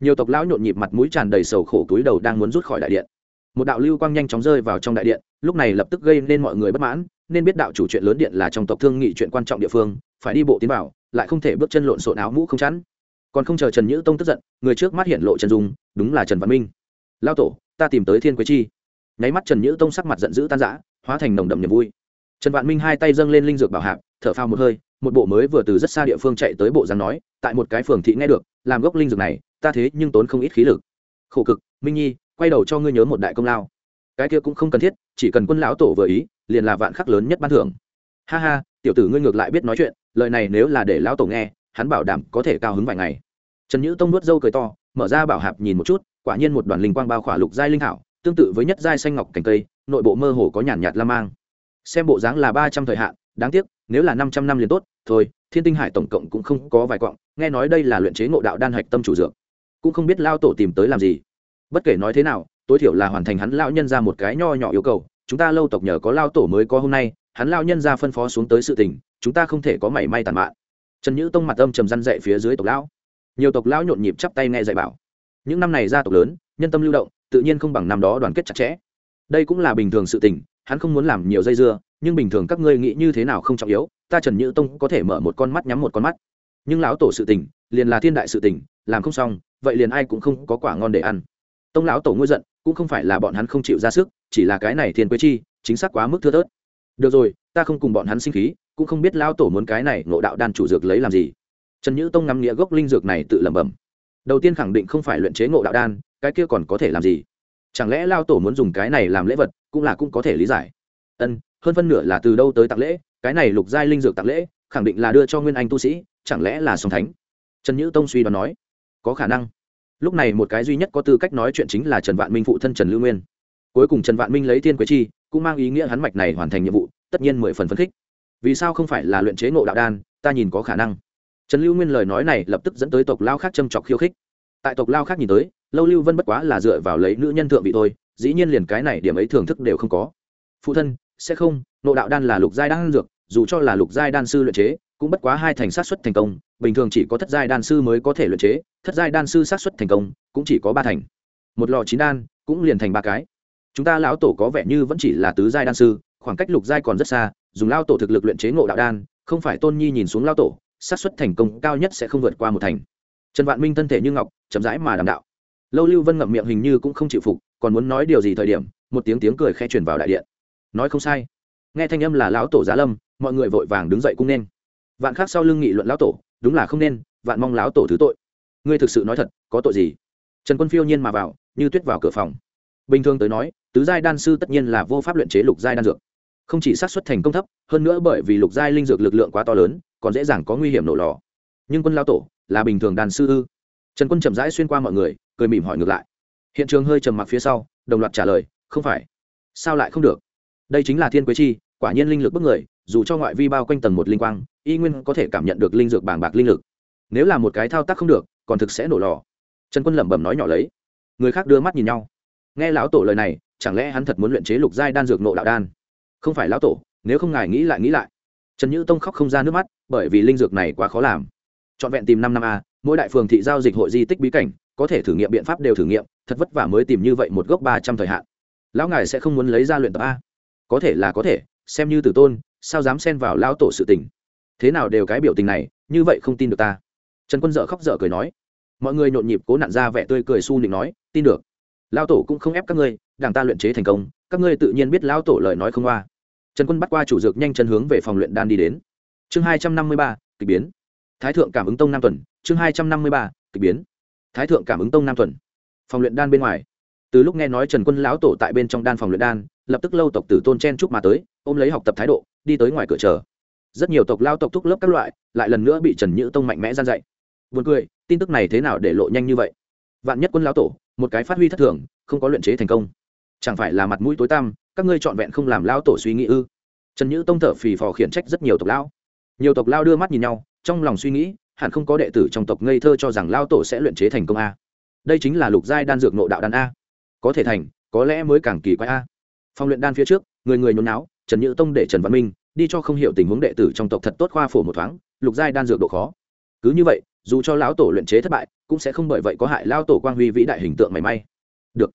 Nhiều tộc lão nhộn nhịp mặt mũi tràn đầy sầu khổ túi đầu đang muốn rút khỏi đại điện một đạo lưu quang nhanh chóng rơi vào trong đại điện, lúc này lập tức gây nên mọi người bất mãn, nên biết đạo chủ chuyện lớn điện là trong tộc thương nghị chuyện quan trọng địa phương, phải đi bộ tiến vào, lại không thể bước chân lộn xộn áo mũ không chắn. Còn không chờ trần nhữ tông tức giận, người trước mắt hiện lộ trần dung, đúng là trần văn minh. Lao tổ, ta tìm tới thiên quế chi. Nháy mắt trần nhữ tông sắc mặt giận dữ tan rã, hóa thành nồng đậm niềm vui. Trần vạn minh hai tay dâng lên linh dược bảo hạc thở phao một hơi, một bộ mới vừa từ rất xa địa phương chạy tới bộ giang nói, tại một cái phường thị nghe được, làm gốc linh dược này, ta thế nhưng tốn không ít khí lực. Khổ cực, minh nhi quay đầu cho ngươi nhớ một đại công lao. Cái kia cũng không cần thiết, chỉ cần quân lão tổ vừa ý, liền là vạn khắc lớn nhất ban thưởng. Ha ha, tiểu tử ngươi ngược lại biết nói chuyện, lời này nếu là để lão tổ nghe, hắn bảo đảm có thể cao hứng vài ngày. Trần nhữ tông nuốt dâu cười to, mở ra bảo hạp nhìn một chút, quả nhiên một đoàn linh quang bao khỏa lục giai linh hảo tương tự với nhất giai xanh ngọc cành cây, nội bộ mơ hồ có nhàn nhạt la mang. Xem bộ dáng là ba trăm thời hạn, đáng tiếc, nếu là năm trăm năm liền tốt, thôi, thiên tinh hải tổng cộng cũng không có vài quặng, nghe nói đây là luyện chế ngộ đạo đan hạch tâm chủ dược. Cũng không biết lao tổ tìm tới làm gì bất kể nói thế nào, tối thiểu là hoàn thành hắn lão nhân ra một cái nho nhỏ yêu cầu, chúng ta lâu tộc nhờ có lao tổ mới có hôm nay, hắn lao nhân ra phân phó xuống tới sự tình, chúng ta không thể có mảy may tàn mạn. Trần nhữ tông mặt âm trầm răn dậy phía dưới tộc lão. Nhiều tộc lão nhộn nhịp chắp tay nghe dạy bảo. Những năm này gia tộc lớn, nhân tâm lưu động, tự nhiên không bằng năm đó đoàn kết chặt chẽ. Đây cũng là bình thường sự tình, hắn không muốn làm nhiều dây dưa, nhưng bình thường các ngươi nghĩ như thế nào không trọng yếu, ta trần nhữ tông có thể mở một con mắt nhắm một con mắt. Nhưng lão tổ sự tình, liền là thiên đại sự tình, làm không xong, vậy liền ai cũng không có quả ngon để ăn tông lão tổ ngôi giận cũng không phải là bọn hắn không chịu ra sức, chỉ là cái này thiên quế chi, chính xác quá mức thưa thớt. Được rồi, ta không cùng bọn hắn sinh khí, cũng không biết lão tổ muốn cái này ngộ đạo đan chủ dược lấy làm gì. Trần nhữ tông ngắm nghĩa gốc linh dược này tự lẩm bẩm. Đầu tiên khẳng định không phải luyện chế ngộ đạo đan, cái kia còn có thể làm gì? Chẳng lẽ lao tổ muốn dùng cái này làm lễ vật, cũng là cũng có thể lý giải. Ân, hơn phân nửa là từ đâu tới tặng lễ, cái này lục giai linh dược tặng lễ, khẳng định là đưa cho nguyên anh tu sĩ, chẳng lẽ là song thánh? Trần nhữ tông suy đoán nói. Có khả năng lúc này một cái duy nhất có tư cách nói chuyện chính là trần vạn minh phụ thân trần lưu nguyên. Cuối cùng trần vạn minh lấy thiên quế chi, cũng mang ý nghĩa hắn mạch này hoàn thành nhiệm vụ, tất nhiên mười phần phấn khích. Vì sao không phải là luyện chế ngộ đạo đan, ta nhìn có khả năng. Trần lưu nguyên lời nói này lập tức dẫn tới tộc lao khác châm chọc khiêu khích. Tại tộc lao khác nhìn tới, lâu lưu vân bất quá là dựa vào lấy nữ nhân thượng vị thôi, dĩ nhiên liền cái này điểm ấy thưởng thức đều không có. Phụ thân, sẽ không, ngộ đạo đan là lục giai đan dược dù cho là lục giai đan sư luyện chế, cũng bất quá hai thành sát xuất thành công, bình thường chỉ có thất giai đan sư mới có thể luyện chế, thất giai đan sư sát xuất thành công cũng chỉ có ba thành. Một lò chín đan cũng liền thành ba cái. Chúng ta lão tổ có vẻ như vẫn chỉ là tứ giai đan sư, khoảng cách lục giai còn rất xa, dùng lao tổ thực lực luyện chế ngộ đạo đan, không phải tôn nhi nhìn xuống lao tổ sát xuất thành công cao nhất sẽ không vượt qua một thành. Trần vạn minh thân thể như ngọc, chậm rãi mà đàm đạo. Lâu lưu vân ngậm miệng hình như cũng không chịu phục, còn muốn nói điều gì thời điểm, một tiếng tiếng cười khe truyền vào đại điện. Nói không sai nghe thanh âm là lão tổ giá lâm, mọi người vội vàng đứng dậy cũng nên. Vạn khác sau lưng nghị luận lão tổ, đúng là không nên, vạn mong lão tổ thứ tội. Ngươi thực sự nói thật, có tội gì? Trần quân phiêu nhiên mà vào, như tuyết vào cửa phòng. Bình thường tới nói, tứ giai đan sư tất nhiên là vô pháp luyện chế lục giai đan dược. Không chỉ xác suất thành công thấp, hơn nữa bởi vì lục giai linh dược lực lượng quá to lớn, còn dễ dàng có nguy hiểm nổ lò. Nhưng quân lão tổ, là bình thường đàn sư ư? Trần quân chậm rãi xuyên qua mọi người, cười mỉm hỏi ngược lại. Hiện trường hơi trầm mặc phía sau, đồng loạt trả lời, không phải. Sao lại không được? Đây chính là thiên quế chi, quả nhiên linh lực bức người, dù cho ngoại vi bao quanh tầng một linh quang, y nguyên có thể cảm nhận được linh dược bàng bạc linh lực. Nếu là một cái thao tác không được, còn thực sẽ nổ lò. Trần quân lẩm bẩm nói nhỏ lấy. Người khác đưa mắt nhìn nhau. Nghe lão tổ lời này, chẳng lẽ hắn thật muốn luyện chế lục giai đan dược nộ đạo đan? Không phải lão tổ, nếu không ngài nghĩ lại nghĩ lại. Trần nhữ tông khóc không ra nước mắt, bởi vì linh dược này quá khó làm. Trọn vẹn tìm năm năm a, mỗi đại phường thị giao dịch hội di tích bí cảnh, có thể thử nghiệm biện pháp đều thử nghiệm, thật vất vả mới tìm như vậy một gốc ba trăm thời hạn. Lão ngài sẽ không muốn lấy ra luyện tập a có thể là có thể, xem như tử tôn, sao dám xen vào lão tổ sự tình? Thế nào đều cái biểu tình này, như vậy không tin được ta. Trần quân dợ khóc dở cười nói. Mọi người nhộn nhịp cố nặn ra vẻ tươi cười su nịnh nói, tin được. Lão tổ cũng không ép các ngươi, đảng ta luyện chế thành công, các ngươi tự nhiên biết lão tổ lời nói không qua. Trần quân bắt qua chủ dược nhanh chân hướng về phòng luyện đan đi đến. Chương hai trăm năm mươi ba, kịch biến. Thái thượng cảm ứng tông nam tuần. Chương hai trăm năm mươi ba, kịch biến. Thái thượng cảm ứng tông nam tuần. Phòng luyện đan bên ngoài. Từ lúc nghe nói trần quân lão tổ tại bên trong đan phòng luyện đan lập tức lâu tộc tử tôn chen chúc mà tới, ôm lấy học tập thái độ, đi tới ngoài cửa chờ. Rất nhiều tộc lao tộc thúc lớp các loại, lại lần nữa bị trần nhữ tông mạnh mẽ gian dạy. Vượt cười, tin tức này thế nào để lộ nhanh như vậy? Vạn nhất quân lao tổ, một cái phát huy thất thường, không có luyện chế thành công. Chẳng phải là mặt mũi tối tăm, các ngươi trọn vẹn không làm lao tổ suy nghĩ ư? Trần nhữ tông thở phì phò khiển trách rất nhiều tộc lao nhiều tộc lao đưa mắt nhìn nhau, trong lòng suy nghĩ, hẳn không có đệ tử trong tộc ngây thơ cho rằng lao tổ sẽ luyện chế thành công a. Đây chính là lục giai đan dược nộ đạo đan a. Có thể thành, có lẽ mới càng kỳ quái a phòng luyện đan phía trước, người người nhốn náo trần nhữ tông để trần văn minh đi cho không hiểu tình huống đệ tử trong tộc thật tốt khoa phổ một thoáng, lục giai đan dược độ khó. Cứ như vậy, dù cho lão tổ luyện chế thất bại, cũng sẽ không bởi vậy có hại lao tổ quang huy vĩ đại hình tượng mảy may. Được.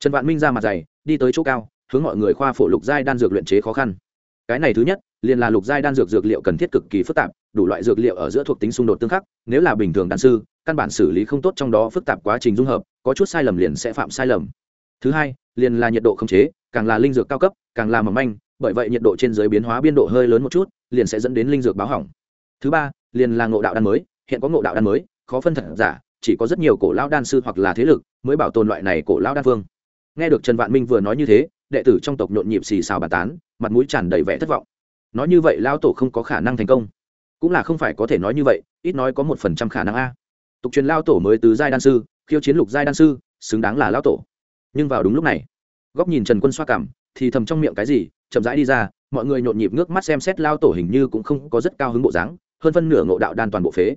Trần vạn minh ra mặt dày, đi tới chỗ cao, hướng mọi người khoa phổ lục giai đan dược luyện chế khó khăn. Cái này thứ nhất, liền là lục giai đan dược dược liệu cần thiết cực kỳ phức tạp, đủ loại dược liệu ở giữa thuộc tính xung đột tương khắc, nếu là bình thường đan sư, căn bản xử lý không tốt trong đó phức tạp quá trình dung hợp, có chút sai lầm liền sẽ phạm sai lầm. Thứ hai, liền là nhiệt độ không chế càng là linh dược cao cấp, càng là mầm manh, bởi vậy nhiệt độ trên dưới biến hóa biên độ hơi lớn một chút, liền sẽ dẫn đến linh dược báo hỏng. Thứ ba, liền là ngộ đạo đan mới, hiện có ngộ đạo đan mới, khó phân thật giả, chỉ có rất nhiều cổ lão đan sư hoặc là thế lực mới bảo tồn loại này cổ lão đan phương. Nghe được trần vạn minh vừa nói như thế, đệ tử trong tộc nhộn nhịp xì xào bàn tán, mặt mũi tràn đầy vẻ thất vọng. Nói như vậy lão tổ không có khả năng thành công. Cũng là không phải có thể nói như vậy, ít nói có một phần trăm khả năng a. Tục truyền lao tổ mới từ giai đan sư, khiêu chiến lục giai đan sư, xứng đáng là lao tổ. Nhưng vào đúng lúc này góc nhìn trần quân xoa cảm, thì thầm trong miệng cái gì, chậm rãi đi ra, mọi người nhộn nhịp nước mắt xem xét lao tổ hình như cũng không có rất cao hứng bộ dáng, hơn phân nửa ngộ đạo đan toàn bộ phế.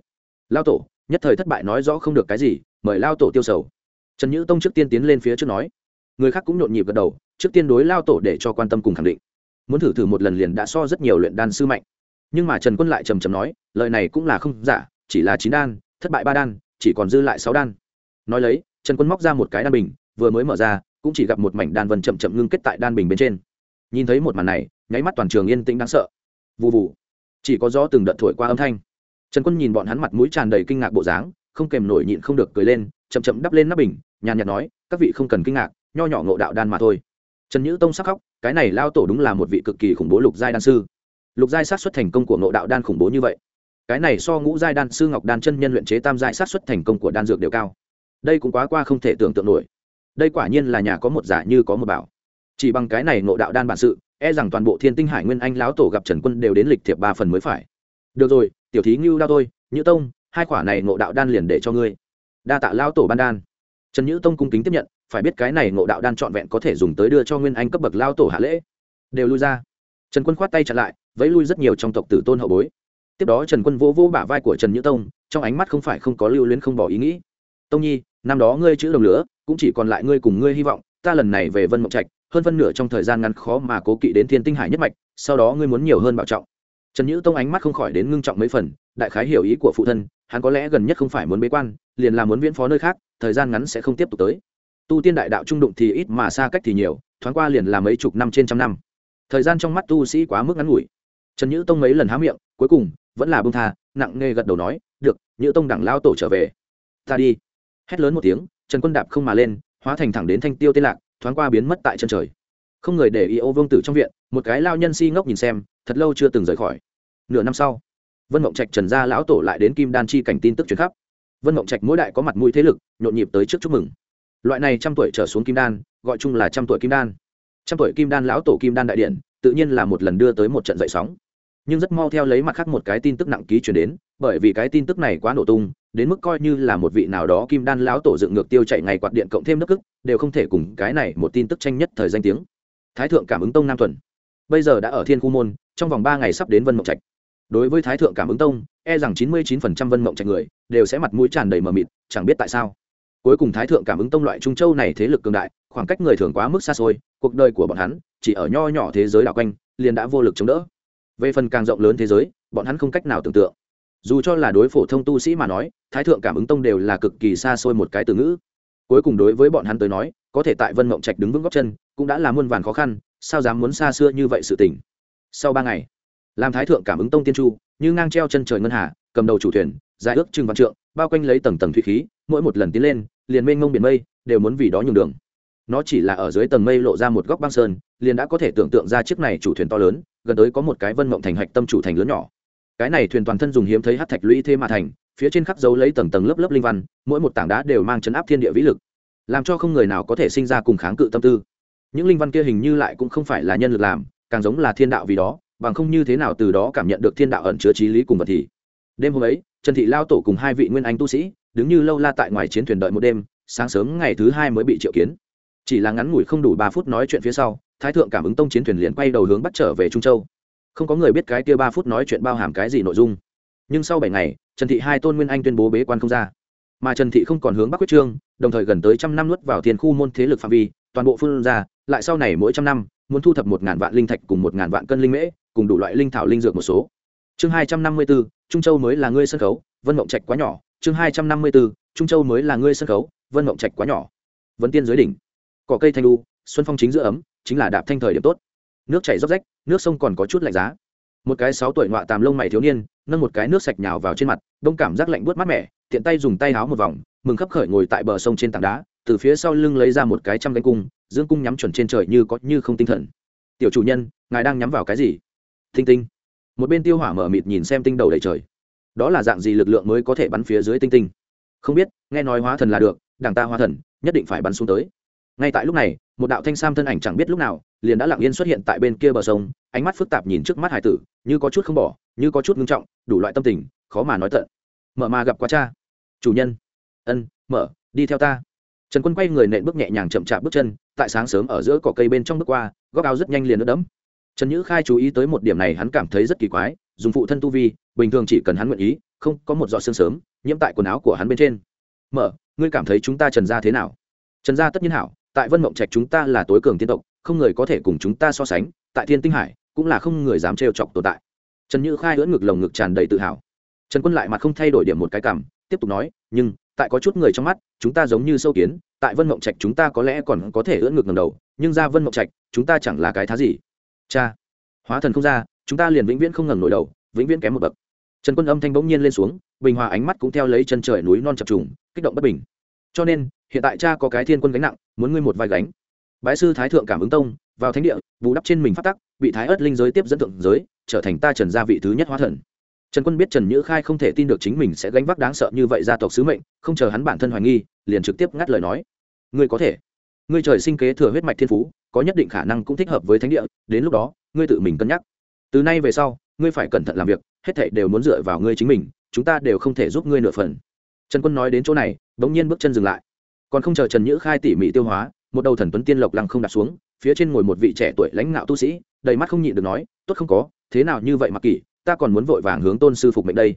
Lao tổ, nhất thời thất bại nói rõ không được cái gì, mời lao tổ tiêu sầu. Trần nhữ tông trước tiên tiến lên phía trước nói. Người khác cũng nhộn nhịp gật đầu, trước tiên đối lao tổ để cho quan tâm cùng khẳng định. Muốn thử thử một lần liền đã so rất nhiều luyện đan sư mạnh. Nhưng mà trần quân lại trầm trầm nói, lời này cũng là không giả, chỉ là chín đan, thất bại ba đan, chỉ còn dư lại sáu đan. Nói lấy, trần quân móc ra một cái đan bình, vừa mới mở ra cũng chỉ gặp một mảnh đan vân chậm chậm ngưng kết tại đan bình bên trên. Nhìn thấy một màn này, nháy mắt toàn trường yên tĩnh đáng sợ. Vụ vụ chỉ có gió từng đợt thổi qua âm thanh. Trần quân nhìn bọn hắn mặt mũi tràn đầy kinh ngạc bộ dáng, không kèm nổi nhịn không được cười lên, chậm chậm đắp lên nắp bình, nhàn nhạt nói, các vị không cần kinh ngạc, nho nhỏ ngộ đạo đan mà thôi. Trần nhữ tông sắc khóc, cái này lao tổ đúng là một vị cực kỳ khủng bố lục giai đan sư. Lục giai sát xuất thành công của ngộ đạo đan khủng bố như vậy. Cái này so ngũ giai đan sư ngọc đan chân nhân luyện chế tam giai sát xuất thành công của đan dược đều cao. Đây cũng quá qua không thể tưởng tượng nổi đây quả nhiên là nhà có một giả như có một bảo. Chỉ bằng cái này ngộ đạo đan bản sự e rằng toàn bộ thiên tinh hải nguyên anh lão tổ gặp trần quân đều đến lịch thiệp ba phần mới phải. Được rồi, tiểu thí ngưu đao tôi nhữ tông, hai quả này ngộ đạo đan liền để cho ngươi. Đa tạ lão tổ ban đan. Trần nhữ tông cung kính tiếp nhận, phải biết cái này ngộ đạo đan trọn vẹn có thể dùng tới đưa cho nguyên anh cấp bậc lao tổ hạ lễ. Đều lui ra. Trần quân khoát tay chặn lại, vẫy lui rất nhiều trong tộc tử tôn hậu bối. Tiếp đó trần quân vỗ vỗ bả vai của trần nhữ tông, trong ánh mắt không phải không có lưu luyến không bỏ ý nghĩ. Tông nhi năm đó ngươi chữ đồng lửa, cũng chỉ còn lại ngươi cùng ngươi hy vọng, ta lần này về vân mộng trạch, hơn phân nửa trong thời gian ngắn khó mà cố kỵ đến thiên tinh hải nhất mạch, sau đó ngươi muốn nhiều hơn bảo trọng. Trần nhữ tông ánh mắt không khỏi đến ngưng trọng mấy phần, đại khái hiểu ý của phụ thân, hắn có lẽ gần nhất không phải muốn bế quan, liền là muốn viễn phó nơi khác, thời gian ngắn sẽ không tiếp tục tới. Tu tiên đại đạo trung đụng thì ít mà xa cách thì nhiều, thoáng qua liền là mấy chục năm trên trăm năm. Thời gian trong mắt tu sĩ quá mức ngắn ngủi. Trần nhữ tông mấy lần há miệng, cuối cùng vẫn là bông tha, nặng nề gật đầu nói, được, nhữ tông đẳng lao tổ trở về. Ta đi hét lớn một tiếng, trần quân đạp không mà lên, hóa thành thẳng đến thanh tiêu tên lạc, thoáng qua biến mất tại chân trời. Không người để ý ô vương tử trong viện, một cái lao nhân si ngốc nhìn xem, thật lâu chưa từng rời khỏi. Nửa năm sau, vân mộng trạch trần gia lão tổ lại đến kim đan chi cảnh tin tức truyền khắp. Vân mộng trạch mỗi đại có mặt mũi thế lực, nhộn nhịp tới trước chúc mừng. Loại này trăm tuổi trở xuống kim đan, gọi chung là trăm tuổi kim đan. Trăm tuổi kim đan lão tổ kim đan đại điện, tự nhiên là một lần đưa tới một trận dậy sóng. Nhưng rất mau theo lấy mặt khác một cái tin tức nặng ký chuyển đến, bởi vì cái tin tức này quá nổ tung đến mức coi như là một vị nào đó kim đan lão tổ dựng ngược tiêu chạy ngày quạt điện cộng thêm nước cức, đều không thể cùng cái này một tin tức tranh nhất thời danh tiếng. Thái thượng cảm ứng tông nam thuần. Bây giờ đã ở thiên khu môn, trong vòng ba ngày sắp đến vân mộng trạch. Đối với thái thượng cảm ứng tông e rằng chín mươi chín phần trăm vân mộng trạch người, đều sẽ mặt mũi tràn đầy mờ mịt, chẳng biết tại sao. Cuối cùng thái thượng cảm ứng tông loại trung châu này thế lực cường đại, khoảng cách người thường quá mức xa xôi, cuộc đời của bọn hắn, chỉ ở nho nhỏ thế giới đảo quanh, liền đã vô lực chống đỡ. Về phần càng rộng lớn thế giới, bọn hắn không cách nào tưởng tượng dù cho là đối phổ thông tu sĩ mà nói, thái thượng cảm ứng tông đều là cực kỳ xa xôi một cái từ ngữ. Cuối cùng đối với bọn hắn tới nói, có thể tại vân mộng trạch đứng vững góc chân, cũng đã là muôn vàn khó khăn, sao dám muốn xa xưa như vậy sự tình? Sau ba ngày, làm thái thượng cảm ứng tông tiên chu, như ngang treo chân trời ngân hà, cầm đầu chủ thuyền, dài ước trưng văn trượng, bao quanh lấy tầng tầng thủy khí, mỗi một lần tiến lên, liền mênh mông biển mây, đều muốn vì đó nhường đường. Nó chỉ là ở dưới tầng mây lộ ra một góc băng sơn, liền đã có thể tưởng tượng ra chiếc này chủ thuyền to lớn, gần tới có một cái vân mộng thành hạch tâm chủ thành lớn nhỏ cái này thuyền toàn thân dùng hiếm thấy hát thạch lũy thế mà thành, phía trên khắp dấu lấy tầng tầng lớp lớp linh văn, mỗi một tảng đá đều mang chấn áp thiên địa vĩ lực, làm cho không người nào có thể sinh ra cùng kháng cự tâm tư. Những linh văn kia hình như lại cũng không phải là nhân lực làm, càng giống là thiên đạo vì đó, bằng không như thế nào từ đó cảm nhận được thiên đạo ẩn chứa trí lý cùng vật thì. Đêm hôm ấy, trần thị lao tổ cùng hai vị nguyên anh tu sĩ, đứng như lâu la tại ngoài chiến thuyền đợi một đêm, sáng sớm ngày thứ hai mới bị triệu kiến. Chỉ là ngắn ngủi không đủ ba phút nói chuyện phía sau, thái thượng cảm ứng tông chiến thuyền liền quay đầu hướng bắt trở về trung châu không có người biết cái kia ba phút nói chuyện bao hàm cái gì nội dung. Nhưng sau bảy ngày, trần thị hai tôn nguyên anh tuyên bố bế quan không ra. Mà trần thị không còn hướng bắc quyết trương, đồng thời gần tới trăm năm nuốt vào thiên khu môn thế lực phạm vi, toàn bộ phương ra, lại sau này mỗi trăm năm, muốn thu thập một ngàn vạn linh thạch cùng một ngàn vạn cân linh mễ, cùng đủ loại linh thảo linh dược một số. Chương hai trăm năm mươi bốn trung châu mới là ngươi sân khấu, vân mộng trạch quá nhỏ. Chương hai trăm năm mươi bốn trung châu mới là ngươi sân khấu, vân mộng trạch quá nhỏ. Vấn tiên dưới đỉnh. Cỏ cây thanh lu xuân phong chính giữa ấm, chính là đạp thanh thời điểm tốt nước chảy róc rách, nước sông còn có chút lạnh giá. Một cái sáu tuổi ngoạ tàm lông mày thiếu niên, nâng một cái nước sạch nhào vào trên mặt, đông cảm giác lạnh buốt mát mẻ, tiện tay dùng tay áo một vòng, mừng khấp khởi ngồi tại bờ sông trên tảng đá, từ phía sau lưng lấy ra một cái trăm cánh cung, dương cung nhắm chuẩn trên trời như có như không tinh thần. Tiểu chủ nhân, ngài đang nhắm vào cái gì? Tinh tinh. Một bên tiêu hỏa mở mịt nhìn xem tinh đầu đầy trời. Đó là dạng gì lực lượng mới có thể bắn phía dưới tinh tinh? Không biết, nghe nói hóa thần là được, đảng ta hóa thần, nhất định phải bắn xuống tới ngay tại lúc này, một đạo thanh sam thân ảnh chẳng biết lúc nào, liền đã lặng yên xuất hiện tại bên kia bờ sông, ánh mắt phức tạp nhìn trước mắt hải tử, như có chút không bỏ, như có chút ngưng trọng, đủ loại tâm tình, khó mà nói tận. Mở mà gặp quá cha. Chủ nhân. Ân, mở, đi theo ta. Trần quân quay người nện bước nhẹ nhàng chậm chạp bước chân, tại sáng sớm ở giữa cỏ cây bên trong bước qua, góc áo rất nhanh liền nước đẫm. Trần nhữ khai chú ý tới một điểm này hắn cảm thấy rất kỳ quái, dùng phụ thân tu vi, bình thường chỉ cần hắn nguyện ý, không có một giọt sương sớm, nhiễm tại quần áo của hắn bên trên. Mở, ngươi cảm thấy chúng ta trần gia thế nào? Trần gia tất nhiên hảo tại vân mộng trạch chúng ta là tối cường tiên tộc, không người có thể cùng chúng ta so sánh, tại thiên tinh hải, cũng là không người dám trêu chọc tồn tại. Trần nhữ khai ưỡn ngực lồng ngực tràn đầy tự hào. Trần quân lại mặt không thay đổi điểm một cái cảm tiếp tục nói, nhưng, tại có chút người trong mắt, chúng ta giống như sâu kiến, tại vân mộng trạch chúng ta có lẽ còn có thể ưỡn ngực ngầm đầu, nhưng ra vân mộng trạch, chúng ta chẳng là cái thá gì. Cha, hóa thần không ra, chúng ta liền vĩnh viễn không ngẩng nổi đầu, vĩnh viễn kém một bậc. Trần quân âm thanh bỗng nhiên lên xuống, bình hòa ánh mắt cũng theo lấy chân trời núi non chập trùng, kích động bất bình. Cho nên hiện tại cha có cái thiên quân gánh nặng, muốn ngươi một vai gánh. Bái sư thái thượng cảm ứng tông, vào thánh địa, bù đắp trên mình phát tắc, bị thái ớt linh giới tiếp dẫn thượng giới, trở thành ta trần gia vị thứ nhất hóa thần. Trần quân biết trần nhữ khai không thể tin được chính mình sẽ gánh vác đáng sợ như vậy gia tộc sứ mệnh, không chờ hắn bản thân hoài nghi, liền trực tiếp ngắt lời nói. Ngươi có thể. Ngươi trời sinh kế thừa huyết mạch thiên phú, có nhất định khả năng cũng thích hợp với thánh địa, đến lúc đó, ngươi tự mình cân nhắc. Từ nay về sau, ngươi phải cẩn thận làm việc, hết thảy đều muốn dựa vào ngươi chính mình, chúng ta đều không thể giúp ngươi nửa phần. Trần quân nói đến chỗ này, bỗng nhiên bước chân dừng lại còn không chờ trần nhữ khai tỉ mỉ tiêu hóa, một đầu thần tuấn tiên lộc lăng không đặt xuống, phía trên ngồi một vị trẻ tuổi lãnh ngạo tu sĩ, đầy mắt không nhịn được nói, tốt không có, thế nào như vậy mặc kỷ, ta còn muốn vội vàng hướng tôn sư phục mệnh đây.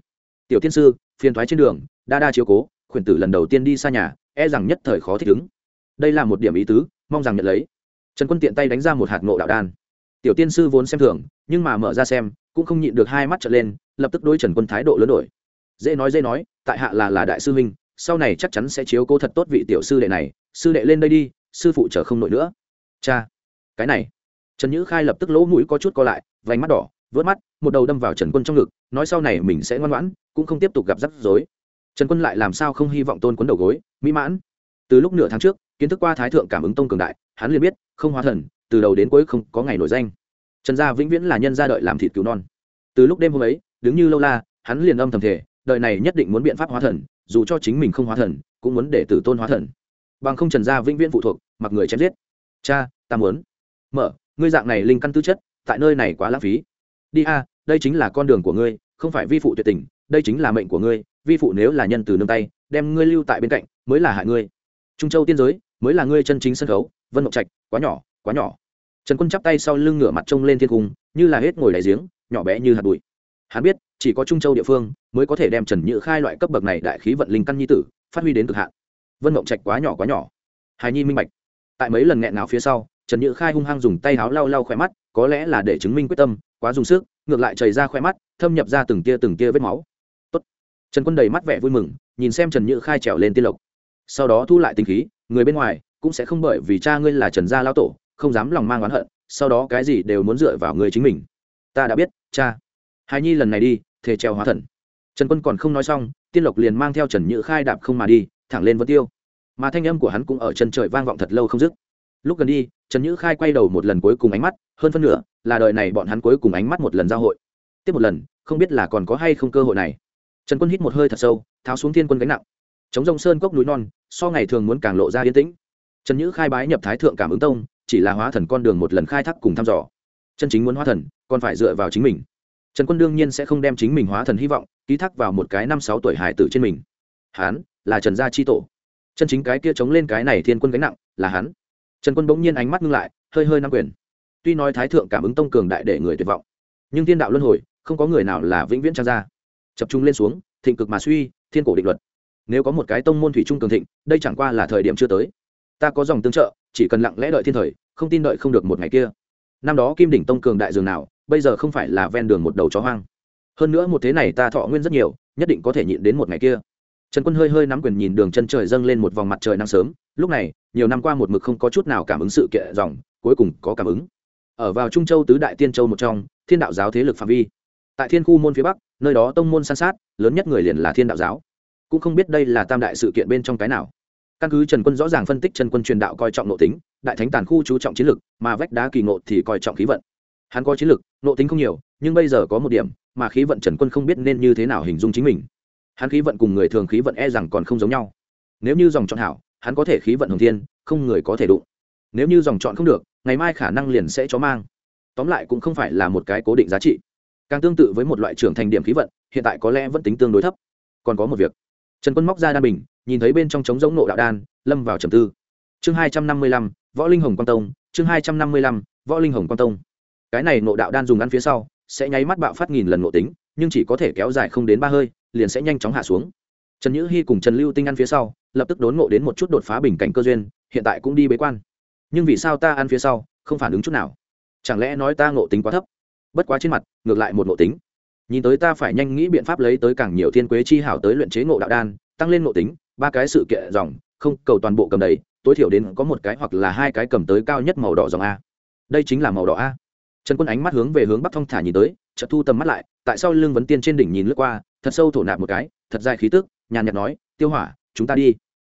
Tiểu tiên sư, phiền thoái trên đường, đa đa chiếu cố, khuyển tử lần đầu tiên đi xa nhà e rằng nhất thời khó thích ứng. Đây là một điểm ý tứ, mong rằng nhận lấy. Trần quân tiện tay đánh ra một hạt nộ đạo đan. Tiểu tiên sư vốn xem thường, nhưng mà mở ra xem, cũng không nhịn được hai mắt trở lên, lập tức đối trần quân thái độ lớn đổi. Dễ nói dễ nói, tại hạ là là đại sư huynh sau này chắc chắn sẽ chiếu cố thật tốt vị tiểu sư đệ này, sư đệ lên đây đi, sư phụ chở không nổi nữa. Cha, cái này. Trần nhữ khai lập tức lỗ mũi có chút co lại, vành mắt đỏ, vớt mắt, một đầu đâm vào trần quân trong ngực, nói sau này mình sẽ ngoan ngoãn, cũng không tiếp tục gặp rắc rối. Trần quân lại làm sao không hy vọng tôn quấn đầu gối, mỹ mãn. Từ lúc nửa tháng trước, kiến thức qua thái thượng cảm ứng tông cường đại, hắn liền biết, không hóa thần, từ đầu đến cuối không có ngày nổi danh. Trần gia vĩnh viễn là nhân gia đợi làm thịt cứu non. Từ lúc đêm hôm ấy, đứng như lâu la, hắn liền âm thầm thể đợi này nhất định muốn biện pháp hóa thần dù cho chính mình không hóa thần, cũng muốn để tử tôn hóa thần. Bằng không trần gia vĩnh viễn phụ thuộc, mặc người chém giết. Cha, ta muốn. Mở, ngươi dạng này linh căn tư chất, tại nơi này quá lãng phí. Đi a, đây chính là con đường của ngươi, không phải vi phụ tuyệt tình, đây chính là mệnh của ngươi, vi phụ nếu là nhân từ nương tay, đem ngươi lưu tại bên cạnh, mới là hại ngươi. Trung châu tiên giới, mới là ngươi chân chính sân khấu, vân mộng trạch, quá nhỏ quá nhỏ. Trần quân chắp tay sau lưng ngửa mặt trông lên thiên cung, như là hết ngồi đáy giếng, nhỏ bé như hạt bụi. Hắn biết chỉ có trung châu địa phương mới có thể đem trần nhự khai loại cấp bậc này đại khí vận linh căn nhi tử phát huy đến cực hạn. Vân mộng trạch quá nhỏ quá nhỏ. Hài nhi minh bạch. Tại mấy lần nghẹn nào phía sau, trần nhự khai hung hăng dùng tay háo lau lau khỏe mắt, có lẽ là để chứng minh quyết tâm, quá dùng sức, ngược lại chảy ra khỏe mắt, thâm nhập ra từng tia từng tia vết máu. Tốt. trần quân đầy mắt vẻ vui mừng, nhìn xem trần nhự khai trèo lên tiên lộc. Sau đó thu lại tinh khí, người bên ngoài cũng sẽ không bởi vì cha ngươi là trần gia lao tổ, không dám lòng mang oán hận, sau đó cái gì đều muốn dựa vào người chính mình. Ta đã biết, cha. Hài nhi lần này đi thề treo hóa thần. Trần quân còn không nói xong, tiên lộc liền mang theo trần Nhữ khai đạp không mà đi, thẳng lên vân tiêu. Mà thanh âm của hắn cũng ở chân trời vang vọng thật lâu không dứt. Lúc gần đi, trần nhữ khai quay đầu một lần cuối cùng ánh mắt, hơn phân nửa là đời này bọn hắn cuối cùng ánh mắt một lần giao hội. Tiếp một lần, không biết là còn có hay không cơ hội này. Trần quân hít một hơi thật sâu, tháo xuống thiên quân gánh nặng. Chống rông sơn cốc núi non, so ngày thường muốn càng lộ ra yên tĩnh. Trần nhữ khai bái nhập thái thượng cảm ứng tông, chỉ là hóa thần con đường một lần khai thác cùng thăm dò. Chân chính muốn hóa thần, còn phải dựa vào chính mình trần quân đương nhiên sẽ không đem chính mình hóa thần hy vọng, ký thác vào một cái năm sáu tuổi hải tử trên mình. Hán là trần gia chi tổ. Chân chính cái kia chống lên cái này thiên quân gánh nặng là hắn. Trần quân bỗng nhiên ánh mắt ngưng lại, hơi hơi nắm quyền. Tuy nói thái thượng cảm ứng tông cường đại để người tuyệt vọng, nhưng thiên đạo luân hồi, không có người nào là vĩnh viễn trang gia chập trung lên xuống, thịnh cực mà suy, thiên cổ định luật. Nếu có một cái tông môn thủy trung cường thịnh, đây chẳng qua là thời điểm chưa tới. Ta có dòng tương trợ, chỉ cần lặng lẽ đợi thiên thời, không tin đợi không được một ngày kia. Năm đó kim đỉnh tông cường đại dường nào bây giờ không phải là ven đường một đầu chó hoang. Hơn nữa một thế này ta thọ nguyên rất nhiều, nhất định có thể nhịn đến một ngày kia. Trần quân hơi hơi nắm quyền nhìn đường chân trời dâng lên một vòng mặt trời nắng sớm, lúc này, nhiều năm qua một mực không có chút nào cảm ứng sự kiện dòng, cuối cùng có cảm ứng. Ở vào trung châu tứ đại tiên châu một trong, thiên đạo giáo thế lực phạm vi. Tại thiên khu môn phía bắc, nơi đó tông môn san sát, lớn nhất người liền là thiên đạo giáo. Cũng không biết đây là tam đại sự kiện bên trong cái nào. Căn cứ trần quân rõ ràng phân tích, trần quân truyền đạo coi trọng nội tính, đại thánh tàn khu chú trọng chiến lực, mà vách đá kỳ ngộ thì coi trọng khí vận hắn có chiến lực nội tính không nhiều, nhưng bây giờ có một điểm, mà khí vận trần quân không biết nên như thế nào hình dung chính mình. Hắn khí vận cùng người thường khí vận e rằng còn không giống nhau. Nếu như dòng chọn hảo, hắn có thể khí vận hồng thiên, không người có thể đụng. Nếu như dòng chọn không được, ngày mai khả năng liền sẽ chó mang. Tóm lại cũng không phải là một cái cố định giá trị. Càng tương tự với một loại trưởng thành điểm khí vận, hiện tại có lẽ vẫn tính tương đối thấp. Còn có một việc. Trần quân móc ra đan bình, nhìn thấy bên trong trống giống nộ đạo đan, lâm vào trầm tư. Chương hai trăm năm mươi lăm, võ linh hồng quang tông, chương hai trăm năm mươi lăm, võ linh hồng quang tông cái này nộ đạo đan dùng ăn phía sau, sẽ nháy mắt bạo phát nghìn lần nộ tính, nhưng chỉ có thể kéo dài không đến ba hơi, liền sẽ nhanh chóng hạ xuống. Trần nhữ hy cùng trần lưu tinh ăn phía sau, lập tức đốn ngộ đến một chút đột phá bình cảnh cơ duyên, hiện tại cũng đi bế quan. Nhưng vì sao ta ăn phía sau, không phản ứng chút nào? Chẳng lẽ nói ta ngộ tính quá thấp? Bất quá trên mặt, ngược lại một ngộ tính. Nhìn tới ta phải nhanh nghĩ biện pháp lấy tới càng nhiều thiên quế chi hảo tới luyện chế ngộ đạo đan, tăng lên ngộ tính, ba cái sự kiện dòng, không, cầu toàn bộ cầm đầy, tối thiểu đến có một cái hoặc là hai cái cầm tới cao nhất màu đỏ dòng a. Đây chính là màu đỏ a trần quân ánh mắt hướng về hướng bắc thong thả nhìn tới, chợt thu tầm mắt lại, tại sao lưng vấn tiên trên đỉnh nhìn lướt qua, thật sâu thổ nạp một cái, thật dài khí tức, nhàn nhạt nói, tiêu hỏa, chúng ta đi.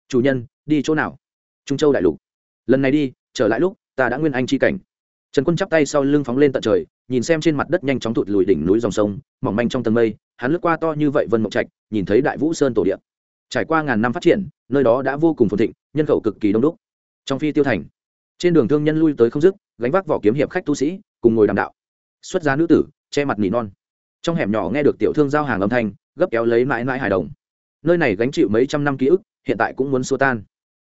Chủ nhân, đi chỗ nào? Trung châu đại lục. Lần này đi, trở lại lúc, ta đã nguyên anh chi cảnh. Trần quân chắp tay sau lưng phóng lên tận trời, nhìn xem trên mặt đất nhanh chóng thụt lùi đỉnh núi dòng sông, mỏng manh trong tầng mây, hắn lướt qua to như vậy vân mộng trạch, nhìn thấy đại vũ sơn tổ địa. trải qua ngàn năm phát triển, nơi đó đã vô cùng phồn thịnh, nhân khẩu cực kỳ đông đúc. Trong phi tiêu thành trên đường thương nhân lui tới không dứt, gánh vác vỏ kiếm hiệp khách tu sĩ, cùng ngồi đàm đạo. Xuất gia nữ tử, che mặt nỉ non. Trong hẻm nhỏ nghe được tiểu thương giao hàng âm thanh, gấp kéo lấy mãi mãi hài đồng. Nơi này gánh chịu mấy trăm năm ký ức, hiện tại cũng muốn xua tan.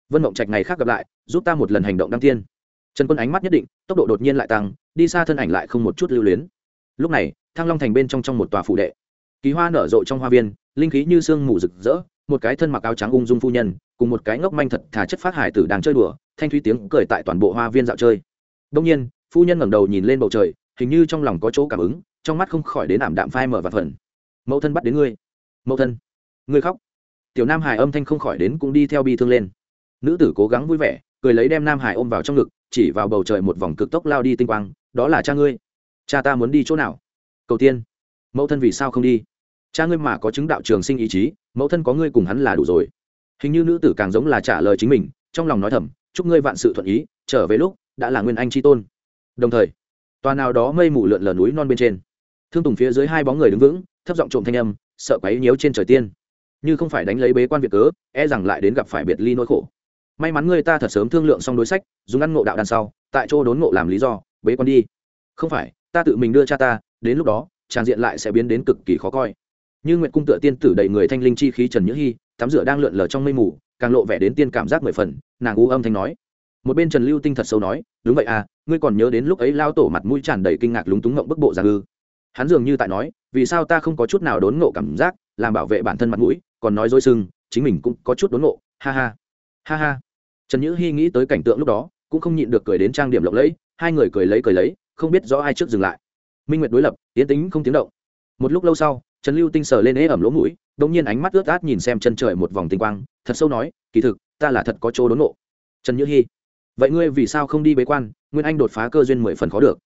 Vân mộng trạch ngày khác gặp lại, giúp ta một lần hành động đăng tiên. Trần quân ánh mắt nhất định, tốc độ đột nhiên lại tăng, đi xa thân ảnh lại không một chút lưu luyến. Lúc này, thăng long thành bên trong trong một tòa phủ đệ. Kỳ hoa nở rộ trong hoa viên, linh khí như sương mù rực rỡ, một cái thân mặc áo trắng ung dung phu nhân cùng một cái ngốc manh thật thà chất phát hải tử đang chơi đùa, thanh thúy tiếng cười tại toàn bộ hoa viên dạo chơi. Đông nhiên, phu nhân ngẩng đầu nhìn lên bầu trời, hình như trong lòng có chỗ cảm ứng, trong mắt không khỏi đến ảm đạm phai mở và phần. Mẫu thân bắt đến ngươi. Mẫu thân. Ngươi khóc. Tiểu nam hải âm thanh không khỏi đến cũng đi theo bi thương lên. Nữ tử cố gắng vui vẻ, cười lấy đem nam hải ôm vào trong ngực, chỉ vào bầu trời một vòng cực tốc lao đi tinh quang, đó là cha ngươi. Cha ta muốn đi chỗ nào? Cầu tiên. Mẫu thân vì sao không đi? Cha ngươi mà có chứng đạo trường sinh ý chí, mẫu thân có ngươi cùng hắn là đủ rồi hình như nữ tử càng giống là trả lời chính mình, trong lòng nói thầm, chúc ngươi vạn sự thuận ý, trở về lúc đã là nguyên anh tri tôn. Đồng thời, tòa nào đó mây mù lượn lờ núi non bên trên, thương tùng phía dưới hai bóng người đứng vững, thấp giọng trộm thanh âm, sợ quấy nhiễu trên trời tiên. Như không phải đánh lấy bế quan việc cớ e rằng lại đến gặp phải biệt ly nỗi khổ. May mắn người ta thật sớm thương lượng xong đối sách, dùng ăn ngộ đạo đằng sau, tại chỗ đốn ngộ làm lý do, bế quan đi. Không phải, ta tự mình đưa cha ta, đến lúc đó tràn diện lại sẽ biến đến cực kỳ khó coi như nguyện cung tựa tiên tử đầy người thanh linh chi khí trần nhữ hy, tắm rửa đang lượn lờ trong mây mù, càng lộ vẻ đến tiên cảm giác mười phần, nàng u âm thanh nói. Một bên trần lưu tinh thật sâu nói, đúng vậy à ngươi còn nhớ đến lúc ấy lao tổ mặt mũi tràn đầy kinh ngạc lúng túng ngộng bức bộ ra ư? Hắn dường như tại nói, vì sao ta không có chút nào đốn ngộ cảm giác, làm bảo vệ bản thân mặt mũi, còn nói dối sưng chính mình cũng có chút đốn ngộ, ha ha ha ha. Trần nhữ hy nghĩ tới cảnh tượng lúc đó, cũng không nhịn được cười đến trang điểm lộng lẫy, hai người cười lấy cười lấy, không biết rõ ai trước dừng lại. Minh nguyệt đối lập tiến tính không tiếng động. Một lúc lâu sau trần lưu tinh sờ lên ế ẩm lỗ mũi đ ỗ n g nhiên ánh mắt ướt át nhìn xem chân trời một vòng tinh quang, thật sâu nói, kỳ thực, ta là thật có chỗ đốn nộ trần nhữ hy vậy ngươi vì sao không đi bế quan? Nguyên anh đột phá cơ duyên mười phần khó được.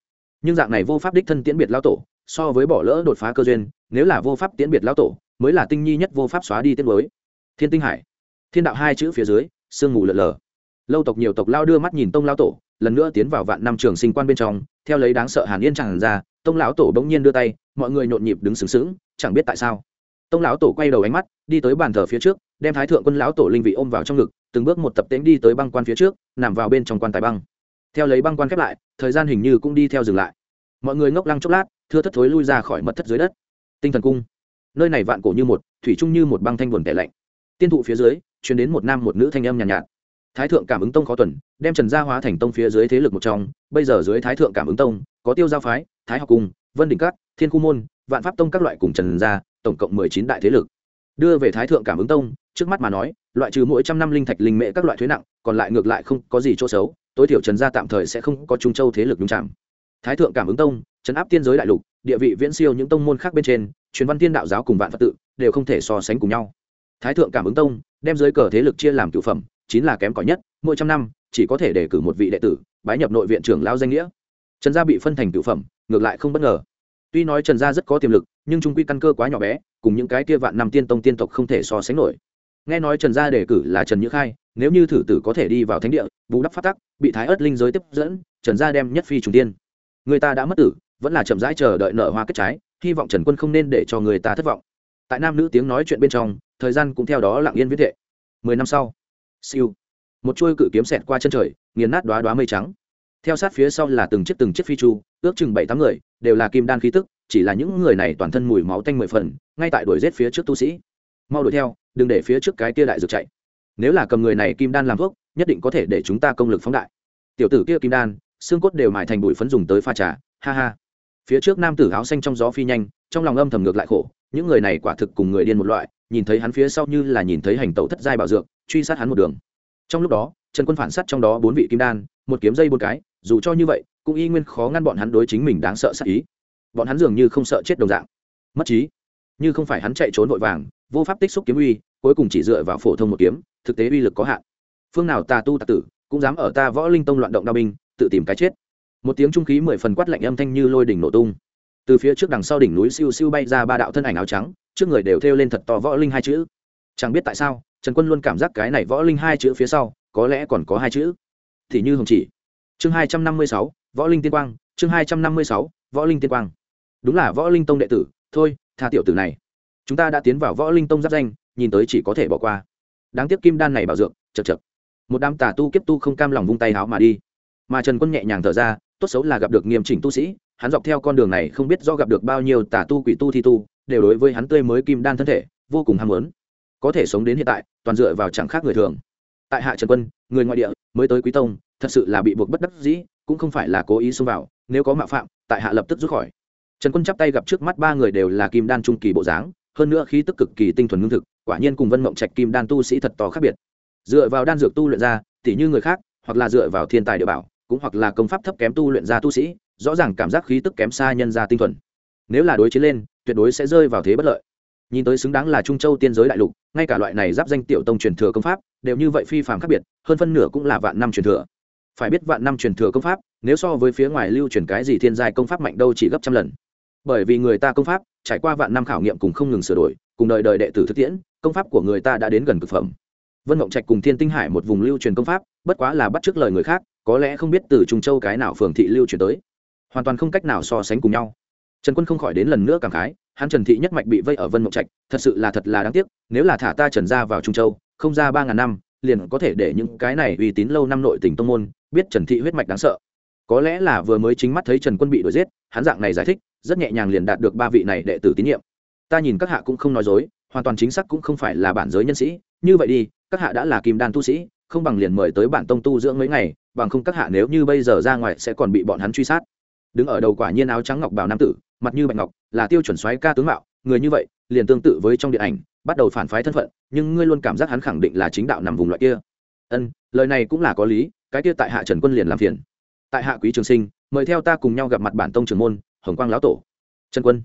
Nhưng dạng này vô pháp đích thân tiễn biệt lao tổ, so với bỏ lỡ đột phá cơ duyên, nếu là vô pháp tiễn biệt lao tổ, mới là tinh nhi nhất vô pháp xóa đi tiết mới. Thiên tinh hải, thiên đạo hai chữ phía dưới, sương mù lợn lờ. Lâu tộc nhiều tộc lao đưa mắt nhìn tông lao tổ, lần nữa tiến vào vạn năm trường sinh quan bên trong, theo lấy đáng sợ hàn yên chẳng ra, tông lão tổ bỗng nhiên đưa tay, mọi người nhộn nhịp đứng sướng sướng chẳng biết tại sao. Tông lão tổ quay đầu ánh mắt đi tới bàn thờ phía trước đem thái thượng quân lão tổ linh vị ôm vào trong ngực từng bước một tập tễnh đi tới băng quan phía trước nằm vào bên trong quan tài băng. Theo lấy băng quan khép lại thời gian hình như cũng đi theo dừng lại. Mọi người ngốc lăng chốc lát thưa thất thối lui ra khỏi mật thất dưới đất. Tinh thần cung. Nơi này vạn cổ như một thủy chung như một băng thanh buồn tẻ lạnh. Tiên thụ phía dưới chuyển đến một nam một nữ thanh âm nhàn nhạt, nhạt. Thái thượng cảm ứng tông khó tuần đem trần gia hóa thành tông phía dưới thế lực một trong bây giờ dưới thái thượng cảm ứng tông có tiêu giao phái thái học cung vân đình các thiên khu môn vạn pháp tông các loại cùng trần gia, tổng cộng mười chín đại thế lực. Đưa về thái thượng cảm ứng tông, trước mắt mà nói, loại trừ mỗi trăm năm linh thạch linh mễ các loại thuế nặng, còn lại ngược lại không có gì chỗ xấu, tối thiểu trần gia tạm thời sẽ không có trung châu thế lực nhung chạm thái thượng cảm ứng tông, trấn áp tiên giới đại lục, địa vị viễn siêu những tông môn khác bên trên, truyền văn tiên đạo giáo cùng vạn phật tự, đều không thể so sánh cùng nhau. Thái thượng cảm ứng tông, đem giới cờ thế lực chia làm cửu phẩm chính là kém cỏi nhất, mỗi trăm năm, chỉ có thể đề cử một vị đệ tử, bái nhập nội viện trưởng lao danh nghĩa. Trần gia bị phân thành cửu phẩm, ngược lại không bất ngờ tuy nói trần gia rất có tiềm lực, nhưng trung quy căn cơ quá nhỏ bé, cùng những cái kia vạn năm tiên tông tiên tộc không thể so sánh nổi. Nghe nói trần gia đề cử là trần nhữ khai, nếu như thử tử có thể đi vào thánh địa, bù đắp phát tắc, bị thái ớt linh giới tiếp dẫn, trần gia đem nhất phi trùng tiên. Người ta đã mất tử, vẫn là chậm rãi chờ đợi nở hoa kết trái, hy vọng trần quân không nên để cho người ta thất vọng. Tại nam nữ tiếng nói chuyện bên trong, thời gian cũng theo đó lặng yên viết thệ. Mười năm sau, siêu, một chuôi cự kiếm xẹt qua chân trời, nghiền nát đoá đoá mây trắng theo sát phía sau là từng chiếc từng chiếc phi chu, ước chừng bảy tám người, đều là kim đan khí tức, chỉ là những người này toàn thân mùi máu tanh mười phần, ngay tại đuổi rết phía trước tu sĩ. Mau đuổi theo, đừng để phía trước cái kia đại dược chạy. Nếu là cầm người này kim đan làm thuốc, nhất định có thể để chúng ta công lực phóng đại. Tiểu tử kia kim đan, xương cốt đều mài thành bụi phấn dùng tới pha trà, ha ha. Phía trước nam tử áo xanh trong gió phi nhanh, trong lòng âm thầm ngược lại khổ, những người này quả thực cùng người điên một loại, nhìn thấy hắn phía sau như là nhìn thấy hành tẩu thất giai bảo dược, truy sát hắn một đường. Trong lúc đó trần quân phản sát trong đó bốn vị kim đan, một kiếm dây bốn cái, dù cho như vậy, cũng y nguyên khó ngăn bọn hắn đối chính mình đáng sợ sát ý. Bọn hắn dường như không sợ chết đồng dạng. Mất trí. Như không phải hắn chạy trốn vội vàng, vô pháp tích xúc kiếm uy, cuối cùng chỉ dựa vào phổ thông một kiếm, thực tế uy lực có hạn. Phương nào tà tu tà tử, cũng dám ở ta võ linh tông loạn động đao binh, tự tìm cái chết. Một tiếng trung khí mười phần quát lạnh âm thanh như lôi đỉnh nổ tung. Từ phía trước đằng sau đỉnh núi siêu siêu bay ra ba đạo thân ảnh áo trắng, trước người đều thêu lên thật to võ linh hai chữ. Chẳng biết tại sao, trần quân luôn cảm giác cái này võ linh hai chữ phía sau có lẽ còn có hai chữ. Thì như hồng chỉ. Chương hai trăm năm mươi sáu, võ linh tiên quang, chương hai trăm năm mươi sáu, võ linh tiên quang. Đúng là võ linh tông đệ tử, thôi, tha tiểu tử này. Chúng ta đã tiến vào võ linh tông giáp danh, nhìn tới chỉ có thể bỏ qua. Đáng tiếc kim đan này bảo dược, chật chật. Một đám tà tu kiếp tu không cam lòng vung tay háo mà đi. Mà trần quân nhẹ nhàng thở ra, tốt xấu là gặp được nghiêm chỉnh tu sĩ, hắn dọc theo con đường này không biết do gặp được bao nhiêu tà tu quỷ tu thi tu, đều đối với hắn tươi mới kim đan thân thể, vô cùng ham muốn. Có thể sống đến hiện tại, toàn dựa vào chẳng khác người thường tại hạ trần quân, người ngoại địa, mới tới quý tông, thật sự là bị buộc bất đắc dĩ, cũng không phải là cố ý xông vào, nếu có mạo phạm, tại hạ lập tức rút khỏi. Trần quân chắp tay gặp trước mắt ba người đều là kim đan trung kỳ bộ dáng, hơn nữa khí tức cực kỳ tinh thuần ngưng thực, quả nhiên cùng vân mộng trạch kim đan tu sĩ thật to khác biệt. Dựa vào đan dược tu luyện ra, tỉ như người khác, hoặc là dựa vào thiên tài địa bảo, cũng hoặc là công pháp thấp kém tu luyện ra tu sĩ, rõ ràng cảm giác khí tức kém xa nhân ra tinh thuần. Nếu là đối chiến lên, tuyệt đối sẽ rơi vào thế bất lợi nhìn tới xứng đáng là trung châu tiên giới đại lục, ngay cả loại này giáp danh tiểu tông truyền thừa công pháp đều như vậy phi phàm khác biệt, hơn phân nửa cũng là vạn năm truyền thừa. Phải biết vạn năm truyền thừa công pháp, nếu so với phía ngoài lưu truyền cái gì thiên giai công pháp mạnh đâu chỉ gấp trăm lần. Bởi vì người ta công pháp, trải qua vạn năm khảo nghiệm cùng không ngừng sửa đổi, cùng đời đời đệ tử thực tiễn, công pháp của người ta đã đến gần cực phẩm. Vân mộng trạch cùng thiên tinh hải một vùng lưu truyền công pháp, bất quá là bắt t r ư ớ c lời người khác, có lẽ không biết từ trung châu cái nào phường thị lưu truyền tới. Hoàn toàn không cách nào so sánh cùng nhau. Trần quân không khỏi đến lần nữa cảm khái hắn trần thị nhất mạch bị vây ở vân mộng trạch, thật sự là thật là đáng tiếc, nếu là thả ta trần ra vào trung châu, không ra ba ngàn năm, liền có thể để những cái này uy tín lâu năm nội tỉnh tông môn biết trần thị huyết mạch đáng sợ. Có lẽ là vừa mới chính mắt thấy trần quân bị đuổi giết, hắn dạng này giải thích, rất nhẹ nhàng liền đạt được ba vị này đệ tử tín nhiệm. Ta nhìn các hạ cũng không nói dối, hoàn toàn chính xác cũng không phải là bản giới nhân sĩ, như vậy đi, các hạ đã là kim đan tu sĩ, không bằng liền mời tới bản tông tu dưỡng mấy ngày, bằng không các hạ nếu như bây giờ ra ngoài sẽ còn bị bọn hắn truy sát. Đứng ở đầu quả nhiên áo trắng ngọc bào nam tử, mặt như bạch ngọc là tiêu chuẩn xoáy ca tướng mạo, người như vậy, liền tương tự với trong điện ảnh, bắt đầu phản phái thân phận, nhưng ngươi luôn cảm giác hắn khẳng định là chính đạo nằm vùng loại kia. Ân, lời này cũng là có lý, cái kia tại hạ trần quân liền làm phiền. Tại hạ quý trường sinh, mời theo ta cùng nhau gặp mặt bản tông trưởng môn, hồng quang lão tổ. Trần quân.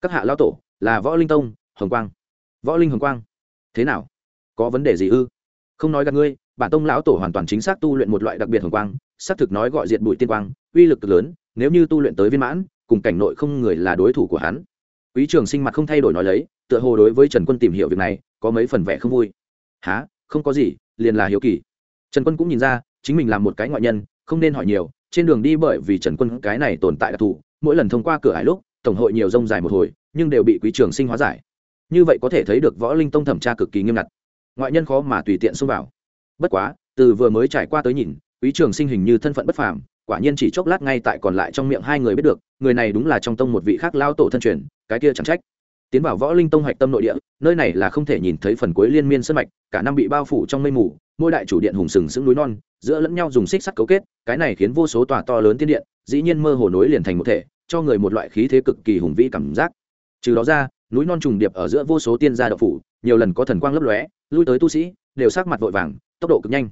Các hạ lão tổ, là võ linh tông, hồng quang. Võ linh hồng quang. Thế nào? Có vấn đề gì ư? Không nói gặp ngươi, bản tông lão tổ hoàn toàn chính xác tu luyện một loại đặc biệt hồng quang, xác thực nói gọi diệt bụi tiên quang, uy lực cực lớn, nếu như tu luyện tới viên mãn cùng cảnh nội không người là đối thủ của hắn. Quý trường sinh mặt không thay đổi nói lấy, tựa hồ đối với trần quân tìm hiểu việc này, có mấy phần vẻ không vui. Há không có gì, liền là hiếu kỳ. Trần quân cũng nhìn ra, chính mình là một cái ngoại nhân, không nên hỏi nhiều, trên đường đi bởi vì trần quân cái này tồn tại đặc thù, mỗi lần thông qua cửa hải lúc, tổng hội nhiều rông dài một hồi, nhưng đều bị quý trường sinh hóa giải. Như vậy có thể thấy được võ linh tông thẩm tra cực kỳ nghiêm ngặt. Ngoại nhân khó mà tùy tiện xông vào. Bất quá, từ vừa mới trải qua tới nhìn, quý trường sinh hình như thân phận bất phàm quả nhiên chỉ chốc lát ngay tại còn lại trong miệng hai người biết được, người này đúng là trong tông một vị khác lao tổ thân truyền, cái kia chẳng trách. Tiến vào võ linh tông hạch tâm nội địa, nơi này là không thể nhìn thấy phần cuối liên miên sân mạch, cả năm bị bao phủ trong mây mù ngôi đại chủ điện hùng sừng sững núi non, giữa lẫn nhau dùng xích sắt cấu kết, cái này khiến vô số tòa to lớn tiên điện, dĩ nhiên mơ hồ nối liền thành một thể, cho người một loại khí thế cực kỳ hùng vĩ cảm giác. Trừ đó ra, núi non trùng điệp ở giữa vô số tiên gia độc phủ, nhiều lần có thần quang lấp lóe, lui tới tu sĩ, đều sát mặt vội vàng, tốc độ cực nhanh.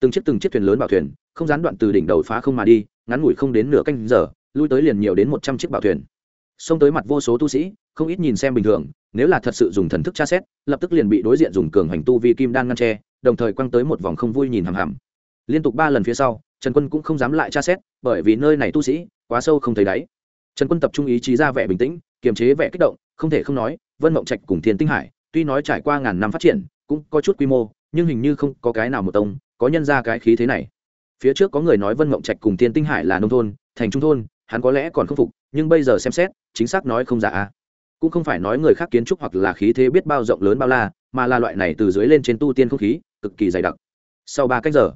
Từng chiếc từng chiếc thuyền lớn bảo thuyền không gián đoạn từ đỉnh đầu phá không mà đi, ngắn ngủi không đến nửa canh giờ, lui tới liền nhiều đến một trăm chiếc bảo thuyền. Xông tới mặt vô số tu sĩ, không ít nhìn xem bình thường, nếu là thật sự dùng thần thức tra xét, lập tức liền bị đối diện dùng cường hành tu vi kim đan ngăn tre đồng thời quăng tới một vòng không vui nhìn hằm hằm. Liên tục ba lần phía sau, trần quân cũng không dám lại tra xét, bởi vì nơi này tu sĩ, quá sâu không thấy đáy. Trần quân tập trung ý chí ra vẻ bình tĩnh, kiềm chế vẻ kích động, không thể không nói, vân mộng trạch cùng thiên tinh hải, tuy nói trải qua ngàn năm phát triển, cũng có chút quy mô, nhưng hình như không có cái nào một tông, có nhân ra cái khí thế này phía trước có người nói vân mộng trạch cùng tiên tinh hải là nông thôn, thành trung thôn, hắn có lẽ còn không phục, nhưng bây giờ xem xét, chính xác nói không giả. Cũng không phải nói người khác kiến trúc hoặc là khí thế biết bao rộng lớn bao la, mà là loại này từ dưới lên trên tu tiên không khí, cực kỳ dày đặc. Sau ba cách giờ,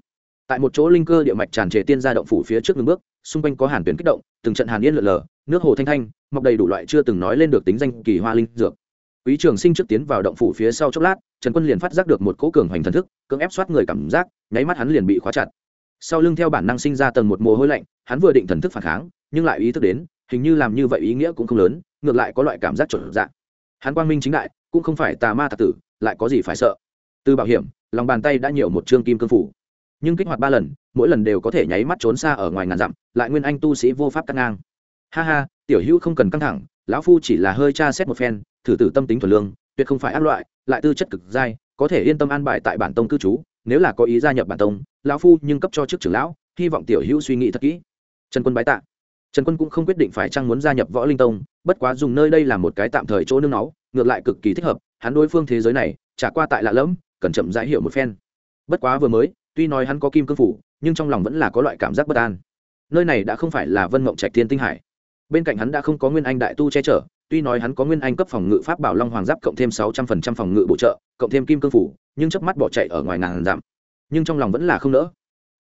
tại một chỗ linh cơ địa mạch tràn trề tiên ra động phủ phía trước ngưng bước, xung quanh có hàn tuyển kích động, từng trận hàn yên lượn lờ, nước hồ thanh thanh, mọc đầy đủ loại chưa từng nói lên được tính danh kỳ hoa linh dược. Quý trường sinh trước tiến vào động phủ phía sau chốc lát, trần quân liền phát giác được một cỗ cường hoành thần thức, cưỡng ép soát người cảm giác, nháy mắt hắn liền bị khóa chặt sau lưng theo bản năng sinh ra tầng một mồ hôi lạnh, hắn vừa định thần thức phản kháng, nhưng lại ý thức đến, hình như làm như vậy ý nghĩa cũng không lớn, ngược lại có loại cảm giác chuẩn dạng. Hắn quang minh chính đại, cũng không phải tà ma tạc tử, lại có gì phải sợ. Từ bảo hiểm, lòng bàn tay đã nhiều một chương kim cương phủ. Nhưng kích hoạt ba lần, mỗi lần đều có thể nháy mắt trốn xa ở ngoài ngàn dặm, lại nguyên anh tu sĩ vô pháp cắt ngang. Ha ha, tiểu hữu không cần căng thẳng, lão phu chỉ là hơi tra xét một phen, thử tử tâm tính thuần lương, tuyệt không phải ác loại, lại tư chất cực dai, có thể yên tâm an bài tại bản tông cư trú nếu là có ý gia nhập bản tông, lão phu nhưng cấp cho chức trưởng lão, hy vọng tiểu hữu suy nghĩ thật kỹ. Trần quân bái tạ. Trần quân cũng không quyết định phải chăng muốn gia nhập võ linh tông, bất quá dùng nơi đây là một cái tạm thời chỗ nương náu, ngược lại cực kỳ thích hợp, hắn đối phương thế giới này trả qua tại lạ lẫm, cần chậm rãi hiểu một phen. Bất quá vừa mới, tuy nói hắn có kim cương phủ, nhưng trong lòng vẫn là có loại cảm giác bất an. Nơi này đã không phải là vân mộng trạch thiên tinh hải. Bên cạnh hắn đã không có nguyên anh đại tu che chở tuy nói hắn có nguyên anh cấp phòng ngự pháp bảo long hoàng giáp cộng thêm sáu trăm phần trăm phòng ngự bổ trợ, cộng thêm kim cương phủ, nhưng chớp mắt bỏ chạy ở ngoài ngàn dặm. Nhưng trong lòng vẫn là không nỡ.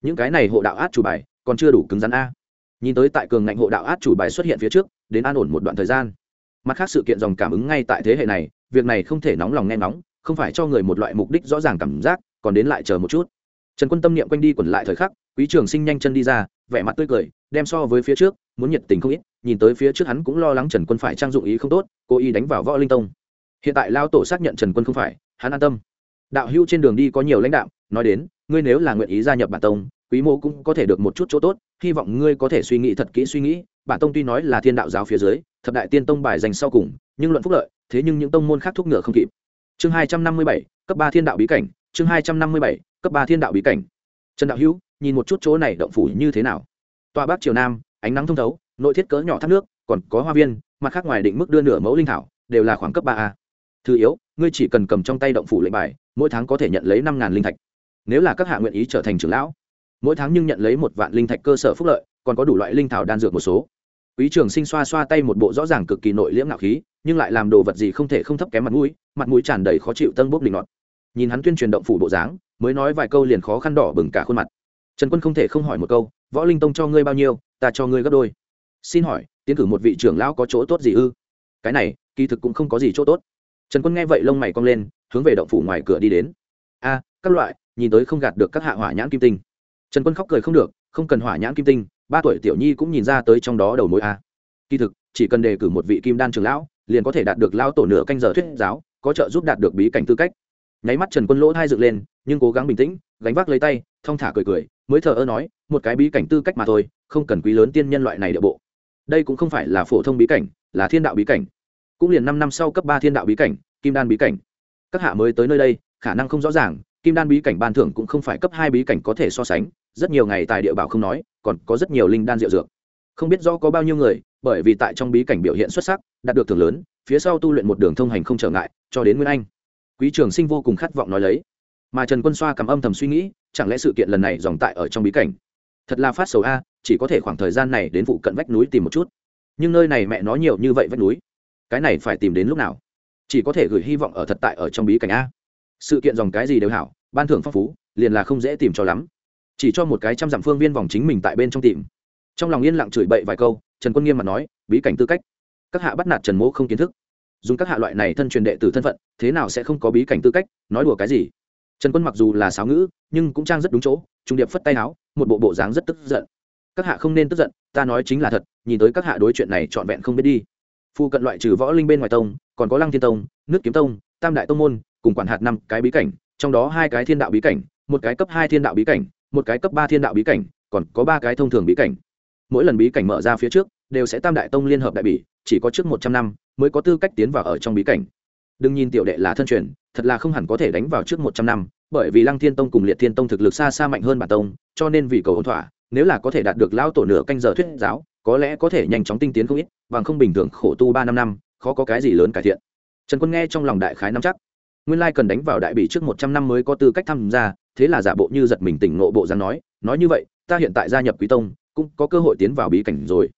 Những cái này hộ đạo át chủ bài, còn chưa đủ cứng rắn a. Nhìn tới tại cường ngạnh hộ đạo át chủ bài xuất hiện phía trước, đến an ổn một đoạn thời gian. Mặt khác sự kiện dòng cảm ứng ngay tại thế hệ này, việc này không thể nóng lòng nghe nóng không phải cho người một loại mục đích rõ ràng cảm giác, còn đến lại chờ một chút trần quân tâm niệm quanh đi quẩn lại thời khắc, quý trường sinh nhanh chân đi ra, vẻ mặt tươi cười, đem so với phía trước, muốn nhiệt tình không ít, nhìn tới phía trước hắn cũng lo lắng trần quân phải trang dụng ý không tốt, cố ý đánh vào võ linh tông. Hiện tại lao tổ xác nhận trần quân không phải, hắn an tâm. Đạo hữu trên đường đi có nhiều lãnh đạo, nói đến, ngươi nếu là nguyện ý gia nhập bản tông, quý mô cũng có thể được một chút chỗ tốt, hy vọng ngươi có thể suy nghĩ thật kỹ suy nghĩ, bản tông tuy nói là thiên đạo giáo phía dưới, thập đại tiên tông bài dành sau cùng, nhưng luận phúc lợi, thế nhưng những tông môn khác thúc ngựa không kịp. Chương hai trăm năm mươi bảy, cấp ba thiên đạo bí cảnh, chương hai trăm năm mươi bảy cấp ba thiên đạo bí cảnh. Trần đạo hữu, nhìn một chút chỗ này động phủ như thế nào? Tòa bắc triều nam, ánh nắng thông thấu, nội thiết cỡ nhỏ thác nước, còn có hoa viên, mặt khác ngoài định mức đưa nửa mẫu linh thảo, đều là khoảng cấp ba a. Thứ yếu, ngươi chỉ cần cầm trong tay động phủ lệnh bài, mỗi tháng có thể nhận lấy năm ngàn linh thạch. Nếu là các hạ nguyện ý trở thành trưởng lão, mỗi tháng nhưng nhận lấy một vạn linh thạch cơ sở phúc lợi, còn có đủ loại linh thảo đan dược một số. Quý trường sinh xoa xoa tay một bộ rõ ràng cực kỳ nội liễm ngạo khí, nhưng lại làm đồ vật gì không thể không thấp kém mặt mũi mặt mũi tràn đầy khó chịu tân bốc đình ngọt. Nhìn hắn tuyên truyền động phủ bộ dáng mới nói vài câu liền khó khăn đỏ bừng cả khuôn mặt. Trần quân không thể không hỏi một câu, võ linh tông cho ngươi bao nhiêu, ta cho ngươi gấp đôi. Xin hỏi, tiến cử một vị trưởng lão có chỗ tốt gì ư? Cái này, kỳ thực cũng không có gì chỗ tốt. Trần quân nghe vậy lông mày cong lên, hướng về động phủ ngoài cửa đi đến. A, các loại, nhìn tới không gạt được các hạ hỏa nhãn kim tinh. Trần quân khóc cười không được, không cần hỏa nhãn kim tinh, ba tuổi tiểu nhi cũng nhìn ra tới trong đó đầu mối a. Kỳ thực, chỉ cần đề cử một vị kim đan trưởng lão, liền có thể đạt được lao tổ nửa canh giờ thuyết giáo, có trợ giúp đạt được bí cảnh tư cách nháy mắt trần quân lỗ thai dựng lên, nhưng cố gắng bình tĩnh, gánh vác lấy tay, thong thả cười cười, mới thờ ơ nói, một cái bí cảnh tư cách mà thôi, không cần quý lớn tiên nhân loại này địa bộ. Đây cũng không phải là phổ thông bí cảnh, là thiên đạo bí cảnh. Cũng liền năm năm sau cấp ba thiên đạo bí cảnh, kim đan bí cảnh. Các hạ mới tới nơi đây, khả năng không rõ ràng, kim đan bí cảnh ban thưởng cũng không phải cấp hai bí cảnh có thể so sánh, rất nhiều ngày tại địa bảo không nói, còn có rất nhiều linh đan diệu dược. Không biết rõ có bao nhiêu người, bởi vì tại trong bí cảnh biểu hiện xuất sắc, đạt được thưởng lớn, phía sau tu luyện một đường thông hành không trở ngại, cho đến nguyên anh quý trường sinh vô cùng khát vọng nói lấy. Mà trần quân xoa cầm âm thầm suy nghĩ, chẳng lẽ sự kiện lần này dòng tại ở trong bí cảnh? Thật là phát sầu a, chỉ có thể khoảng thời gian này đến vụ cận vách núi tìm một chút. Nhưng nơi này mẹ nói nhiều như vậy vách núi, cái này phải tìm đến lúc nào? Chỉ có thể gửi hy vọng ở thật tại ở trong bí cảnh a. Sự kiện dòng cái gì đều hảo, ban thưởng phong phú, liền là không dễ tìm cho lắm. Chỉ cho một cái trăm dặm phương viên vòng chính mình tại bên trong tìm. Trong lòng yên lặng chửi bậy vài câu, trần quân nghiêm mặt nói, bí cảnh tư cách. Các hạ bắt nạt trần mỗ không kiến thức dùng các hạ loại này thân truyền đệ tử thân phận, thế nào sẽ không có bí cảnh tư cách, nói đùa cái gì? Trần quân mặc dù là sáo ngữ, nhưng cũng trang rất đúng chỗ, trung điệp phất tay áo một bộ bộ dáng rất tức giận. Các hạ không nên tức giận, ta nói chính là thật, nhìn tới các hạ đối chuyện này trọn vẹn không biết đi. Phu cận loại trừ võ linh bên ngoài tông, còn có lăng thiên tông, nước kiếm tông, tam đại tông môn, cùng quản hạt năm cái bí cảnh, trong đó hai cái thiên đạo bí cảnh, một cái cấp hai thiên đạo bí cảnh, một cái cấp ba thiên đạo bí cảnh, còn có ba cái thông thường bí cảnh. Mỗi lần bí cảnh mở ra phía trước đều sẽ tam đại tông liên hợp đại bỉ, chỉ có trước một trăm năm mới có tư cách tiến vào ở trong bí cảnh. Đừng nhìn tiểu đệ là thân truyền, thật là không hẳn có thể đánh vào trước một trăm năm, bởi vì lăng thiên tông cùng liệt thiên tông thực lực xa xa mạnh hơn bản tông, cho nên vì cầu hỗn thỏa, nếu là có thể đạt được lão tổ nửa canh giờ thuyết giáo, có lẽ có thể nhanh chóng tinh tiến không ít, bằng không bình thường khổ tu ba năm năm, khó có cái gì lớn cải thiện. Trần quân nghe trong lòng đại khái nắm chắc. Nguyên lai cần đánh vào đại bị trước một trăm năm mới có tư cách tham gia, thế là giả bộ như giật mình tỉnh nộ bộ ra nói nói như vậy, ta hiện tại gia nhập quý tông, cũng có cơ hội tiến vào bí cảnh rồi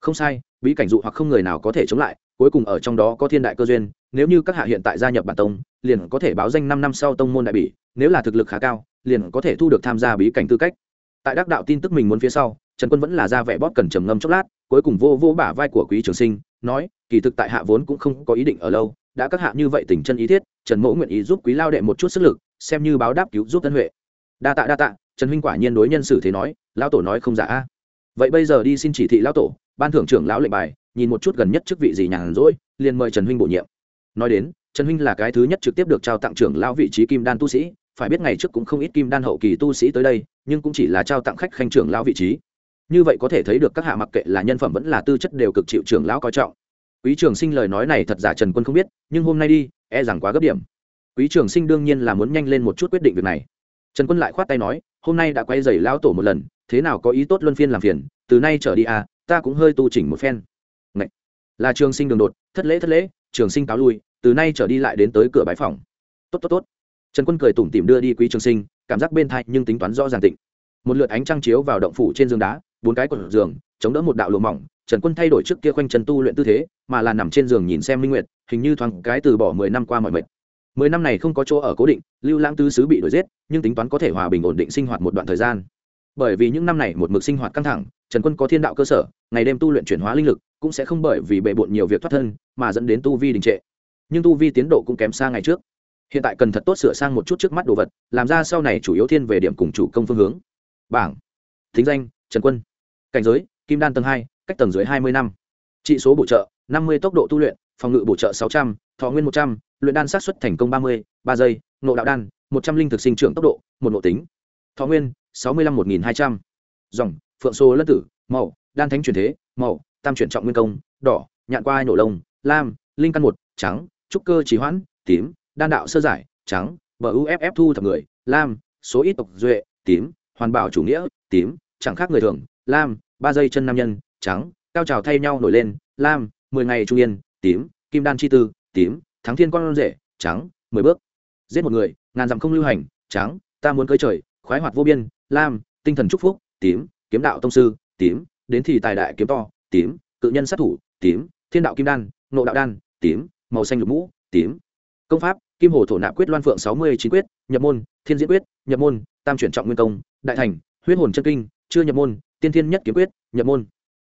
không sai, bí cảnh dụ hoặc không người nào có thể chống lại, cuối cùng ở trong đó có thiên đại cơ duyên, nếu như các hạ hiện tại gia nhập bản tông, liền có thể báo danh năm năm sau tông môn đại bỉ, nếu là thực lực khá cao, liền có thể thu được tham gia bí cảnh tư cách. Tại đắc đạo tin tức mình muốn phía sau, trần quân vẫn là ra vẻ bóp cần trầm ngâm chốc lát, cuối cùng vô vô bả vai của quý trường sinh, nói, kỳ thực tại hạ vốn cũng không có ý định ở lâu, đã các hạ như vậy tình chân ý thiết, trần mẫu nguyện ý giúp quý lao đệ một chút sức lực, xem như báo đáp cứu giúp tân huệ. Đa tạ đa tạ, trần huynh quả nhiên đối nhân xử thế nói, lão tổ nói không giả a. Vậy bây giờ đi xin chỉ thị lão tổ ban thưởng trưởng lão lệnh bài, nhìn một chút gần nhất chức vị gì nhàn rỗi, liền mời trần huynh bổ nhiệm. Nói đến, trần huynh là cái thứ nhất trực tiếp được trao tặng trưởng lão vị trí kim đan tu sĩ, phải biết ngày trước cũng không ít kim đan hậu kỳ tu sĩ tới đây, nhưng cũng chỉ là trao tặng khách khanh trưởng lão vị trí. Như vậy có thể thấy được các hạ mặc kệ là nhân phẩm vẫn là tư chất đều cực chịu trưởng lão coi trọng. Quý trường sinh lời nói này thật giả trần quân không biết, nhưng hôm nay đi e rằng quá gấp điểm. Quý trường sinh đương nhiên là muốn nhanh lên một chút quyết định việc này. Trần quân lại khoát tay nói, hôm nay đã quay dày lão tổ một lần, thế nào có ý tốt luân phiên làm phiền, từ nay trở đi à ta cũng hơi tu chỉnh một phen. Ngậy! là trường sinh đường đột, thất lễ thất lễ, trường sinh cáo lui, từ nay trở đi lại đến tới cửa bãi phòng. Tốt tốt tốt. Trần quân cười tủm tỉm đưa đi quý trường sinh, cảm giác bên thai nhưng tính toán rõ ràng tịnh. Một lượt ánh trăng chiếu vào động phủ trên giường đá, bốn cái cột giường, chống đỡ một đạo lùa mỏng. Trần quân thay đổi trước kia khoanh chân tu luyện tư thế, mà là nằm trên giường nhìn xem minh nguyệt, hình như thoáng cái từ bỏ mười năm qua mọi mệt. Mười năm này không có chỗ ở cố định, lưu lãng tứ xứ bị đuổi giết, nhưng tính toán có thể hòa bình ổn định sinh hoạt một đoạn thời gian. Bởi vì những năm này một mực sinh hoạt căng thẳng trần quân có thiên đạo cơ sở, ngày đêm tu luyện chuyển hóa linh lực cũng sẽ không bởi vì bệ bộn nhiều việc thoát thân mà dẫn đến tu vi đình trệ. Nhưng tu vi tiến độ cũng kém xa ngày trước. Hiện tại cần thật tốt sửa sang một chút trước mắt đồ vật, làm ra sau này chủ yếu thiên về điểm cùng chủ công phương hướng. Bảng. Thính danh, trần quân. Cảnh giới, kim đan tầng hai, cách tầng dưới hai mươi năm. Trị số bổ trợ, năm mươi tốc độ tu luyện, phòng ngự bổ trợ sáu trăm, thọ nguyên một trăm l u y ệ n đan sát xuất thành công ba mươi, ba giây nộ đạo đan, một trăm linh thực sinh trưởng tốc độ, một nộ tính. Thọ nguyên, sáu mươi năm một nghìn hai trăm. Dòng phượng số lân tử màu đan thánh truyền thế màu tam chuyển trọng nguyên công, đỏ, nhạn qua ai nổ lông, lam, linh căn một, trắng, trúc cơ trí hoãn, tím, đan đạo sơ giải, trắng, bờ uff thu thập người, lam, số ít tộc duệ, tím, hoàn bảo chủ nghĩa, tím, chẳng khác người thường, lam, ba Dây chân nam nhân, trắng, cao trào thay nhau nổi lên, lam, mười ngày trung yên, tím, kim đan chi tư, tím, thắng thiên con rể, trắng, mười bước. Giết một người, ngàn dặm không lưu hành, trắng, ta muốn cưới trời, khoái hoạt vô biên, lam, tinh thần chúc phúc, tím kiếm đạo tông sư, tím, đến thì tài đại kiếm to, tím, cự nhân sát thủ, tím, thiên đạo kim đan nộ đạo đan, tím, màu xanh lục mũ, tím. Công pháp, kim hồ thổ nạp quyết loan phượng sáu mươi chín quyết, nhập môn, thiên diễn quyết, nhập môn, tam chuyển trọng nguyên công, đại thành, huyết hồn chân kinh, chưa nhập môn, tiên thiên nhất kiếm quyết, nhập môn.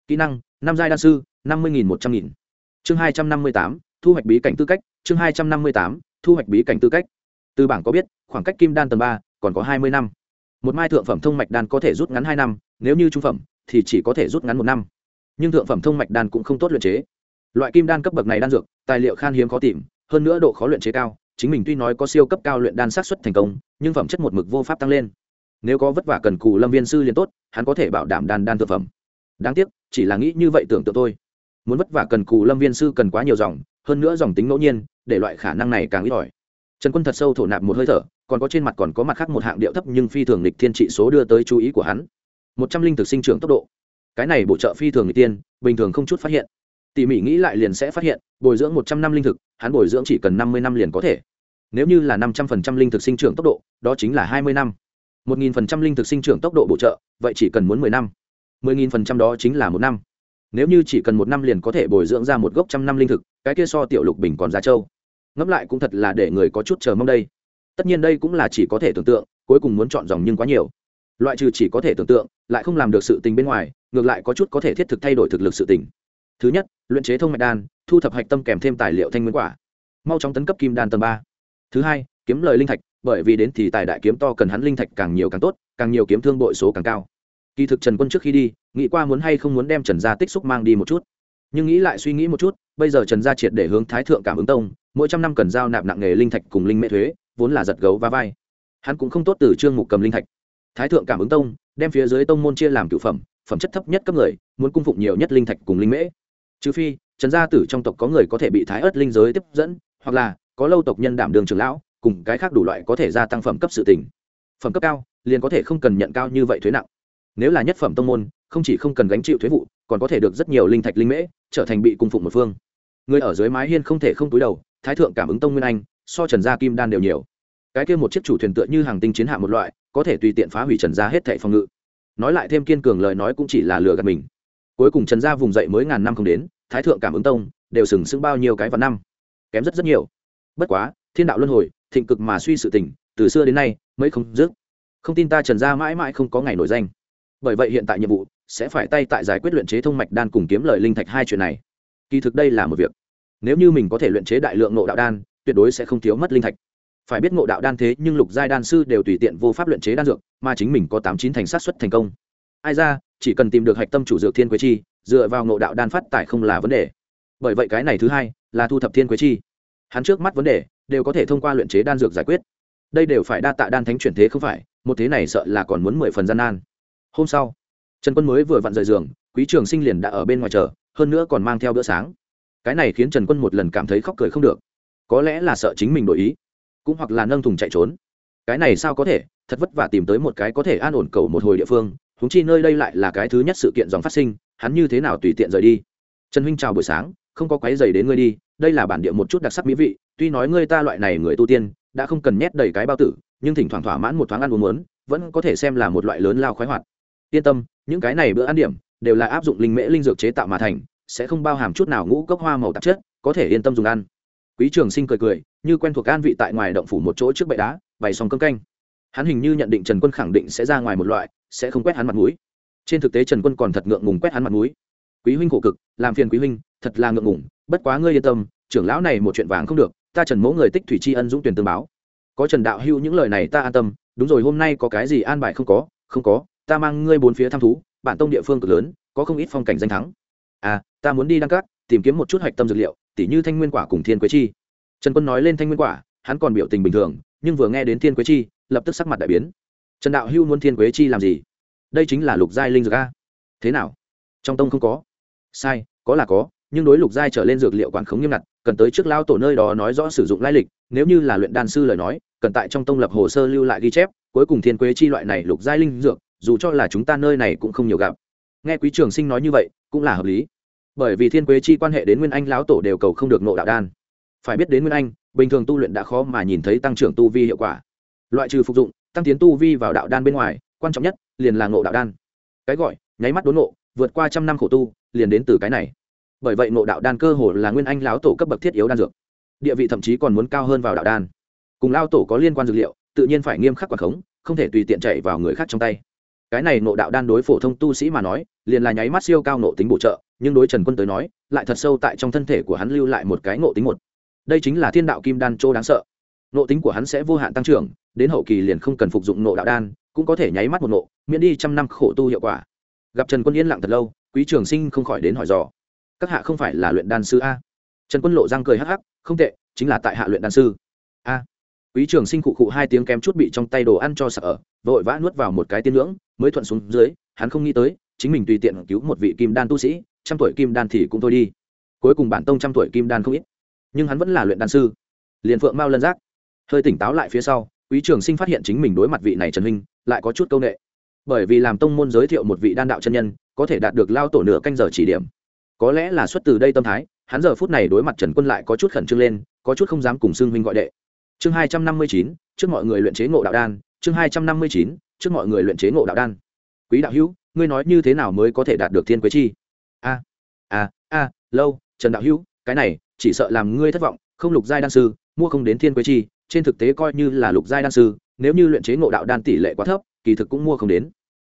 Kỹ năng, năm giai đan sư, năm mươi nghìn một trăm nghìn. Chương hai trăm năm mươi tám, thu hoạch bí cảnh tư cách, chương hai trăm năm mươi tám, thu hoạch bí cảnh tư cách. Từ bảng có biết, khoảng cách kim đan tầng ba còn có hai mươi năm. Một mai thượng phẩm thông mạch đan có thể rút ngắn hai năm nếu như trung phẩm, thì chỉ có thể rút ngắn một năm. Nhưng thượng phẩm thông mạch đan cũng không tốt luyện chế. Loại kim đan cấp bậc này đan dược, tài liệu khan hiếm khó tìm, hơn nữa độ khó luyện chế cao, chính mình tuy nói có siêu cấp cao luyện đan sát xuất thành công, nhưng phẩm chất một mực vô pháp tăng lên. Nếu có vất vả cần cù lâm viên sư liền tốt, hắn có thể bảo đảm đan đan thực phẩm. Đáng tiếc, chỉ là nghĩ như vậy tưởng tượng thôi. Muốn vất vả cần cù lâm viên sư cần quá nhiều dòng, hơn nữa dòng tính ngẫu nhiên, để loại khả năng này càng ít ỏi. Trần quân thật sâu thổ nạp một hơi thở, còn có trên mặt còn có mặt khác một hạng điệu thấp nhưng phi thường lịch thiên trị số đưa tới chú ý của hắn một trăm linh thực sinh trưởng tốc độ. Cái này bổ trợ phi thường người tiên bình thường không chút phát hiện. Tỉ mỉ nghĩ lại liền sẽ phát hiện bồi dưỡng một trăm năm linh thực hắn bồi dưỡng chỉ cần năm mươi năm liền có thể. Nếu như là năm trăm phần trăm linh thực sinh trưởng tốc độ đó chính là hai mươi năm. một nghìn phần trăm linh thực sinh trưởng tốc độ bổ trợ vậy chỉ cần muốn mười năm. mười nghìn phần trăm đó chính là một năm. Nếu như chỉ cần một năm liền có thể bồi dưỡng ra một gốc trăm năm linh thực cái kia so tiểu lục bình còn ra châu, ngẫm lại cũng thật là để người có chút chờ mong đây. Tất nhiên đây cũng là chỉ có thể tưởng tượng cuối cùng muốn chọn dòng nhưng quá nhiều. Loại trừ chỉ có thể tưởng tượng lại không làm được sự tình bên ngoài, ngược lại có chút có thể thiết thực thay đổi thực lực sự tình. Thứ nhất, luyện chế thông mạch đan, thu thập hạch tâm kèm thêm tài liệu thanh nguyên quả. Mau chóng tấn cấp kim đan tầng ba. Thứ hai, kiếm lời linh thạch, bởi vì đến thì tài đại kiếm to cần hắn linh thạch càng nhiều càng tốt, càng nhiều kiếm thương bội số càng cao. Kỳ thực trần quân trước khi đi, nghĩ qua muốn hay không muốn đem trần gia tích xúc mang đi một chút. Nhưng nghĩ lại suy nghĩ một chút, bây giờ trần gia triệt để hướng thái thượng cảm ứng tông, mỗi trăm năm cần giao nạp nặng nghề linh thạch cùng linh mệ thuế, vốn là giật gấu và vai. Hắn cũng không tốt từ trương mục cầm linh thạch. Thái thượng cảm ứng tông đem phía dưới tông môn chia làm cựu phẩm phẩm chất thấp nhất cấp người, muốn cung phụng nhiều nhất linh thạch cùng linh mễ. Trừ phi, trần gia tử trong tộc có người có thể bị thái ớt linh giới tiếp dẫn, hoặc là có lâu tộc nhân đảm đường trưởng lão, cùng cái khác đủ loại có thể gia tăng phẩm cấp sự tình. Phẩm cấp cao, liền có thể không cần nhận cao như vậy thuế nặng. Nếu là nhất phẩm tông môn, không chỉ không cần gánh chịu thuế vụ, còn có thể được rất nhiều linh thạch linh mễ, trở thành bị cung phụng một phương. Người ở dưới mái hiên không thể không túi đầu, thái thượng cảm ứng tông nguyên anh, so trần gia kim đan đều nhiều cái kia một chiếc chủ thuyền tựa như hàng tinh chiến hạ một loại, có thể tùy tiện phá hủy trần gia hết thệ phòng ngự. Nói lại thêm kiên cường lời nói cũng chỉ là lừa gạt mình. Cuối cùng trần gia vùng dậy mới ngàn năm không đến, thái thượng cảm ứng tông, đều sừng sững bao nhiêu cái vạn năm. Kém rất rất nhiều. Bất quá, thiên đạo luân hồi, thịnh cực mà suy sự tình, từ xưa đến nay mới không dứt. Không tin ta trần gia mãi mãi không có ngày nổi danh. Bởi vậy hiện tại nhiệm vụ, sẽ phải tay tại giải quyết luyện chế thông mạch đan cùng kiếm lời linh thạch hai chuyện này. Kỳ thực đây là một việc. Nếu như mình có thể luyện chế đại lượng nộ đạo đan, tuyệt đối sẽ không thiếu mất linh thạch phải biết ngộ đạo đan thế nhưng lục giai đan sư đều tùy tiện vô pháp luyện chế đan dược, mà chính mình có tám chín thành sát xuất thành công. Ai ra, chỉ cần tìm được hạch tâm chủ dược thiên quế chi, dựa vào ngộ đạo đan phát tài không là vấn đề. Bởi vậy cái này thứ hai là thu thập thiên quế chi. Hắn trước mắt vấn đề đều có thể thông qua luyện chế đan dược giải quyết. Đây đều phải đa tạ đan thánh chuyển thế không phải, một thế này sợ là còn muốn mười phần gian nan. Hôm sau, trần quân mới vừa vặn rời giường, quý trường sinh liền đã ở bên ngoài chờ, hơn nữa còn mang theo bữa sáng. Cái này khiến trần quân một lần cảm thấy khóc cười không được. Có lẽ là sợ chính mình đổi ý cũng hoặc là nâng thùng chạy trốn. Cái này sao có thể? Thật vất vả tìm tới một cái có thể an ổn cầu một hồi địa phương. Húng chi nơi đây lại là cái thứ nhất sự kiện dòng phát sinh, hắn như thế nào tùy tiện rời đi? Trần huynh chào buổi sáng, không có quái dày đến ngươi đi, đây là bản địa một chút đặc sắc mỹ vị, tuy nói ngươi ta loại này người tu tiên, đã không cần nhét đầy cái bao tử, nhưng thỉnh thoảng thỏa mãn một thoáng ăn uống muốn, vẫn có thể xem là một loại lớn lao khoái hoạt. Yên tâm, những cái này bữa ăn điểm, đều là áp dụng linh mễ linh dược chế tạo mà thành, sẽ không bao hàm chút nào ngũ cốc hoa màu tạp chất, có thể yên tâm dùng ăn quý trường sinh cười cười, như quen thuộc an vị tại ngoài động phủ một chỗ trước bệ đá, bày xong cơm canh. Hắn hình như nhận định trần quân khẳng định sẽ ra ngoài một loại, sẽ không quét hắn mặt mũi. Trên thực tế trần quân còn thật ngượng ngùng quét hắn mặt mũi. Quý huynh khổ cực, làm phiền quý huynh, thật là ngượng ngùng, bất quá ngươi yên tâm, trưởng lão này một chuyện vàng không được, ta trần mẫu người tích thủy tri ân dũng tuyển tương báo. Có trần đạo hưu những lời này ta an tâm, đúng rồi, hôm nay có cái gì an bài không có? Không có, ta mang ngươi bốn phía thăm thú, bản tông địa phương cực lớn, có không ít phong cảnh danh thắng. À ta muốn đi đăng cát, tìm kiếm một chút hạch tâm dược liệu tỉ như thanh nguyên quả cùng thiên quế chi. Trần quân nói lên thanh nguyên quả, hắn còn biểu tình bình thường, nhưng vừa nghe đến thiên quế chi, lập tức sắc mặt đại biến. Trần đạo hưu muốn thiên quế chi làm gì? Đây chính là lục giai linh dược a. Thế nào? Trong tông không có. Sai, có là có, nhưng đối lục giai trở lên dược liệu quản khống nghiêm ngặt, cần tới trước lao tổ nơi đó nói rõ sử dụng lai lịch, nếu như là luyện đan sư lời nói, cần tại trong tông lập hồ sơ lưu lại ghi chép, cuối cùng thiên quế chi loại này lục giai linh dược, dù cho là chúng ta nơi này cũng không nhiều gặp. Nghe quý trường sinh nói như vậy, cũng là hợp lý bởi vì thiên quế chi quan hệ đến nguyên anh lão tổ đều cầu không được nộ đạo đan. Phải biết đến nguyên anh, bình thường tu luyện đã khó mà nhìn thấy tăng trưởng tu vi hiệu quả. Loại trừ phục dụng, tăng tiến tu vi vào đạo đan bên ngoài, quan trọng nhất liền là ngộ đạo đan. Cái gọi, nháy mắt đốn ngộ, vượt qua trăm năm khổ tu, liền đến từ cái này. Bởi vậy ngộ đạo đan cơ hồ là nguyên anh lão tổ cấp bậc thiết yếu đan dược. Địa vị thậm chí còn muốn cao hơn vào đạo đan. Cùng lao tổ có liên quan dược liệu, tự nhiên phải nghiêm khắc quản khống, không thể tùy tiện chạy vào người khác trong tay. Cái này ngộ đạo đan đối phổ thông tu sĩ mà nói, liền là nháy mắt siêu cao nộ tính bổ trợ nhưng đối trần quân tới nói, lại thật sâu tại trong thân thể của hắn lưu lại một cái ngộ tính một. Đây chính là thiên đạo kim đan chỗ đáng sợ. Nộ tính của hắn sẽ vô hạn tăng trưởng, đến hậu kỳ liền không cần phục dụng nộ đạo đan, cũng có thể nháy mắt một nộ miễn đi trăm năm khổ tu hiệu quả. Gặp trần quân yên lặng thật lâu, quý trường sinh không khỏi đến hỏi dò. Các hạ không phải là luyện đan sư a? Trần quân lộ răng cười hắc hắc, không tệ, chính là tại hạ luyện đan sư. A. Quý trường sinh cụ cụ hai tiếng kém chút bị trong tay đồ ăn cho sợ vội vã nuốt vào một cái tiên ngưỡng, mới thuận xuống dưới, hắn không nghĩ tới, chính mình tùy tiện cứu một vị kim đan tu sĩ trăm tuổi kim đan thì cũng thôi đi. Cuối cùng bản tông trăm tuổi kim đan không ít. Nhưng hắn vẫn là luyện đan sư. Liền phượng mao lân giác. Hơi tỉnh táo lại phía sau, quý trường sinh phát hiện chính mình đối mặt vị này trần huynh, lại có chút c â u n ệ bởi vì làm tông môn giới thiệu một vị đan đạo chân nhân, có thể đạt được lao tổ nửa canh giờ chỉ điểm. Có lẽ là xuất từ đây tâm thái, hắn giờ phút này đối mặt trần quân lại có chút khẩn trương lên, có chút không dám cùng xương huynh gọi đệ. Chương hai trăm năm mươi chín, trước mọi người luyện chế ngộ đạo đan, chương hai trăm năm mươi chín, trước mọi người luyện chế ngộ đạo đan. Quý đạo hữu, ngươi nói như thế nào mới có thể đạt được thiên quế chi? A a lâu, trần đạo hữu, cái này, chỉ sợ làm ngươi thất vọng, không lục giai đan sư, mua không đến thiên quế chi, trên thực tế coi như là lục giai đan sư, nếu như luyện chế ngộ đạo đan tỷ lệ quá thấp, kỳ thực cũng mua không đến.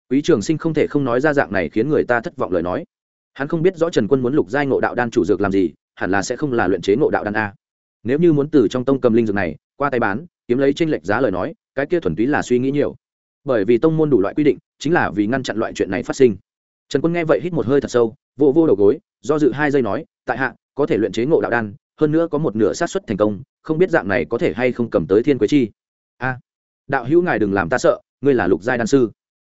Quý trường sinh không thể không nói ra dạng này khiến người ta thất vọng lời nói. Hắn không biết rõ trần quân muốn lục giai ngộ đạo đan chủ dược làm gì, hẳn là sẽ không là luyện chế ngộ đạo đan a. Nếu như muốn từ trong tông cầm linh dược này, qua tay bán, kiếm lấy tranh lệch giá lời nói, cái kia thuần túy là suy nghĩ nhiều. Bởi vì tông môn đủ loại quy định, chính là vì ngăn chặn loại chuyện này phát sinh trần quân nghe vậy hít một hơi thật sâu vô vô đầu gối, do dự hai giây nói, tại hạ, có thể luyện chế ngộ đạo đan, hơn nữa có một nửa sát xuất thành công, không biết dạng này có thể hay không cầm tới thiên quế chi? A, đạo hữu ngài đừng làm ta sợ, ngươi là lục giai đan sư.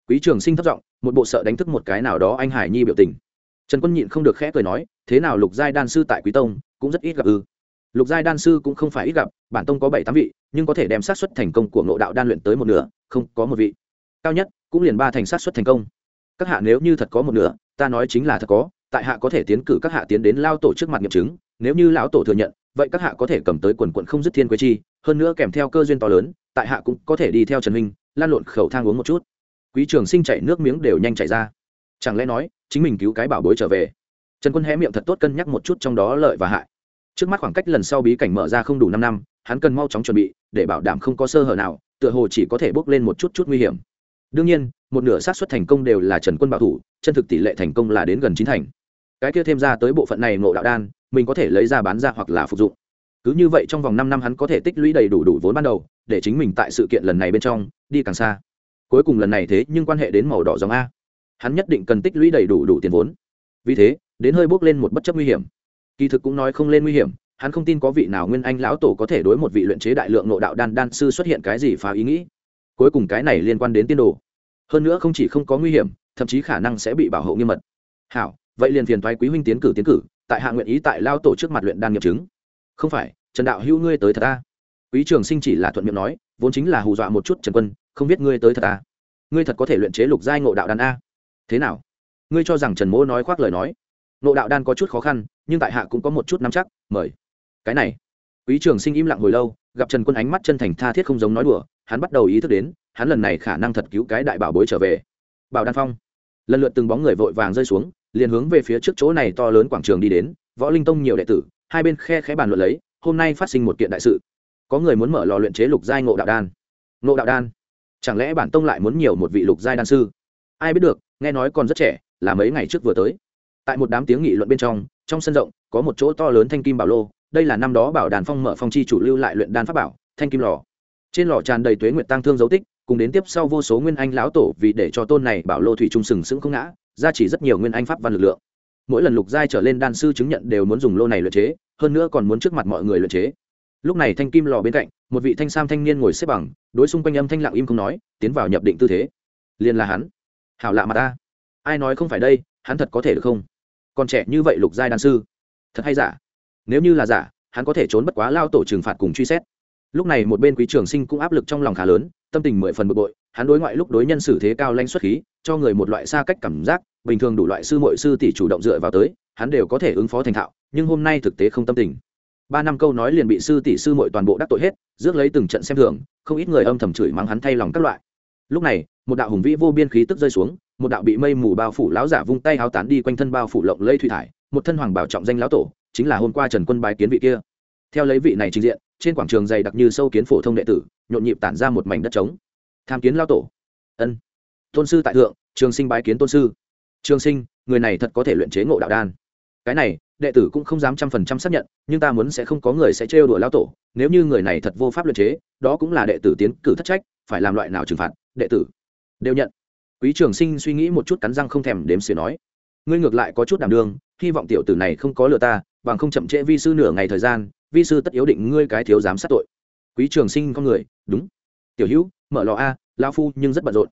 Quý trường sinh thất giọng, một bộ sợ đánh thức một cái nào đó anh hải nhi biểu tình. Trần quân nhịn không được khẽ cười nói, thế nào lục giai đan sư tại quý tông, cũng rất ít gặp ư? Lục giai đan sư cũng không phải ít gặp, bản tông có bảy tám vị, nhưng có thể đem sát xuất thành công của ngộ đạo đan luyện tới một nửa, không có một vị. Cao nhất cũng liền ba thành sát xuất thành công các hạ nếu như thật có một nửa, ta nói chính là thật có, tại hạ có thể tiến cử các hạ tiến đến lao tổ trước mặt nghiệm chứng, nếu như lão tổ thừa nhận, vậy các hạ có thể cầm tới quần quận không dứt thiên quế chi, hơn nữa kèm theo cơ duyên to lớn, tại hạ cũng có thể đi theo trần minh, lan lộn khẩu thang uống một chút. Quý trường sinh chạy nước miếng đều nhanh chạy ra. Chẳng lẽ nói, chính mình cứu cái bảo bối trở về? Trần quân hé miệng thật tốt cân nhắc một chút trong đó lợi và hại. Trước mắt khoảng cách lần sau bí cảnh mở ra không đủ năm năm, hắn cần mau chóng chuẩn bị, để bảo đảm không có sơ hở nào, tựa hồ chỉ có thể bước lên một chút chút nguy hiểm. Đương nhiên một nửa xác suất thành công đều là trần quân bảo thủ, chân thực tỷ lệ thành công là đến gần chín thành. Cái kia thêm ra tới bộ phận này ngộ đạo đan, mình có thể lấy ra bán ra hoặc là phục dụng. Cứ như vậy trong vòng năm năm hắn có thể tích lũy đầy đủ đủ vốn ban đầu, để chính mình tại sự kiện lần này bên trong, đi càng xa. Cuối cùng lần này thế nhưng quan hệ đến màu đỏ dòng a. Hắn nhất định cần tích lũy đầy đủ đủ tiền vốn. Vì thế, đến hơi bước lên một bất chấp nguy hiểm. Kỳ thực cũng nói không lên nguy hiểm, hắn không tin có vị nào nguyên anh lão tổ có thể đối một vị luyện chế đại lượng nộ đạo đan đan sư xuất hiện cái gì phá ý nghĩ. Cuối cùng cái này liên quan đến tiên đồ hơn nữa không chỉ không có nguy hiểm, thậm chí khả năng sẽ bị bảo hộ nghiêm mật. Hảo, vậy liền phiền thoái quý huynh tiến cử tiến cử, tại hạ nguyện ý tại lao tổ trước mặt luyện đan nghiệm chứng. Không phải, trần đạo hữu ngươi tới thật ta quý trường sinh chỉ là thuận miệng nói, vốn chính là hù dọa một chút trần quân, không biết ngươi tới thật ta ngươi thật có thể luyện chế lục giai ngộ đạo đan a. Thế nào? Ngươi cho rằng trần mỗ nói khoác lời nói. Ngộ đạo đan có chút khó khăn, nhưng tại hạ cũng có một chút nắm chắc, mời. Cái này. Quý trường sinh im lặng hồi lâu, gặp trần quân ánh mắt chân thành tha thiết không giống nói đùa hắn bắt đầu ý thức đến, hắn lần này khả năng thật cứu cái đại bảo bối trở về. Bảo đan phong. Lần lượt từng bóng người vội vàng rơi xuống, liền hướng về phía trước chỗ này to lớn quảng trường đi đến, võ linh tông nhiều đệ tử, hai bên khe khẽ bàn luận lấy, hôm nay phát sinh một kiện đại sự. Có người muốn mở lò luyện chế lục giai ngộ đạo đan. Ngộ đạo đan? Chẳng lẽ bản tông lại muốn nhiều một vị lục giai đan sư? Ai biết được, nghe nói còn rất trẻ, là mấy ngày trước vừa tới. Tại một đám tiếng nghị luận bên trong trong sân rộng, có một chỗ to lớn thanh kim bảo lô, đây là năm đó bảo đàn phong mở phong chi chủ lưu lại luyện đan pháp bảo, thanh kim lò trên lò tràn đầy tuế nguyệt tăng thương dấu tích, cùng đến tiếp sau vô số nguyên anh lão tổ vì để cho tôn này bảo lô thủy trung sừng sững không ngã, ra chỉ rất nhiều nguyên anh pháp văn lực lượng. Mỗi lần lục giai trở lên đan sư chứng nhận đều muốn dùng lô này luyện chế, hơn nữa còn muốn trước mặt mọi người luyện chế. Lúc này thanh kim lò bên cạnh, một vị thanh sam thanh niên ngồi xếp bằng, đối xung quanh âm thanh lặng im không nói, tiến vào nhập định tư thế. Liền là hắn. Hảo lạ mà ta. Ai nói không phải đây, hắn thật có thể được không? Còn trẻ như vậy lục giai đan sư. Thật hay giả? Nếu như là giả, hắn có thể trốn bất quá lao tổ trừng phạt cùng truy xét lúc này một bên quý trường sinh cũng áp lực trong lòng khá lớn, tâm tình mười phần bực bội, hắn đối ngoại lúc đối nhân xử thế cao lanh xuất khí, cho người một loại xa cách cảm giác, bình thường đủ loại sư mội sư tỷ chủ động dựa vào tới, hắn đều có thể ứng phó thành thạo, nhưng hôm nay thực tế không tâm tình. Ba năm câu nói liền bị sư tỷ sư mội toàn bộ đắc tội hết, rước lấy từng trận xem thường, không ít người âm thầm chửi mắng hắn thay lòng các loại. Lúc này, một đạo hùng vĩ vô biên khí tức rơi xuống, một đạo bị mây mù bao phủ lão giả vung tay háo tán đi quanh thân bao phủ lộng lây thủy thải, một thân hoàng bảo trọng danh lão tổ, chính là hôm qua trần quân bái kiến vị kia. Theo lấy vị này trình diện trên quảng trường dày đặc như sâu kiến phổ thông đệ tử, nhộn nhịp tản ra một mảnh đất trống. Tham kiến lao tổ. Ân. Tôn sư tại thượng, trường sinh bái kiến tôn sư. Trường sinh, người này thật có thể luyện chế ngộ đạo đan. Cái này, đệ tử cũng không dám trăm phần trăm xác nhận, nhưng ta muốn sẽ không có người sẽ trêu đuổi lao tổ. Nếu như người này thật vô pháp luyện chế, đó cũng là đệ tử tiến cử thất trách, phải làm loại nào trừng phạt, đệ tử? Đều nhận. Quý trường sinh suy nghĩ một chút cắn răng không thèm đếm xỉa nói. Ngươi ngược lại có chút đảm đương, hy vọng tiểu tử này không có lừa ta, bằng không chậm trễ vi sư nửa ngày thời gian vi sư tất yếu định ngươi cái thiếu giám sát tội. Quý trường sinh con người, đúng. Tiểu hữu, mở lò a lao phu nhưng rất bận rộn.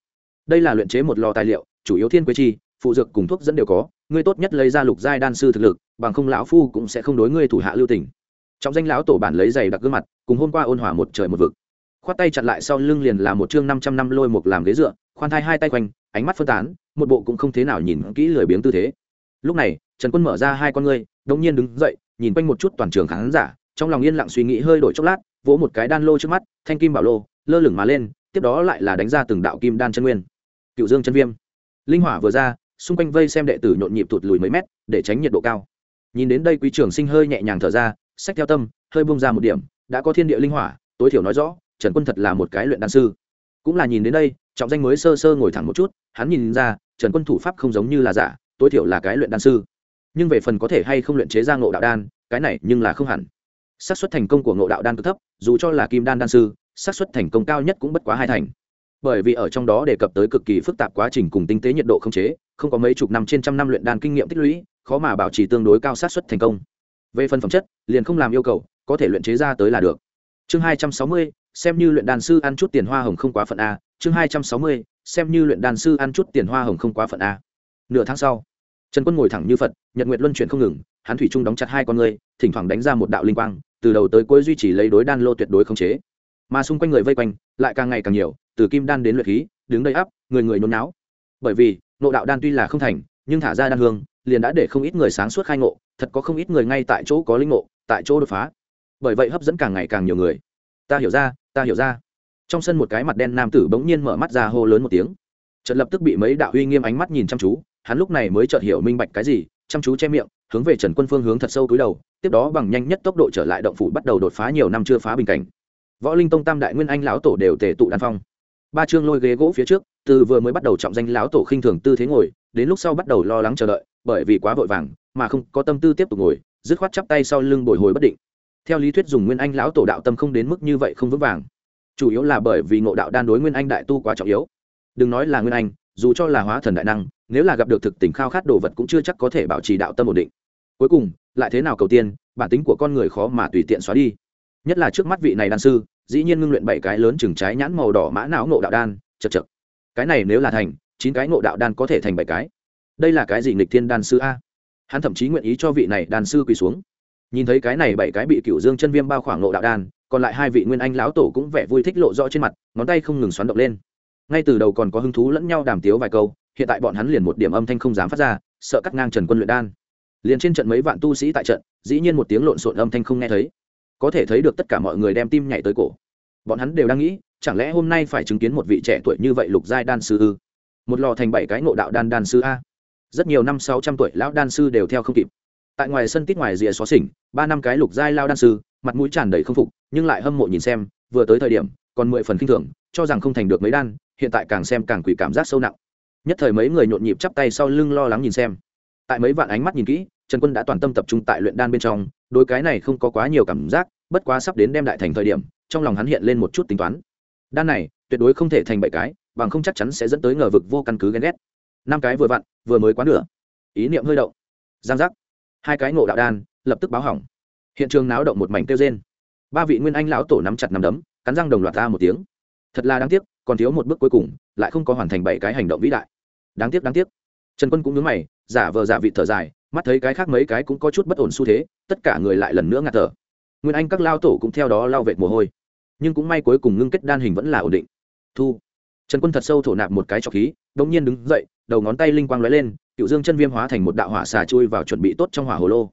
Đây là luyện chế một lò tài liệu, chủ yếu thiên quế chi, phụ dược cùng thuốc dẫn đều có, ngươi tốt nhất lấy ra lục giai đan sư thực lực, bằng không lão phu cũng sẽ không đối ngươi thủ hạ lưu tình. Trong danh lão tổ bản lấy giày đặc gương mặt, cùng hôm qua ôn hòa một trời một vực. Khoát tay chặn lại sau lưng liền là một chương năm trăm năm lôi một làm ghế dựa, khoan thai hai tay quanh, ánh mắt phân tán, một bộ cũng không thế nào nhìn kỹ lười biếng tư thế. Lúc này, trần quân mở ra hai con ngươi đông nhiên đứng dậy, nhìn quanh một chút toàn trường khán giả trong lòng yên lặng suy nghĩ hơi đổi chốc lát, vỗ một cái đan lô trước mắt, thanh kim bảo lô, lơ lửng mà lên, tiếp đó lại là đánh ra từng đạo kim đan chân nguyên. Cựu dương chân viêm. Linh hỏa vừa ra, xung quanh vây xem đệ tử nhộn nhịp thụt lùi mấy mét, để tránh nhiệt độ cao. Nhìn đến đây quý trường sinh hơi nhẹ nhàng thở ra sách theo tâm, hơi bung ra một điểm, đã có thiên địa linh hỏa, tối thiểu nói rõ, trần quân thật là một cái luyện đan sư. Cũng là nhìn đến đây, trọng danh mới sơ sơ ngồi thẳng một chút, hắn nhìn ra, trần quân thủ pháp không giống như là giả, tối thiểu là cái luyện đan sư. Nhưng về phần có thể hay không luyện chế ra ngộ đạo đan, cái này nhưng là không hẳn xác suất thành công của ngộ đạo đan cực thấp dù cho là kim đan đan sư xác suất thành công cao nhất cũng bất quá hai thành. Bởi vì ở trong đó đề cập tới cực kỳ phức tạp quá trình cùng tinh tế nhiệt độ không chế không có mấy chục năm trên trăm năm luyện đan kinh nghiệm tích lũy khó mà bảo trì tương đối cao xác suất thành công. Về phần phẩm chất liền không làm yêu cầu có thể luyện chế ra tới là được. Chương hai trăm sáu mươi xem như luyện đan sư ăn chút tiền hoa hồng không quá phận a. Chương hai trăm sáu mươi xem như luyện đan sư ăn chút tiền hoa hồng không quá phận a. Nửa tháng sau trần quân ngồi thẳng như phật nhật nguyệt luân chuyển không ngừng hắn thủy trung đóng chặt hai con người, thỉnh thoảng đánh ra một đạo linh quang từ đầu tới cuối duy trì lấy đối đan lô tuyệt đối không chế. Mà xung quanh người vây quanh, lại càng ngày càng nhiều, từ kim đan đến luyện khí, đứng đây áp người người nôn náo bởi vì, nộ đạo đan tuy là không thành, nhưng thả ra đan hương, liền đã để không ít người sáng suốt khai ngộ, thật có không ít người ngay tại chỗ có linh ngộ, tại chỗ đột phá. Bởi vậy hấp dẫn càng ngày càng nhiều người. Ta hiểu ra, ta hiểu ra. Trong sân một cái mặt đen nam tử bỗng nhiên mở mắt ra hô lớn một tiếng. Trận lập tức bị mấy đạo uy nghiêm ánh mắt nhìn chăm chú, hắn lúc này mới chợt hiểu minh bạch cái gì, chăm chú che miệng hướng về trần quân phương hướng thật sâu túi đầu, tiếp đó bằng nhanh nhất tốc độ trở lại động phủ bắt đầu đột phá nhiều năm chưa phá bình cảnh. Võ linh tông tam đại nguyên anh lão tổ đều tề tụ đan phong. Ba chương lôi ghế gỗ phía trước, từ vừa mới bắt đầu trọng danh lão tổ khinh thường tư thế ngồi, đến lúc sau bắt đầu lo lắng chờ đợi, bởi vì quá vội vàng, mà không có tâm tư tiếp tục ngồi, dứt khoát chắp tay sau lưng bồi hồi bất định. Theo lý thuyết dùng nguyên anh lão tổ đạo tâm không đến mức như vậy không vững vàng. Chủ yếu là bởi vì ngộ đạo đan đối nguyên anh đại tu quá trọng yếu. Đừng nói là nguyên anh, dù cho là hóa thần đại năng, nếu là gặp được thực tình khao khát đồ vật cũng chưa chắc có thể bảo trì đạo tâm ổn định cuối cùng, lại thế nào cầu tiên, bản tính của con người khó mà tùy tiện xóa đi. Nhất là trước mắt vị này đan sư, dĩ nhiên ngưng luyện bảy cái lớn chừng trái nhãn màu đỏ mã não ngộ đạo đan, chật chật. Cái này nếu là thành, chín cái ngộ đạo đan có thể thành bảy cái. Đây là cái gì nghịch thiên đan sư a? Hắn thậm chí nguyện ý cho vị này đan sư quỳ xuống. Nhìn thấy cái này bảy cái bị cựu dương chân viêm bao khoảng ngộ đạo đan, còn lại hai vị nguyên anh lão tổ cũng vẻ vui thích lộ rõ trên mặt, ngón tay không ngừng xoắn động lên. Ngay từ đầu còn có hứng thú lẫn nhau đàm tiếu vài câu, hiện tại bọn hắn liền một điểm âm thanh không dám phát ra, sợ cắt ngang trần quân luyện đan liền trên trận mấy vạn tu sĩ tại trận, dĩ nhiên một tiếng lộn xộn âm thanh không nghe thấy. Có thể thấy được tất cả mọi người đem tim nhảy tới cổ. Bọn hắn đều đang nghĩ, chẳng lẽ hôm nay phải chứng kiến một vị trẻ tuổi như vậy lục giai đan sư ư? Một lò thành bảy cái ngộ đạo đan đan sư a. Rất nhiều năm sáu trăm tuổi lão đan sư đều theo không kịp. Tại ngoài sân tít ngoài rìa xó xỉnh, ba năm cái lục giai lao đan sư, mặt mũi tràn đầy không phục, nhưng lại hâm mộ nhìn xem, vừa tới thời điểm, còn mười phần k i n h thường, cho rằng không thành được mấy đan, hiện tại càng xem càng quỷ cảm giác sâu nặng. Nhất thời mấy người nhộn nhịp chắp tay sau lưng lo lắng nhìn xem tại mấy vạn ánh mắt nhìn kỹ, trần quân đã toàn tâm tập trung tại luyện đan bên trong đôi cái này không có quá nhiều cảm giác, bất quá sắp đến đem đại thành thời điểm, trong lòng hắn hiện lên một chút tính toán. Đan này, tuyệt đối không thể thành bảy cái, bằng không chắc chắn sẽ dẫn tới ngờ vực vô căn cứ ghen ghét. Năm cái vừa vặn, vừa mới quá nửa. Ý niệm hơi động. Giang giác. Hai cái ngộ đạo đan, lập tức báo hỏng. Hiện trường náo động một mảnh kêu trên ba vị nguyên anh lão tổ nắm chặt nắm đấm, cắn răng đồng loạt ra một tiếng. Thật là đáng tiếc, còn thiếu một bước cuối cùng, lại không có hoàn thành bảy cái hành động vĩ đại. Đáng tiếc đáng tiếc. Trần quân cũng nhớ mày giả vờ giả vị thở dài, mắt thấy cái khác mấy cái cũng có chút bất ổn xu thế, tất cả người lại lần nữa ngạt thở. Nguyên anh các lao tổ cũng theo đó lao vệt mồ hôi. Nhưng cũng may cuối cùng ngưng kết đan hình vẫn là ổn định. Thu. Trần quân thật sâu thổ nạp một cái trọc khí đ ỗ n g nhiên đứng dậy, đầu ngón tay linh quang lóe lên, cựu dương chân viêm hóa thành một đạo hỏa xà chui vào chuẩn bị tốt trong hỏa hồ lô.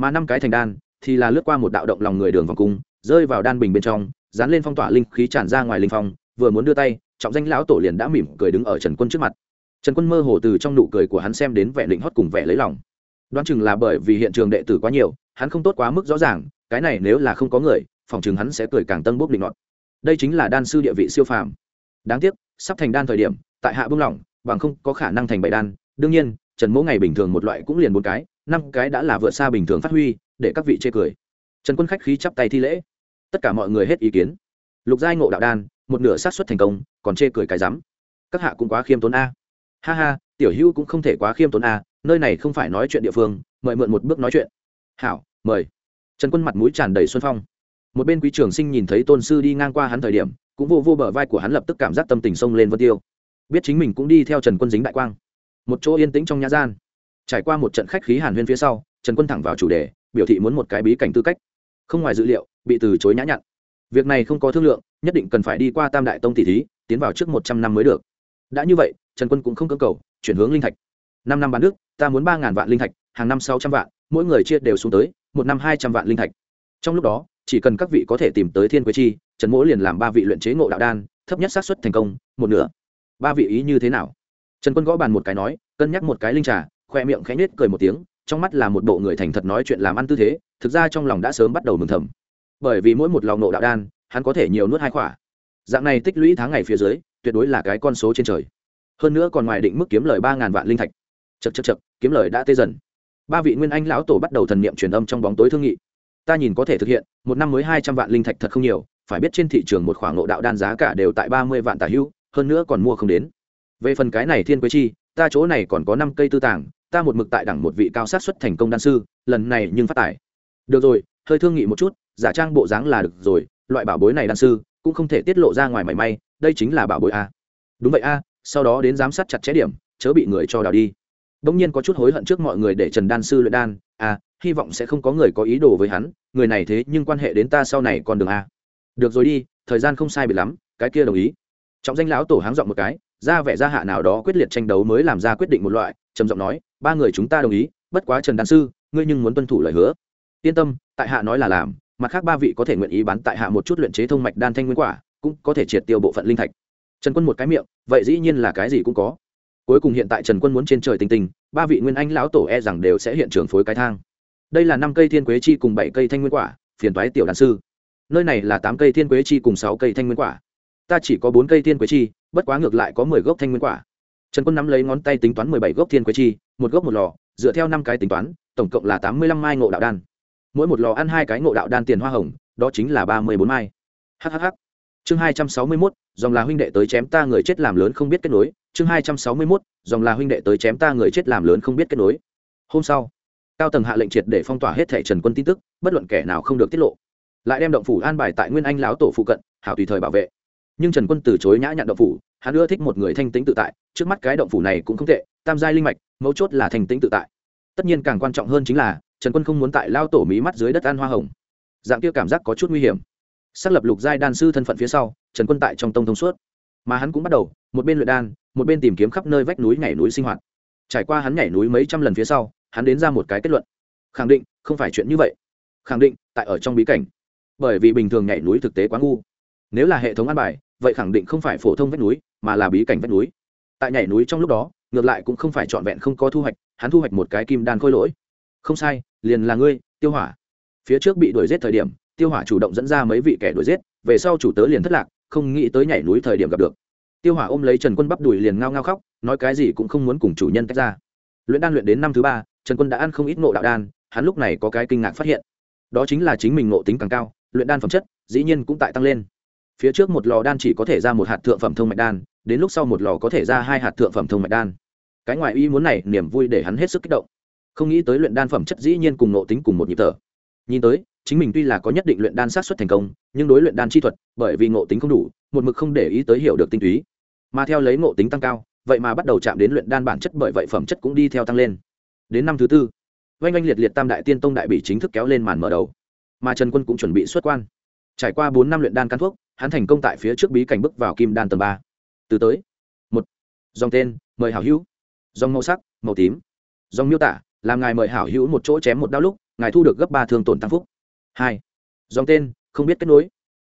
Mà năm cái thành đan, thì là lướt qua một đạo động lòng người đường vòng cung, rơi vào đan bình bên trong, dán lên phong tỏa linh khí tràn ra ngoài linh phong, vừa muốn đưa tay, trọng danh lão tổ liền đã mỉm cười đứng ở trần quân trước mặt trần quân mơ hồ từ trong nụ cười của hắn xem đến vẻ định hót cùng vẻ lấy lòng. Đoán chừng là bởi vì hiện trường đệ tử quá nhiều, hắn không tốt quá mức rõ ràng, cái này nếu là không có người, phòng chừng hắn sẽ cười càng tân bốc định ngọt đây chính là đan sư địa vị siêu phàm. Đáng tiếc, sắp thành đan thời điểm, tại hạ bưng lỏng, bằng không có khả năng thành bảy đan. Đương nhiên, trần mỗ ngày bình thường một loại cũng liền bốn cái, năm cái đã là vượt xa bình thường phát huy, để các vị chê cười. Trần quân khách khí chắp tay thi lễ. Tất cả mọi người hết ý kiến. Lục giai ngộ đạo đan, một nửa sát xuất thành công, còn chê cười cái rắm. Các hạ cũng quá khiêm tốn a ha ha, tiểu hữu cũng không thể quá khiêm tốn à? nơi này không phải nói chuyện địa phương, mời mượn một bước nói chuyện. Hảo, mời. Trần quân mặt mũi tràn đầy xuân phong. Một bên quý trường sinh nhìn thấy tôn sư đi ngang qua hắn thời điểm, cũng vô vô bờ vai của hắn lập tức cảm giác tâm tình sông lên vân tiêu. Biết chính mình cũng đi theo trần quân dính đại quang. Một chỗ yên tĩnh trong nhã gian. Trải qua một trận khách khí hàn huyên phía sau, trần quân thẳng vào chủ đề, biểu thị muốn một cái bí cảnh tư cách. Không ngoài dự liệu, bị từ chối nhã nhặn. Việc này không có thương lượng, nhất định cần phải đi qua tam đại tông tỷ thí, tiến vào trước một trăm năm mới được. Đã như vậy trần quân cũng không cơ cầu, chuyển hướng linh thạch. Năm năm bán nước, ta muốn ba ngàn vạn linh thạch, hàng năm sáu trăm vạn, mỗi người chia đều xuống tới, một năm hai trăm vạn linh thạch. Trong lúc đó, chỉ cần các vị có thể tìm tới thiên quế chi, trần mỗ liền làm ba vị luyện chế ngộ đạo đan, thấp nhất xác suất thành công, một nửa. Ba vị ý như thế nào? Trần quân gõ bàn một cái nói, cân nhắc một cái linh trà, khoe miệng khẽ nết cười một tiếng, trong mắt là một bộ người thành thật nói chuyện làm ăn tư thế, thực ra trong lòng đã sớm bắt đầu mừng thầm. Bởi vì mỗi một lòng ngộ đạo đan, hắn có thể nhiều nuốt hai khỏa. Dạng này tích lũy tháng ngày phía dưới, tuyệt đối là cái con số trên trời hơn nữa còn ngoài định mức kiếm lời ba ngàn vạn linh thạch. Chật chật chật kiếm lời đã tê dần. Ba vị nguyên anh lão tổ bắt đầu thần niệm truyền âm trong bóng tối thương nghị. Ta nhìn có thể thực hiện, một năm mới hai trăm vạn linh thạch thật không nhiều, phải biết trên thị trường một khoảng ngộ đạo đan giá cả đều tại ba mươi vạn tả hữu hơn nữa còn mua không đến. Về phần cái này thiên quế chi, ta chỗ này còn có năm cây tư tàng, ta một mực tại đẳng một vị cao sát xuất thành công đan sư, lần này nhưng phát tải được rồi, hơi thương nghị một chút, giả trang bộ dáng là được rồi, loại bảo bối này đan sư, cũng không thể tiết lộ ra ngoài mảy may, đây chính là bảo bối a. Đúng vậy a sau đó đến giám sát chặt chẽ điểm, chớ bị người cho đào đi. Đông nhiên có chút hối hận trước mọi người để trần đan sư luyện đan à hy vọng sẽ không có người có ý đồ với hắn, người này thế nhưng quan hệ đến ta sau này còn đường a. Được rồi đi, thời gian không sai bị lắm, cái kia đồng ý. Trọng danh lão tổ háng dọn một cái, ra vẻ ra hạ nào đó quyết liệt tranh đấu mới làm ra quyết định một loại, trầm giọng nói, ba người chúng ta đồng ý, bất quá trần đan sư, ngươi nhưng muốn tuân thủ lời hứa. Yên tâm, tại hạ nói là làm, mặt khác ba vị có thể nguyện ý bán tại hạ một chút luyện chế thông mạch đan thanh nguyên quả, cũng có thể triệt tiêu bộ phận linh thạch trần quân một cái miệng, vậy dĩ nhiên là cái gì cũng có. Cuối cùng hiện tại trần quân muốn trên trời tình tình ba vị nguyên anh lão tổ e rằng đều sẽ hiện trường phối cái thang. Đây là năm cây thiên quế chi cùng bảy cây thanh nguyên quả, phiền toái tiểu đàn sư. Nơi này là tám cây thiên quế chi cùng sáu cây thanh nguyên quả. Ta chỉ có bốn cây thiên quế chi, bất quá ngược lại có mười gốc thanh nguyên quả. Trần quân nắm lấy ngón tay tính toán mười bảy gốc thiên quế chi, một gốc một lò, dựa theo năm cái tính toán, tổng cộng là tám mươi lăm mai ngộ đạo đan. Mỗi một lò ăn hai cái ngộ đạo đan tiền hoa hồng, đó chính là ba mươi bốn mai. Hhh chương hai trăm sáu mươi mốt dòng là huynh đệ tới chém ta người chết làm lớn không biết kết nối, chương hai trăm sáu mươi mốt, dòng là huynh đệ tới chém ta người chết làm lớn không biết kết nối. Hôm sau, cao tầng hạ lệnh triệt để phong tỏa hết thẻ trần quân tin tức, bất luận kẻ nào không được tiết lộ. Lại đem động phủ an bài tại nguyên anh lão tổ phụ cận, hảo tùy thời bảo vệ. Nhưng trần quân từ chối nhã nhặn động phủ, hắn ưa thích một người thanh tính tự tại, trước mắt cái động phủ này cũng không tệ, tam giai linh mạch, mấu chốt là thanh tính tự tại. Tất nhiên càng quan trọng hơn chính là, trần quân không muốn tại lao tổ mí mắt dưới đất ăn hoa hồng. Dạng kia cảm giác có chút nguy hiểm. Xác lập lục giai đan sư thân phận phía sau trần quân tại trong tông thông suốt. Mà hắn cũng bắt đầu, một bên luyện đan, một bên tìm kiếm khắp nơi vách núi nhảy núi sinh hoạt. Trải qua hắn nhảy núi mấy trăm lần phía sau, hắn đến ra một cái kết luận. Khẳng định, không phải chuyện như vậy. Khẳng định, tại ở trong bí cảnh. Bởi vì bình thường nhảy núi thực tế quá ngu. Nếu là hệ thống an bài, vậy khẳng định không phải phổ thông vách núi, mà là bí cảnh vách núi. Tại nhảy núi trong lúc đó, ngược lại cũng không phải trọn vẹn không có thu hoạch, hắn thu hoạch một cái kim đan khôi lỗi. Không sai, liền là ngươi, tiêu hỏa. Phía trước bị đuổi giết thời điểm, tiêu hỏa chủ động dẫn ra mấy vị kẻ đuổi giết, về sau chủ tớ liền thất lạc không nghĩ tới nhảy núi thời điểm gặp được. Tiêu hỏa ôm lấy trần quân bắp đùi liền ngao ngao khóc, nói cái gì cũng không muốn cùng chủ nhân tách ra. Luyện đan luyện đến năm thứ ba, trần quân đã ăn không ít ngộ đạo đan, hắn lúc này có cái kinh ngạc phát hiện. Đó chính là chính mình ngộ tính càng cao, luyện đan phẩm chất, dĩ nhiên cũng tại tăng lên. Phía trước một lò đan chỉ có thể ra một hạt thượng phẩm thông mạch đan, đến lúc sau một lò có thể ra hai hạt thượng phẩm thông mạch đan. Cái ngoại ý muốn này, niềm vui để hắn hết sức kích động. Không nghĩ tới luyện đan phẩm chất dĩ nhiên cùng ngộ tính cùng một nhịp thở. Nhìn tới chính mình tuy là có nhất định luyện đan sát xuất thành công, nhưng đối luyện đan chi thuật, bởi vì ngộ tính không đủ, một mực không để ý tới hiểu được tinh túy. Mà theo lấy ngộ tính tăng cao, vậy mà bắt đầu chạm đến luyện đan bản chất bởi vậy phẩm chất cũng đi theo tăng lên. Đến năm thứ tư, oanh oanh liệt liệt tam đại tiên tông đại bị chính thức kéo lên màn mở đầu. Mà trần quân cũng chuẩn bị xuất quan. Trải qua bốn năm luyện đan căn thuốc, hắn thành công tại phía trước bí cảnh bước vào kim đan tầng ba. Từ tới, một, dòng tên, mời hảo hữu. Dòng màu sắc, màu tím. Dòng miêu tả, làm ngài mời hảo hữu một chỗ chém một đau lúc, ngài thu được gấp ba thương tổn tăng phúc hai. Dòng tên, không biết kết nối.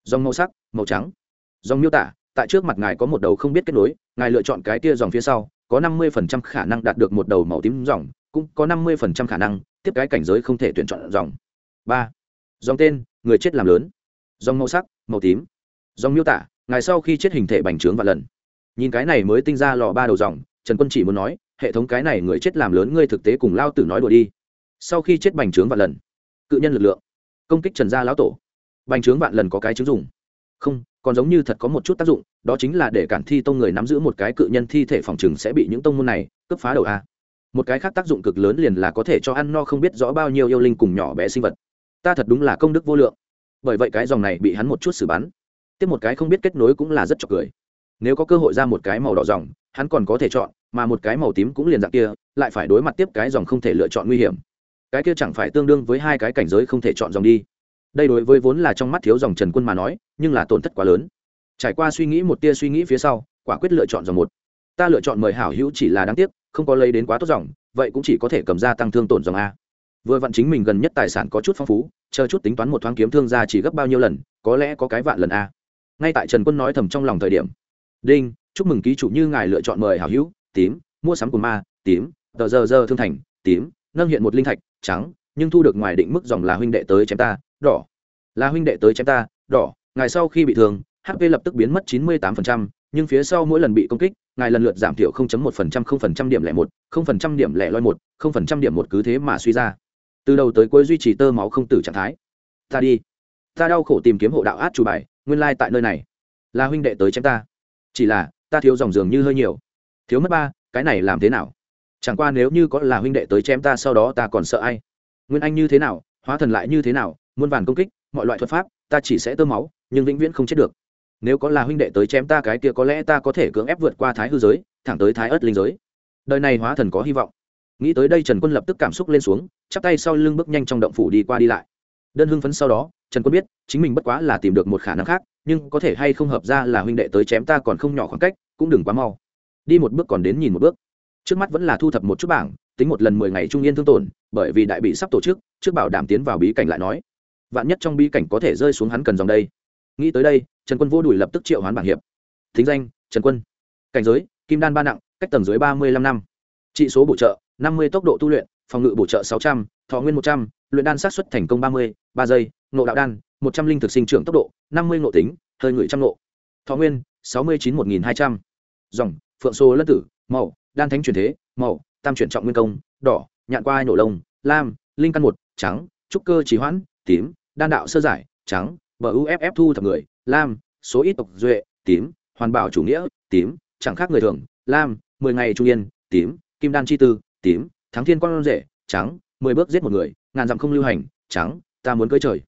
Dòng màu sắc, màu trắng. Dòng miêu tả, tại trước mặt ngài có một đầu không biết kết nối, ngài lựa chọn cái tia dòng phía sau, có năm mươi phần trăm khả năng đạt được một đầu màu tím dòng, cũng có năm mươi phần trăm khả năng tiếp cái cảnh giới không thể tuyển chọn dòng. Ba. Dòng tên, người chết làm lớn. Dòng màu sắc, màu tím. Dòng miêu tả, ngài sau khi chết hình thể bành trướng và lần. Nhìn cái này mới tinh ra lò ba đầu dòng, trần quân chỉ muốn nói, hệ thống cái này người chết làm lớn, ngươi thực tế cùng lao tử nói đùa đi. Sau khi chết bành trướng và lần, cự nhân lực lượng công kích trần gia lão tổ. Bành trướng vạn lần có cái chứng dùng. Không, còn giống như thật có một chút tác dụng, đó chính là để cản thi tông người nắm giữ một cái cự nhân thi thể phòng chừng sẽ bị những tông môn này cướp phá đầu a. Một cái khác tác dụng cực lớn liền là có thể cho ăn no không biết rõ bao nhiêu yêu linh cùng nhỏ bé sinh vật. Ta thật đúng là công đức vô lượng. Bởi vậy cái dòng này bị hắn một chút xử bắn. Tiếp một cái không biết kết nối cũng là rất chọc cười. Nếu có cơ hội ra một cái màu đỏ dòng, hắn còn có thể chọn, mà một cái màu tím cũng liền dạng kia, lại phải đối mặt tiếp cái dòng không thể lựa chọn nguy hiểm cái kia chẳng phải tương đương với hai cái cảnh giới không thể chọn dòng đi. Đây đối với vốn là trong mắt thiếu dòng trần quân mà nói, nhưng là tổn thất quá lớn. Trải qua suy nghĩ một tia suy nghĩ phía sau, quả quyết lựa chọn dòng một. Ta lựa chọn mời hảo hữu chỉ là đáng tiếc, không có lấy đến quá tốt dòng, vậy cũng chỉ có thể cầm ra tăng thương tổn dòng a. Vừa vặn chính mình gần nhất tài sản có chút phong phú, chờ chút tính toán một thoáng kiếm thương ra chỉ gấp bao nhiêu lần, có lẽ có cái vạn lần a. Ngay tại trần quân nói thầm trong lòng thời điểm. Đinh, chúc mừng ký chủ như ngài lựa chọn mời hảo hữu, tím, mua sắm của ma, tím, tờ giờ giờ thương thành, tím nâng hiện một linh thạch trắng nhưng thu được ngoài định mức dòng là huynh đệ tới chém ta đỏ. Là huynh đệ tới chém ta đỏ. Ngài sau khi bị thương hp lập tức biến mất chín mươi 98%, nhưng phía sau mỗi lần bị công kích ngài lần lượt giảm thiểu 0.1%, 0% điểm lẻ một 0% điểm lẻ loi một 0% điểm một cứ thế mà suy ra. Từ đầu tới cuối duy trì tơ máu không tử trạng thái. Ta đi. Ta đau khổ tìm kiếm hộ đạo át chủ bài nguyên lai tại nơi này. Là huynh đệ tới chém ta. Chỉ là ta thiếu dòng dường như hơi nhiều. Thiếu mất ba cái này làm thế nào? Chẳng qua nếu như có là huynh đệ tới chém ta sau đó ta còn sợ ai? Nguyên anh như thế nào? Hóa thần lại như thế nào? Muôn vàn công kích, mọi loại thuật pháp, ta chỉ sẽ tơ máu, nhưng vĩnh viễn không chết được. Nếu có là huynh đệ tới chém ta cái kia có lẽ ta có thể cưỡng ép vượt qua thái hư giới, thẳng tới thái ớt linh giới. Đời này hóa thần có hy vọng. Nghĩ tới đây trần quân lập tức cảm xúc lên xuống, chắp tay sau lưng bước nhanh trong động phủ đi qua đi lại. Đơn hưng phấn sau đó, trần quân biết, chính mình bất quá là tìm được một khả năng khác, nhưng có thể hay không hợp ra là huynh đệ tới chém ta còn không nhỏ khoảng cách, cũng đừng quá mau. Đi một bước còn đến nhìn một bước trước mắt vẫn là thu thập một chút bảng, tính một lần mười ngày trung yên thương tổn, bởi vì đại bị sắp tổ chức, trước bảo đảm tiến vào bí cảnh lại nói. Vạn nhất trong bí cảnh có thể rơi xuống hắn cần dòng đây. Nghĩ tới đây, trần quân vô đùi lập tức triệu hoán bảng hiệp. Thính danh, trần quân. Cảnh giới, kim đan ba nặng, cách tầng dưới ba mươi lăm năm. Trị số bổ trợ, năm mươi tốc độ tu luyện, phòng ngự bổ trợ sáu trăm, thọ nguyên một trăm, luyện đan sát xuất thành công ba mươi, ba giây nộ đạo đan, một trăm linh thực sinh trưởng tốc độ, năm mươi ngộ tính, hơi ngửi trăm nộ thọ nguyên, sáu mươi chín một nghìn hai trăm. Dòng, phượng sô lân tử, màu đan thánh truyền thế, màu, tam chuyển trọng nguyên công, đỏ, nhạn qua ai nổ lông, lam, linh căn một, trắng, trúc cơ trí hoãn, tím, đan đạo sơ giải, trắng, bờ uff thu thập người, lam, số ít tộc duệ, tím, hoàn bảo chủ nghĩa, tím, chẳng khác người thường, lam, mười ngày trung yên, tím, kim đan chi tư, tím, thắng thiên con rể, trắng, mười bước giết một người, ngàn dặm không lưu hành, trắng, ta muốn cưới trời.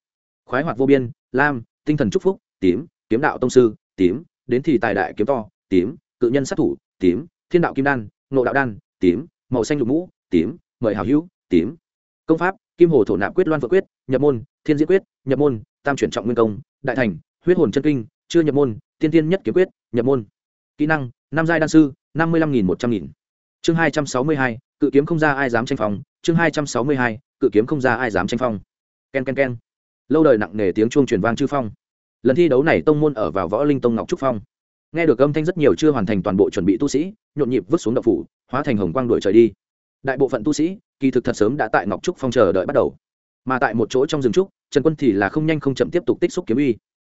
Khoái hoạt vô biên, lam, tinh thần chúc phúc, tím, kiếm đạo tông sư, tím, đến thì tài đại kiếm to, tím, cự nhân sát thủ, tím, thiên đạo kim đan nộ đạo đan, tím, màu xanh lục mũ, tím, mời hào hữu, tím. Công pháp, kim hồ thổ nạp quyết loan vợ quyết, nhập môn, thiên diễn quyết, nhập môn, tam chuyển trọng nguyên công, đại thành, huyết hồn chân kinh, chưa nhập môn, tiên tiên nhất kiếm quyết, nhập môn. Kỹ năng, năm giai đan sư, năm mươi lăm nghìn một trăm nghìn. Chương hai trăm sáu mươi hai, cự kiếm không ra ai dám tranh phòng chương hai trăm sáu mươi hai, cự kiếm không ra ai dám tranh phong. K e n k e n k e n lâu đời nặng nề tiếng chuông truyền vang chư phong. Lần thi đấu này tông môn ở vào võ linh tông ngọc trúc phong nghe được âm thanh rất nhiều chưa hoàn thành toàn bộ chuẩn bị tu sĩ, nhộn nhịp vứt xuống đậu phủ, hóa thành hồng quang đuổi trời đi. Đại bộ phận tu sĩ, kỳ thực thật sớm đã tại ngọc trúc phong chờ đợi bắt đầu. Mà tại một chỗ trong rừng trúc, trần quân thì là không nhanh không chậm tiếp tục tích xúc kiếm uy.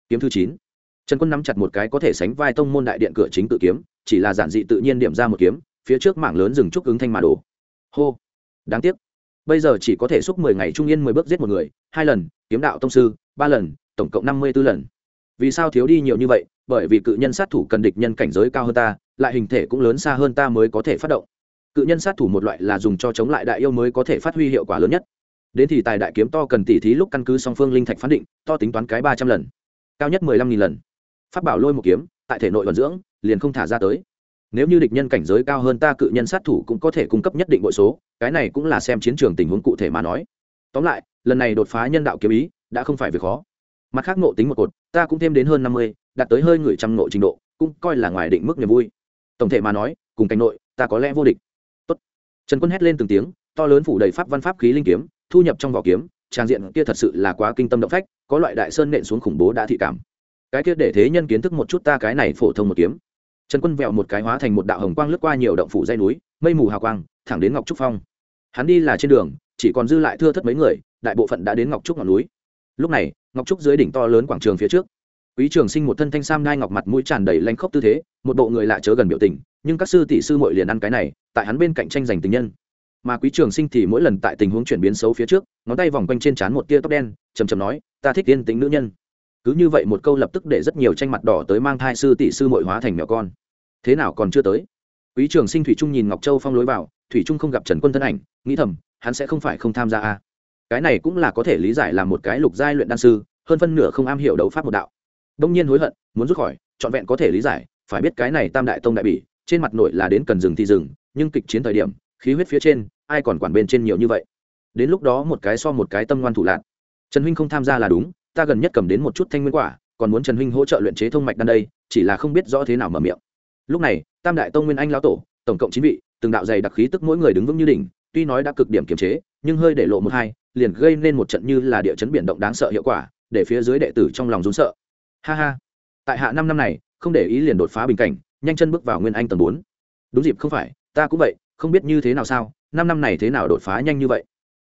Kiếm thứ chín. Trần quân nắm chặt một cái có thể sánh vai tông môn đại điện cửa chính tự kiếm, chỉ là giản dị tự nhiên điểm ra một kiếm, phía trước mảng lớn rừng trúc ứng thanh mà đổ. Hô. Đáng tiếc. Bây giờ chỉ có thể xúc mười ngày trung yên mười bước giết một người, hai lần, kiếm đạo tông sư, ba lần, tổng cộng năm mươi b ố lần. Vì sao thiếu đi nhiều như vậy? Bởi vì cự nhân sát thủ cần địch nhân cảnh giới cao hơn ta, lại hình thể cũng lớn xa hơn ta mới có thể phát động. Cự nhân sát thủ một loại là dùng cho chống lại đại yêu mới có thể phát huy hiệu quả lớn nhất. Đến thì tài đại kiếm to cần tỉ thí lúc căn cứ song phương linh thạch phán định, to tính toán cái ba trăm lần. Cao nhất mười lăm nghìn lần. Phát bảo lôi một kiếm, tại thể nội vận dưỡng, liền không thả ra tới. Nếu như địch nhân cảnh giới cao hơn ta, cự nhân sát thủ cũng có thể cung cấp nhất định bội số, cái này cũng là xem chiến trường tình huống cụ thể mà nói. Tóm lại, lần này đột phá nhân đạo kiếm ý, đã không phải việc khó. Mặt khác ngộ tính một cột, ta cũng thêm đến hơn năm mươi đạt tới hơi người trăm nội trình độ, cũng coi là ngoài định mức niềm vui. Tổng thể mà nói, cùng cảnh nội, ta có lẽ vô địch. Tốt. trần quân hét lên từng tiếng, to lớn phủ đầy pháp văn pháp khí linh kiếm, thu nhập trong vỏ kiếm, trang diện kia thật sự là quá kinh tâm động phách, có loại đại sơn nện xuống khủng bố đã thị cảm. Cái kia để thế nhân kiến thức một chút ta cái này phổ thông một kiếm. Trần quân vẹo một cái hóa thành một đạo hồng quang lướt qua nhiều động phủ dây núi, mây mù hào quang, thẳng đến ngọc trúc phong. Hắn đi là trên đường, chỉ còn dư lại thưa thất mấy người, đại bộ phận đã đến ngọc trúc ngọn núi. Lúc này, ngọc trúc dưới đỉnh to lớn quảng trường phía trước quý trường sinh một thân thanh sam ngai ngọc mặt mũi tràn đầy lanh khốc tư thế, một bộ người lạ chớ gần biểu tình, nhưng các sư tỷ sư muội liền ăn cái này, tại hắn bên cạnh tranh giành tình nhân. Mà quý trường sinh thì mỗi lần tại tình huống chuyển biến xấu phía trước, ngón tay vòng quanh trên trán một tia tóc đen trầm trầm nói, ta thích tiên tính nữ nhân. Cứ như vậy một câu lập tức để rất nhiều tranh mặt đỏ tới mang thai sư tỷ sư muội hóa thành mèo con. Thế nào còn chưa tới? Quý trường sinh thủy trung nhìn ngọc châu phong lối vào, thủy trung không gặp trần quân thân ảnh, nghĩ thầm, hắn sẽ không phải không tham gia a à. cái này cũng là có thể lý giải là một cái lục giai luyện đan sư, hơn phân nửa không am hiểu đấu pháp một đạo đông nhiên hối hận, muốn rút khỏi, trọn vẹn có thể lý giải, phải biết cái này tam đại tông đại bỉ, trên mặt nội là đến cần dừng thì dừng nhưng kịch chiến thời điểm, khí huyết phía trên, ai còn quản bên trên nhiều như vậy? Đến lúc đó một cái so một cái tâm ngoan thủ lạc trần huynh không tham gia là đúng, ta gần nhất cầm đến một chút thanh nguyên quả, còn muốn trần huynh hỗ trợ luyện chế thông mạch đan đây, chỉ là không biết rõ thế nào mở miệng. Lúc này, tam đại tông nguyên anh lão tổ, tổng cộng chín vị, từng đạo dày đặc khí tức mỗi người đứng vững như đỉnh, tuy nói đã cực điểm kiềm chế, nhưng hơi để lộ một hai, liền gây nên một trận như là địa chấn biển động đáng sợ hiệu quả, để phía dưới đệ tử trong lòng rún sợ ha ha. Tại hạ năm năm này, không để ý liền đột phá bình cảnh, nhanh chân bước vào nguyên anh tầng bốn. Đúng dịp không phải, ta cũng vậy, không biết như thế nào sao, năm năm này thế nào đột phá nhanh như vậy?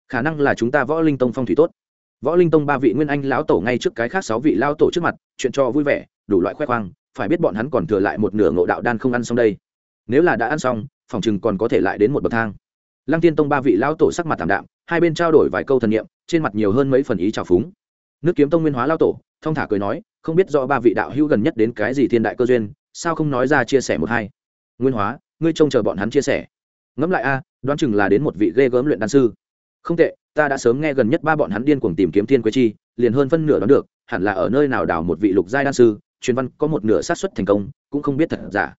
Khả năng là chúng ta võ linh tông phong thủy tốt. Võ linh tông ba vị nguyên anh lão tổ ngay trước cái khác sáu vị lao tổ trước mặt, chuyện cho vui vẻ, đủ loại khoe khoang, phải biết bọn hắn còn thừa lại một nửa ngộ đạo đan không ăn xong đây. Nếu là đã ăn xong, phòng chừng còn có thể lại đến một bậc thang. Lăng tiên tông ba vị lão tổ sắc mặt tảm đạm, hai bên trao đổi vài câu thần niệm, trên mặt nhiều hơn mấy phần ý trào phúng. Nước kiếm tông nguyên hóa lao tổ thông thả cười nói, không biết rõ ba vị đạo hữu gần nhất đến cái gì thiên đại cơ duyên, sao không nói ra chia sẻ một hai. Nguyên hóa, ngươi trông chờ bọn hắn chia sẻ. Ngẫm lại a, đoán chừng là đến một vị ghê gớm luyện đan sư. Không tệ, ta đã sớm nghe gần nhất ba bọn hắn điên cuồng tìm kiếm thiên quế chi, liền hơn phân nửa đoán được, hẳn là ở nơi nào đào một vị lục giai đan sư, truyền văn có một nửa sát xuất thành công, cũng không biết thật giả.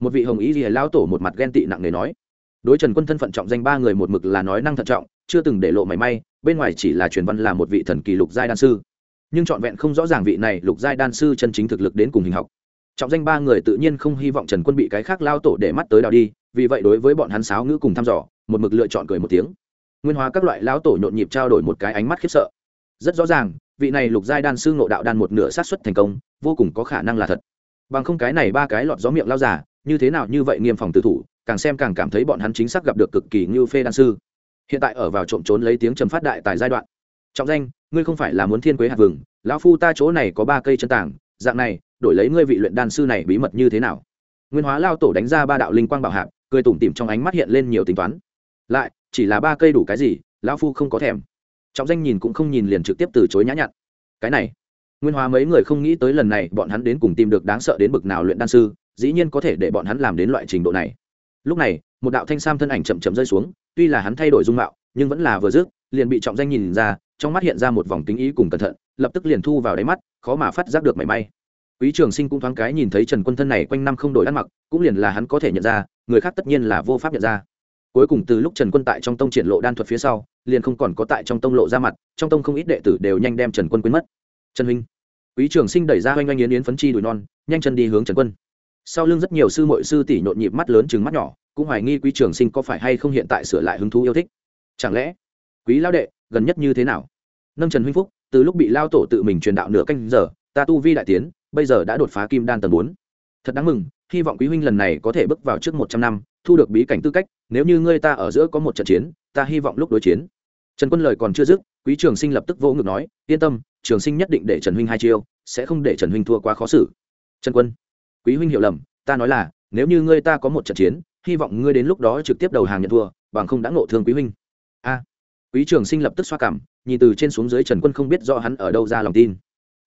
Một vị hồng ý gì lao tổ một mặt ghen tị nặng nề nói, đối trần quân thân phận trọng danh ba người một mực là nói năng thận trọng, chưa từng để lộ mảy may, bên ngoài chỉ là truyền văn là một vị thần kỳ lục giai đan sư nhưng trọn vẹn không rõ ràng vị này lục giai đan sư chân chính thực lực đến cùng hình học. Trọng danh ba người tự nhiên không hy vọng trần quân bị cái khác lao tổ để mắt tới đào đi, vì vậy đối với bọn hắn sáo ngữ cùng thăm dò, một mực lựa chọn cười một tiếng. Nguyên hóa các loại lao tổ nhộn nhịp trao đổi một cái ánh mắt khiếp sợ. Rất rõ ràng, vị này lục giai đan sư ngộ đạo đan một nửa sát xuất thành công, vô cùng có khả năng là thật. Bằng không cái này ba cái lọt gió miệng lao giả, như thế nào như vậy nghiêm phòng tử thủ, càng xem càng cảm thấy bọn hắn chính xác gặp được cực kỳ như phê đan sư. Hiện tại ở vào trộm trốn lấy tiếng trầm phát đại tại giai đoạn trọng danh, ngươi không phải là muốn thiên quế hạt vừng, lão phu ta chỗ này có ba cây chân tảng, dạng này, đổi lấy ngươi vị luyện đan sư này bí mật như thế nào? Nguyên hóa lao tổ đánh ra ba đạo linh quang bảo hạp, cười tủm tỉm trong ánh mắt hiện lên nhiều tính toán. Lại, chỉ là ba cây đủ cái gì, lão phu không có thèm. Trọng danh nhìn cũng không nhìn liền trực tiếp từ chối nhã nhặn. Cái này, nguyên hóa mấy người không nghĩ tới lần này bọn hắn đến cùng tìm được đáng sợ đến bực nào luyện đan sư, dĩ nhiên có thể để bọn hắn làm đến loại trình độ này. Lúc này, một đạo thanh sam thân ảnh chậm chậm rơi xuống, tuy là hắn thay đổi dung mạo, nhưng vẫn là vừa dứt, liền bị trọng danh nhìn ra trong mắt hiện ra một vòng kính ý cùng cẩn thận, lập tức liền thu vào đáy mắt, khó mà phát giác được mảy may. Quý trường sinh cũng thoáng cái nhìn thấy trần quân thân này quanh năm không đổi ăn mặc, cũng liền là hắn có thể nhận ra, người khác tất nhiên là vô pháp nhận ra. Cuối cùng từ lúc trần quân tại trong tông triển lộ đan thuật phía sau, liền không còn có tại trong tông lộ ra mặt, trong tông không ít đệ tử đều nhanh đem trần quân quên mất. Trần huynh, quý trường sinh đẩy ra oanh oanh yến yến phấn chi đùi non, nhanh chân đi hướng trần quân. Sau lưng rất nhiều sư mội sư tỷ nhộn nhịp mắt lớn chừng mắt nhỏ, cũng hoài nghi quý trường sinh có phải hay không hiện tại sửa lại hứng thú yêu thích. Chẳng lẽ, quý Lão đệ gần nhất như thế nào? Nâng trần huynh phúc, từ lúc bị lao tổ tự mình truyền đạo nửa canh giờ, ta tu vi đại tiến, bây giờ đã đột phá kim đan tầng bốn. Thật đáng mừng, hy vọng quý huynh lần này có thể bước vào trước một trăm năm, thu được bí cảnh tư cách, nếu như ngươi ta ở giữa có một trận chiến, ta hy vọng lúc đối chiến. Trần quân lời còn chưa dứt, quý trường sinh lập tức vô ngực nói, yên tâm, trường sinh nhất định để trần huynh hai chiêu, sẽ không để trần huynh thua quá khó xử. Trần quân, quý huynh hiểu lầm, ta nói là, nếu như ngươi ta có một trận chiến, hy vọng ngươi đến lúc đó trực tiếp đầu hàng nhận thua, bằng không đã ngộ thương quý huynh quý trường sinh lập tức xoa cảm, nhìn từ trên xuống dưới trần quân không biết do hắn ở đâu ra lòng tin.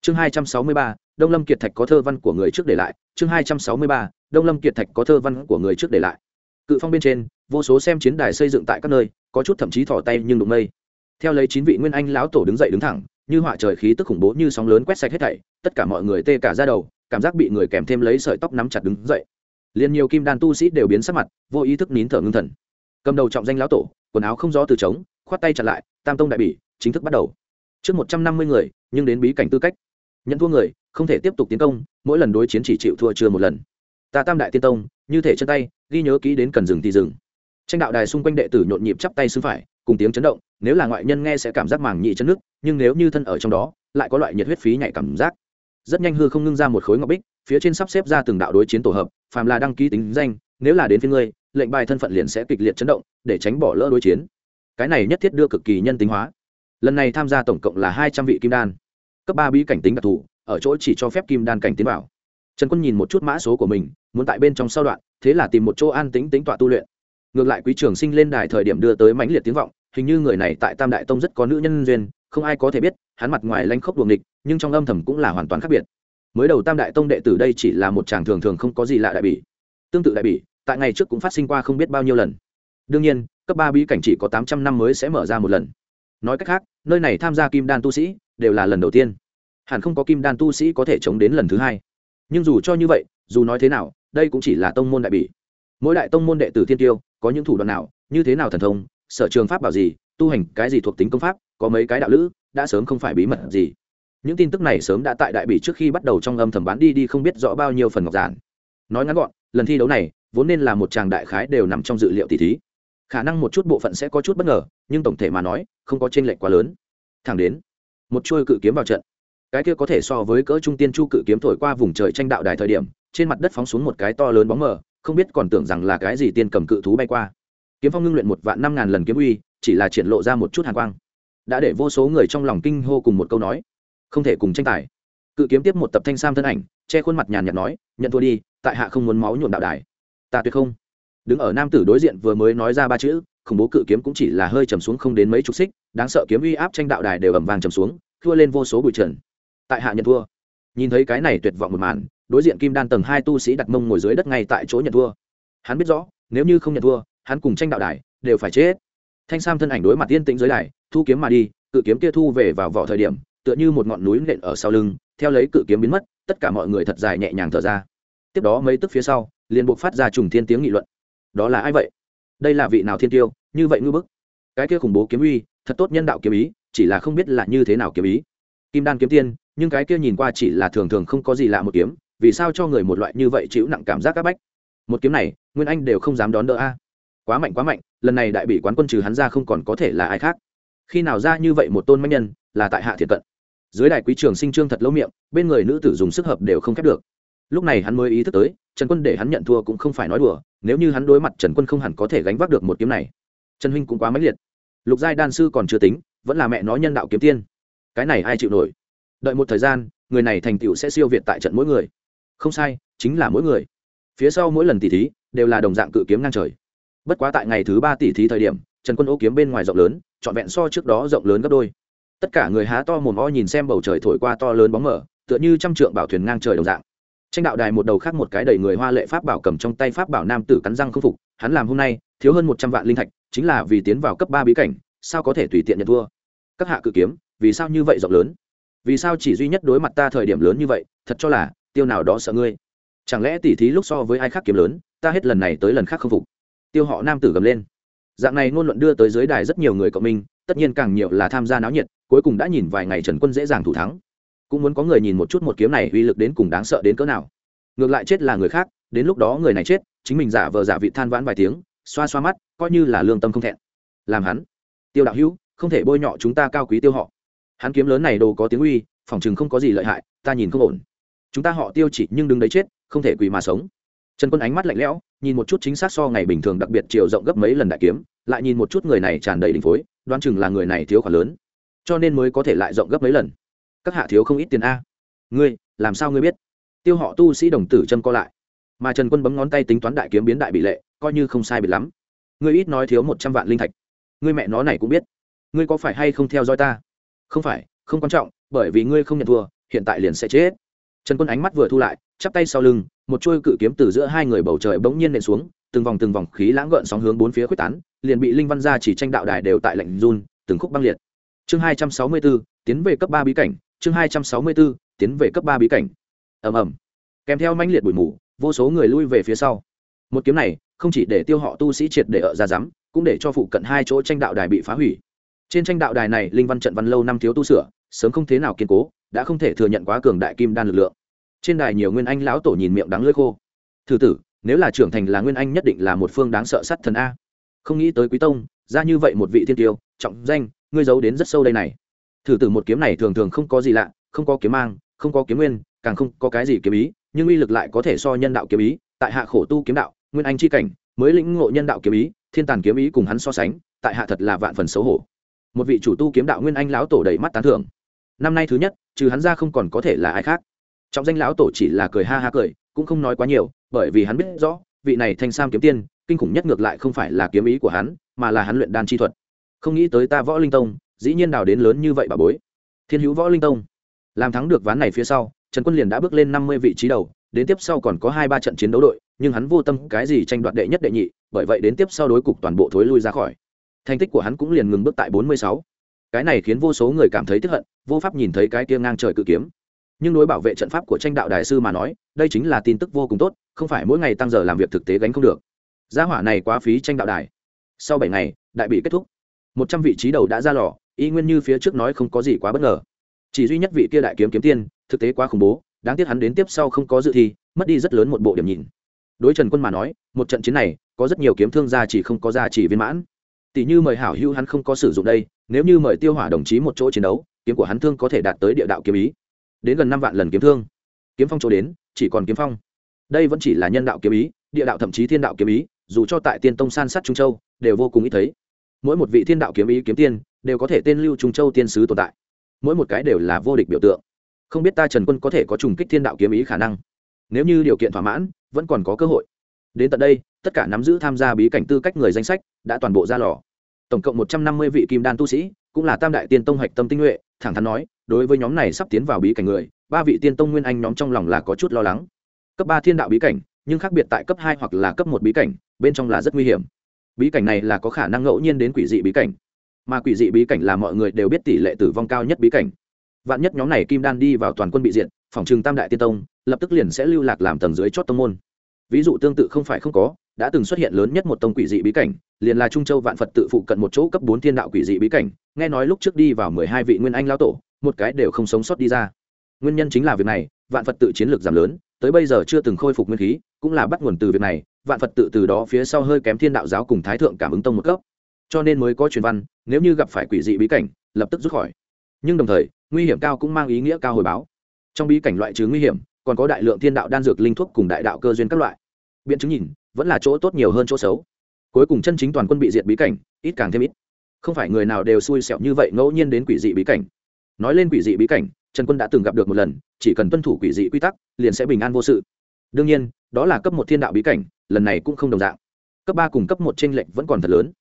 Chương hai trăm sáu mươi ba, đông lâm kiệt thạch có thơ văn của người trước để lại. Chương hai trăm sáu mươi ba, đông lâm kiệt thạch có thơ văn của người trước để lại. Cự phong bên trên, vô số xem chiến đài xây dựng tại các nơi, có chút thậm chí thỏ tay nhưng đụng mây. Theo lấy chín vị nguyên anh lão tổ đứng dậy đứng thẳng, như họa trời khí tức khủng bố như sóng lớn quét sạch hết thảy, tất cả mọi người tê cả ra đầu, cảm giác bị người kèm thêm lấy sợi tóc nắm chặt đứng dậy. Liền nhiều kim đan tu sĩ đều biến sắc mặt, vô ý thức nín thở ngưng thần. Cầm đầu trọng danh lão tổ, quần áo không gió từ trống khoát tay chặn lại, tam tông đại bỉ, chính thức bắt đầu. Trước một trăm năm mươi người, nhưng đến bí cảnh tư cách. Nhận thua người, không thể tiếp tục tiến công, mỗi lần đối chiến chỉ chịu thua chưa một lần. Ta tam đại tiên tông, như thể chân tay, ghi nhớ kỹ đến cần dừng thì dừng. Tranh đạo đài xung quanh đệ tử nhộn nhịp chắp tay xứ phải, cùng tiếng chấn động, nếu là ngoại nhân nghe sẽ cảm giác màng nhị chân nước, nhưng nếu như thân ở trong đó, lại có loại nhiệt huyết phí nhạy cảm giác. Rất nhanh hư không ngưng ra một khối ngọc bích, phía trên sắp xếp ra từng đạo đối chiến tổ hợp, phàm là đăng ký tính danh, nếu là đến phía ngươi, lệnh bài thân phận liền sẽ kịch liệt chấn động, để tránh bỏ lỡ đối chiến cái này nhất thiết đưa cực kỳ nhân tính hóa. Lần này tham gia tổng cộng là hai trăm vị kim đan. Cấp ba bí cảnh tính đặc thù, ở chỗ chỉ cho phép kim đan cảnh tiến vào. Trần quân nhìn một chút mã số của mình, muốn tại bên trong sau đoạn, thế là tìm một chỗ an tính tính tọa tu luyện. Ngược lại quý trường sinh lên đài thời điểm đưa tới mãnh liệt tiếng vọng, hình như người này tại tam đại tông rất có nữ nhân duyên, không ai có thể biết, hắn mặt ngoài lanh khốc đuồng địch nhưng trong âm thầm cũng là hoàn toàn khác biệt. Mới đầu tam đại tông đệ tử đây chỉ là một chàng thường thường không có gì lạ đại bỉ. Tương tự đại bỉ, tại ngày trước cũng phát sinh qua không biết bao nhiêu lần đương nhiên, cấp ba bí cảnh chỉ có tám trăm năm mới sẽ mở ra một lần. Nói cách khác, nơi này tham gia kim đan tu sĩ đều là lần đầu tiên. Hẳn không có kim đan tu sĩ có thể chống đến lần thứ hai. Nhưng dù cho như vậy, dù nói thế nào, đây cũng chỉ là tông môn đại bỉ. Mỗi đại tông môn đệ tử thiên tiêu, có những thủ đoạn nào, như thế nào thần thông, sở trường pháp bảo gì, tu hành cái gì thuộc tính công pháp, có mấy cái đạo lữ, đã sớm không phải bí mật gì. Những tin tức này sớm đã tại đại bỉ trước khi bắt đầu trong âm thầm bán đi đi không biết rõ bao nhiêu phần ngọc giản. Nói ngắn gọn, lần thi đấu này, vốn nên là một tràng đại khái đều nằm trong dự liệu tỷ thí khả năng một chút bộ phận sẽ có chút bất ngờ, nhưng tổng thể mà nói, không có tranh lệch quá lớn. Thẳng đến, một chuôi cự kiếm vào trận. Cái kia có thể so với cỡ trung tiên chu cự kiếm thổi qua vùng trời tranh đạo đài thời điểm, trên mặt đất phóng xuống một cái to lớn bóng mờ, không biết còn tưởng rằng là cái gì tiên cầm cự thú bay qua. Kiếm phong ngưng luyện một vạn năm ngàn lần kiếm uy, chỉ là triển lộ ra một chút hàn quang. Đã để vô số người trong lòng kinh hô cùng một câu nói, không thể cùng tranh tài. Cự kiếm tiếp một tập thanh sam thân ảnh, che khuôn mặt nhàn nhạt nói, nhận thua đi, tại hạ không muốn máu nhuộm đạo đài. Ta tuyệt không đứng ở nam tử đối diện vừa mới nói ra ba chữ, khủng bố cự kiếm cũng chỉ là hơi trầm xuống không đến mấy chục xích, đáng sợ kiếm uy áp tranh đạo đài đều ẩm vàng trầm xuống, thua lên vô số bụi trần. Tại hạ nhận thua. Nhìn thấy cái này tuyệt vọng một màn, đối diện kim đan tầng hai tu sĩ đặt mông ngồi dưới đất ngay tại chỗ nhận thua. Hắn biết rõ, nếu như không nhận thua, hắn cùng tranh đạo đài đều phải chết. Thanh sam thân ảnh đối mặt tiên tĩnh dưới đài, thu kiếm mà đi, cự kiếm kia thu về vào vỏ thời điểm, tựa như một ngọn núi nện ở sau lưng, theo lấy cự kiếm biến mất, tất cả mọi người thật dài nhẹ nhàng thở ra. Tiếp đó mấy tức phía sau, liền buộc phát ra trùng thiên tiếng nghị luận đó là ai vậy? Đây là vị nào thiên tiêu? Như vậy ngư bức. Cái kia khủng bố kiếm uy, thật tốt nhân đạo kiếm ý, chỉ là không biết là như thế nào kiếm ý. Kim đan kiếm tiên, nhưng cái kia nhìn qua chỉ là thường thường không có gì lạ một kiếm, vì sao cho người một loại như vậy chịu nặng cảm giác áp bách? Một kiếm này, nguyên anh đều không dám đón đỡ a. Quá mạnh quá mạnh, lần này đại bị quán quân trừ hắn ra không còn có thể là ai khác. Khi nào ra như vậy một tôn mạnh nhân, là tại hạ thiệt cận. Dưới đại quý trường sinh trương thật lâu miệng, bên người nữ tử dùng sức hợp đều không khép được. Lúc này hắn mới ý thức tới trần quân để hắn nhận thua cũng không phải nói đùa, nếu như hắn đối mặt trần quân không hẳn có thể gánh vác được một kiếm này. Trần huynh cũng quá mãnh liệt. Lục giai đan sư còn chưa tính, vẫn là mẹ nó nhân đạo kiếm tiên. Cái này ai chịu nổi? Đợi một thời gian, người này thành tựu sẽ siêu việt tại trận mỗi người. Không sai, chính là mỗi người. Phía sau mỗi lần tỉ thí, đều là đồng dạng cự kiếm ngang trời. Bất quá tại ngày thứ ba tỉ thí thời điểm, trần quân ô kiếm bên ngoài rộng lớn, trọn vẹn so trước đó rộng lớn gấp đôi. Tất cả người há to mồm o nhìn xem bầu trời thổi qua to lớn bóng mở tựa như trăm trượng bảo thuyền ngang trời đồng dạng tranh đạo đài một đầu khác một cái đầy người hoa lệ pháp bảo cầm trong tay pháp bảo nam tử cắn răng không phục, hắn làm hôm nay, thiếu hơn một trăm vạn linh thạch, chính là vì tiến vào cấp ba bí cảnh, sao có thể tùy tiện nhận thua? Các hạ cự kiếm, vì sao như vậy rộng lớn? Vì sao chỉ duy nhất đối mặt ta thời điểm lớn như vậy, thật cho là, tiêu nào đó sợ ngươi? Chẳng lẽ tỉ thí lúc so với ai khác kiếm lớn, ta hết lần này tới lần khác không phục? Tiêu họ nam tử gầm lên. Dạng này ngôn luận đưa tới dưới đài rất nhiều người cộng minh, tất nhiên càng nhiều là tham gia náo nhiệt, cuối cùng đã nhìn vài ngày trần quân dễ dàng thủ thắng cũng muốn có người nhìn một chút một kiếm này uy lực đến cùng đáng sợ đến cỡ nào. Ngược lại chết là người khác, đến lúc đó người này chết, chính mình giả vờ giả vị than vãn vài tiếng, xoa xoa mắt, coi như là lương tâm không thẹn. Làm hắn. Tiêu đạo hữu, không thể bôi nhọ chúng ta cao quý tiêu họ. Hắn kiếm lớn này đồ có tiếng uy phỏng chừng không có gì lợi hại, ta nhìn không ổn. Chúng ta họ tiêu chỉ nhưng đứng đấy chết, không thể quỳ mà sống. Trần quân ánh mắt lạnh lẽo, nhìn một chút chính xác so ngày bình thường đặc biệt chiều rộng gấp mấy lần đại kiếm, lại nhìn một chút người này tràn đầy đình phối, đoán chừng là người này thiếu khoản lớn. Cho nên mới có thể lại rộng gấp mấy lần các hạ thiếu không ít tiền a. Ngươi, làm sao ngươi biết? Tiêu họ tu sĩ đồng tử chân co lại. Mà trần quân bấm ngón tay tính toán đại kiếm biến đại bị lệ, coi như không sai bị lắm. Ngươi ít nói thiếu một trăm vạn linh thạch. Ngươi mẹ nó này cũng biết. Ngươi có phải hay không theo dõi ta? Không phải, không quan trọng, bởi vì ngươi không nhận thua, hiện tại liền sẽ chết. Trần quân ánh mắt vừa thu lại, chắp tay sau lưng, một chuôi cự kiếm từ giữa hai người bầu trời bỗng nhiên nện xuống, từng vòng từng vòng khí lãng gợn sóng hướng bốn phía quyết tán, liền bị linh văn gia chỉ tranh đạo đài đều tại lạnh run, từng khúc băng liệt. Chương hai trăm sáu mươi bốn, tiến về cấp ba bí cảnh chương hai trăm sáu mươi 264, tiến về cấp ba bí cảnh. Ầm ầm. Kèm theo mãnh liệt bụi mù vô số người lui về phía sau. Một kiếm này không chỉ để tiêu họ tu sĩ triệt để ở ra rắm cũng để cho phụ cận hai chỗ tranh đạo đài bị phá hủy. Trên tranh đạo đài này linh văn trận văn lâu năm thiếu tu sửa sớm không thế nào kiên cố đã không thể thừa nhận quá cường đại kim đan lực lượng. Trên đài nhiều nguyên anh lão tổ nhìn miệng đắng lưỡi khô. Thử tử nếu là trưởng thành là nguyên anh nhất định là một phương đáng sợ sắt thần a. Không nghĩ tới quý tông ra như vậy một vị thiên tiêu trọng danh ngươi giấu đến rất sâu đây này thử tử một kiếm này thường thường không có gì lạ, không có kiếm mang, không có kiếm nguyên, càng không có cái gì kiếm ý, nhưng uy lực lại có thể so nhân đạo kiếm ý, tại hạ khổ tu kiếm đạo, nguyên anh chi cảnh, mới lĩnh ngộ nhân đạo kiếm ý, thiên tàn kiếm ý cùng hắn so sánh, tại hạ thật là vạn phần xấu hổ. Một vị chủ tu kiếm đạo nguyên anh lão tổ đầy mắt tán thưởng. Năm nay thứ nhất, trừ hắn ra không còn có thể là ai khác. Trọng danh lão tổ chỉ là cười ha ha cười, cũng không nói quá nhiều, bởi vì hắn biết rõ, vị này thanh sam kiếm tiên, kinh khủng nhất ngược lại không phải là kiếm ý của hắn, mà là hắn luyện đan chi thuật. Không nghĩ tới ta võ linh tông dĩ nhiên đào đến lớn như vậy bà bối. Thiên hữu võ linh tông. Làm thắng được ván này phía sau, trần quân liền đã bước lên năm mươi vị trí đầu, đến tiếp sau còn có hai ba trận chiến đấu đội, nhưng hắn vô tâm cái gì tranh đoạt đệ nhất đệ nhị, bởi vậy đến tiếp sau đối cục toàn bộ thối lui ra khỏi. Thành tích của hắn cũng liền ngừng bước tại bốn mươi sáu. Cái này khiến vô số người cảm thấy tức hận, vô pháp nhìn thấy cái kia ngang trời cự kiếm. Nhưng đối bảo vệ trận pháp của tranh đạo đại sư mà nói, đây chính là tin tức vô cùng tốt, không phải mỗi ngày tăng giờ làm việc thực tế gánh không được. Gia hỏa này quá phí tranh đạo đài. Sau bảy ngày, đại bị kết thúc. Một trăm vị trí đầu đã ra lò y nguyên như phía trước nói không có gì quá bất ngờ. Chỉ duy nhất vị kia đại kiếm kiếm tiên, thực tế quá khủng bố, đáng tiếc hắn đến tiếp sau không có dự thi, mất đi rất lớn một bộ điểm nhìn. Đối trần quân mà nói, một trận chiến này, có rất nhiều kiếm thương gia chỉ không có gia chỉ viên mãn. Tỷ như mời hảo hữu hắn không có sử dụng đây, nếu như mời tiêu hỏa đồng chí một chỗ chiến đấu, kiếm của hắn thương có thể đạt tới địa đạo kiếm ý. Đến gần năm vạn lần kiếm thương. Kiếm phong chỗ đến, chỉ còn kiếm phong. Đây vẫn chỉ là nhân đạo kiếm ý, địa đạo thậm chí thiên đạo kiếm ý, dù cho tại tiên tông san sát trung châu, đều vô cùng ít thấy. Mỗi một vị thiên đạo kiếm ý kiếm tiên đều có thể tên lưu trung châu tiên sứ tồn tại. Mỗi một cái đều là vô địch biểu tượng. Không biết ta trần quân có thể có trùng kích thiên đạo kiếm ý khả năng. Nếu như điều kiện thỏa mãn, vẫn còn có cơ hội. Đến tận đây, tất cả nắm giữ tham gia bí cảnh tư cách người danh sách đã toàn bộ ra lò. Tổng cộng một trăm năm mươi vị kim đan tu sĩ, cũng là tam đại tiên tông hạch tâm tinh nhuệ, thẳng thắn nói, đối với nhóm này sắp tiến vào bí cảnh người, ba vị tiên tông nguyên anh nhóm trong lòng là có chút lo lắng. Cấp ba thiên đạo bí cảnh, nhưng khác biệt tại cấp hai hoặc là cấp một bí cảnh, bên trong là rất nguy hiểm. Bí cảnh này là có khả năng ngẫu nhiên đến quỷ dị bí cảnh mà quỷ dị bí cảnh là mọi người đều biết tỷ lệ tử vong cao nhất bí cảnh. Vạn nhất nhóm này kim đan đi vào toàn quân bị diện phòng trừng tam đại tiên tông, lập tức liền sẽ lưu lạc làm tầng dưới chót tông môn. Ví dụ tương tự không phải không có, đã từng xuất hiện lớn nhất một tông quỷ dị bí cảnh, liền là trung châu vạn phật tự phụ cận một chỗ cấp bốn thiên đạo quỷ dị bí cảnh, nghe nói lúc trước đi vào mười hai vị nguyên anh lao tổ, một cái đều không sống sót đi ra. Nguyên nhân chính là việc này, vạn phật tự chiến lược giảm lớn, tới bây giờ chưa từng khôi phục nguyên khí, cũng là bắt nguồn từ việc này, vạn phật tự từ đó phía sau hơi kém thiên đạo giáo cùng thái thượng cảm ứng tông một cấp cho nên mới có truyền văn, nếu như gặp phải quỷ dị bí cảnh, lập tức rút khỏi. Nhưng đồng thời, nguy hiểm cao cũng mang ý nghĩa cao hồi báo. Trong bí cảnh loại trừ nguy hiểm, còn có đại lượng thiên đạo đan dược linh thuốc cùng đại đạo cơ duyên các loại. Biện chứng nhìn, vẫn là chỗ tốt nhiều hơn chỗ xấu. Cuối cùng chân chính toàn quân bị diệt bí cảnh, ít càng thêm ít. Không phải người nào đều xui xẻo như vậy ngẫu nhiên đến quỷ dị bí cảnh. Nói lên quỷ dị bí cảnh, trần quân đã từng gặp được một lần, chỉ cần tuân thủ quỷ dị quy tắc, liền sẽ bình an vô sự. Đương nhiên, đó là cấp một thiên đạo bí cảnh, lần này cũng không đồng dạng. Cấp ba cùng cấp một tranh lệch vẫn còn thật lớn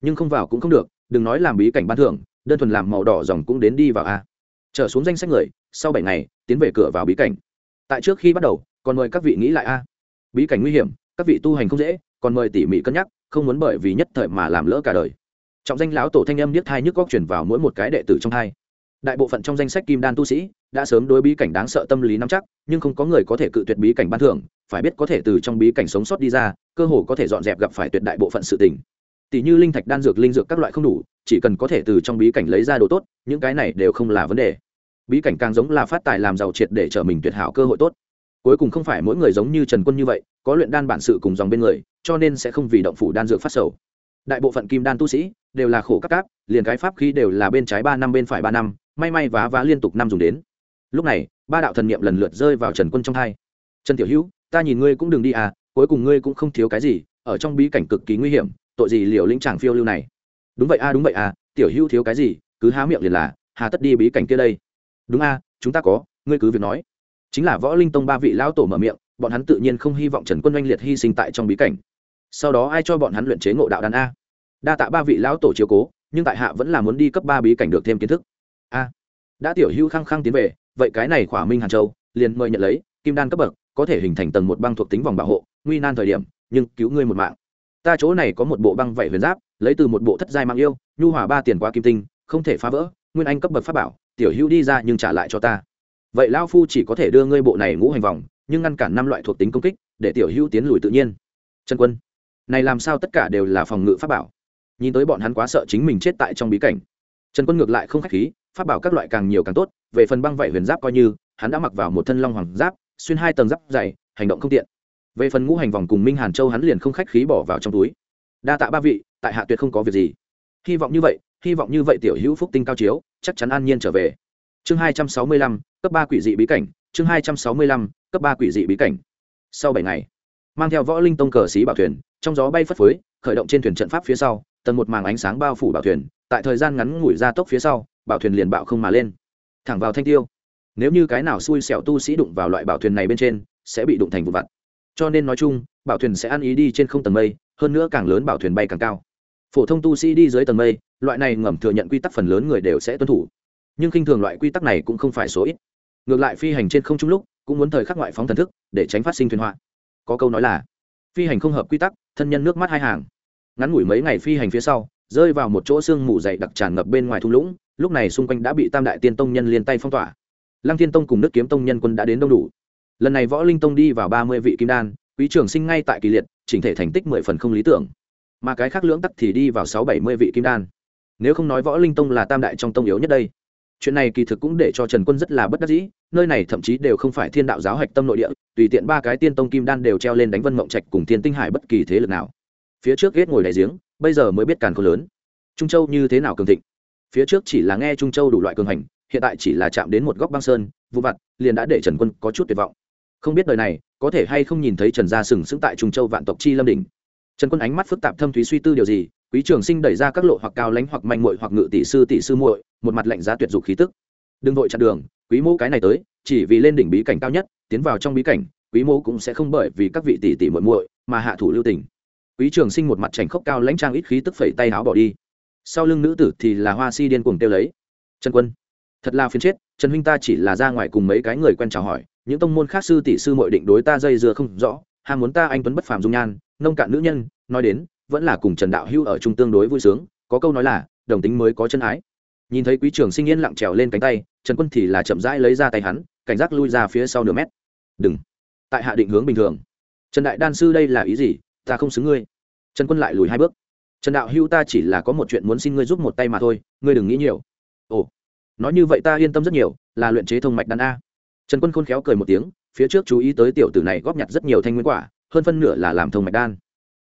nhưng không vào cũng không được, đừng nói làm bí cảnh ban thưởng, đơn thuần làm màu đỏ dòng cũng đến đi vào a. Trở xuống danh sách người, sau bảy ngày, tiến về cửa vào bí cảnh. Tại trước khi bắt đầu, còn mời các vị nghĩ lại a. Bí cảnh nguy hiểm, các vị tu hành không dễ, còn mời tỉ mỉ cân nhắc, không muốn bởi vì nhất thời mà làm lỡ cả đời. Trọng danh lão tổ thanh âm niết thai nhức góc chuyển vào mỗi một cái đệ tử trong hai. Đại bộ phận trong danh sách kim đan tu sĩ, đã sớm đối bí cảnh đáng sợ tâm lý nắm chắc, nhưng không có người có thể cự tuyệt bí cảnh ban thưởng, phải biết có thể từ trong bí cảnh sống sót đi ra, cơ hồ có thể dọn dẹp gặp phải tuyệt đại bộ phận sự tình tỷ như linh thạch, đan dược, linh dược các loại không đủ, chỉ cần có thể từ trong bí cảnh lấy ra đồ tốt, những cái này đều không là vấn đề. Bí cảnh càng giống là phát tài làm giàu triệt để trở mình tuyệt hảo cơ hội tốt. Cuối cùng không phải mỗi người giống như trần quân như vậy, có luyện đan bản sự cùng dòng bên người, cho nên sẽ không vì động phủ đan dược phát sầu. Đại bộ phận kim đan tu sĩ đều là khổ các cáp, liền cái pháp khí đều là bên trái ba năm bên phải ba năm, may may vá vá liên tục năm dùng đến. Lúc này, ba đạo thần niệm lần lượt rơi vào trần quân trong hai. Trần tiểu hữu, ta nhìn ngươi cũng đừng đi à cuối cùng ngươi cũng không thiếu cái gì, ở trong bí cảnh cực kỳ nguy hiểm tội gì liều lĩnh chàng phiêu lưu này? Đúng vậy a à, đúng vậy à tiểu hữu thiếu cái gì cứ há miệng liền là hà tất đi bí cảnh kia đây. Đúng a à, chúng ta có ngươi cứ việc nói. Chính là võ linh tông ba vị lão tổ mở miệng bọn hắn tự nhiên không hy vọng trần quân oanh liệt hy sinh tại trong bí cảnh. Sau đó ai cho bọn hắn luyện chế ngộ đạo đàn a? Đa tạ ba vị lão tổ chiếu cố nhưng tại hạ vẫn là muốn đi cấp ba bí cảnh được thêm kiến thức. A. Đã tiểu hữu khăng khăng tiến về vậy cái này khỏa minh hàn châu liền mời nhận lấy kim đan cấp bậc có thể hình thành tầng một băng thuộc tính vòng bảo hộ nguy nan thời điểm nhưng cứu ngươi một mạng ta chỗ này có một bộ băng vảy huyền giáp, lấy từ một bộ thất giai mang yêu, nhu hòa ba tiền qua kim tinh, không thể phá vỡ, nguyên anh cấp bậc pháp bảo, tiểu hữu đi ra nhưng trả lại cho ta. Vậy lao phu chỉ có thể đưa ngươi bộ này ngũ hành vòng, nhưng ngăn cản năm loại thuộc tính công kích, để tiểu hữu tiến lùi tự nhiên. Trần quân, này làm sao tất cả đều là phòng ngự pháp bảo? Nhìn tới bọn hắn quá sợ chính mình chết tại trong bí cảnh. Trần quân ngược lại không khách khí, pháp bảo các loại càng nhiều càng tốt, về phần băng vảy huyền giáp coi như, hắn đã mặc vào một thân long hoàng giáp, xuyên hai tầng giáp dày, hành động không tiện về phần ngũ hành vòng cùng minh hàn châu hắn liền không khách khí bỏ vào trong túi. Đa tạ ba vị, tại hạ tuyệt không có việc gì. Hy vọng như vậy, hy vọng như vậy tiểu hữu phúc tinh cao chiếu, chắc chắn an nhiên trở về. Chương hai trăm sáu mươi lăm, cấp ba quỷ dị bí cảnh, chương hai trăm sáu mươi lăm, cấp ba quỷ dị bí cảnh. Sau bảy ngày, mang theo võ linh tông cờ xí bảo thuyền, trong gió bay phất phới, khởi động trên thuyền trận pháp phía sau, tầng một màng ánh sáng bao phủ bảo thuyền, tại thời gian ngắn ngủi ra tốc phía sau, bảo thuyền liền bạo không mà lên. Thẳng vào thanh tiêu. Nếu như cái nào xui xẻo tu sĩ đụng vào loại bảo thuyền này bên trên, sẽ bị đụng thành vụ vặt cho nên nói chung, bảo thuyền sẽ ăn ý đi trên không tầng mây, hơn nữa càng lớn bảo thuyền bay càng cao. Phổ thông tu sĩ đi dưới tầng mây, loại này ngầm thừa nhận quy tắc phần lớn người đều sẽ tuân thủ. Nhưng khinh thường loại quy tắc này cũng không phải số ít. Ngược lại phi hành trên không trung lúc, cũng muốn thời khắc ngoại phóng thần thức, để tránh phát sinh thuyền họa. Có câu nói là, phi hành không hợp quy tắc, thân nhân nước mắt hai hàng. Ngắn ngủi mấy ngày phi hành phía sau, rơi vào một chỗ sương mù dày đặc tràn ngập bên ngoài thung lũng, lúc này xung quanh đã bị tam đại tiên tông nhân liên tay phong tỏa. Lăng tiên tông cùng nước kiếm tông nhân quân đã đến đông đủ lần này võ linh tông đi vào ba mươi vị kim đan, quý trường sinh ngay tại kỳ liệt, chỉnh thể thành tích mười phần không lý tưởng. Mà cái khác lưỡng tắc thì đi vào sáu bảy mươi vị kim đan. Nếu không nói võ linh tông là tam đại trong tông yếu nhất đây. Chuyện này kỳ thực cũng để cho trần quân rất là bất đắc dĩ, nơi này thậm chí đều không phải thiên đạo giáo hạch tâm nội địa, tùy tiện ba cái tiên tông kim đan đều treo lên đánh vân mộng trạch cùng thiên tinh hải bất kỳ thế lực nào. Phía trước ghét ngồi đại giếng, bây giờ mới biết càn khôn lớn. Trung châu như thế nào cường thịnh? Phía trước chỉ là nghe trung châu đủ loại cường hành, hiện tại chỉ là chạm đến một góc băng sơn, vụ vặt, liền đã để trần quân có chút tuyệt vọng không biết đời này, có thể hay không nhìn thấy trần gia sừng sững tại trung châu vạn tộc chi lâm đỉnh. Trần quân ánh mắt phức tạp thâm thúy suy tư điều gì, quý trường sinh đẩy ra các lộ hoặc cao lãnh hoặc manh muội hoặc ngự tỷ sư tỷ sư muội, một mặt lạnh giá tuyệt dục khí tức. Đừng vội chặn đường, quý mô cái này tới, chỉ vì lên đỉnh bí cảnh cao nhất, tiến vào trong bí cảnh, quý mô cũng sẽ không bởi vì các vị tỷ tỷ muội muội mà hạ thủ lưu tình. Quý trường sinh một mặt chảnh khốc cao lãnh trang ít khí tức phẩy tay áo bỏ đi. Sau lưng nữ tử thì là hoa si điên cuồng tiêu lấy. Trần quân, thật là phiền chết, trần huynh ta chỉ là ra ngoài cùng mấy cái người quen chào hỏi những tông môn khác sư tỷ sư mọi định đối ta dây dưa không rõ, ham muốn ta anh tuấn bất phàm dung nhan, nông cạn nữ nhân, nói đến, vẫn là cùng trần đạo hưu ở chung tương đối vui sướng, có câu nói là, đồng tính mới có chân ái. Nhìn thấy quý trường sinh yên lặng trèo lên cánh tay, trần quân thì là chậm rãi lấy ra tay hắn, cảnh giác lui ra phía sau nửa mét. Đừng, tại hạ định hướng bình thường. Trần đại đan sư đây là ý gì? Ta không xứng ngươi. Trần quân lại lùi hai bước. Trần đạo hưu ta chỉ là có một chuyện muốn xin ngươi giúp một tay mà thôi, ngươi đừng nghĩ nhiều. Ồ, nói như vậy ta yên tâm rất nhiều, là luyện chế thông mạch đan a trần quân khôn khéo cười một tiếng, phía trước chú ý tới tiểu tử này góp nhặt rất nhiều thanh nguyên quả, hơn phân nửa là làm thông mạch đan.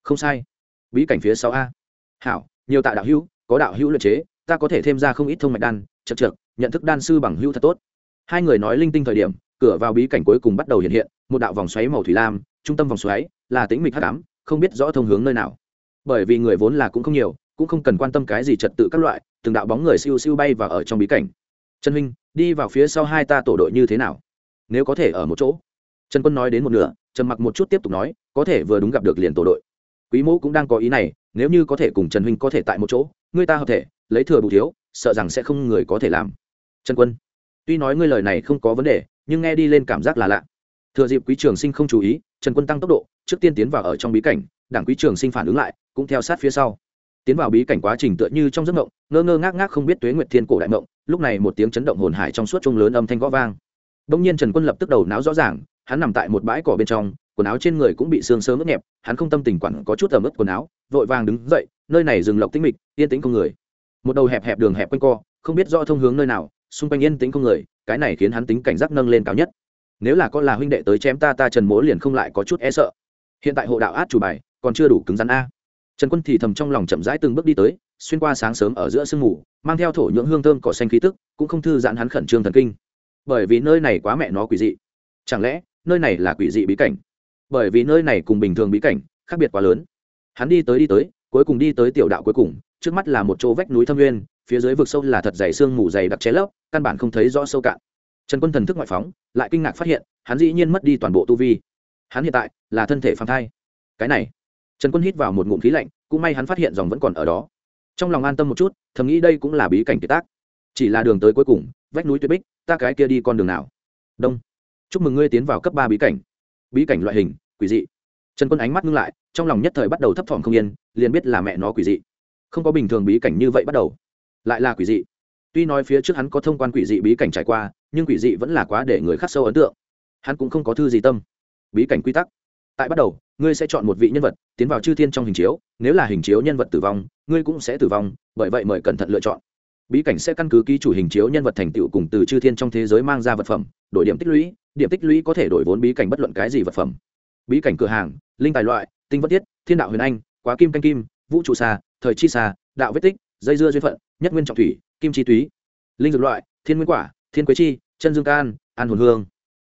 Không sai. Bí cảnh phía sau a. Hảo, nhiều tạ đạo hữu, có đạo hữu luyện chế, ta có thể thêm ra không ít thông mạch đan, chật chật nhận thức đan sư bằng hữu thật tốt. Hai người nói linh tinh thời điểm, cửa vào bí cảnh cuối cùng bắt đầu hiện hiện, một đạo vòng xoáy màu thủy lam, trung tâm vòng xoáy, là tĩnh mịch hắc ám, không biết rõ thông hướng nơi nào. Bởi vì người vốn là cũng không nhiều, cũng không cần quan tâm cái gì trật tự các loại, từng đạo bóng người siêu siêu bay và ở trong bí cảnh. Trần huynh, đi vào phía sau hai ta tổ đội như thế nào? Nếu có thể ở một chỗ. Trần quân nói đến một nửa trần mặc một chút tiếp tục nói, có thể vừa đúng gặp được liền tổ đội. Quý mẫu cũng đang có ý này, nếu như có thể cùng trần huynh có thể tại một chỗ, người ta hợp thể, lấy thừa bù thiếu, sợ rằng sẽ không người có thể làm. Trần quân, tuy nói ngươi lời này không có vấn đề, nhưng nghe đi lên cảm giác là lạ. Thừa dịp quý trường sinh không chú ý, trần quân tăng tốc độ, trước tiên tiến vào ở trong bí cảnh, đảng quý trường sinh phản ứng lại, cũng theo sát phía sau. Tiến vào bí cảnh quá trình tựa như trong giấc mộng, ngơ ngơ ngác ngác không biết tuế nguyệt thiên cổ đại mộng, lúc này một tiếng chấn động hồn hải trong suốt trung lớn âm thanh gõ vang đông nhiên trần quân lập tức đầu não rõ ràng, hắn nằm tại một bãi cỏ bên trong, quần áo trên người cũng bị sương sớm ướt nhẹp, hắn không tâm tình quản có chút ẩm ướt quần áo, vội vàng đứng dậy, nơi này rừng lộc tĩnh mịch, yên tĩnh không người. Một đầu hẹp hẹp đường hẹp quanh co, không biết rõ thông hướng nơi nào, xung quanh yên tĩnh không người, cái này khiến hắn tính cảnh giác nâng lên cao nhất. Nếu là có là huynh đệ tới chém ta ta trần mỗ liền không lại có chút e sợ. Hiện tại hộ đạo át chủ bài, còn chưa đủ cứng rắn a. Trần quân thì thầm trong lòng chậm rãi từng bước đi tới, xuyên qua sáng sớm ở giữa sương mù, mang theo thổ nhưỡng hương thơm cỏ xanh khí tức, cũng không thư giãn hắn khẩn trương thần kinh bởi vì nơi này quá mẹ nó quỷ dị. Chẳng lẽ, nơi này là quỷ dị bí cảnh? Bởi vì nơi này cùng bình thường bí cảnh, khác biệt quá lớn. Hắn đi tới đi tới, cuối cùng đi tới tiểu đạo cuối cùng, trước mắt là một chỗ vách núi thâm nguyên, phía dưới vực sâu là thật dày sương mù dày đặc chế lấp, căn bản không thấy rõ sâu cạn. Trần quân thần thức ngoại phóng, lại kinh ngạc phát hiện, hắn dĩ nhiên mất đi toàn bộ tu vi. Hắn hiện tại là thân thể phàm thai. Cái này, trần quân hít vào một ngụm khí lạnh, cũng may hắn phát hiện dòng vẫn còn ở đó. Trong lòng an tâm một chút, thầm nghĩ đây cũng là bí cảnh kiệt tác. Chỉ là đường tới cuối cùng vách núi tuyệt bích, ta cái kia đi con đường nào? Đông. Chúc mừng ngươi tiến vào cấp ba bí cảnh. Bí cảnh loại hình, quỷ dị. Trần quân ánh mắt ngưng lại, trong lòng nhất thời bắt đầu thấp thỏm không yên, liền biết là mẹ nó quỷ dị. Không có bình thường bí cảnh như vậy bắt đầu. Lại là quỷ dị. Tuy nói phía trước hắn có thông quan quỷ dị bí cảnh trải qua, nhưng quỷ dị vẫn là quá để người khắc sâu ấn tượng. Hắn cũng không có thư gì tâm. Bí cảnh quy tắc. Tại bắt đầu, ngươi sẽ chọn một vị nhân vật, tiến vào chư thiên trong hình chiếu, nếu là hình chiếu nhân vật tử vong, ngươi cũng sẽ tử vong, bởi vậy mời cẩn thận lựa chọn bí cảnh sẽ căn cứ ký chủ hình chiếu nhân vật thành tựu cùng từ chư thiên trong thế giới mang ra vật phẩm, đổi điểm tích lũy, điểm tích lũy có thể đổi vốn bí cảnh bất luận cái gì vật phẩm. Bí cảnh cửa hàng, linh tài loại, tinh vật tiết thiên đạo huyền anh, quá kim canh kim, vũ trụ xa thời chi xa đạo vết tích, dây dưa duyên phận, nhất nguyên trọng thủy, kim chi túy. Linh dược loại, thiên nguyên quả, thiên quế chi, chân dương can, an hồn hương.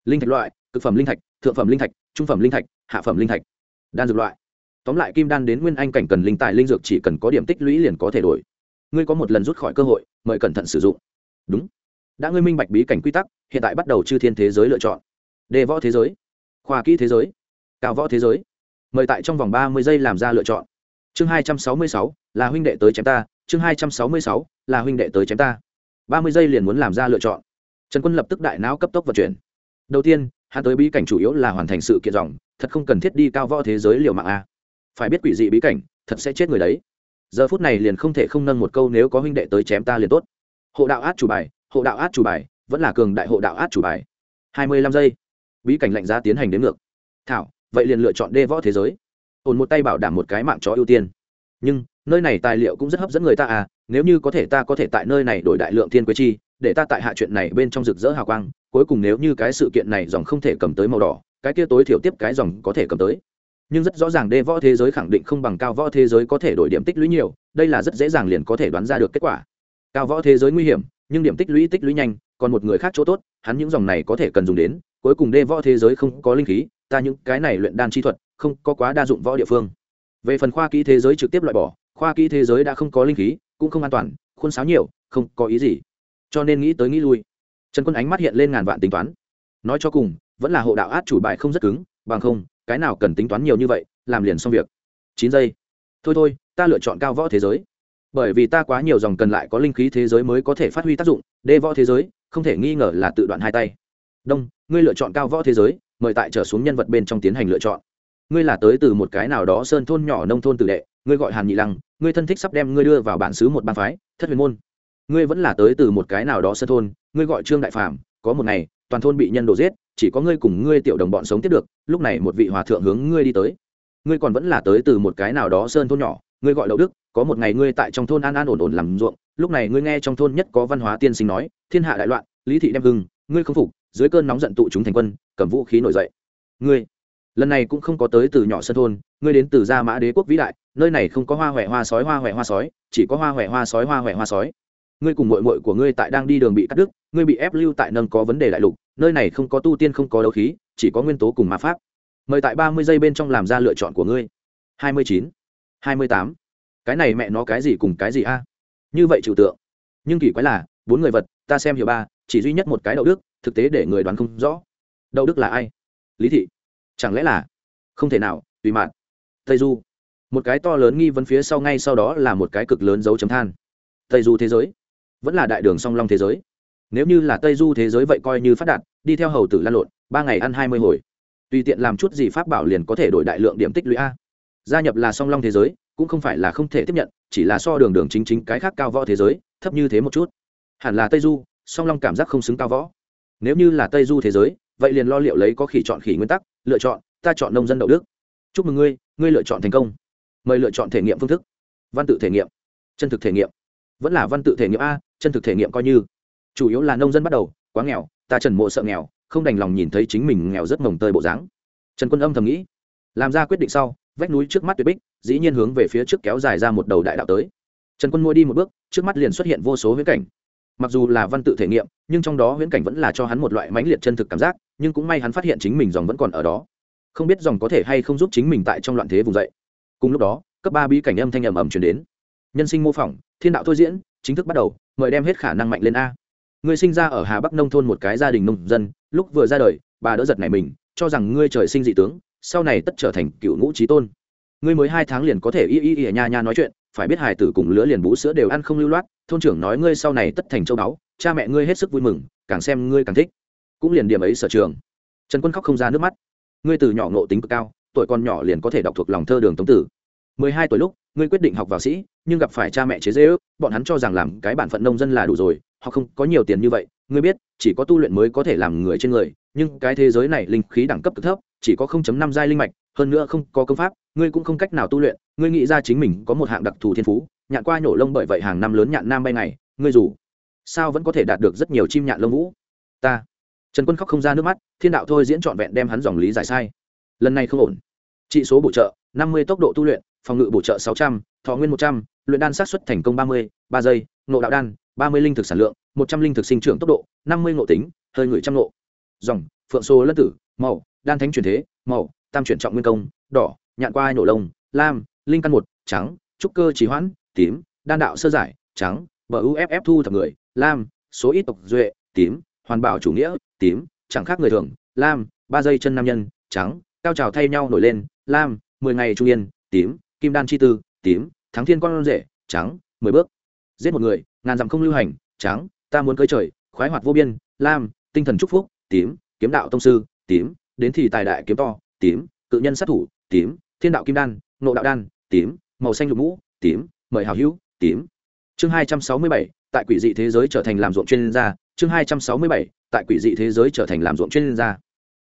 Linh thạch loại, cực phẩm linh thạch, thượng phẩm linh thạch, trung phẩm linh thạch, hạ phẩm linh thạch. Đan dược loại. Tóm lại kim đan đến nguyên anh cảnh cần linh tài linh dược chỉ cần có điểm tích lũy liền có thể đổi ngươi có một lần rút khỏi cơ hội, mời cẩn thận sử dụng. Đúng. Đã ngươi minh bạch bí cảnh quy tắc, hiện tại bắt đầu chư thiên thế giới lựa chọn. Đề võ thế giới, khoa kỹ thế giới, cao võ thế giới. Mời tại trong vòng ba mươi giây làm ra lựa chọn. Chương hai trăm sáu mươi sáu, là huynh đệ tới chém ta. Chương hai trăm sáu mươi sáu, là huynh đệ tới chém ta. ba mươi giây liền muốn làm ra lựa chọn. Trần quân lập tức đại não cấp tốc vận chuyển. Đầu tiên, hắn tới bí cảnh chủ yếu là hoàn thành sự kiện dòng, thật không cần thiết đi cao võ thế giới liều mạng a. Phải biết quỷ dị bí cảnh, thật sẽ chết người đấy giờ phút này liền không thể không nâng một câu nếu có huynh đệ tới chém ta liền tốt. Hộ đạo át chủ bài, hộ đạo át chủ bài, vẫn là cường đại hộ đạo át chủ bài. Hai mươi lăm giây. Bí cảnh lạnh giá tiến hành đến ngược. Thảo, vậy liền lựa chọn đê võ thế giới. Ổn một tay bảo đảm một cái mạng chó ưu tiên. Nhưng, nơi này tài liệu cũng rất hấp dẫn người ta à nếu như có thể ta có thể tại nơi này đổi đại lượng thiên quế chi, để ta tại hạ chuyện này bên trong rực rỡ hào quang, cuối cùng nếu như cái sự kiện này dòng không thể cầm tới màu đỏ, cái kia tối thiểu tiếp cái dòng có thể cầm tới nhưng rất rõ ràng đê võ thế giới khẳng định không bằng cao võ thế giới có thể đổi điểm tích lũy nhiều, đây là rất dễ dàng liền có thể đoán ra được kết quả. Cao võ thế giới nguy hiểm, nhưng điểm tích lũy tích lũy nhanh, còn một người khác chỗ tốt, hắn những dòng này có thể cần dùng đến, cuối cùng đê võ thế giới không có linh khí, ta những cái này luyện đan chi thuật, không có quá đa dụng võ địa phương. Về phần khoa kỹ thế giới trực tiếp loại bỏ, khoa kỹ thế giới đã không có linh khí, cũng không an toàn, khuôn sáo nhiều, không có ý gì. Cho nên nghĩ tới nghĩ lui. Trần quân ánh mắt hiện lên ngàn vạn tính toán. Nói cho cùng, vẫn là hộ đạo át chủ bài không rất cứng, bằng không cái nào cần tính toán nhiều như vậy, làm liền xong việc. Chín giây. Thôi thôi, ta lựa chọn cao võ thế giới. Bởi vì ta quá nhiều dòng cần lại có linh khí thế giới mới có thể phát huy tác dụng, đê võ thế giới, không thể nghi ngờ là tự đoạn hai tay. Đông, ngươi lựa chọn cao võ thế giới, mời tại trở xuống nhân vật bên trong tiến hành lựa chọn. Ngươi là tới từ một cái nào đó sơn thôn nhỏ nông thôn tử đệ, ngươi gọi hàn nhị lăng, ngươi thân thích sắp đem ngươi đưa vào bản xứ một bang phái, thất huyền môn. Ngươi vẫn là tới từ một cái nào đó sơn thôn, ngươi gọi trương đại phạm có một ngày, toàn thôn bị nhân đồ giết chỉ có ngươi cùng ngươi tiểu đồng bọn sống tiếp được, lúc này một vị hòa thượng hướng ngươi đi tới. Ngươi còn vẫn là tới từ một cái nào đó sơn thôn nhỏ, ngươi gọi đậu đức, có một ngày ngươi tại trong thôn an an ổn ổn làm ruộng, lúc này ngươi nghe trong thôn nhất có văn hóa tiên sinh nói, thiên hạ đại loạn, lý thị đem hưng, ngươi không phục, dưới cơn nóng giận tụ chúng thành quân, cầm vũ khí nổi dậy. Ngươi, lần này cũng không có tới từ nhỏ sân thôn, ngươi đến từ gia mã đế quốc vĩ đại, nơi này không có hoa huệ hoa sói, hoa huệ hoa sói, chỉ có hoa huệ hoa sói, hoa huệ hoa sói. Ngươi cùng mội mội của ngươi tại đang đi đường bị cắt đứt, ngươi bị ép lưu tại nâng có vấn đề đại lục nơi này không có tu tiên, không có đấu khí, chỉ có nguyên tố cùng ma pháp. Mời tại ba mươi giây bên trong làm ra lựa chọn của ngươi. Hai mươi chín, hai mươi tám. Cái này mẹ nó cái gì cùng cái gì a? Như vậy trừu tượng. Nhưng kỳ quái là, bốn người vật, ta xem hiểu ba, chỉ duy nhất một cái đậu đức, thực tế để người đoán không rõ. Đậu đức là ai? Lý thị. Chẳng lẽ là? Không thể nào, tùy mạn. Tây du. Một cái to lớn nghi vấn phía sau ngay sau đó là một cái cực lớn dấu chấm than. Tây du thế giới. Vẫn là đại đường song long thế giới nếu như là tây du thế giới vậy coi như phát đạt, đi theo hầu tử lan lộn, ba ngày ăn hai mươi hồi. Tùy tiện làm chút gì pháp bảo liền có thể đổi đại lượng điểm tích lũy a. Gia nhập là song long thế giới, cũng không phải là không thể tiếp nhận, chỉ là so đường đường chính chính cái khác cao võ thế giới, thấp như thế một chút. Hẳn là tây du, song long cảm giác không xứng cao võ. Nếu như là tây du thế giới, vậy liền lo liệu lấy có khỉ chọn khỉ nguyên tắc, lựa chọn, ta chọn nông dân đậu đức. Chúc mừng ngươi ngươi lựa chọn thành công. Mời lựa chọn thể nghiệm phương thức. Văn tự thể nghiệm. Chân thực thể nghiệm. Vẫn là văn tự thể nghiệm a, chân thực thể nghiệm coi như chủ yếu là nông dân bắt đầu, quá nghèo, ta trần mộ sợ nghèo, không đành lòng nhìn thấy chính mình nghèo rất mồng tơi bộ dáng. Trần quân âm thầm nghĩ, làm ra quyết định sau, vách núi trước mắt tuyệt bích, dĩ nhiên hướng về phía trước kéo dài ra một đầu đại đạo tới. Trần quân mua đi một bước, trước mắt liền xuất hiện vô số huyễn cảnh. Mặc dù là văn tự thể nghiệm, nhưng trong đó huyễn cảnh vẫn là cho hắn một loại mãnh liệt chân thực cảm giác, nhưng cũng may hắn phát hiện chính mình dòng vẫn còn ở đó. Không biết dòng có thể hay không giúp chính mình tại trong loạn thế vùng dậy. Cùng lúc đó, cấp ba bí cảnh âm thanh ầm ầm chuyển đến. Nhân sinh mô phỏng, thiên đạo thôi diễn, chính thức bắt đầu, mời đem hết khả năng mạnh lên a ngươi sinh ra ở hà bắc nông thôn một cái gia đình nông dân, lúc vừa ra đời, bà đỡ giật này mình, cho rằng ngươi trời sinh dị tướng, sau này tất trở thành cựu ngũ trí tôn. Ngươi mới hai tháng liền có thể y y y nha nha nói chuyện, phải biết hài tử cùng lứa liền bú sữa đều ăn không lưu loát, thôn trưởng nói ngươi sau này tất thành châu báu, cha mẹ ngươi hết sức vui mừng, càng xem ngươi càng thích. Cũng liền điểm ấy sở trường. Trần quân khóc không ra nước mắt. Ngươi từ nhỏ ngộ tính cực cao, tuổi còn nhỏ liền có thể đọc thuộc lòng thơ đường tống tử. Mười hai tuổi lúc, ngươi quyết định học vào sĩ, nhưng gặp phải cha mẹ chế dễ ước bọn hắn cho rằng làm cái bản phận nông dân là đủ rồi họ không có nhiều tiền như vậy ngươi biết chỉ có tu luyện mới có thể làm người trên người nhưng cái thế giới này linh khí đẳng cấp cực thấp chỉ có 0.5 giai linh mạch hơn nữa không có công pháp ngươi cũng không cách nào tu luyện ngươi nghĩ ra chính mình có một hạng đặc thù thiên phú nhạn qua nhổ lông bởi vậy hàng năm lớn nhạn nam bay này, ngươi dù sao vẫn có thể đạt được rất nhiều chim nhạn lông vũ. Ta trần quân khóc không ra nước mắt thiên đạo thôi diễn trọn vẹn đem hắn dòng lý giải sai. Lần này không ổn. Trị số bổ trợ năm mươi tốc độ tu luyện phòng ngự bổ trợ sáu trăm thọ nguyên một trăm luyện đan sát xuất thành công ba mươi ba giây nộ đạo đan, ba mươi linh thực sản lượng, một trăm linh thực sinh trưởng tốc độ, năm mươi ngộ tính, hơi ngửi trăm nộ dòng, phượng sô lân tử, màu, đan thánh truyền thế, màu, tam chuyển trọng nguyên công, đỏ, nhạn qua nổ lông, lam, linh căn một, trắng, trúc cơ trí hoãn, tím, đan đạo sơ giải, trắng, bờ uff thu thập người, lam, số ít tộc duệ, tím, hoàn bảo chủ nghĩa, tím, chẳng khác người thường, lam, ba dây chân nam nhân, trắng, cao trào thay nhau nổi lên, lam, mười ngày trung yên, tím, kim đan chi tư, tím, thắng thiên con rể, trắng, mười bước giết một người, ngàn dặm không lưu hành, trắng, ta muốn cơi trời, khoái hoạt vô biên, lam, tinh thần trúc phúc, tím, kiếm đạo tông sư, tím, đến thì tài đại kiếm to, tím, cự nhân sát thủ, tím, thiên đạo kim đan nộ đạo đan, tím, màu xanh lục mũ, tím, mời hào hữu, tím. Chương hai trăm sáu mươi bảy, tại quỷ dị thế giới trở thành làm ruộng chuyên gia. Chương hai trăm sáu mươi bảy, tại quỷ dị thế giới trở thành làm ruộng chuyên gia.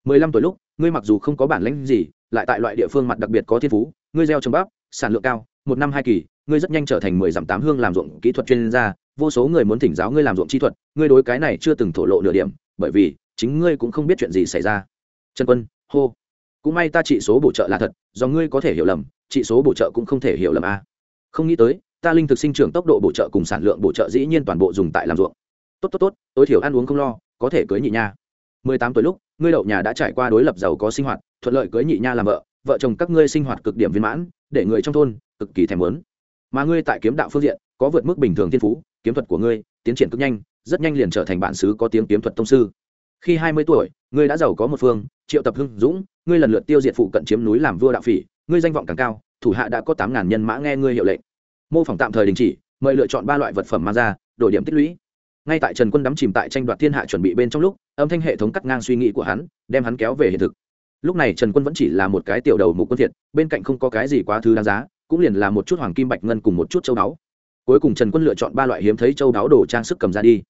Mười lăm tuổi lúc, ngươi mặc dù không có bản lãnh gì, lại tại loại địa phương mặt đặc biệt có thiên phú, ngươi gieo trồng bắp, sản lượng cao, một năm hai kỳ ngươi rất nhanh trở thành mười dặm tám hương làm ruộng kỹ thuật chuyên gia, vô số người muốn thỉnh giáo ngươi làm ruộng chi thuật, ngươi đối cái này chưa từng thổ lộ nửa điểm, bởi vì chính ngươi cũng không biết chuyện gì xảy ra. Trần quân, hô. Cũng may ta trị số bổ trợ là thật, do ngươi có thể hiểu lầm, trị số bổ trợ cũng không thể hiểu lầm a. Không nghĩ tới, ta linh thực sinh trưởng tốc độ bổ trợ cùng sản lượng bổ trợ dĩ nhiên toàn bộ dùng tại làm ruộng. Tốt tốt tốt, tối thiểu ăn uống không lo, có thể cưới nhị nha. Mười tám tuổi lúc, ngươi đậu nhà đã trải qua đối lập giàu có sinh hoạt, thuận lợi cưới nhị nha làm vợ vợ chồng các ngươi sinh hoạt cực điểm viên mãn, để người trong thôn cực kỳ thèm muốn mà ngươi tại kiếm đạo phương diện, có vượt mức bình thường thiên phú, kiếm thuật của ngươi tiến triển cực nhanh, rất nhanh liền trở thành bản xứ có tiếng kiếm thuật tông sư. Khi hai mươi tuổi, ngươi đã giàu có một phương, triệu tập hưng dũng, ngươi lần lượt tiêu diệt phụ cận chiếm núi làm vua đạo phỉ, ngươi danh vọng càng cao, thủ hạ đã có tám ngàn nhân mã nghe ngươi hiệu lệnh. Mô phỏng tạm thời đình chỉ, mời lựa chọn ba loại vật phẩm mang ra, đổi điểm tích lũy. Ngay tại trần quân đắm chìm tại tranh đoạt thiên hạ chuẩn bị bên trong lúc, âm thanh hệ thống cắt ngang suy nghĩ của hắn, đem hắn kéo về hiện thực. Lúc này trần quân vẫn chỉ là một cái tiểu đầu mục quân thiệt, bên cạnh không có cái gì quá thứ đáng giá cũng liền là một chút hoàng kim bạch ngân cùng một chút châu đáo. Cuối cùng trần quân lựa chọn ba loại hiếm thấy châu đáo đồ trang sức cầm ra đi.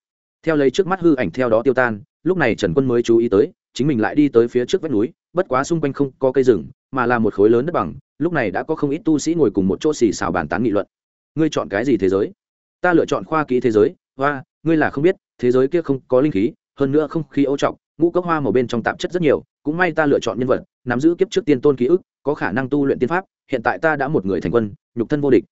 Theo lấy trước mắt hư ảnh theo đó tiêu tan, lúc này trần quân mới chú ý tới, chính mình lại đi tới phía trước vách núi, bất quá xung quanh không có cây rừng, mà là một khối lớn đất bằng, lúc này đã có không ít tu sĩ ngồi cùng một chỗ xì xào bàn tán nghị luận. Ngươi chọn cái gì thế giới? Ta lựa chọn khoa kỹ thế giới, hoa, ngươi là không biết, thế giới kia không có linh khí, hơn nữa không khí ô trọng, ngũ cốc hoa màu bên trong tạp chất rất nhiều, cũng may ta lựa chọn nhân vật, nắm giữ kiếp trước tiên tôn ký ức, có khả năng tu luyện tiên pháp hiện tại ta đã một người thành quân, nhục thân vô địch.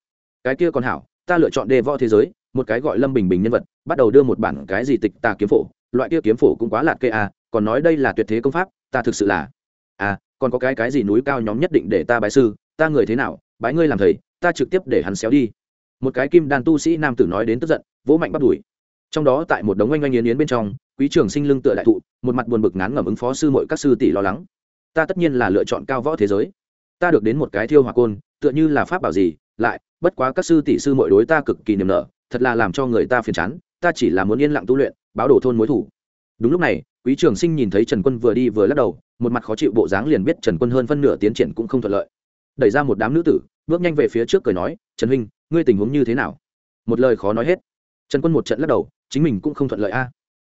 Cái kia còn hảo, ta lựa chọn đề võ thế giới, một cái gọi lâm bình bình nhân vật, bắt đầu đưa một bản cái gì tịch tà kiếm phổ, loại kia kiếm phổ cũng quá lạt kê à còn nói đây là tuyệt thế công pháp, ta thực sự là. À còn có cái cái gì núi cao nhóm nhất định để ta bái sư, ta người thế nào, bái ngươi làm thầy, ta trực tiếp để hắn xéo đi. Một cái kim đàn tu sĩ nam tử nói đến tức giận, vỗ mạnh bắt đuổi. Trong đó tại một đống oanh oanh yến yến bên trong, quý trường sinh lưng tựa đại thụ, một mặt buồn bực ngán ngẩm ứng phó sư mọi các sư tỷ lo lắng. Ta tất nhiên là lựa chọn cao võ thế giới ta được đến một cái thiêu hỏa côn, tựa như là pháp bảo gì, lại, bất quá các sư tỷ sư mọi đối ta cực kỳ niềm nở, thật là làm cho người ta phiền chán, ta chỉ là muốn yên lặng tu luyện, báo đổ thôn mối thủ. Đúng lúc này, quý trường sinh nhìn thấy trần quân vừa đi vừa lắc đầu, một mặt khó chịu bộ dáng liền biết trần quân hơn phân nửa tiến triển cũng không thuận lợi. Đẩy ra một đám nữ tử, bước nhanh về phía trước cười nói, trần huynh, ngươi tình huống như thế nào? Một lời khó nói hết. Trần quân một trận lắc đầu, chính mình cũng không thuận lợi a.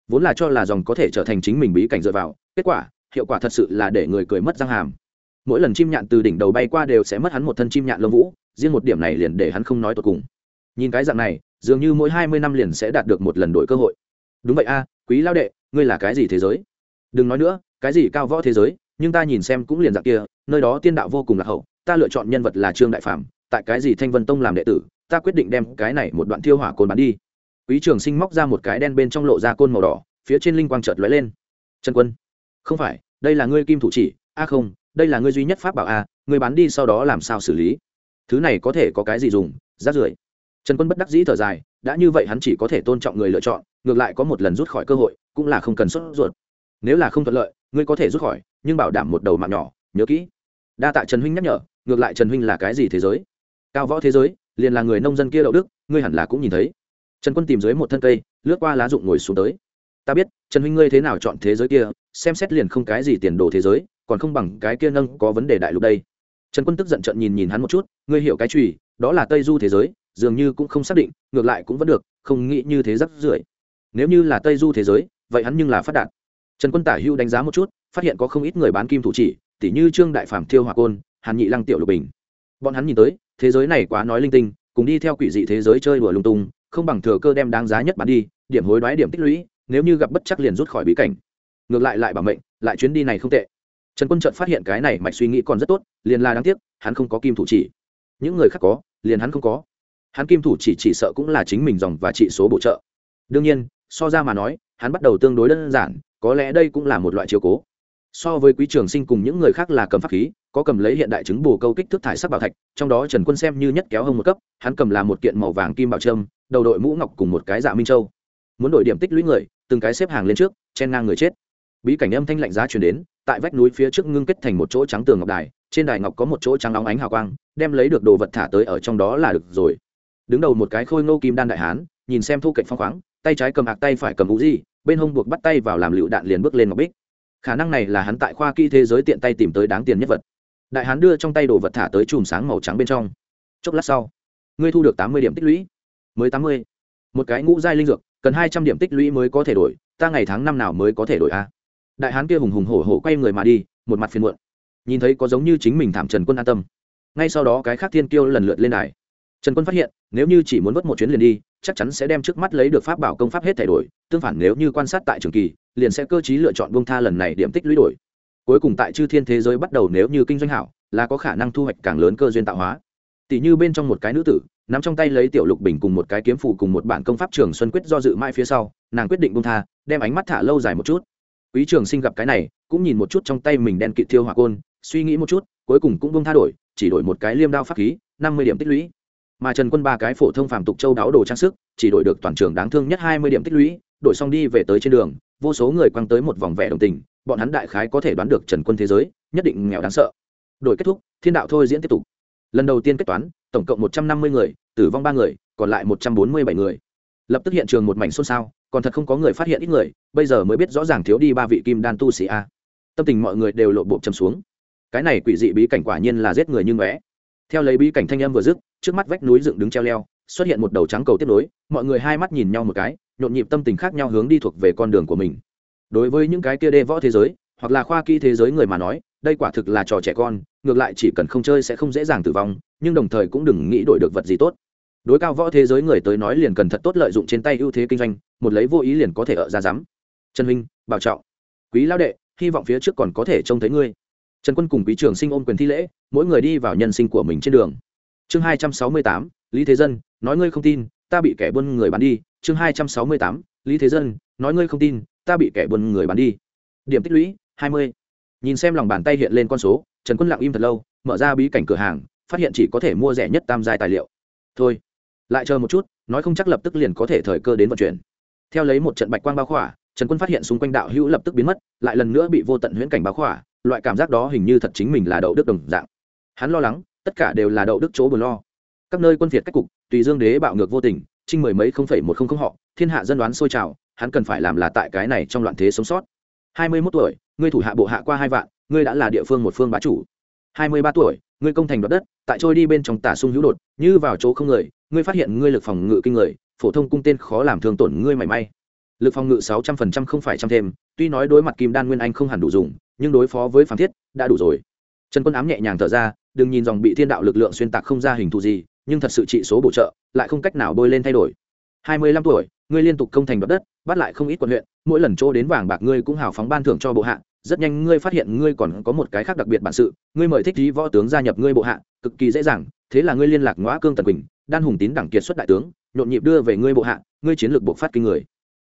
Vốn là cho là dòng có thể trở thành chính mình bí cảnh dựa vào, kết quả, hiệu quả thật sự là để người cười mất răng hàm mỗi lần chim nhạn từ đỉnh đầu bay qua đều sẽ mất hắn một thân chim nhạn lông vũ, riêng một điểm này liền để hắn không nói tột cùng. Nhìn cái dạng này, dường như mỗi hai mươi năm liền sẽ đạt được một lần đổi cơ hội. Đúng vậy a, quý lao đệ, ngươi là cái gì thế giới? Đừng nói nữa, cái gì cao võ thế giới, nhưng ta nhìn xem cũng liền dạng kia, nơi đó tiên đạo vô cùng lạc hậu, ta lựa chọn nhân vật là trương đại phạm tại cái gì thanh vân tông làm đệ tử, ta quyết định đem cái này một đoạn thiêu hỏa côn bán đi. Quý trường sinh móc ra một cái đen bên trong lộ ra côn màu đỏ, phía trên linh quang chợt lóe lên. Trần quân, không phải, đây là ngươi kim thủ chỉ, a không đây là ngươi duy nhất pháp bảo a, ngươi bán đi sau đó làm sao xử lý? Thứ này có thể có cái gì dùng? Rác rưởi. Trần quân bất đắc dĩ thở dài, đã như vậy hắn chỉ có thể tôn trọng người lựa chọn, ngược lại có một lần rút khỏi cơ hội, cũng là không cần sốt ruột. Nếu là không thuận lợi, ngươi có thể rút khỏi, nhưng bảo đảm một đầu mạng nhỏ, nhớ kỹ. Đa tạ trần huynh nhắc nhở, ngược lại trần huynh là cái gì thế giới? Cao võ thế giới, liền là người nông dân kia đậu đức, ngươi hẳn là cũng nhìn thấy. Trần quân tìm dưới một thân cây, lướt qua lá rụng ngồi xuống tới. Ta biết, trần huynh ngươi thế nào chọn thế giới kia, xem xét liền không cái gì tiền đồ thế giới còn không bằng cái kia nâng có vấn đề đại lục đây. Trần quân tức giận trận nhìn nhìn hắn một chút, ngươi hiểu cái trùy đó là tây du thế giới, dường như cũng không xác định, ngược lại cũng vẫn được, không nghĩ như thế rắc rưởi. Nếu như là tây du thế giới, vậy hắn nhưng là phát đạt. Trần quân tả hưu đánh giá một chút, phát hiện có không ít người bán kim thủ chỉ, tỉ như trương đại phạm thiêu hòa côn, hàn nhị lăng tiểu lục bình. Bọn hắn nhìn tới, thế giới này quá nói linh tinh, cùng đi theo quỷ dị thế giới chơi đùa lung tung, không bằng thừa cơ đem đáng giá nhất bán đi, điểm hối đoái điểm tích lũy, nếu như gặp bất chắc liền rút khỏi bí cảnh. Ngược lại lại bảo mệnh, lại chuyến đi này không tệ trần quân trợt phát hiện cái này mạch suy nghĩ còn rất tốt, liền là đáng tiếc, hắn không có kim thủ chỉ. Những người khác có, liền hắn không có. Hắn kim thủ chỉ chỉ sợ cũng là chính mình dòng và trị số bổ trợ. Đương nhiên, so ra mà nói, hắn bắt đầu tương đối đơn giản, có lẽ đây cũng là một loại chiếu cố. So với quý trường sinh cùng những người khác là cầm pháp khí, có cầm lấy hiện đại chứng bù câu kích thước thải sắc bảo thạch, trong đó trần quân xem như nhất kéo hơn một cấp, hắn cầm là một kiện màu vàng kim bảo trâm, đầu đội mũ ngọc cùng một cái dạ minh châu. Muốn đổi điểm tích lũy người, từng cái xếp hàng lên trước, chen ngang người chết. Bí cảnh âm thanh lạnh giá chuyển đến tại vách núi phía trước ngưng kết thành một chỗ trắng tường ngọc đài, trên đài ngọc có một chỗ trắng óng ánh hào quang, đem lấy được đồ vật thả tới ở trong đó là được rồi. Đứng đầu một cái khôi ngô kim đan đại hán, nhìn xem thu cạnh phong khoáng, tay trái cầm hạc tay phải cầm ú di, bên hông buộc bắt tay vào làm lựu đạn liền bước lên ngọc bích. Khả năng này là hắn tại khoa kỹ thế giới tiện tay tìm tới đáng tiền nhất vật. Đại hán đưa trong tay đồ vật thả tới chùm sáng màu trắng bên trong. Chốc lát sau, ngươi thu được tám mươi điểm tích lũy. Mới tám mươi. Một cái ngũ giai linh dược, cần hai trăm điểm tích lũy mới có thể đổi, ta ngày tháng năm nào mới có thể đổi a? Đại hán kia hùng hùng hổ hổ quay người mà đi, một mặt phiền muộn. Nhìn thấy có giống như chính mình thảm trần quân an tâm. Ngay sau đó cái khác thiên kiêu lần lượt lên đài. Trần quân phát hiện, nếu như chỉ muốn vớt một chuyến liền đi, chắc chắn sẽ đem trước mắt lấy được pháp bảo công pháp hết thay đổi, tương phản nếu như quan sát tại trường kỳ, liền sẽ cơ chí lựa chọn buông tha lần này điểm tích lũy đổi. Cuối cùng tại chư thiên thế giới bắt đầu nếu như kinh doanh hảo, là có khả năng thu hoạch càng lớn cơ duyên tạo hóa. Tỷ như bên trong một cái nữ tử, nắm trong tay lấy tiểu lục bình cùng một cái kiếm phủ cùng một bản công pháp trường xuân quyết do dự mãi phía sau, nàng quyết định buông tha, đem ánh mắt thả lâu dài một chút quý trường sinh gặp cái này, cũng nhìn một chút trong tay mình đen kịt thiêu hỏa côn, suy nghĩ một chút, cuối cùng cũng buông tha đổi, chỉ đổi một cái liêm đao pháp khí, năm mươi điểm tích lũy. Mà trần quân ba cái phổ thông phàm tục châu đáo đồ trang sức, chỉ đổi được toàn trường đáng thương nhất hai mươi điểm tích lũy, đổi xong đi về tới trên đường, vô số người quăng tới một vòng vẻ đồng tình, bọn hắn đại khái có thể đoán được trần quân thế giới, nhất định nghèo đáng sợ. Đổi kết thúc, thiên đạo thôi diễn tiếp tục. Lần đầu tiên kết toán, tổng cộng một trăm năm mươi người, tử vong ba người, còn lại một trăm bốn mươi bảy người lập tức hiện trường một mảnh xôn xao, còn thật không có người phát hiện ít người, bây giờ mới biết rõ ràng thiếu đi ba vị kim đan tu sĩ a. Tâm tình mọi người đều lộ bộ chầm xuống. Cái này quỷ dị bí cảnh quả nhiên là giết người như ngóe. Theo lấy bí cảnh thanh âm vừa dứt, trước mắt vách núi dựng đứng treo leo, xuất hiện một đầu trắng cầu tiếp nối, mọi người hai mắt nhìn nhau một cái, nhộn nhịp tâm tình khác nhau hướng đi thuộc về con đường của mình. Đối với những cái kia đê võ thế giới, hoặc là khoa kỹ thế giới người mà nói, đây quả thực là trò trẻ con, ngược lại chỉ cần không chơi sẽ không dễ dàng tử vong, nhưng đồng thời cũng đừng nghĩ đổi được vật gì tốt đối cao võ thế giới người tới nói liền cần thật tốt lợi dụng trên tay ưu thế kinh doanh, một lấy vô ý liền có thể ở ra dám. Trần huynh, bảo trọng. Quý Lão đệ, hy vọng phía trước còn có thể trông thấy ngươi. Trần quân cùng quý trường sinh ôm quyền thi lễ, mỗi người đi vào nhân sinh của mình trên đường. Chương hai trăm sáu mươi tám, lý thế dân, nói ngươi không tin, ta bị kẻ buôn người bán đi. Chương hai trăm sáu mươi tám, lý thế dân, nói ngươi không tin, ta bị kẻ buôn người bán đi. Điểm tích lũy, hai mươi. Nhìn xem lòng bàn tay hiện lên con số, trần quân lặng im thật lâu, mở ra bí cảnh cửa hàng, phát hiện chỉ có thể mua rẻ nhất tam giai tài liệu. Thôi lại chờ một chút, nói không chắc lập tức liền có thể thời cơ đến vận chuyển. Theo lấy một trận bạch quang bao khỏa, trần quân phát hiện xung quanh đạo hữu lập tức biến mất, lại lần nữa bị vô tận huyễn cảnh báo khỏa, loại cảm giác đó hình như thật chính mình là đậu đức đồng dạng. Hắn lo lắng, tất cả đều là đậu đức chỗ buồn lo. Các nơi quân phiệt cách cục, tùy dương đế bạo ngược vô tình, trinh mười mấy không phẩy một không không họ, thiên hạ dân đoán sôi trào, hắn cần phải làm là tại cái này trong loạn thế sống sót. Hai mươi 21 tuổi, ngươi thủ hạ bộ hạ qua hai vạn, ngươi đã là địa phương một phương bá chủ. Hai mươi ba tuổi, ngươi công thành đoạt đất, tại trôi đi bên trong tả sung hữu đột, như vào chỗ không người ngươi phát hiện ngươi lực phòng ngự kinh người, phổ thông cung tên khó làm thương tổn ngươi mảy may. Lực phòng ngự sáu trăm phần trăm không phải trăm thêm, tuy nói đối mặt kim đan nguyên anh không hẳn đủ dùng, nhưng đối phó với phàm thiết, đã đủ rồi. Trần quân ám nhẹ nhàng thở ra, đừng nhìn dòng bị thiên đạo lực lượng xuyên tạc không ra hình thù gì, nhưng thật sự trị số bổ trợ, lại không cách nào bôi lên thay đổi. Hai mươi lăm tuổi, ngươi liên tục công thành đoạt đất, bắt lại không ít quận huyện, mỗi lần chỗ đến vàng bạc ngươi cũng hào phóng ban thưởng cho bộ hạ, rất nhanh ngươi phát hiện ngươi còn có một cái khác đặc biệt bản sự, ngươi mời thích trí võ tướng gia nhập ngươi bộ hạ, cực kỳ dễ dàng, thế là ngươi liên lạc ngõ cương tần quỳnh đan hùng tín đẳng kiệt xuất đại tướng, nhộn nhịp đưa về ngươi bộ hạ, ngươi chiến lược buộc phát kinh người.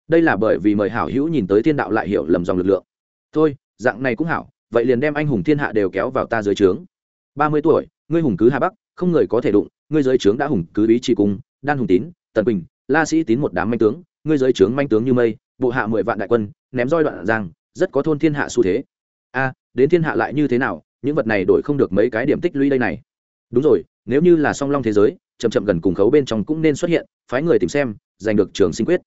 Đây là bởi vì mời hảo hữu nhìn tới thiên đạo lại hiểu lầm dòng lực lượng. Thôi, dạng này cũng hảo, vậy liền đem anh hùng thiên hạ đều kéo vào ta dưới trướng. Ba mươi tuổi, ngươi hùng cứ hà bắc, không người có thể đụng, ngươi dưới trướng đã hùng cứ ý chỉ cung, đan hùng tín, tần quỳnh, la sĩ tín một đám manh tướng, ngươi dưới trướng manh tướng như mây, bộ hạ mười vạn đại quân, ném roi đoạn giang, rất có thôn thiên hạ xu thế. A, đến thiên hạ lại như thế nào, những vật này đổi không được mấy cái điểm tích lũy đây này. Đúng rồi, nếu như là song long thế giới chậm chậm gần cùng khấu bên trong cũng nên xuất hiện, phái người tìm xem, giành được trường sinh quyết.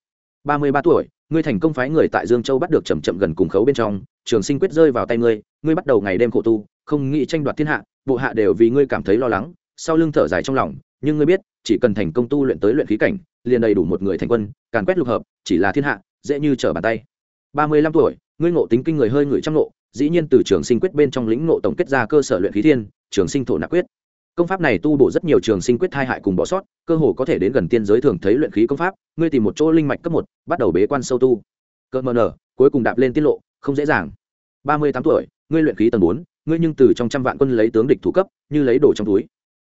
Ba mươi ba tuổi, ngươi thành công phái người tại dương châu bắt được chậm chậm gần cùng khấu bên trong, trường sinh quyết rơi vào tay ngươi ngươi bắt đầu ngày đêm khổ tu, không nghĩ tranh đoạt thiên hạ, bộ hạ đều vì ngươi cảm thấy lo lắng, sau lưng thở dài trong lòng, nhưng ngươi biết, chỉ cần thành công tu luyện tới luyện khí cảnh, liền đầy đủ một người thành quân, càn quét lục hợp, chỉ là thiên hạ, dễ như trở bàn tay. Ba mươi lăm tuổi, ngươi ngộ tính kinh người hơi người trăm ngộ, dĩ nhiên từ trường sinh quyết bên trong lĩnh ngộ tổng kết ra cơ sở luyện khí thiên, trường sinh thổ nạp quyết công pháp này tu bổ rất nhiều trường sinh quyết thai hại cùng bỏ sót, cơ hồ có thể đến gần tiên giới thường thấy luyện khí công pháp, ngươi tìm một chỗ linh mạch cấp một, bắt đầu bế quan sâu tu. Cơ mờ nở, cuối cùng đạp lên tiết lộ, không dễ dàng. Ba mươi tám tuổi, ngươi luyện khí tầng bốn, ngươi nhưng từ trong trăm vạn quân lấy tướng địch thủ cấp, như lấy đồ trong túi.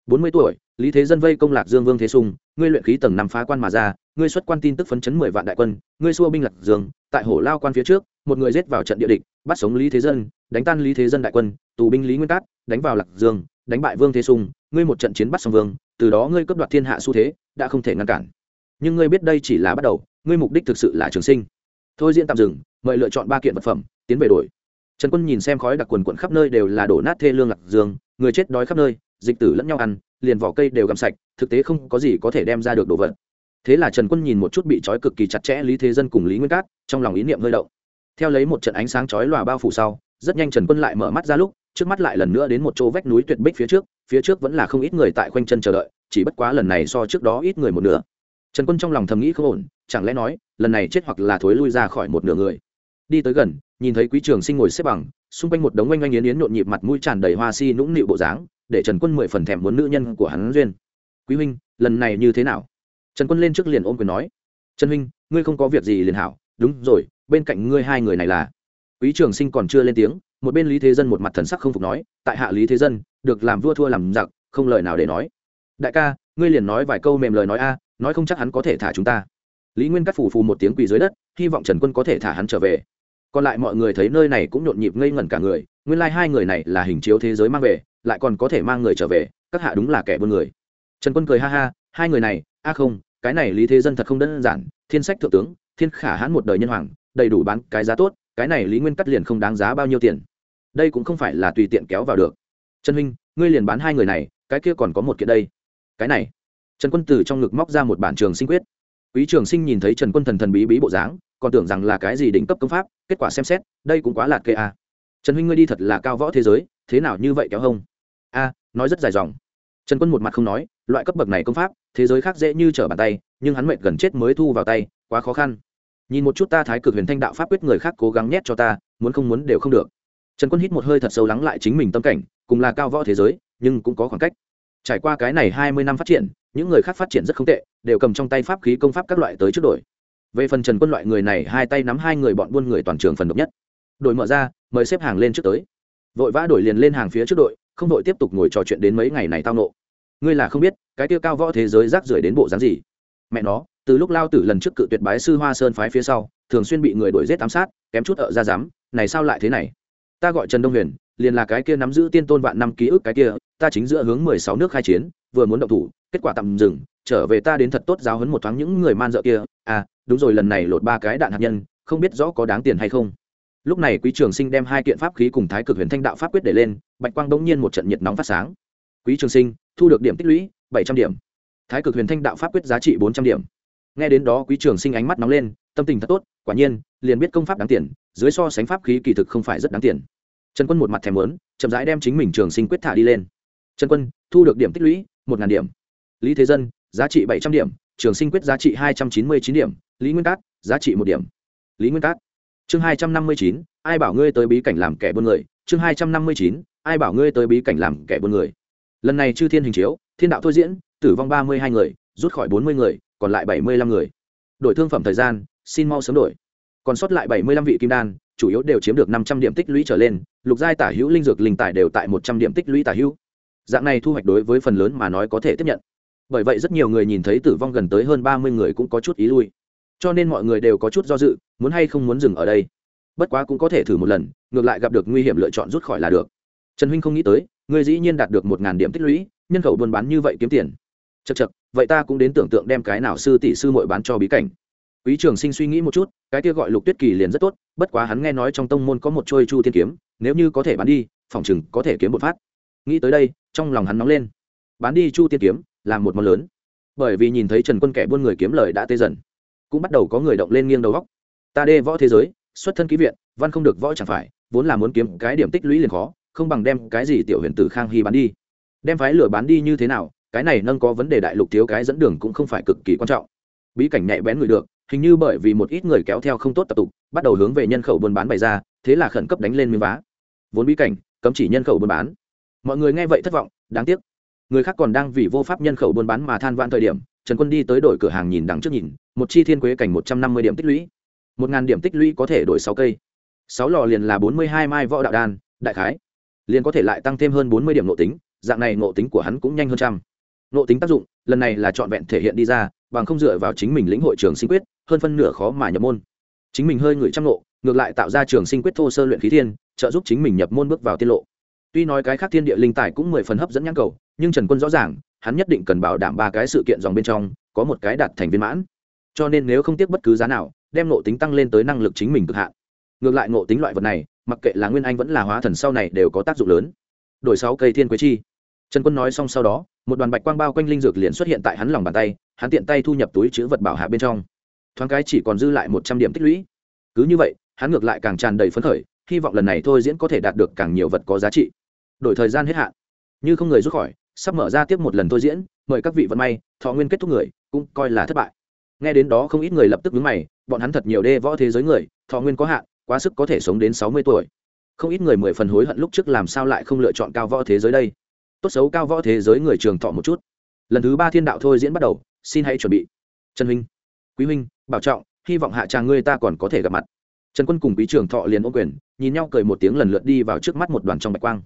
Bốn mươi tuổi, lý thế dân vây công lạc dương vương thế sùng, ngươi luyện khí tầng năm phá quan mà ra, ngươi xuất quan tin tức phấn chấn mười vạn đại quân, ngươi xua binh lạc dương, tại hổ lao quan phía trước, một người giết vào trận địa địch, bắt sống lý thế dân, đánh tan lý thế dân đại quân, tù binh lý nguyên cát, đánh vào lạc dương, đánh bại vương thế sùng ngươi một trận chiến bắt song vương, từ đó ngươi cấp đoạt thiên hạ xu thế, đã không thể ngăn cản. Nhưng ngươi biết đây chỉ là bắt đầu, ngươi mục đích thực sự là trường sinh. Thôi diễn tạm dừng, mời lựa chọn ba kiện vật phẩm, tiến về đổi. Trần quân nhìn xem khói đặc quần quận khắp nơi đều là đổ nát thê lương lạc dương, người chết đói khắp nơi, dịch tử lẫn nhau ăn, liền vỏ cây đều gặm sạch, thực tế không có gì có thể đem ra được đồ vật. Thế là trần quân nhìn một chút bị trói cực kỳ chặt chẽ lý thế dân cùng lý nguyên cát, trong lòng ý niệm hơi động. Theo lấy một trận ánh sáng chói lòa bao phủ sau, rất nhanh trần quân lại mở mắt ra lúc trước mắt lại lần nữa đến một chỗ vách núi tuyệt bích phía trước phía trước vẫn là không ít người tại khoanh chân chờ đợi, chỉ bất quá lần này so trước đó ít người một nửa. Trần quân trong lòng thầm nghĩ không ổn, chẳng lẽ nói, lần này chết hoặc là thối lui ra khỏi một nửa người. Đi tới gần, nhìn thấy quý trường sinh ngồi xếp bằng, xung quanh một đống oanh oanh yến yến nhộn nhịp mặt mũi tràn đầy hoa si nũng nịu bộ dáng, để trần quân mười phần thèm muốn nữ nhân của hắn duyên. Quý huynh, lần này như thế nào? Trần quân lên trước liền ôm quyền nói. Trần huynh, ngươi không có việc gì liền hảo, đúng rồi, bên cạnh ngươi hai người này là. Quý trường sinh còn chưa lên tiếng một bên lý thế dân một mặt thần sắc không phục nói, tại hạ lý thế dân, được làm vua thua làm giặc, không lời nào để nói. Đại ca, ngươi liền nói vài câu mềm lời nói a, nói không chắc hắn có thể thả chúng ta. Lý nguyên cắt phủ phù một tiếng quỳ dưới đất, hy vọng trần quân có thể thả hắn trở về. Còn lại mọi người thấy nơi này cũng nhộn nhịp ngây ngẩn cả người, nguyên lai、like、hai người này là hình chiếu thế giới mang về, lại còn có thể mang người trở về, các hạ đúng là kẻ buôn người. Trần quân cười ha ha, hai người này, a không, cái này lý thế dân thật không đơn giản, thiên sách thượng tướng, thiên khả hãn một đời nhân hoàng, đầy đủ bán cái giá tốt, cái này lý nguyên cắt liền không đáng giá bao nhiêu tiền đây cũng không phải là tùy tiện kéo vào được. Trần huynh, ngươi liền bán hai người này, cái kia còn có một kiện đây. Cái này. Trần quân từ trong ngực móc ra một bản trường sinh quyết. Quý trường sinh nhìn thấy trần quân thần thần bí bí bộ dáng, còn tưởng rằng là cái gì đỉnh cấp công pháp, kết quả xem xét, đây cũng quá lạt kê a à. trần huynh ngươi đi thật là cao võ thế giới, thế nào như vậy kéo hông? A nói rất dài dòng. Trần quân một mặt không nói, loại cấp bậc này công pháp, thế giới khác dễ như trở bàn tay, nhưng hắn mệt gần chết mới thu vào tay, quá khó khăn. Nhìn một chút ta thái cực huyền thanh đạo pháp quyết người khác cố gắng nhét cho ta, muốn không muốn đều không được trần quân hít một hơi thật sâu lắng lại chính mình tâm cảnh, cùng là cao võ thế giới, nhưng cũng có khoảng cách. Trải qua cái này hai mươi năm phát triển, những người khác phát triển rất không tệ, đều cầm trong tay pháp khí công pháp các loại tới trước đổi. Về phần trần quân loại người này, hai tay nắm hai người bọn buôn người toàn trường phần độc nhất. Đội mở ra, mời xếp hàng lên trước tới. Vội vã đổi liền lên hàng phía trước đội, không đội tiếp tục ngồi trò chuyện đến mấy ngày này tao nộ. Ngươi là không biết, cái tiêu cao võ thế giới rác rưởi đến bộ dáng gì? Mẹ nó, từ lúc lao tử lần trước cự tuyệt bái sư hoa sơn phái phía sau, thường xuyên bị người đuổi giết ám sát, kém chút ở ra dám, này sao lại thế này? Ta gọi trần đông huyền, liền là cái kia nắm giữ tiên tôn vạn năm ký ức cái kia, ta chính giữa hướng mười sáu nước khai chiến, vừa muốn động thủ, kết quả tạm dừng, trở về ta đến thật tốt giáo hấn một thoáng những người man dợ kia. À đúng rồi, lần này lột ba cái đạn hạt nhân, không biết rõ có đáng tiền hay không. Lúc này quý trường sinh đem hai kiện pháp khí cùng thái cực huyền thanh đạo pháp quyết để lên, bạch quang bỗng nhiên một trận nhiệt nóng phát sáng. Quý trường sinh, thu được điểm tích lũy, bảy trăm điểm. Thái cực huyền thanh đạo pháp quyết giá trị bốn trăm điểm. Nghe đến đó, quý trường sinh ánh mắt nóng lên, tâm tình thật tốt, quả nhiên, liền biết công pháp đáng tiền dưới so sánh pháp khí kỳ thực không phải rất đáng tiền. Trần quân một mặt thèm lớn chậm rãi đem chính mình trường sinh quyết thả đi lên. Trần quân, thu được điểm tích lũy, một ngàn điểm. Lý thế dân, giá trị bảy trăm điểm, trường sinh quyết giá trị hai trăm chín mươi chín điểm, lý nguyên cát, giá trị một điểm. Lý nguyên cát, chương hai trăm năm mươi chín, ai bảo ngươi tới bí cảnh làm kẻ buôn người? Chương hai trăm năm mươi chín, ai bảo ngươi tới bí cảnh làm kẻ buôn người? Lần này chư thiên hình chiếu, thiên đạo thôi diễn, tử vong ba mươi hai người, rút khỏi bốn mươi người, còn lại bảy mươi lăm người. Đổi thương phẩm thời gian, xin mau sớm đổi còn sót lại bảy mươi lăm vị kim đan, chủ yếu đều chiếm được năm trăm điểm tích lũy trở lên, lục giai tả hữu linh dược linh tài đều tại một trăm điểm tích lũy tả hữu. Dạng này thu hoạch đối với phần lớn mà nói có thể tiếp nhận. Bởi vậy rất nhiều người nhìn thấy tử vong gần tới hơn ba mươi người cũng có chút ý lui. Cho nên mọi người đều có chút do dự, muốn hay không muốn dừng ở đây. Bất quá cũng có thể thử một lần, ngược lại gặp được nguy hiểm lựa chọn rút khỏi là được. Trần huynh không nghĩ tới, người dĩ nhiên đạt được một ngàn điểm tích lũy, nhân khẩu buôn bán như vậy kiếm tiền. Chật chật vậy ta cũng đến tưởng tượng đem cái nào sư tỷ sư mội bán cho bí cảnh quý trường sinh suy nghĩ một chút, cái kia gọi lục tuyết kỳ liền rất tốt, bất quá hắn nghe nói trong tông môn có một trôi chu thiên kiếm, nếu như có thể bán đi, phòng chừng có thể kiếm một phát. Nghĩ tới đây, trong lòng hắn nóng lên. Bán đi chu thiên kiếm, là một món lớn. Bởi vì nhìn thấy trần quân kẻ buôn người kiếm lời đã tê dần, cũng bắt đầu có người động lên nghiêng đầu góc. Ta đê võ thế giới, xuất thân ký viện, văn không được võ chẳng phải, vốn là muốn kiếm cái điểm tích lũy liền khó, không bằng đem cái gì tiểu huyền tử khang hy bán đi. Đem phái lửa bán đi như thế nào, cái này nâng có vấn đề đại lục thiếu cái dẫn đường cũng không phải cực kỳ quan trọng. Bí cảnh nhạy bén người được hình như bởi vì một ít người kéo theo không tốt tập tục, bắt đầu hướng về nhân khẩu buôn bán bày ra, thế là khẩn cấp đánh lên miếng vá. Vốn bí cảnh, cấm chỉ nhân khẩu buôn bán. Mọi người nghe vậy thất vọng, đáng tiếc. Người khác còn đang vì vô pháp nhân khẩu buôn bán mà than vãn thời điểm, trần quân đi tới đổi cửa hàng nhìn đằng trước nhìn, một chi thiên quế cảnh một trăm năm mươi điểm tích lũy. Một ngàn điểm tích lũy có thể đổi sáu cây. Sáu lò liền là bốn mươi hai mai võ đạo đan, đại khái. Liền có thể lại tăng thêm hơn bốn mươi điểm nội tính, dạng này nội tính của hắn cũng nhanh hơn trăm. Nội tính tác dụng, lần này là trọn vẹn thể hiện đi ra, bằng không dựa vào chính mình lĩnh hội trường sinh quyết hơn phân nửa khó mà nhập môn. Chính mình hơi ngửi trăm nộ ngược lại tạo ra trường sinh quyết thô sơ luyện khí thiên, trợ giúp chính mình nhập môn bước vào tiết lộ. Tuy nói cái khác thiên địa linh tài cũng mười phần hấp dẫn nhãn cầu, nhưng trần quân rõ ràng, hắn nhất định cần bảo đảm ba cái sự kiện dòng bên trong, có một cái đạt thành viên mãn. Cho nên nếu không tiếc bất cứ giá nào, đem ngộ tính tăng lên tới năng lực chính mình cực hạn. Ngược lại ngộ tính loại vật này, mặc kệ là nguyên anh vẫn là hóa thần sau này đều có tác dụng lớn. Đổi sáu cây thiên quế chi. Trần quân nói xong sau đó, một đoàn bạch quang bao quanh linh dược liền xuất hiện tại hắn lòng bàn tay, hắn tiện tay thu nhập túi chữ vật bảo hạ bên trong thoáng cái chỉ còn dư lại một trăm điểm tích lũy. Cứ như vậy, hắn ngược lại càng tràn đầy phấn khởi, hy vọng lần này thôi diễn có thể đạt được càng nhiều vật có giá trị. Đổi thời gian hết hạn. Như không người rút khỏi, sắp mở ra tiếp một lần thôi diễn, mời các vị vận may, thọ nguyên kết thúc người, cũng coi là thất bại. Nghe đến đó không ít người lập tức vướng mày, bọn hắn thật nhiều đê võ thế giới người, thọ nguyên có hạn, quá sức có thể sống đến sáu mươi tuổi. Không ít người mười phần hối hận lúc trước làm sao lại không lựa chọn cao võ thế giới đây. Tốt xấu cao võ thế giới người trường thọ một chút. Lần thứ ba thiên đạo thôi diễn bắt đầu, xin hãy chuẩn bị. Trần huynh, quý huynh bảo trọng, hy vọng hạ tràng ngươi ta còn có thể gặp mặt. Trần quân cùng quý trường thọ liền ô quyền, nhìn nhau cười một tiếng lần lượt đi vào trước mắt một đoàn trong bạch quang.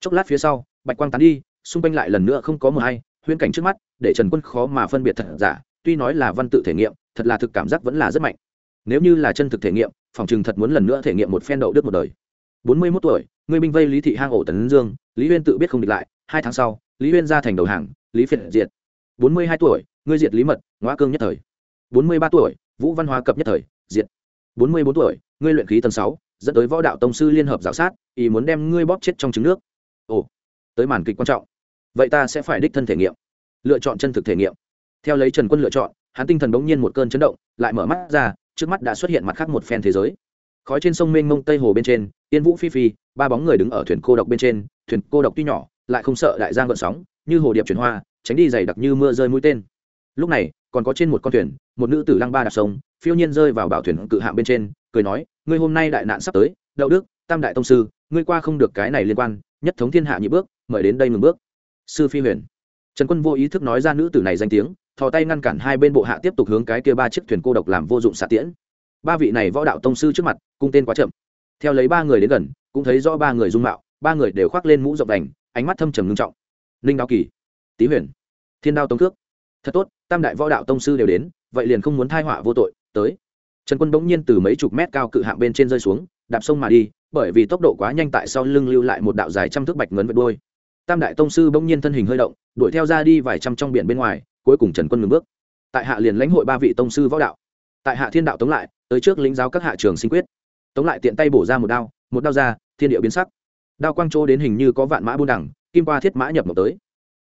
Chốc lát phía sau, bạch quang tán đi, xung quanh lại lần nữa không có mờ hay, huyễn cảnh trước mắt, để trần quân khó mà phân biệt thật giả, tuy nói là văn tự thể nghiệm, thật là thực cảm giác vẫn là rất mạnh. Nếu như là chân thực thể nghiệm, phòng chừng thật muốn lần nữa thể nghiệm một phen đậu đức một đời. Bốn mươi mốt tuổi người binh vây lý thị hang ổ tấn dương, lý huyên tự biết không địch lại, hai tháng sau, lý huyên ra thành đầu hàng, lý phiệt diệt. Bốn mươi hai tuổi, ngươi diệt lý mật ngoa cương nhất thời. Bốn mươi ba tuổi vũ văn hóa cập nhất thời diện bốn mươi bốn tuổi, ngươi luyện khí tầng sáu, dẫn tới võ đạo tông sư liên hợp g sát, ý muốn đem ngươi bóp chết trong trứng nước. Ồ, tới màn kịch quan trọng. Vậy ta sẽ phải đích thân thể nghiệm. Lựa chọn chân thực thể nghiệm. Theo lấy trần quân lựa chọn, hắn tinh thần bỗng nhiên một cơn chấn động, lại mở mắt ra, trước mắt đã xuất hiện mặt khác một phen thế giới. Khói trên sông mênh mông tây hồ bên trên, yên vũ phi phi, ba bóng người đứng ở thuyền cô độc bên trên, thuyền cô độc tuy nhỏ, lại không sợ đại giang gợn sóng, như hồ điệp chuyển hoa, tránh đi dày đặc như mưa rơi mũi tên lúc này, còn có trên một con thuyền, một nữ tử lăng ba đạp sông, phiêu nhiên rơi vào bảo thuyền cự hạng bên trên, cười nói, ngươi hôm nay đại nạn sắp tới đậu đức, tam đại tông sư, ngươi qua không được cái này liên quan, nhất thống thiên hạ nhị bước, mời đến đây ngừng bước. Sư phi huyền. Trần quân vô ý thức nói ra nữ tử này danh tiếng, thò tay ngăn cản hai bên bộ hạ tiếp tục hướng cái kia ba chiếc thuyền cô độc làm vô dụng xạ tiễn. Ba vị này võ đạo tông sư trước mặt, cung tên quá chậm. Theo lấy ba người đến gần, cũng thấy rõ ba người dung mạo, ba người đều khoác lên mũ rộng đành, ánh mắt thâm trầm ngưng trọng. Ninh đao kỳ, tý huyền, thiên đao tông cước thật tốt tam đại võ đạo tông sư đều đến, vậy liền không muốn thai họa vô tội, tới. Trần quân bỗng nhiên từ mấy chục mét cao cự hạng bên trên rơi xuống, đạp sông mà đi, bởi vì tốc độ quá nhanh tại sau lưng lưu lại một đạo dài trăm thước bạch ngấn vượt đôi tam đại tông sư bỗng nhiên thân hình hơi động, đuổi theo ra đi vài trăm trong biển bên ngoài, cuối cùng trần quân ngừng bước. Tại hạ liền lãnh hội ba vị tông sư võ đạo. Tại hạ thiên đạo tống lại, tới trước lĩnh giáo các hạ trường sinh quyết. Tống lại tiện tay bổ ra một đao một đao ra, thiên điệu biến sắc. Đao quang chỗ đến hình như có vạn mã buôn đẳng kim qua thiết mã nhập một tới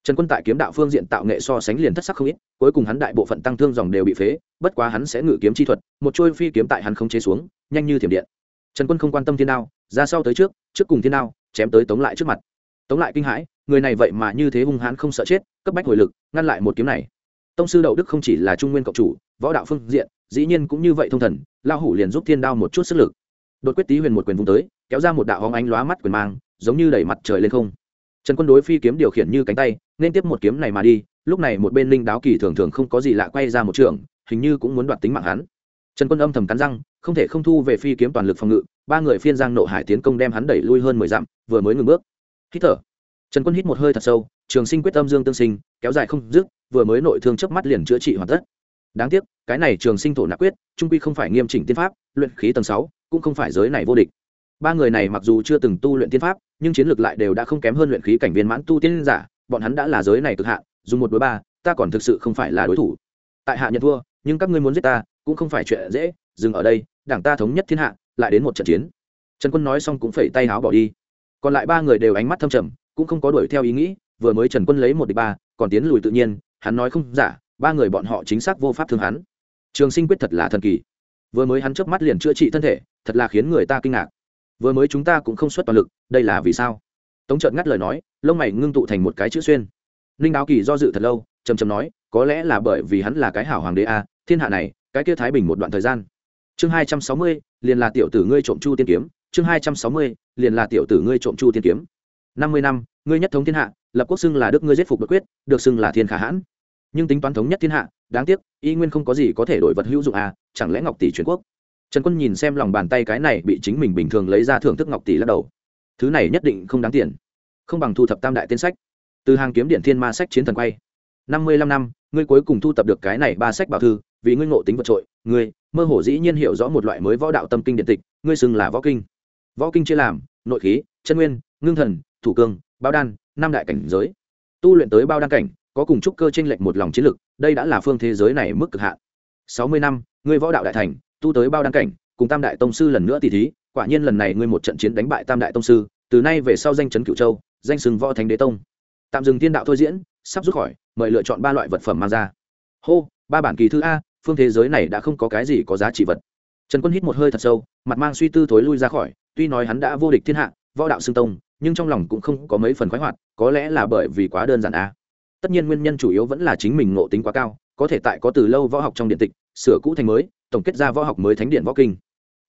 trần quân tại kiếm đạo phương diện tạo nghệ so sánh liền thất sắc không ít, cuối cùng hắn đại bộ phận tăng thương dòng đều bị phế, bất quá hắn sẽ ngự kiếm chi thuật, một trôi phi kiếm tại hắn không chế xuống, nhanh như thiểm điện. Trần quân không quan tâm thiên đao, ra sau tới trước trước cùng thiên đao, chém tới tống lại trước mặt. Tống lại kinh hãi, người này vậy mà như thế hung hãn không sợ chết, cấp bách hồi lực, ngăn lại một kiếm này. Tông sư đậu đức không chỉ là trung nguyên cộng chủ, võ đạo phương diện, dĩ nhiên cũng như vậy thông thần lao hủ liền giúp thiên đao một chút sức lực. Đột quyết tý huyền một quyền vùng tới, kéo ra một đạo hóng ánh lóa mắt quyền mang, giống như đẩy mặt trời lên không. Trần quân đối phi kiếm điều khiển như cánh tay nên tiếp một kiếm này mà đi, lúc này một bên linh đáo kỳ thường thường không có gì lạ quay ra một trường, hình như cũng muốn đoạt tính mạng hắn. Trần quân âm thầm cắn răng, không thể không thu về phi kiếm toàn lực phòng ngự, ba người phiên giang nộ hải tiến công đem hắn đẩy lui hơn mười dặm, vừa mới ngừng bước. Hít thở. Trần quân hít một hơi thật sâu, trường sinh quyết âm dương tương sinh, kéo dài không dứt, vừa mới nội thương chớp mắt liền chữa trị hoàn tất. Đáng tiếc, cái này trường sinh thổ nạp quyết, trung quy không phải nghiêm chỉnh tiên pháp, luyện khí tầng sáu, cũng không phải giới này vô địch. Ba người này mặc dù chưa từng tu luyện tiên pháp, nhưng chiến lược lại đều đã không kém hơn luyện khí cảnh viên mãn tu tiên giả bọn hắn đã là giới này cực hạ, dùng một đối ba ta còn thực sự không phải là đối thủ. Tại hạ nhận thua nhưng các ngươi muốn giết ta cũng không phải chuyện dễ dừng ở đây đảng ta thống nhất thiên hạ lại đến một trận chiến. Trần quân nói xong cũng phẩy tay háo bỏ đi. Còn lại ba người đều ánh mắt thâm trầm cũng không có đuổi theo ý nghĩ vừa mới trần quân lấy một địch ba còn tiến lùi tự nhiên hắn nói không giả ba người bọn họ chính xác vô pháp thương hắn. Trường sinh quyết thật là thần kỳ. Vừa mới hắn chớp mắt liền chữa trị thân thể thật là khiến người ta kinh ngạc. Vừa mới chúng ta cũng không xuất toàn lực đây là vì sao? Tống trợn ngắt lời nói lông mày ngưng tụ thành một cái chữ xuyên. Ninh đáo kỳ do dự thật lâu trầm trầm nói, có lẽ là bởi vì hắn là cái hảo hoàng đế a, thiên hạ này, cái kia thái bình một đoạn thời gian. Chương hai trăm sáu mươi, liền là tiểu tử ngươi trộm chu tiên kiếm. Chương hai trăm sáu mươi, liền là tiểu tử ngươi trộm chu tiên kiếm. Năm mươi năm, ngươi nhất thống thiên hạ, lập quốc xưng là đức ngươi giết phục bất quyết, được xưng là thiên khả hãn. Nhưng tính toán thống nhất thiên hạ, đáng tiếc, y nguyên không có gì có thể đổi vật hữu dụng à chẳng lẽ ngọc tỷ truyền quốc? Trần quân nhìn xem lòng bàn tay cái này bị chính mình bình thường lấy ra thưởng thức ngọc tỷ lắc đầu. Thứ này nhất định không đáng tiền không bằng thu thập tam đại tên sách. Từ hàng kiếm điện thiên ma sách chiến thần quay. Năm mươi lăm năm, ngươi cuối cùng thu thập được cái này ba sách bảo thư, vì ngươi ngộ tính vượt trội. Ngươi, mơ hồ dĩ nhiên hiểu rõ một loại mới võ đạo tâm kinh điện tịch, ngươi xưng là võ kinh. Võ kinh chia làm, nội khí, chân nguyên, ngưng thần, thủ cương bao đan, năm đại cảnh giới. Tu luyện tới bao đan cảnh, có cùng chúc cơ tranh lệch một lòng chiến lực, đây đã là phương thế giới này mức cực hạn. Sáu mươi năm, ngươi võ đạo đại thành, tu tới bao đan cảnh, cùng tam đại tông sư lần nữa tỷ thí, quả nhiên lần này ngươi một trận chiến đánh bại tam đại tông sư, từ nay về sau danh chấn cửu châu danh sừng võ thánh đế tông. Tạm dừng tiên đạo thôi diễn, sắp rút khỏi, mời lựa chọn ba loại vật phẩm mang ra. Hô, ba bản kỳ thư a, phương thế giới này đã không có cái gì có giá trị vật. Trần quân hít một hơi thật sâu, mặt mang suy tư thối lui ra khỏi, tuy nói hắn đã vô địch thiên hạ, võ đạo xương tông, nhưng trong lòng cũng không có mấy phần khoái hoạt, có lẽ là bởi vì quá đơn giản a. Tất nhiên nguyên nhân chủ yếu vẫn là chính mình ngộ tính quá cao, có thể tại có từ lâu võ học trong điện tịch, sửa cũ thành mới, tổng kết ra võ học mới thánh điện võ kinh.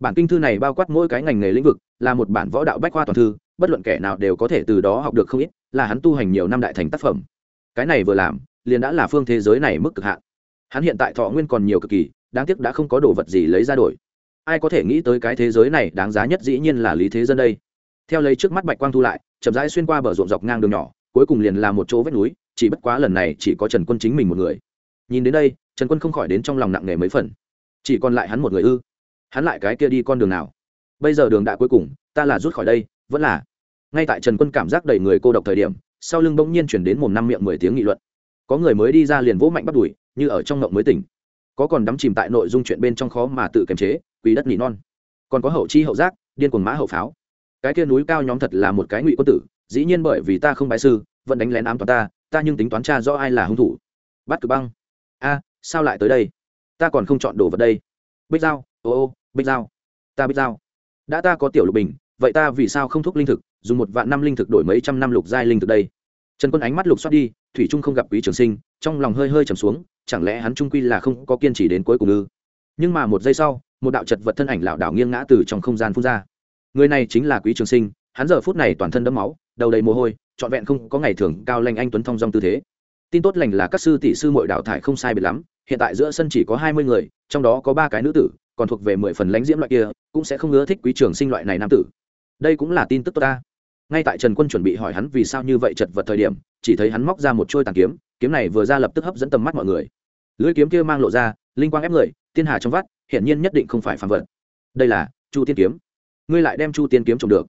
Bản kinh thư này bao quát mỗi cái ngành nghề lĩnh vực, là một bản võ đạo bách khoa toàn thư bất luận kẻ nào đều có thể từ đó học được không ít, là hắn tu hành nhiều năm đại thành tác phẩm. Cái này vừa làm, liền đã là phương thế giới này mức cực hạn. Hắn hiện tại thọ nguyên còn nhiều cực kỳ, đáng tiếc đã không có đồ vật gì lấy ra đổi. Ai có thể nghĩ tới cái thế giới này đáng giá nhất dĩ nhiên là lý thế dân đây. Theo lấy trước mắt bạch quang thu lại, chậm rãi xuyên qua bờ ruộng dọc ngang đường nhỏ, cuối cùng liền là một chỗ vách núi, chỉ bất quá lần này chỉ có trần quân chính mình một người. Nhìn đến đây, trần quân không khỏi đến trong lòng nặng nề mấy phần. Chỉ còn lại hắn một người ư? Hắn lại cái kia đi con đường nào? Bây giờ đường đã cuối cùng, ta là rút khỏi đây vẫn là. Ngay tại trần quân cảm giác đầy người cô độc thời điểm, sau lưng bỗng nhiên chuyển đến một năm miệng mười tiếng nghị luận. Có người mới đi ra liền vỗ mạnh bắt đùi, như ở trong ngộng mới tỉnh. Có còn đắm chìm tại nội dung chuyện bên trong khó mà tự kiềm chế, quỳ đất nỉ non. Còn có hậu chi hậu giác, điên cuồng mã hậu pháo. Cái kia núi cao nhóm thật là một cái ngụy quân tử, dĩ nhiên bởi vì ta không bại sư, vẫn đánh lén ám toàn ta ta nhưng tính toán tra do ai là hung thủ. Bắt cử băng. A, sao lại tới đây? Ta còn không chọn đồ vật đây. Bích dao ô ô, bích dao ta bích dao đã ta có tiểu lục bình vậy ta vì sao không thúc linh thực, dùng một vạn năm linh thực đổi mấy trăm năm lục giai linh thực đây? Trần quân ánh mắt lục xoát đi, thủy trung không gặp quý trường sinh, trong lòng hơi hơi trầm xuống, chẳng lẽ hắn trung quy là không có kiên trì đến cuối cùng ư? Nhưng mà một giây sau, một đạo chật vật thân ảnh lảo đảo nghiêng ngã từ trong không gian phun ra. Người này chính là quý trường sinh, hắn giờ phút này toàn thân đẫm máu, đầu đầy mồ hôi, trọn vẹn không có ngày thường cao lanh anh tuấn thong dong tư thế. Tin tốt lành là các sư tỷ sư mội đào thải không sai biệt lắm, hiện tại giữa sân chỉ có hai mươi người, trong đó có ba cái nữ tử, còn thuộc về mười phần lãnh diễm loại kia, cũng sẽ không ngứa thích quý trường sinh loại này nam tử đây cũng là tin tức tốt ta. Ngay tại trần quân chuẩn bị hỏi hắn vì sao như vậy chật vật thời điểm, chỉ thấy hắn móc ra một trôi tàn kiếm kiếm này vừa ra lập tức hấp dẫn tầm mắt mọi người. Lưỡi kiếm kia mang lộ ra, linh quang ép người tiên hà trong vắt, hiển nhiên nhất định không phải phàm vật. Đây là chu tiên kiếm. Ngươi lại đem chu tiên kiếm trộm được.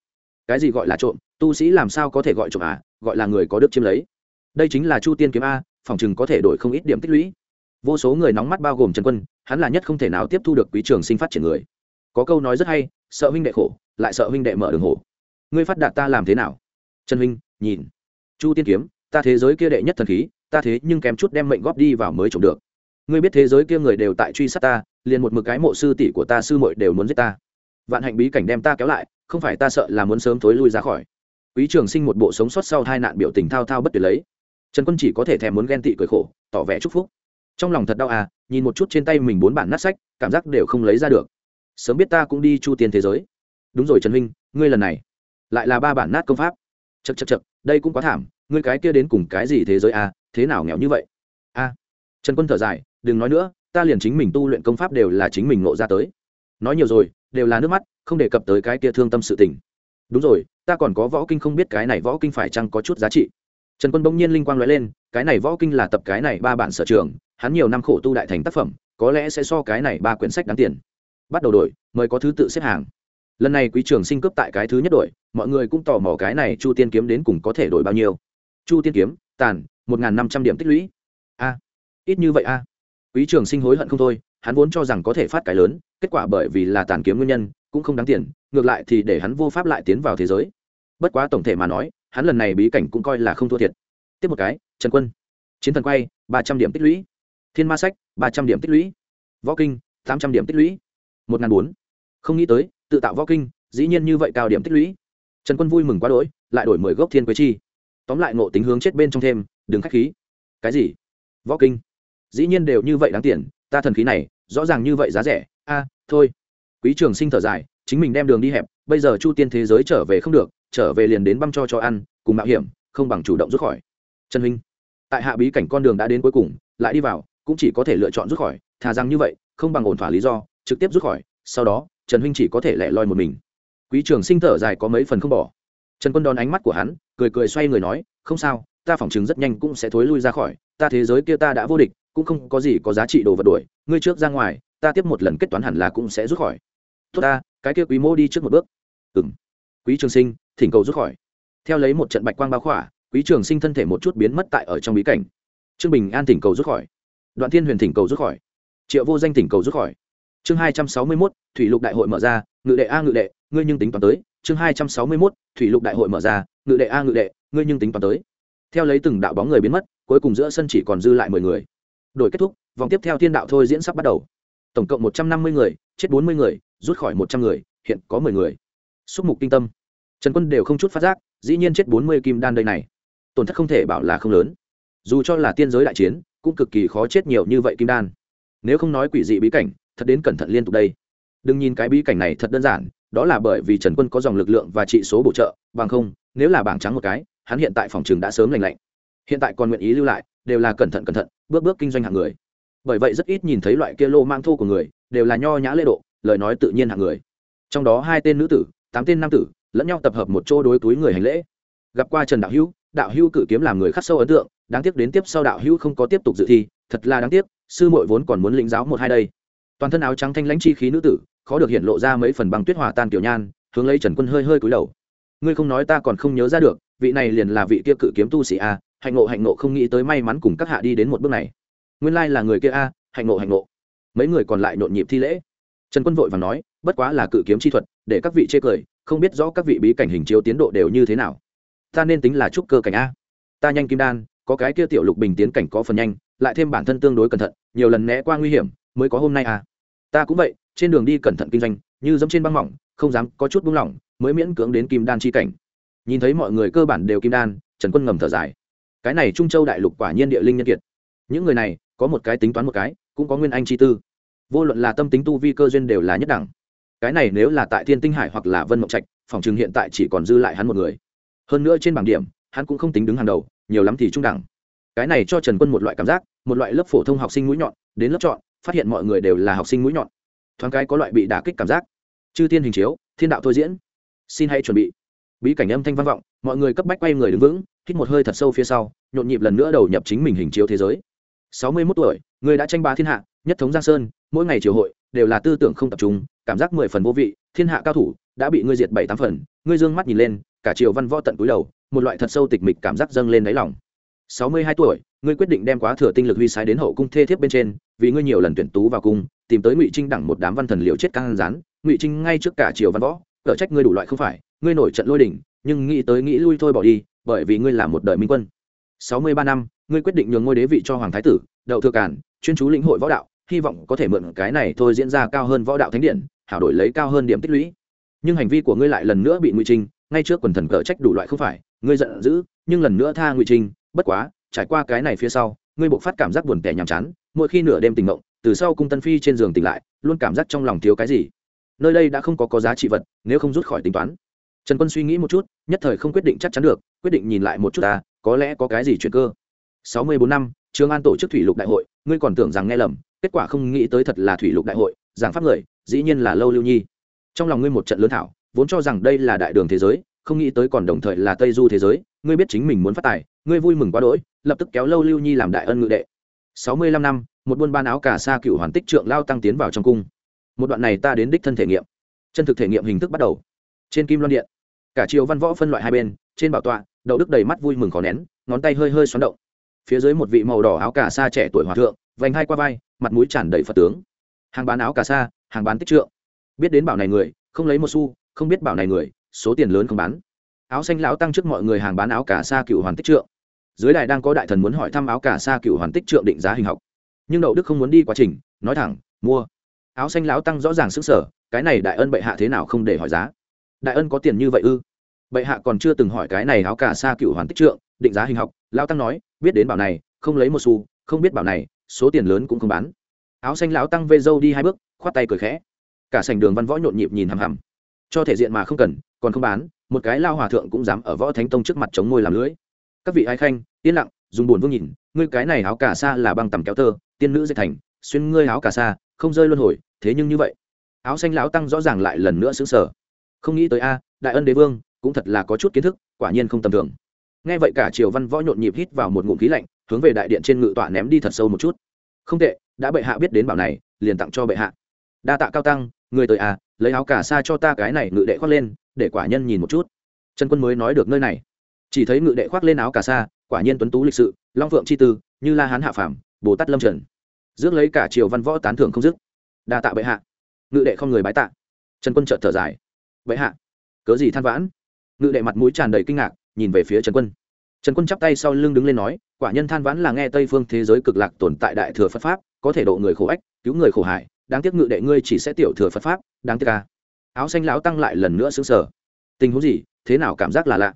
Cái gì gọi là trộm? Tu sĩ làm sao có thể gọi trộm à? Gọi là người có đức chiếm lấy. Đây chính là chu tiên kiếm a, phòng chừng có thể đổi không ít điểm tích lũy. Vô số người nóng mắt bao gồm trần quân, hắn là nhất không thể nào tiếp thu được quý trường sinh phát triển người. Có câu nói rất hay sợ huynh đệ khổ, lại sợ huynh đệ mở đường hổ. Ngươi phát đạt ta làm thế nào? Trần huynh, nhìn. Chu tiên kiếm, ta thế giới kia đệ nhất thần khí, ta thế nhưng kém chút đem mệnh góp đi vào mới trộm được. Ngươi biết thế giới kia người đều tại truy sát ta, liền một mực cái mộ sư tỷ của ta sư muội đều muốn giết ta. Vạn hạnh bí cảnh đem ta kéo lại, không phải ta sợ là muốn sớm thối lui ra khỏi. Quý trường sinh một bộ sống sót sau hai nạn biểu tình thao thao bất tuyệt lấy. Trần quân chỉ có thể thèm muốn ghen tị cười khổ, tỏ vẻ chúc phúc. Trong lòng thật đau à nhìn một chút trên tay mình bốn bản nát sách, cảm giác đều không lấy ra được sớm biết ta cũng đi chu tiên thế giới. Đúng rồi trần huynh, ngươi lần này lại là ba bản nát công pháp. Chật chật chật đây cũng quá thảm, ngươi cái kia đến cùng cái gì thế giới à thế nào nghèo như vậy? A à. trần quân thở dài, đừng nói nữa, ta liền chính mình tu luyện công pháp đều là chính mình ngộ ra tới. Nói nhiều rồi, đều là nước mắt, không đề cập tới cái kia thương tâm sự tình. Đúng rồi, ta còn có võ kinh không biết cái này võ kinh phải chăng có chút giá trị. Trần quân bỗng nhiên linh quang nói lên, cái này võ kinh là tập cái này ba bản sở trường, hắn nhiều năm khổ tu đại thành tác phẩm, có lẽ sẽ so cái này ba quyển sách đáng tiền bắt đầu đổi mới có thứ tự xếp hàng. Lần này quý trường sinh cướp tại cái thứ nhất đổi, mọi người cũng tò mò cái này chu tiên kiếm đến cùng có thể đổi bao nhiêu. Chu tiên kiếm, tàn, một n g h n năm trăm điểm tích lũy. A, ít như vậy a. Quý trường sinh hối hận không thôi, hắn vốn cho rằng có thể phát cái lớn, kết quả bởi vì là tàn kiếm nguyên nhân, cũng không đáng tiền, ngược lại thì để hắn vô pháp lại tiến vào thế giới. Bất quá tổng thể mà nói, hắn lần này bí cảnh cũng coi là không thua thiệt. Tiếp một cái, trần quân. Chiến thần quay, ba trăm điểm tích lũy. Thiên ma sách, ba trăm điểm tích lũy. Võ kinh, tám trăm điểm tích lũy một ngàn bốn. Không nghĩ tới, tự tạo võ kinh, dĩ nhiên như vậy cao điểm tích lũy. Trần quân vui mừng quá đỗi, lại đổi mười gốc thiên quế chi. Tóm lại ngộ tính hướng chết bên trong thêm, đừng k h á c h khí. Cái gì? Võ kinh? Dĩ nhiên đều như vậy đáng tiền, ta thần khí này, rõ ràng như vậy giá rẻ. A, thôi. Quý trường sinh thở dài, chính mình đem đường đi hẹp, bây giờ chu tiên thế giới trở về không được, trở về liền đến băm cho cho ăn, cùng mạo hiểm, không bằng chủ động rút khỏi. Trần huynh, tại hạ bí cảnh con đường đã đến cuối cùng, lại đi vào, cũng chỉ có thể lựa chọn rút khỏi, thà rằng như vậy, không bằng ổn thỏa lý do trực tiếp rút khỏi, sau đó, trần huynh chỉ có thể lẻ loi một mình. Quý trường sinh thở dài có mấy phần không bỏ. Trần quân đón ánh mắt của hắn, cười cười xoay người nói, không sao, ta phỏng chừng rất nhanh cũng sẽ thối lui ra khỏi. Ta thế giới kia ta đã vô địch, cũng không có gì có giá trị đồ vật đuổi. Ngươi trước ra ngoài, ta tiếp một lần kết toán hẳn là cũng sẽ rút khỏi. Tốt ta, cái kia quý mô đi trước một bước. Ừng quý trường sinh, thỉnh cầu rút khỏi. Theo lấy một trận bạch quang bao khỏa, quý trường sinh thân thể một chút biến mất tại ở trong bí cảnh. Trương bình an thỉnh cầu rút khỏi. Đoạn thiên huyền thỉnh cầu rút khỏi. Triệu vô danh thỉnh cầu rút khỏi chương hai trăm sáu mươi mốt, thủy lục đại hội mở ra, ngự đệ a ngự đệ, ngươi nhưng tính toán tới. Chương hai trăm sáu mươi mốt, thủy lục đại hội mở ra, ngự đệ a ngự đệ, ngươi nhưng tính toán tới. Theo lấy từng đạo bóng người biến mất, cuối cùng giữa sân chỉ còn dư lại mười người. Đổi kết thúc, vòng tiếp theo thiên đạo thôi diễn sắp bắt đầu. Tổng cộng một trăm năm mươi người, chết bốn mươi người, rút khỏi một trăm người, hiện có mười người. Xúc mục kinh tâm. Trần quân đều không chút phát giác, dĩ nhiên chết bốn mươi kim đan đây này. Tổn thất không thể bảo là không lớn. Dù cho là tiên giới đại chiến, cũng cực kỳ khó chết nhiều như vậy kim đan. Nếu không nói quỷ dị bí cảnh thật đến cẩn thận liên tục đây. Đừng nhìn cái bí cảnh này thật đơn giản, đó là bởi vì trần quân có dòng lực lượng và trị số bổ trợ, bằng không, nếu là bảng trắng một cái, hắn hiện tại phòng trường đã sớm lành lạnh. Hiện tại còn nguyện ý lưu lại, đều là cẩn thận cẩn thận, bước bước kinh doanh hạng người. Bởi vậy rất ít nhìn thấy loại kia lô mang thô của người, đều là nho nhã lễ độ, lời nói tự nhiên hạng người. Trong đó hai tên nữ tử, tám tên nam tử, lẫn nhau tập hợp một chỗ đối túi người hành lễ. Gặp qua trần đạo hữu đạo hữu cử kiếm làm người khắc sâu ấn tượng, đáng tiếc đến tiếp sau đạo hữu không có tiếp tục dự thi, thật là đáng tiếc, sư muội vốn còn muốn lĩnh giáo một hai đây toàn thân áo trắng thanh lãnh chi khí nữ tử, khó được hiện lộ ra mấy phần băng tuyết hòa tan tiểu nhan, hướng lấy trần quân hơi hơi cúi đầu. Ngươi không nói ta còn không nhớ ra được, vị này liền là vị kia cự kiếm tu sĩ a, hạnh ngộ hạnh ngộ, không nghĩ tới may mắn cùng các hạ đi đến một bước này. Nguyên lai là người kia a, hạnh ngộ hạnh ngộ. Mấy người còn lại nhộn nhịp thi lễ. Trần quân vội và nói, bất quá là cự kiếm chi thuật, để các vị chê cười, không biết rõ các vị bí cảnh hình chiếu tiến độ đều như thế nào. Ta nên tính là trúc cơ cảnh a. Ta nhanh kim đan, có cái kia tiểu lục bình tiến cảnh có phần nhanh, lại thêm bản thân tương đối cẩn thận, nhiều lần né qua nguy hiểm mới có hôm nay à. Ta cũng vậy, trên đường đi cẩn thận kinh doanh, như dẫm trên băng mỏng, không dám có chút buông lỏng, mới miễn cưỡng đến kim đan chi cảnh. Nhìn thấy mọi người cơ bản đều kim đan, trần quân ngầm thở dài. Cái này trung châu đại lục quả nhiên địa linh nhân kiệt. Những người này, có một cái tính toán một cái, cũng có nguyên anh chi tư. Vô luận là tâm tính tu vi cơ duyên đều là nhất đẳng. Cái này nếu là tại thiên tinh hải hoặc là vân mộng trạch, phòng chừng hiện tại chỉ còn dư lại hắn một người. Hơn nữa trên bảng điểm, hắn cũng không tính đứng hàng đầu, nhiều lắm thì trung đẳng. Cái này cho trần quân một loại cảm giác, một loại lớp phổ thông học sinh mũi nhọn, đến lớp chọn phát hiện mọi người đều là học sinh mũi nhọn. Thoáng cái có loại bị đả kích cảm giác. Chư thiên hình chiếu, thiên đạo thôi diễn. Xin hãy chuẩn bị. Bí cảnh âm thanh vang vọng, mọi người cấp bách quay người đứng vững, hít một hơi thật sâu phía sau, nhộn nhịp lần nữa đầu nhập chính mình hình chiếu thế giới. Sáu mươi 61 tuổi, người đã tranh bá thiên hạ, nhất thống giang sơn, mỗi ngày triều hội, đều là tư tưởng không tập trung, cảm giác mười phần vô vị, thiên hạ cao thủ, đã bị ngươi diệt bảy tám phần, ngươi dương mắt nhìn lên, cả triều văn võ tận cúi đầu, một loại thật sâu tịch mịch cảm giác dâng lên đáy lòng. Sáu mươi hai tuổi ngươi quyết định đem quá thừa tinh lực huy sai đến hậu cung thê thiếp bên trên, vì ngươi nhiều lần tuyển tú vào cung, tìm tới ngụy trinh đẳng một đám văn thần liệu chết căng rán, ngụy trinh ngay trước cả triều văn võ, cở trách ngươi đủ loại không phải, ngươi nổi trận lôi đỉnh nhưng nghĩ tới nghĩ lui thôi bỏ đi, bởi vì ngươi là một đời minh quân. Sáu mươi ba năm, ngươi quyết định nhường ngôi đế vị cho hoàng thái tử, đậu thừa cản chuyên chú lĩnh hội võ đạo, hy vọng có thể mượn cái này thôi diễn ra cao hơn võ đạo thánh điện, hảo đổi lấy cao hơn điểm tích lũy. Nhưng hành vi của ngươi lại lần nữa bị ngụy trinh, ngay trước quần thần cở trách đủ loại không phải, ngươi giận dữ, nhưng lần nữa tha ngụy trinh, bất quá trải qua cái này phía sau, ngươi buộc phát cảm giác buồn tẻ nhàm chán, mỗi khi nửa đêm tỉnh mộng từ sau cung tân phi trên giường tỉnh lại, luôn cảm giác trong lòng thiếu cái gì. Nơi đây đã không có có giá trị vật, nếu không rút khỏi tính toán. Trần quân suy nghĩ một chút, nhất thời không quyết định chắc chắn được, quyết định nhìn lại một chút ta, có lẽ có cái gì chuyện cơ. Sáu mươi bốn năm, trường an tổ chức thủy lục đại hội, ngươi còn tưởng rằng nghe lầm, kết quả không nghĩ tới thật là thủy lục đại hội, giảng pháp người, dĩ nhiên là lâu lưu nhi. Trong lòng ngươi một trận lớn thảo, vốn cho rằng đây là đại đường thế giới, không nghĩ tới còn đồng thời là tây du thế giới, ngươi biết chính mình muốn phát tài, ngươi vui mừng quá đỗi lập tức kéo lâu lưu nhi làm đại ân ngự đệ. Sáu mươi lăm năm, một buôn ban áo cả xa cựu hoàn tích trượng lao tăng tiến vào trong cung. Một đoạn này ta đến đích thân thể nghiệm. Chân thực thể nghiệm hình thức bắt đầu. Trên kim loan điện, cả triều văn võ phân loại hai bên, trên bảo tọa, đậu đức đầy mắt vui mừng khó nén, ngón tay hơi hơi xoắn động. Phía dưới một vị màu đỏ áo cà sa trẻ tuổi hòa thượng, vành hai qua vai, mặt mũi tràn đầy phật tướng. Hàng bán áo cà sa, hàng bán tích trượng. Biết đến bảo này người, không lấy một xu, không biết bảo này người, số tiền lớn không bán. Áo xanh lão tăng trước mọi người hàng bán áo cà sa cựu hoàn tích trượng dưới đài đang có đại thần muốn hỏi thăm áo cà sa cựu hoàn tích trượng định giá hình học. Nhưng đậu đức không muốn đi quá trình, nói thẳng, mua. Áo xanh láo tăng rõ ràng sức sở cái này đại ân bệ hạ thế nào không để hỏi giá? Đại ân có tiền như vậy ư? Bệ hạ còn chưa từng hỏi cái này áo cà sa cựu hoàn tích trượng, định giá hình học, lão tăng nói, biết đến bảo này, không lấy một xu, không biết bảo này, số tiền lớn cũng không bán. Áo xanh lão tăng vê dâu đi hai bước, khoát tay cười khẽ. Cả sảnh đường văn võ nhộn nhịp nhìn hằm hằm. Cho thể diện mà không cần, còn không bán, một cái lao hòa thượng cũng dám ở võ thánh tông trước mặt chống ngôi làm lưới các vị ai khanh, yên lặng, dùng buồn vương nhìn, ngươi cái này áo cà sa là băng tầm kéo tơ, tiên nữ dệt thành, xuyên ngươi áo cà sa, không rơi luân hồi, thế nhưng như vậy. Áo xanh lão tăng rõ ràng lại lần nữa xứng sở không nghĩ tới a, đại ân đế vương, cũng thật là có chút kiến thức, quả nhiên không tầm thường. Nghe vậy cả triều văn võ nhộn nhịp hít vào một ngụm khí lạnh, hướng về đại điện trên ngự tọa ném đi thật sâu một chút. Không tệ, đã bệ hạ biết đến bảo này, liền tặng cho bệ hạ. Đa tạ cao tăng, người tới à lấy áo cà sa cho ta cái này ngự đệ khoác lên, để quả nhân nhìn một chút. Trần quân mới nói được nơi này chỉ thấy ngự đệ khoác lên áo cà sa, quả nhiên tuấn tú lịch sự, long phượng c h i tư, như la hán hạ phàm, bồ tát lâm trần. Rước lấy cả triều văn võ tán thưởng không dứt. Đa tạ bệ hạ. Ngự đệ không người bái tạ. Trần quân trợt thở dài. Bệ hạ, cớ gì than vãn? Ngự đệ mặt mũi tràn đầy kinh ngạc, nhìn về phía trần quân. Trần quân chắp tay sau lưng đứng lên nói, quả nhân than vãn là nghe tây phương thế giới cực lạc tồn tại đại thừa phật pháp, có thể độ người khổ ách, cứu người khổ hại, đáng tiếc ngự đệ ngươi chỉ sẽ tiểu thừa phật pháp, đáng tiếc ca áo xanh lão tăng lại lần nữa xứng sở tình huống gì? Thế nào cảm giác là lạ?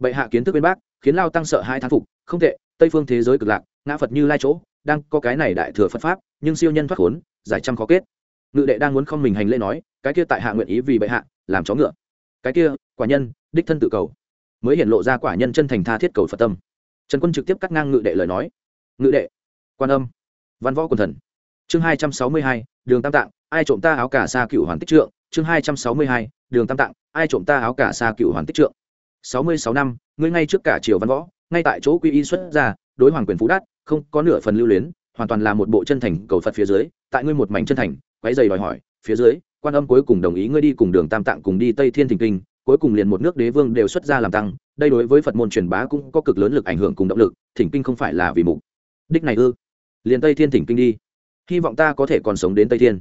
Bệ hạ kiến thức bên bác, khiến lao tăng sợ hai thán phục, không tệ, tây phương thế giới cực lạc, ngã phật như lai chỗ, đang có cái này đại thừa phật pháp, nhưng siêu nhân thoát khốn, giải trăm khó kết. Ngự đệ đang muốn không mình hành lễ nói, cái kia tại hạ nguyện ý vì bệ hạ, làm chó ngựa. Cái kia, quả nhân, đích thân tự cầu. Mới hiện lộ ra quả nhân chân thành tha thiết cầu phật tâm. Trần quân trực tiếp cắt ngang ngự đệ lời nói. Ngự đệ, quan âm, văn võ quần thần. Chương hai trăm sáu mươi hai, đường tam tạng, ai trộm ta áo cả xa cựu hoàn tích trượng? Chương hai trăm sáu mươi hai, đường tam tạng, ai trộm ta áo cả xa cựu hoàn tích trượng? Sáu mươi sáu năm, ngươi ngay trước cả triều văn võ, ngay tại chỗ quy y xuất ra, đối hoàng quyền phú đát, không có nửa phần lưu luyến, hoàn toàn là một bộ chân thành cầu phật phía dưới, tại ngươi một mảnh chân thành, quấy dày đòi hỏi, phía dưới, quan âm cuối cùng đồng ý ngươi đi cùng đường tam tạng cùng đi tây thiên thình kinh, cuối cùng liền một nước đế vương đều xuất ra làm tăng, đây đối với phật môn truyền bá cũng có cực lớn lực ảnh hưởng cùng động lực, thỉnh kinh không phải là vì mục đích này ư? Liền tây thiên thỉnh kinh đi. Hy vọng ta có thể còn sống đến tây thiên.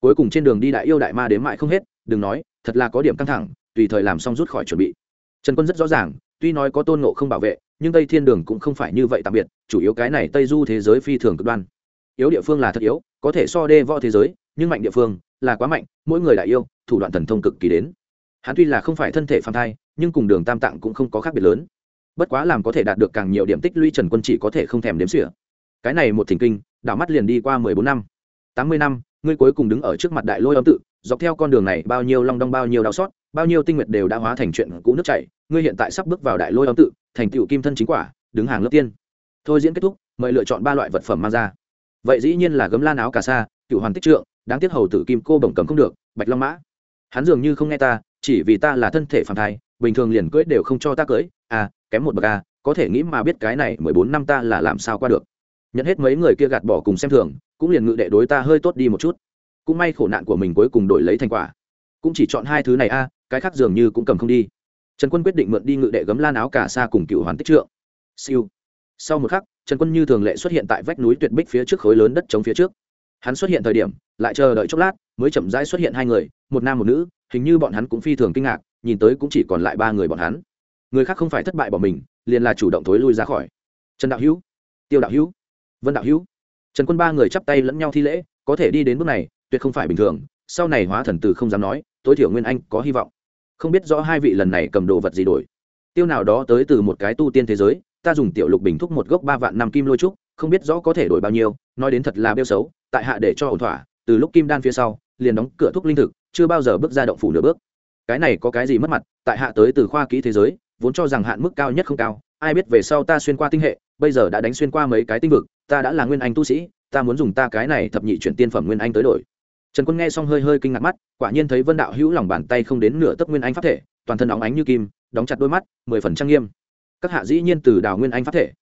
Cuối cùng trên đường đi đại yêu đại ma đến mại không hết, đừng nói, thật là có điểm căng thẳng, tùy thời làm xong rút khỏi chuẩn bị trần quân rất rõ ràng, tuy nói có tôn nộ không bảo vệ, nhưng tây thiên đường cũng không phải như vậy tạm biệt, chủ yếu cái này tây du thế giới phi thường cực đoan. Yếu địa phương là thật yếu, có thể so đê võ thế giới, nhưng mạnh địa phương là quá mạnh, mỗi người đại yêu, thủ đoạn thần thông cực kỳ đến. Hắn tuy là không phải thân thể phàm thai, nhưng cùng đường tam tạng cũng không có khác biệt lớn. Bất quá làm có thể đạt được càng nhiều điểm tích lũy trần quân chỉ có thể không thèm đếm xỉa. Cái này một thỉnh kinh, đảo mắt liền đi qua mười bốn năm. Tám mươi năm, ngươi cuối cùng đứng ở trước mặt đại lôi âm tự, dọc theo con đường này bao nhiêu long đong bao nhiêu đau xót bao nhiêu tinh nguyệt đều đã hóa thành chuyện cũ nước chảy, ngươi hiện tại sắp bước vào đại lôi âm tự, thành tựu kim thân chính quả, đứng hàng lớp tiên. Thôi diễn kết thúc, mời lựa chọn ba loại vật phẩm mang ra. Vậy dĩ nhiên là gấm lan áo cà sa, cựu hoàn tích trượng, đáng tiếc hầu tử kim cô bổng cầm không được, bạch long mã. Hắn dường như không nghe ta, chỉ vì ta là thân thể phản thai, bình thường liền cưỡi đều không cho ta cưỡi à kém một bậc a có thể nghĩ mà biết cái này mười bốn năm ta là làm sao qua được. Nhận hết mấy người kia gạt bỏ cùng xem thường, cũng liền ngự đệ đối ta hơi tốt đi một chút. Cũng may khổ nạn của mình cuối cùng đổi lấy thành quả cũng chỉ chọn hai thứ này a, cái khác dường như cũng cầm không đi. Trần quân quyết định mượn đi ngự đệ gấm lan áo cả xa cùng cựu hoàn tích trượng. Siêu. Sau một khắc, trần quân như thường lệ xuất hiện tại vách núi tuyệt bích phía trước khối lớn đất chống phía trước. Hắn xuất hiện thời điểm, lại chờ đợi chốc lát, mới chậm rãi xuất hiện hai người, một nam một nữ, hình như bọn hắn cũng phi thường kinh ngạc, nhìn tới cũng chỉ còn lại ba người bọn hắn. Người khác không phải thất bại bỏ mình, liền là chủ động thối lui ra khỏi. Trần đạo hữu, tiêu đạo hữu, vân đạo hữu. Trần quân ba người chắp tay lẫn nhau thi lễ, có thể đi đến bước này, tuyệt không phải bình thường sau này hóa thần từ không dám nói, tối thiểu nguyên anh có hy vọng. Không biết rõ hai vị lần này cầm đồ vật gì đổi. Tiêu nào đó tới từ một cái tu tiên thế giới, ta dùng tiểu lục bình thúc một gốc ba vạn năm kim lôi trúc, không biết rõ có thể đổi bao nhiêu, nói đến thật là bêu xấu, tại hạ để cho ổn thỏa, từ lúc kim đan phía sau, liền đóng cửa thuốc linh thực, chưa bao giờ bước ra động phủ nửa bước. Cái này có cái gì mất mặt, tại hạ tới từ khoa kỹ thế giới, vốn cho rằng hạn mức cao nhất không cao, ai biết về sau ta xuyên qua tinh hệ, bây giờ đã đánh xuyên qua mấy cái tinh vực, ta đã là nguyên anh tu sĩ, ta muốn dùng ta cái này thập nhị chuyển tiên phẩm nguyên anh tới đổi trần quân nghe xong hơi hơi kinh ngạc mắt, quả nhiên thấy vân đạo hữu lòng bàn tay không đến nửa tấc nguyên anh pháp thể, toàn thân óng ánh như kim, đóng chặt đôi mắt, mười phần trang nghiêm. Các hạ dĩ nhiên từ đào nguyên anh pháp thể.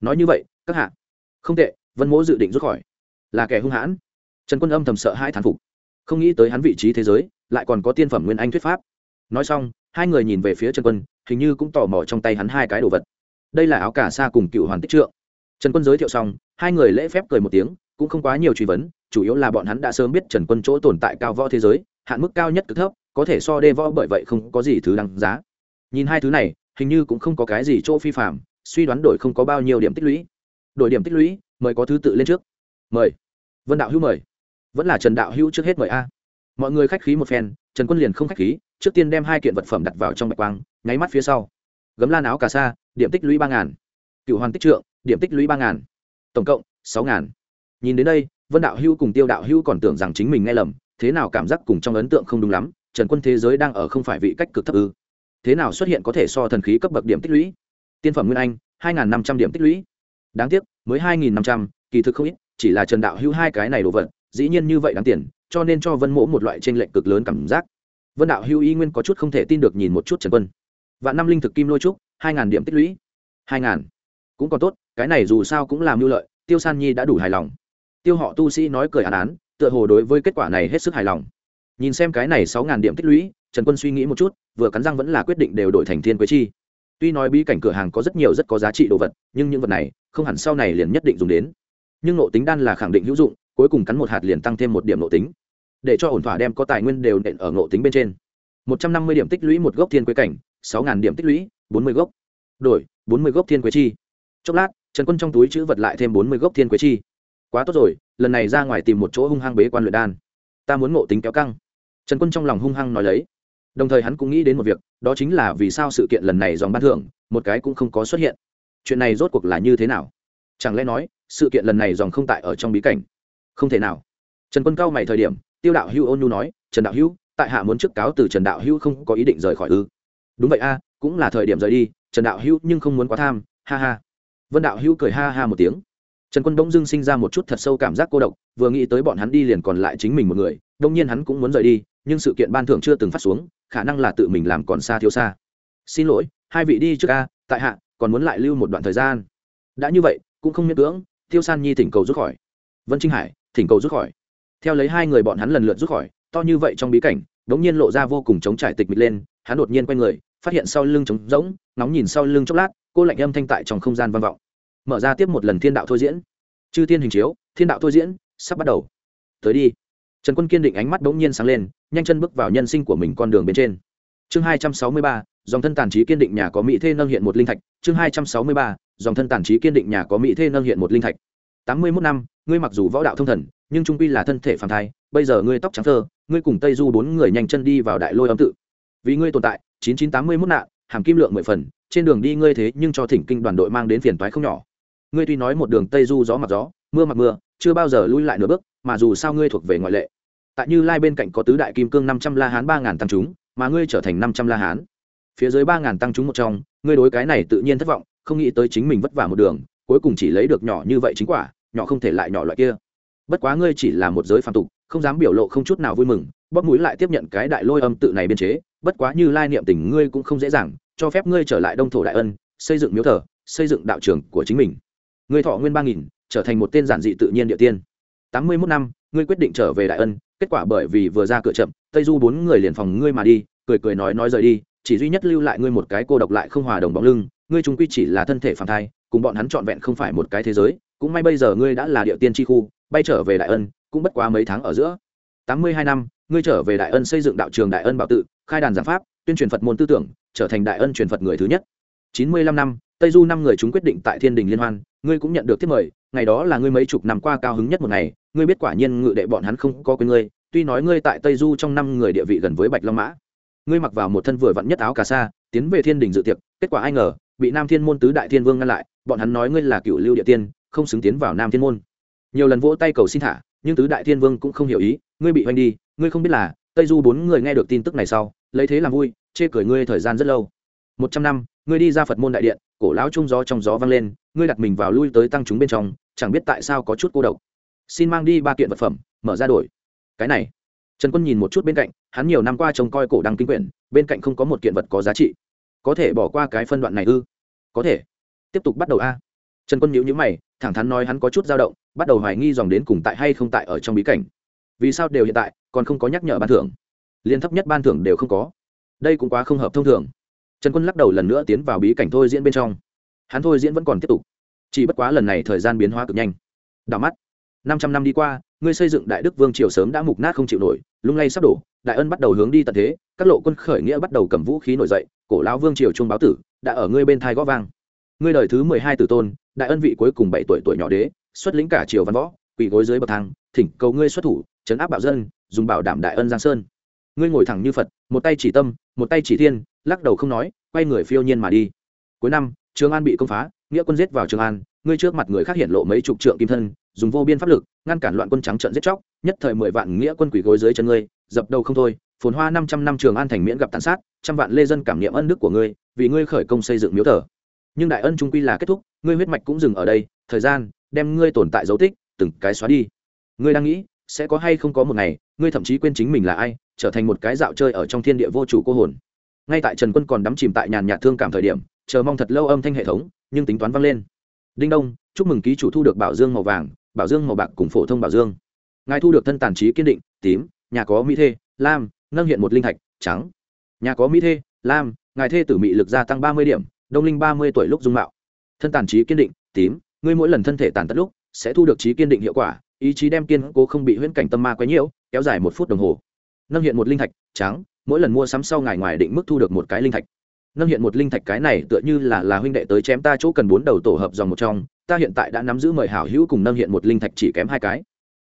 Nói như vậy, các hạ. Không tệ, vân mỗ dự định rút khỏi. Là kẻ hung hãn. Trần quân âm thầm sợ hai thán phục. Không nghĩ tới hắn vị trí thế giới, lại còn có tiên phẩm nguyên anh thuyết pháp. Nói xong, hai người nhìn về phía trần quân, hình như cũng tò mò trong tay hắn hai cái đồ vật. Đây là áo cà sa cùng cựu hoàn tích trượng. Trần quân giới thiệu xong, hai người lễ phép cười một tiếng cũng không quá nhiều truy vấn, chủ yếu là bọn hắn đã sớm biết trần quân chỗ tồn tại cao võ thế giới, hạn mức cao nhất cực thấp, có thể so đê võ bởi vậy không có gì thứ đáng giá. Nhìn hai thứ này, hình như cũng không có cái gì chỗ phi phạm, suy đoán đổi không có bao nhiêu điểm tích lũy. Đổi điểm tích lũy, mời có thứ tự lên trước. Mời. Vân đạo hữu mời. Vẫn là trần đạo hữu trước hết mời a. Mọi người khách khí một phen, trần quân liền không khách khí, trước tiên đem hai kiện vật phẩm đặt vào trong bạch quang, nháy mắt phía sau. Gấm lan áo cà sa, điểm tích lũy ba ngàn. Cựu hoàn tích trượng, điểm tích lũy ba ngàn. Tổng cộng sáu ngàn nhìn đến đây, vân đạo hữu cùng tiêu đạo hữu còn tưởng rằng chính mình nghe lầm, thế nào cảm giác cùng trong ấn tượng không đúng lắm, trần quân thế giới đang ở không phải vị cách cực thấp ư. Thế nào xuất hiện có thể so thần khí cấp bậc điểm tích lũy? Tiên phẩm nguyên anh, hai n g h n năm trăm điểm tích lũy. Đáng tiếc, mới hai nghìn năm trăm, kỳ thực không ít, chỉ là trần đạo hữu hai cái này đồ vật, dĩ nhiên như vậy đáng tiền, cho nên cho vân mỗ một loại t r ê n lệch cực lớn cảm giác. Vân đạo hữu y nguyên có chút không thể tin được nhìn một chút trần quân. Vạn năm linh thực kim lôi trúc, hai n g h n điểm tích lũy. Hai n g h n cũng còn tốt, cái này dù sao cũng làm mưu lợi, tiêu san nhi đã đủ hài lòng tiêu họ tu sĩ nói cười án án tựa hồ đối với kết quả này hết sức hài lòng. Nhìn xem cái này sáu ngàn điểm tích lũy, trần quân suy nghĩ một chút, vừa cắn răng vẫn là quyết định đều đổi thành thiên quế chi. Tuy nói bí cảnh cửa hàng có rất nhiều rất có giá trị đồ vật, nhưng những vật này, không hẳn sau này liền nhất định dùng đến. Nhưng nộ tính đan là khẳng định hữu dụng, cuối cùng cắn một hạt liền tăng thêm một điểm nộ tính. Để cho ổn thỏa đem có tài nguyên đều nện ở nộ tính bên trên. Một trăm năm mươi điểm tích lũy một gốc thiên quế cảnh, sáu ngàn điểm tích lũy, bốn mươi gốc. Đổi, bốn mươi gốc thiên quế chi. Chốc lát, trần quân trong túi chữ vật lại thêm bốn mươi gốc thiên quế chi quá tốt rồi, lần này ra ngoài tìm một chỗ hung hăng bế quan luyện đan. Ta muốn ngộ tính kéo căng. Trần quân trong lòng hung hăng nói lấy. Đồng thời hắn cũng nghĩ đến một việc, đó chính là vì sao sự kiện lần này dòng ban thưởng, một cái cũng không có xuất hiện. Chuyện này rốt cuộc là như thế nào? Chẳng lẽ nói, sự kiện lần này dòng không tại ở trong bí cảnh? Không thể nào. Trần quân cao mày thời điểm, tiêu đạo hữu ôn nhu nói, trần đạo hữu, tại hạ muốn trước cáo từ trần đạo hữu không có ý định rời khỏi ư? Đúng vậy a, cũng là thời điểm rời đi, trần đạo hữu nhưng không muốn quá tham, ha ha. Vân đạo hữu cười ha ha một tiếng trần quân bỗng dưng sinh ra một chút thật sâu cảm giác cô độc, vừa nghĩ tới bọn hắn đi liền còn lại chính mình một người đông nhiên hắn cũng muốn rời đi, nhưng sự kiện ban thưởng chưa từng phát xuống, khả năng là tự mình làm còn xa thiếu xa. Xin lỗi, hai vị đi trước ca tại hạ, còn muốn lại lưu một đoạn thời gian. Đã như vậy, cũng không miễn cưỡng, tiêu san nhi thỉnh cầu rút khỏi. Vân trinh hải, thỉnh cầu rút khỏi. Theo lấy hai người bọn hắn lần lượt rút khỏi, to như vậy trong bí cảnh, đống nhiên lộ ra vô cùng chống trải tịch mịch lên, hắn đột nhiên quay người, phát hiện sau lưng trống rỗng nóng nhìn sau lưng chốc lát, cô lạnh âm thanh tại trong không gian vang vọng mở ra tiếp một lần thiên đạo thôi diễn. Chư thiên hình chiếu, thiên đạo thôi diễn, sắp bắt đầu. Tới đi. Trần quân kiên định ánh mắt bỗng nhiên sáng lên, nhanh chân bước vào nhân sinh của mình con đường bên trên. Chương hai trăm sáu mươi ba, dòng thân tàn trí kiên định nhà có mỹ thê nâng hiện một linh thạch. Chương hai trăm sáu mươi ba, dòng thân tàn trí kiên định nhà có mỹ thê nâng hiện một linh thạch. Tám mươi mốt năm, ngươi mặc dù võ đạo thông thần, nhưng trung pi là thân thể phản thai. Bây giờ ngươi tóc trắng thơ, ngươi cùng tây du bốn người nhanh chân đi vào đại lôi âm tự. Vì ngươi tồn tại, chín chín tám mươi mốt nạn, hàm kim lượng mười phần, trên đường đi ngươi thế nhưng cho thỉnh kinh đoàn đội mang đến phiền toái không nhỏ ngươi tuy nói một đường tây du gió mặc gió, mưa mặc mưa, chưa bao giờ lui lại nửa bước, mà dù sao ngươi thuộc về ngoại lệ. Tại như lai bên cạnh có tứ đại kim cương năm trăm la hán, ba ngàn tăng chúng, mà ngươi trở thành năm trăm la hán. Phía dưới ba ngàn tăng chúng một trong, ngươi đối cái này tự nhiên thất vọng, không nghĩ tới chính mình vất vả một đường, cuối cùng chỉ lấy được nhỏ như vậy chính quả, nhỏ không thể lại nhỏ loại kia. Bất quá ngươi chỉ là một giới phàm tục, không dám biểu lộ không chút nào vui mừng, bóp mũi lại tiếp nhận cái đại lôi âm tự này biên chế, bất quá như lai niệm tình ngươi cũng không dễ dàng, cho phép ngươi trở lại đông thổ đại ân, xây dựng miếu thờ, xây dựng đạo trường của chính mình ngươi thọ nguyên ba nghìn, trở thành một tên giản dị tự nhiên địa tiên. Tám mươi mốt năm, ngươi quyết định trở về đại ân, kết quả bởi vì vừa ra cửa chậm, tây du bốn người liền phòng ngươi mà đi, cười cười nói nói rời đi, chỉ duy nhất lưu lại ngươi một cái cô độc lại không hòa đồng bóng lưng, ngươi chúng quy chỉ là thân thể phản thai, cùng bọn hắn trọn vẹn không phải một cái thế giới, cũng may bây giờ ngươi đã là địa tiên tri khu, bay trở về đại ân, cũng bất quá mấy tháng ở giữa. Tám mươi hai năm, ngươi trở về đại ân xây dựng đạo trường đại ân bảo tự, khai đàn giảng pháp, tuyên truyền phật môn tư tưởng, trở thành đại ân truyền phật người thứ nhất. Chín mươi lăm năm, tây du năm người chúng quyết định tại thiên đình liên hoan ngươi cũng nhận được thiết mời, ngày đó là ngươi mấy chục năm qua cao hứng nhất một ngày, ngươi biết quả nhiên ngự đệ bọn hắn không có quên ngươi, tuy nói ngươi tại tây du trong năm người địa vị gần với bạch long mã. Ngươi mặc vào một thân vừa vặn nhất áo cà sa, tiến về thiên đình dự tiệc, kết quả ai ngờ, bị nam thiên môn tứ đại thiên vương ngăn lại, bọn hắn nói ngươi là cựu lưu địa tiên, không xứng tiến vào nam thiên môn. Nhiều lần vỗ tay cầu xin thả, nhưng tứ đại thiên vương cũng không hiểu ý, ngươi bị oanh đi, ngươi không biết là, tây du bốn người nghe được tin tức này sau, lấy thế làm vui, chê cười ngươi thời gian rất lâu. Một trăm năm, ngươi đi ra phật môn đại điện, cổ lão trung gió trong gió vang lên ngươi đặt mình vào lui tới tăng chúng bên trong, chẳng biết tại sao có chút cô độc. Xin mang đi ba kiện vật phẩm, mở ra đổi. Cái này. Trần quân nhìn một chút bên cạnh, hắn nhiều năm qua trông coi cổ đăng kinh quyển, bên cạnh không có một kiện vật có giá trị. Có thể bỏ qua cái phân đoạn này ư? Có thể. Tiếp tục bắt đầu a. Trần quân nhíu nhíu mày, thẳng thắn nói hắn có chút dao động, bắt đầu hoài nghi dòng đến cùng tại hay không tại ở trong bí cảnh. Vì sao đều hiện tại, còn không có nhắc nhở ban thưởng? Liên thấp nhất ban thưởng đều không có. Đây cũng quá không hợp thông thường. Trần quân lắc đầu lần nữa tiến vào bí cảnh thôi diễn bên trong hắn thôi diễn vẫn còn tiếp tục. Chỉ bất quá lần này thời gian biến hóa cực nhanh. Đảo mắt. Năm trăm năm đi qua, ngươi xây dựng đại đức vương triều sớm đã mục nát không chịu nổi, lung lay sắp đổ, đại ân bắt đầu hướng đi tận thế, các lộ quân khởi nghĩa bắt đầu cầm vũ khí nổi dậy, cổ lão vương triều trung báo tử đã ở ngươi bên thai gõ vang. Ngươi đời thứ mười hai tử tôn, đại ân vị cuối cùng bảy tuổi tuổi nhỏ đế, xuất lĩnh cả triều văn võ, quỳ gối dưới bậc thang, thỉnh cầu ngươi xuất thủ chấn áp bạo dân, dùng bảo đảm đại ân giang sơn. Ngươi ngồi thẳng như phật, một tay chỉ tâm, một tay chỉ thiên, lắc đầu không nói, quay người phiêu nhiên mà đi. Cuối năm trường an bị công phá, nghĩa quân giết vào trường an, ngươi trước mặt người khác hiện lộ mấy chục trượng kim thân, dùng vô biên pháp lực, ngăn cản loạn quân trắng trận giết chóc, nhất thời mười vạn nghĩa quân quỷ gối dưới chân ngươi, dập đầu không thôi, phồn hoa năm trăm năm trường an thành miễn gặp tàn sát, trăm vạn lê dân cảm niệm ân đức của ngươi, vì ngươi khởi công xây dựng miếu thờ. Nhưng đại ân trung quy là kết thúc, ngươi huyết mạch cũng dừng ở đây, thời gian, đem ngươi tồn tại dấu tích, từng cái xóa đi. Ngươi đang nghĩ, sẽ có hay không có một ngày, ngươi thậm chí quên chính mình là ai, trở thành một cái dạo chơi ở trong thiên địa vô chủ cô hồn. Ngay tại trần quân còn đắm chìm tại nhàn nhạt thương cảm thời điểm chờ mong thật lâu âm thanh hệ thống, nhưng tính toán vang lên. Đinh đông, chúc mừng ký chủ thu được bảo dương màu vàng, bảo dương màu bạc cùng phổ thông bảo dương. Ngài thu được thân tàn trí kiên định, tím, nhà có mỹ thê, lam, nâng hiện một linh thạch, trắng. Nhà có mỹ thê, lam, ngài thê tử mị lực gia tăng ba mươi điểm, đông linh ba mươi tuổi lúc dung mạo. Thân tàn trí kiên định, tím, ngươi mỗi lần thân thể tàn tật lúc, sẽ thu được trí kiên định hiệu quả, ý chí đem kiên cố không bị huyễn cảnh tâm ma quấy nhiễu, kéo dài một phút đồng hồ. Nâng hiện một linh thạch, trắng, mỗi lần mua sắm sau ngài ngoài định mức thu được một cái linh thạch nâng hiện một linh thạch cái này tựa như là là huynh đệ tới chém ta chỗ cần bốn đầu tổ hợp dòng một trong, ta hiện tại đã nắm giữ mời hảo hữu cùng nâng hiện một linh thạch chỉ kém hai cái.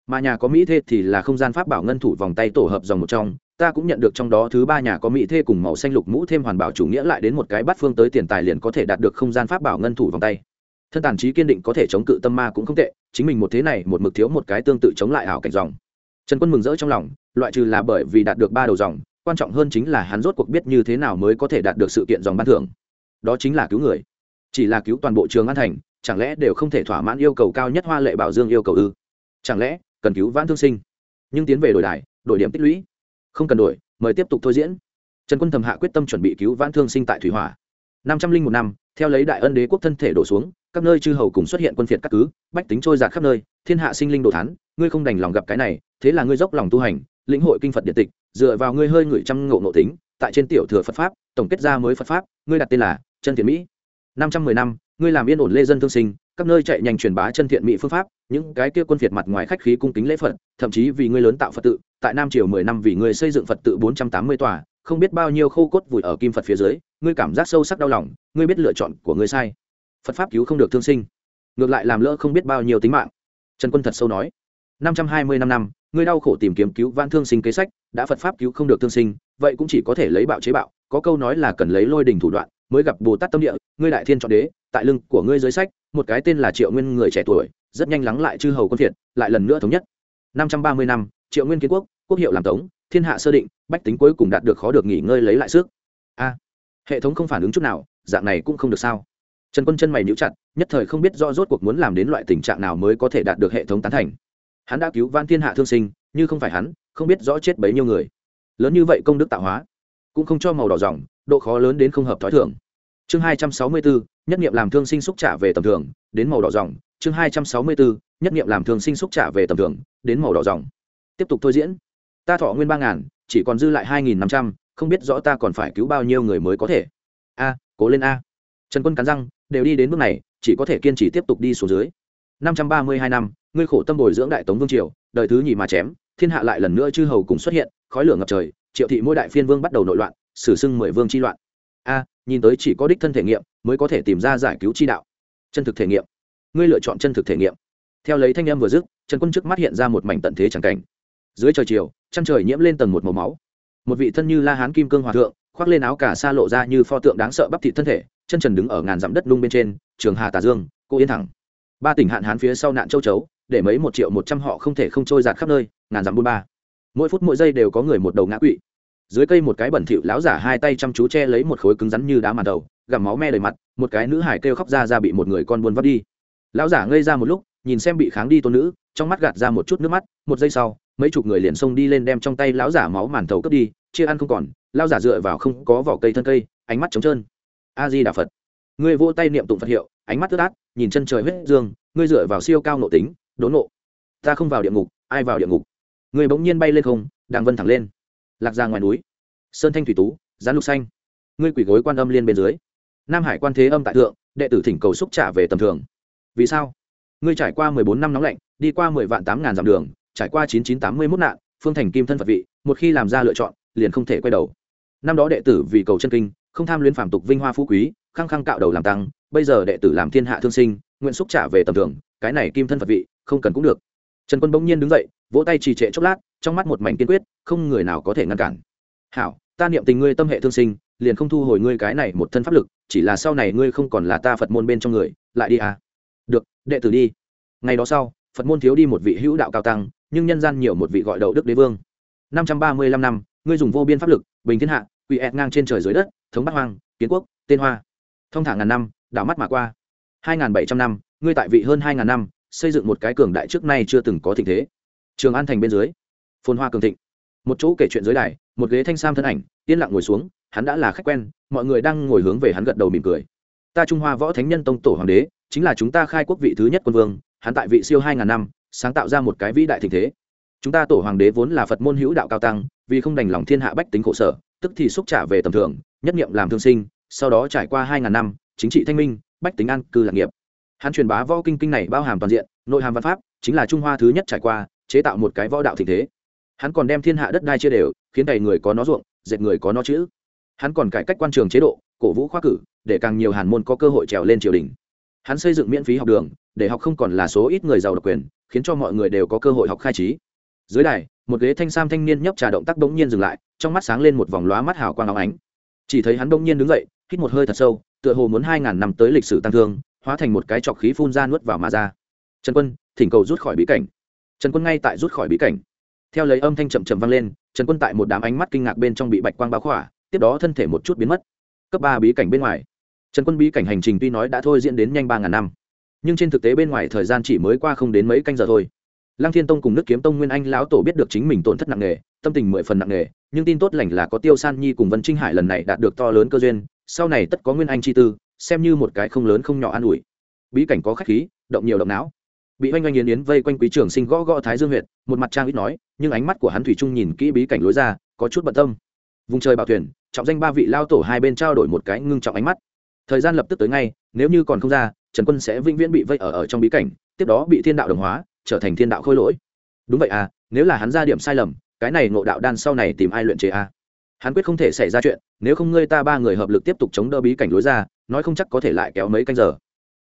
Mà nhà có mỹ thê thì là không gian pháp bảo ngân thủ vòng tay tổ hợp dòng một trong, ta cũng nhận được trong đó thứ ba nhà có mỹ thê cùng màu xanh lục mũ thêm hoàn bảo chủ nghĩa lại đến một cái bắt phương tới tiền tài liền có thể đạt được không gian pháp bảo ngân thủ vòng tay. Thân tàn trí kiên định có thể chống cự tâm ma cũng không tệ, chính mình một thế này một mực thiếu một cái tương tự chống lại ảo cảnh dòng. Trần quân mừng rỡ trong lòng, loại trừ là bởi vì đạt được ba đầu dòng quan trọng hơn chính là hắn rốt cuộc biết như thế nào mới có thể đạt được sự kiện dòng ban thưởng. Đó chính là cứu người. Chỉ là cứu toàn bộ trường an thành, chẳng lẽ đều không thể thỏa mãn yêu cầu cao nhất hoa lệ bảo dương yêu cầu ư? Chẳng lẽ, cần cứu vãn thương sinh? Nhưng tiến về đổi đài, đổi điểm tích lũy. Không cần đổi, mời tiếp tục thôi diễn. Trần quân thầm hạ quyết tâm chuẩn bị cứu vãn thương sinh tại thủy hỏa. Năm trăm linh một năm, theo lấy đại ân đế quốc thân thể đổ xuống, các nơi chư hầu cùng xuất hiện quân phiệt các cứ, bách tính trôi giạt khắp nơi, thiên hạ sinh linh đồ thán, ngươi không đành lòng gặp cái này, thế là ngươi dốc lòng tu hành lĩnh hội kinh phật điện tịch, dựa vào ngươi hơi ngửi trăm ngộ ngộ tính, tại trên tiểu thừa phật pháp, tổng kết ra mới phật pháp, ngươi đặt tên là chân thiện mỹ. Năm trăm mười năm, ngươi làm yên ổn lê dân thương sinh, các nơi chạy nhanh truyền bá chân thiện mỹ phương pháp, những cái kia quân phiệt mặt ngoài khách khí cung kính lễ phật, thậm chí vì ngươi lớn tạo phật tự, tại nam triều mười năm vì ngươi xây dựng phật tự bốn trăm tám mươi tòa, không biết bao nhiêu khô cốt vùi ở kim phật phía dưới, ngươi cảm giác sâu sắc đau lòng, ngươi biết lựa chọn của ngươi sai. Phật pháp cứu không được thương sinh, ngược lại làm lỡ không biết bao nhiêu tính mạng. Trần quân thật sâu nói năm trăm hai mươi năm năm, ngươi đau khổ tìm kiếm cứu vãn thương sinh kế sách, đã phật pháp cứu không được thương sinh, vậy cũng chỉ có thể lấy bạo chế bạo, có câu nói là cần lấy lôi đình thủ đoạn mới gặp bồ tát tâm địa, ngươi đại thiên chọn đế, tại lưng của ngươi dưới sách, một cái tên là triệu nguyên người trẻ tuổi, rất nhanh lắng lại chư hầu quân thiệt lại lần nữa thống nhất. năm trăm ba mươi năm, triệu nguyên kiến quốc quốc hiệu làm tống, thiên hạ sơ định, bách tính cuối cùng đạt được khó được nghỉ ngơi lấy lại sức. A, hệ thống không phản ứng chút nào, dạng này cũng không được sao? Trần quân chân mày níu chặt, nhất thời không biết rõ rốt cuộc muốn làm đến loại tình trạng nào mới có thể đạt được hệ thống tán thành hắn đã cứu van thiên hạ thương sinh, như không phải hắn, không biết rõ chết bấy nhiêu người. Lớn như vậy công đức tạo hóa, cũng không cho màu đỏ dòng, độ khó lớn đến không hợp t h ó i thưởng chương hai trăm sáu mươi bốn nhất nghiệm làm thương sinh xúc trả về tầm thường, đến màu đỏ dòng. Chương hai trăm sáu mươi bốn nhất nghiệm làm thương sinh xúc trả về tầm thường, đến màu đỏ dòng. Tiếp tục thôi diễn. Ta thọ nguyên ba ngàn, chỉ còn dư lại hai nghìn năm trăm, không biết rõ ta còn phải cứu bao nhiêu người mới có thể. A, cố lên a. Trần quân cắn răng, đều đi đến bước này, chỉ có thể kiên trì tiếp tục đi xuống dưới. năm trăm ba mươi hai năm ngươi khổ tâm bồi dưỡng đại tống vương triều, đời thứ nhì mà chém, thiên hạ lại lần nữa chư hầu cùng xuất hiện, khói lửa ngập trời, triệu thị mỗi đại phiên vương bắt đầu nội loạn xử xưng mười vương chi loạn. A, nhìn tới chỉ có đích thân thể nghiệm, mới có thể tìm ra giải cứu chi đạo. Chân thực thể nghiệm. Ngươi lựa chọn chân thực thể nghiệm. Theo lấy thanh em vừa dứt, trần quân trước mắt hiện ra một mảnh tận thế chẳng cảnh. Dưới trời chiều trăng trời nhiễm lên tầng một màu máu. Một vị thân như la hán kim cương hòa thượng, khoác lên áo cả xa lộ ra như pho tượng đáng sợ bắp thị thân thể, chân trần đứng ở ngàn dặm đất nung bên trên, trường hà tà dương, cô yên thẳng. Ba tỉnh hạn hán phía sau nạn châu chấu để mấy một triệu một trăm họ không thể không trôi giạt khắp nơi, ngàn dặm buôn ba. Mỗi phút mỗi giây đều có người một đầu ngã quỵ. Dưới cây một cái bẩn thỉu láo giả hai tay chăm chú che lấy một khối cứng rắn như đá màn đầu, gặm máu me đầy mặt, một cái nữ hải kêu khóc ra ra bị một người con buôn vắt đi. Lão giả ngây ra một lúc, nhìn xem bị kháng đi tôn nữ, trong mắt gạt ra một chút nước mắt, một giây sau, mấy chục người liền xông đi lên đem trong tay lão giả máu màn thầu cướp đi, chia ăn không còn, lão giả dựa vào không có vỏ cây thân cây, ánh mắt trống trơn. A di đà phật. Ngươi vô tay niệm tụng phật hiệu, ánh mắt tức át, nhìn chân trời huyết dương ngươi dựa vào siêu cao nội tính đốn nộ. Ta không vào địa ngục, ai vào địa ngục? Ngươi bỗng nhiên bay lên không, đàng vân thẳng lên. Lạc ra ngoài núi. Sơn thanh thủy tú, gián lục xanh. Ngươi quỷ gối quan âm liên bên dưới. Nam hải quan thế âm tại thượng, đệ tử thỉnh cầu xúc trả về tầm thường. Vì sao? Ngươi trải qua mười bốn năm nóng lạnh, đi qua mười vạn tám ngàn dặm đường, trải qua chín chín tám mươi mốt nạn, phương thành kim thân phật vị, một khi làm ra lựa chọn, liền không thể quay đầu. Năm đó đệ tử vì cầu chân kinh, không tham luyến phản tục vinh hoa phú quý, khăng khăng cạo đầu làm tăng, bây giờ đệ tử làm thiên hạ thương sinh, nguyện xúc trả về tầm thường, cái này kim thân phật vị không cần cũng được. Trần quân bỗng nhiên đứng dậy, vỗ tay trì trệ chốc lát, trong mắt một mảnh kiên quyết, không người nào có thể ngăn cản. Hảo, ta niệm tình ngươi tâm hệ thương sinh, liền không thu hồi ngươi cái này một thân pháp lực, chỉ là sau này ngươi không còn là ta phật môn bên trong người, lại đi à. Được, đệ tử đi. Ngày đó sau, phật môn thiếu đi một vị hữu đạo cao tăng, nhưng nhân gian nhiều một vị gọi đậu đức đế vương. Năm trăm ba mươi lăm năm, ngươi dùng vô biên pháp lực, bình thiên hạ quỷ ẹt ngang trên trời dưới đất, thống bắc hoang, kiến quốc, tên hoa. Thông thả ngàn năm, đảo mắt mà qua. Hai n bảy trăm năm, ngươi tại vị hơn hai ngàn năm xây dựng một cái cường đại trước nay chưa từng có tình thế. Trường an thành bên dưới, phồn hoa cường thịnh. Một chỗ kể chuyện dưới đài, một ghế thanh sam thân ảnh, yên lặng ngồi xuống, hắn đã là khách quen, mọi người đang ngồi hướng về hắn gật đầu mỉm cười. Ta trung hoa võ thánh nhân tông tổ hoàng đế, chính là chúng ta khai quốc vị thứ nhất quân vương, hắn tại vị siêu hai ngàn năm, sáng tạo ra một cái vĩ đại tình thế. Chúng ta tổ hoàng đế vốn là phật môn hữu đạo cao tăng, vì không đành lòng thiên hạ bách tính khổ sở, tức thì xúc trả về tầm thường, nhất nghiệm làm thương sinh, sau đó trải qua hai ngàn năm, chính trị thanh minh, bách tính an, cư lạc nghiệp hắn truyền bá võ kinh kinh này bao hàm toàn diện, nội hàm văn pháp, chính là trung hoa thứ nhất trải qua, chế tạo một cái võ đạo thịnh thế. Hắn còn đem thiên hạ đất đai chia đều, khiến đầy người có nó ruộng, dệt người có nó chữ. Hắn còn cải cách quan trường chế độ, cổ vũ khoa cử, để càng nhiều hàn môn có cơ hội trèo lên triều đình. Hắn xây dựng miễn phí học đường, để học không còn là số ít người giàu độc quyền, khiến cho mọi người đều có cơ hội học khai trí. Dưới đài, một ghế thanh sam thanh niên nhấp trà động tác bỗng nhiên dừng lại, trong mắt sáng lên một vòng lóa mắt hào quang óng ánh. Chỉ thấy hắn bỗng nhiên đứng dậy, hít một hơi thật sâu, tựa hồ muốn hai ngàn năm tới lịch sử tăng thương hóa thành một cái trọc khí phun ra nuốt vào mà ra. Trần quân, thỉnh cầu rút khỏi bí cảnh. Trần quân ngay tại rút khỏi bí cảnh. Theo lấy âm thanh chậm chậm vang lên, trần quân tại một đám ánh mắt kinh ngạc bên trong bị bạch quang báo khỏa, tiếp đó thân thể một chút biến mất. Cấp ba bí cảnh bên ngoài. Trần quân bí cảnh hành trình tuy nói đã thôi diễn đến nhanh ba ngàn năm, nhưng trên thực tế bên ngoài thời gian chỉ mới qua không đến mấy canh giờ thôi. Lăng thiên tông cùng nước kiếm tông nguyên anh lão tổ biết được chính mình tổn thất nặng nề, tâm tình mười phần nặng nề, nhưng tin tốt lành là có tiêu san nhi cùng vân trinh hải lần này đạt được to lớn cơ duyên, sau này tất có nguyên anh chi tư xem như một cái không lớn không nhỏ an ủi. Bí cảnh có khách khí động nhiều động não. Bị oanh oanh yến yến vây quanh quý trường sinh gõ gõ thái dương huyệt một mặt trang ít nói nhưng ánh mắt của hắn thủy trung nhìn kỹ bí cảnh lối ra có chút bận tâm. Vùng trời bảo thuyền trọng danh ba vị lao tổ hai bên trao đổi một cái ngưng trọng ánh mắt. Thời gian lập tức tới ngay nếu như còn không ra trần quân sẽ vĩnh viễn bị vây ở, ở trong bí cảnh tiếp đó bị thiên đạo đồng hóa trở thành thiên đạo khôi lỗi. Đúng vậy à nếu là hắn ra điểm sai lầm cái này ngộ đạo đan sau này tìm ai luyện chế à? Hắn quyết không thể xảy ra chuyện, nếu không ngươi ta ba người hợp lực tiếp tục chống đỡ bí cảnh lối ra, nói không chắc có thể lại kéo mấy canh giờ.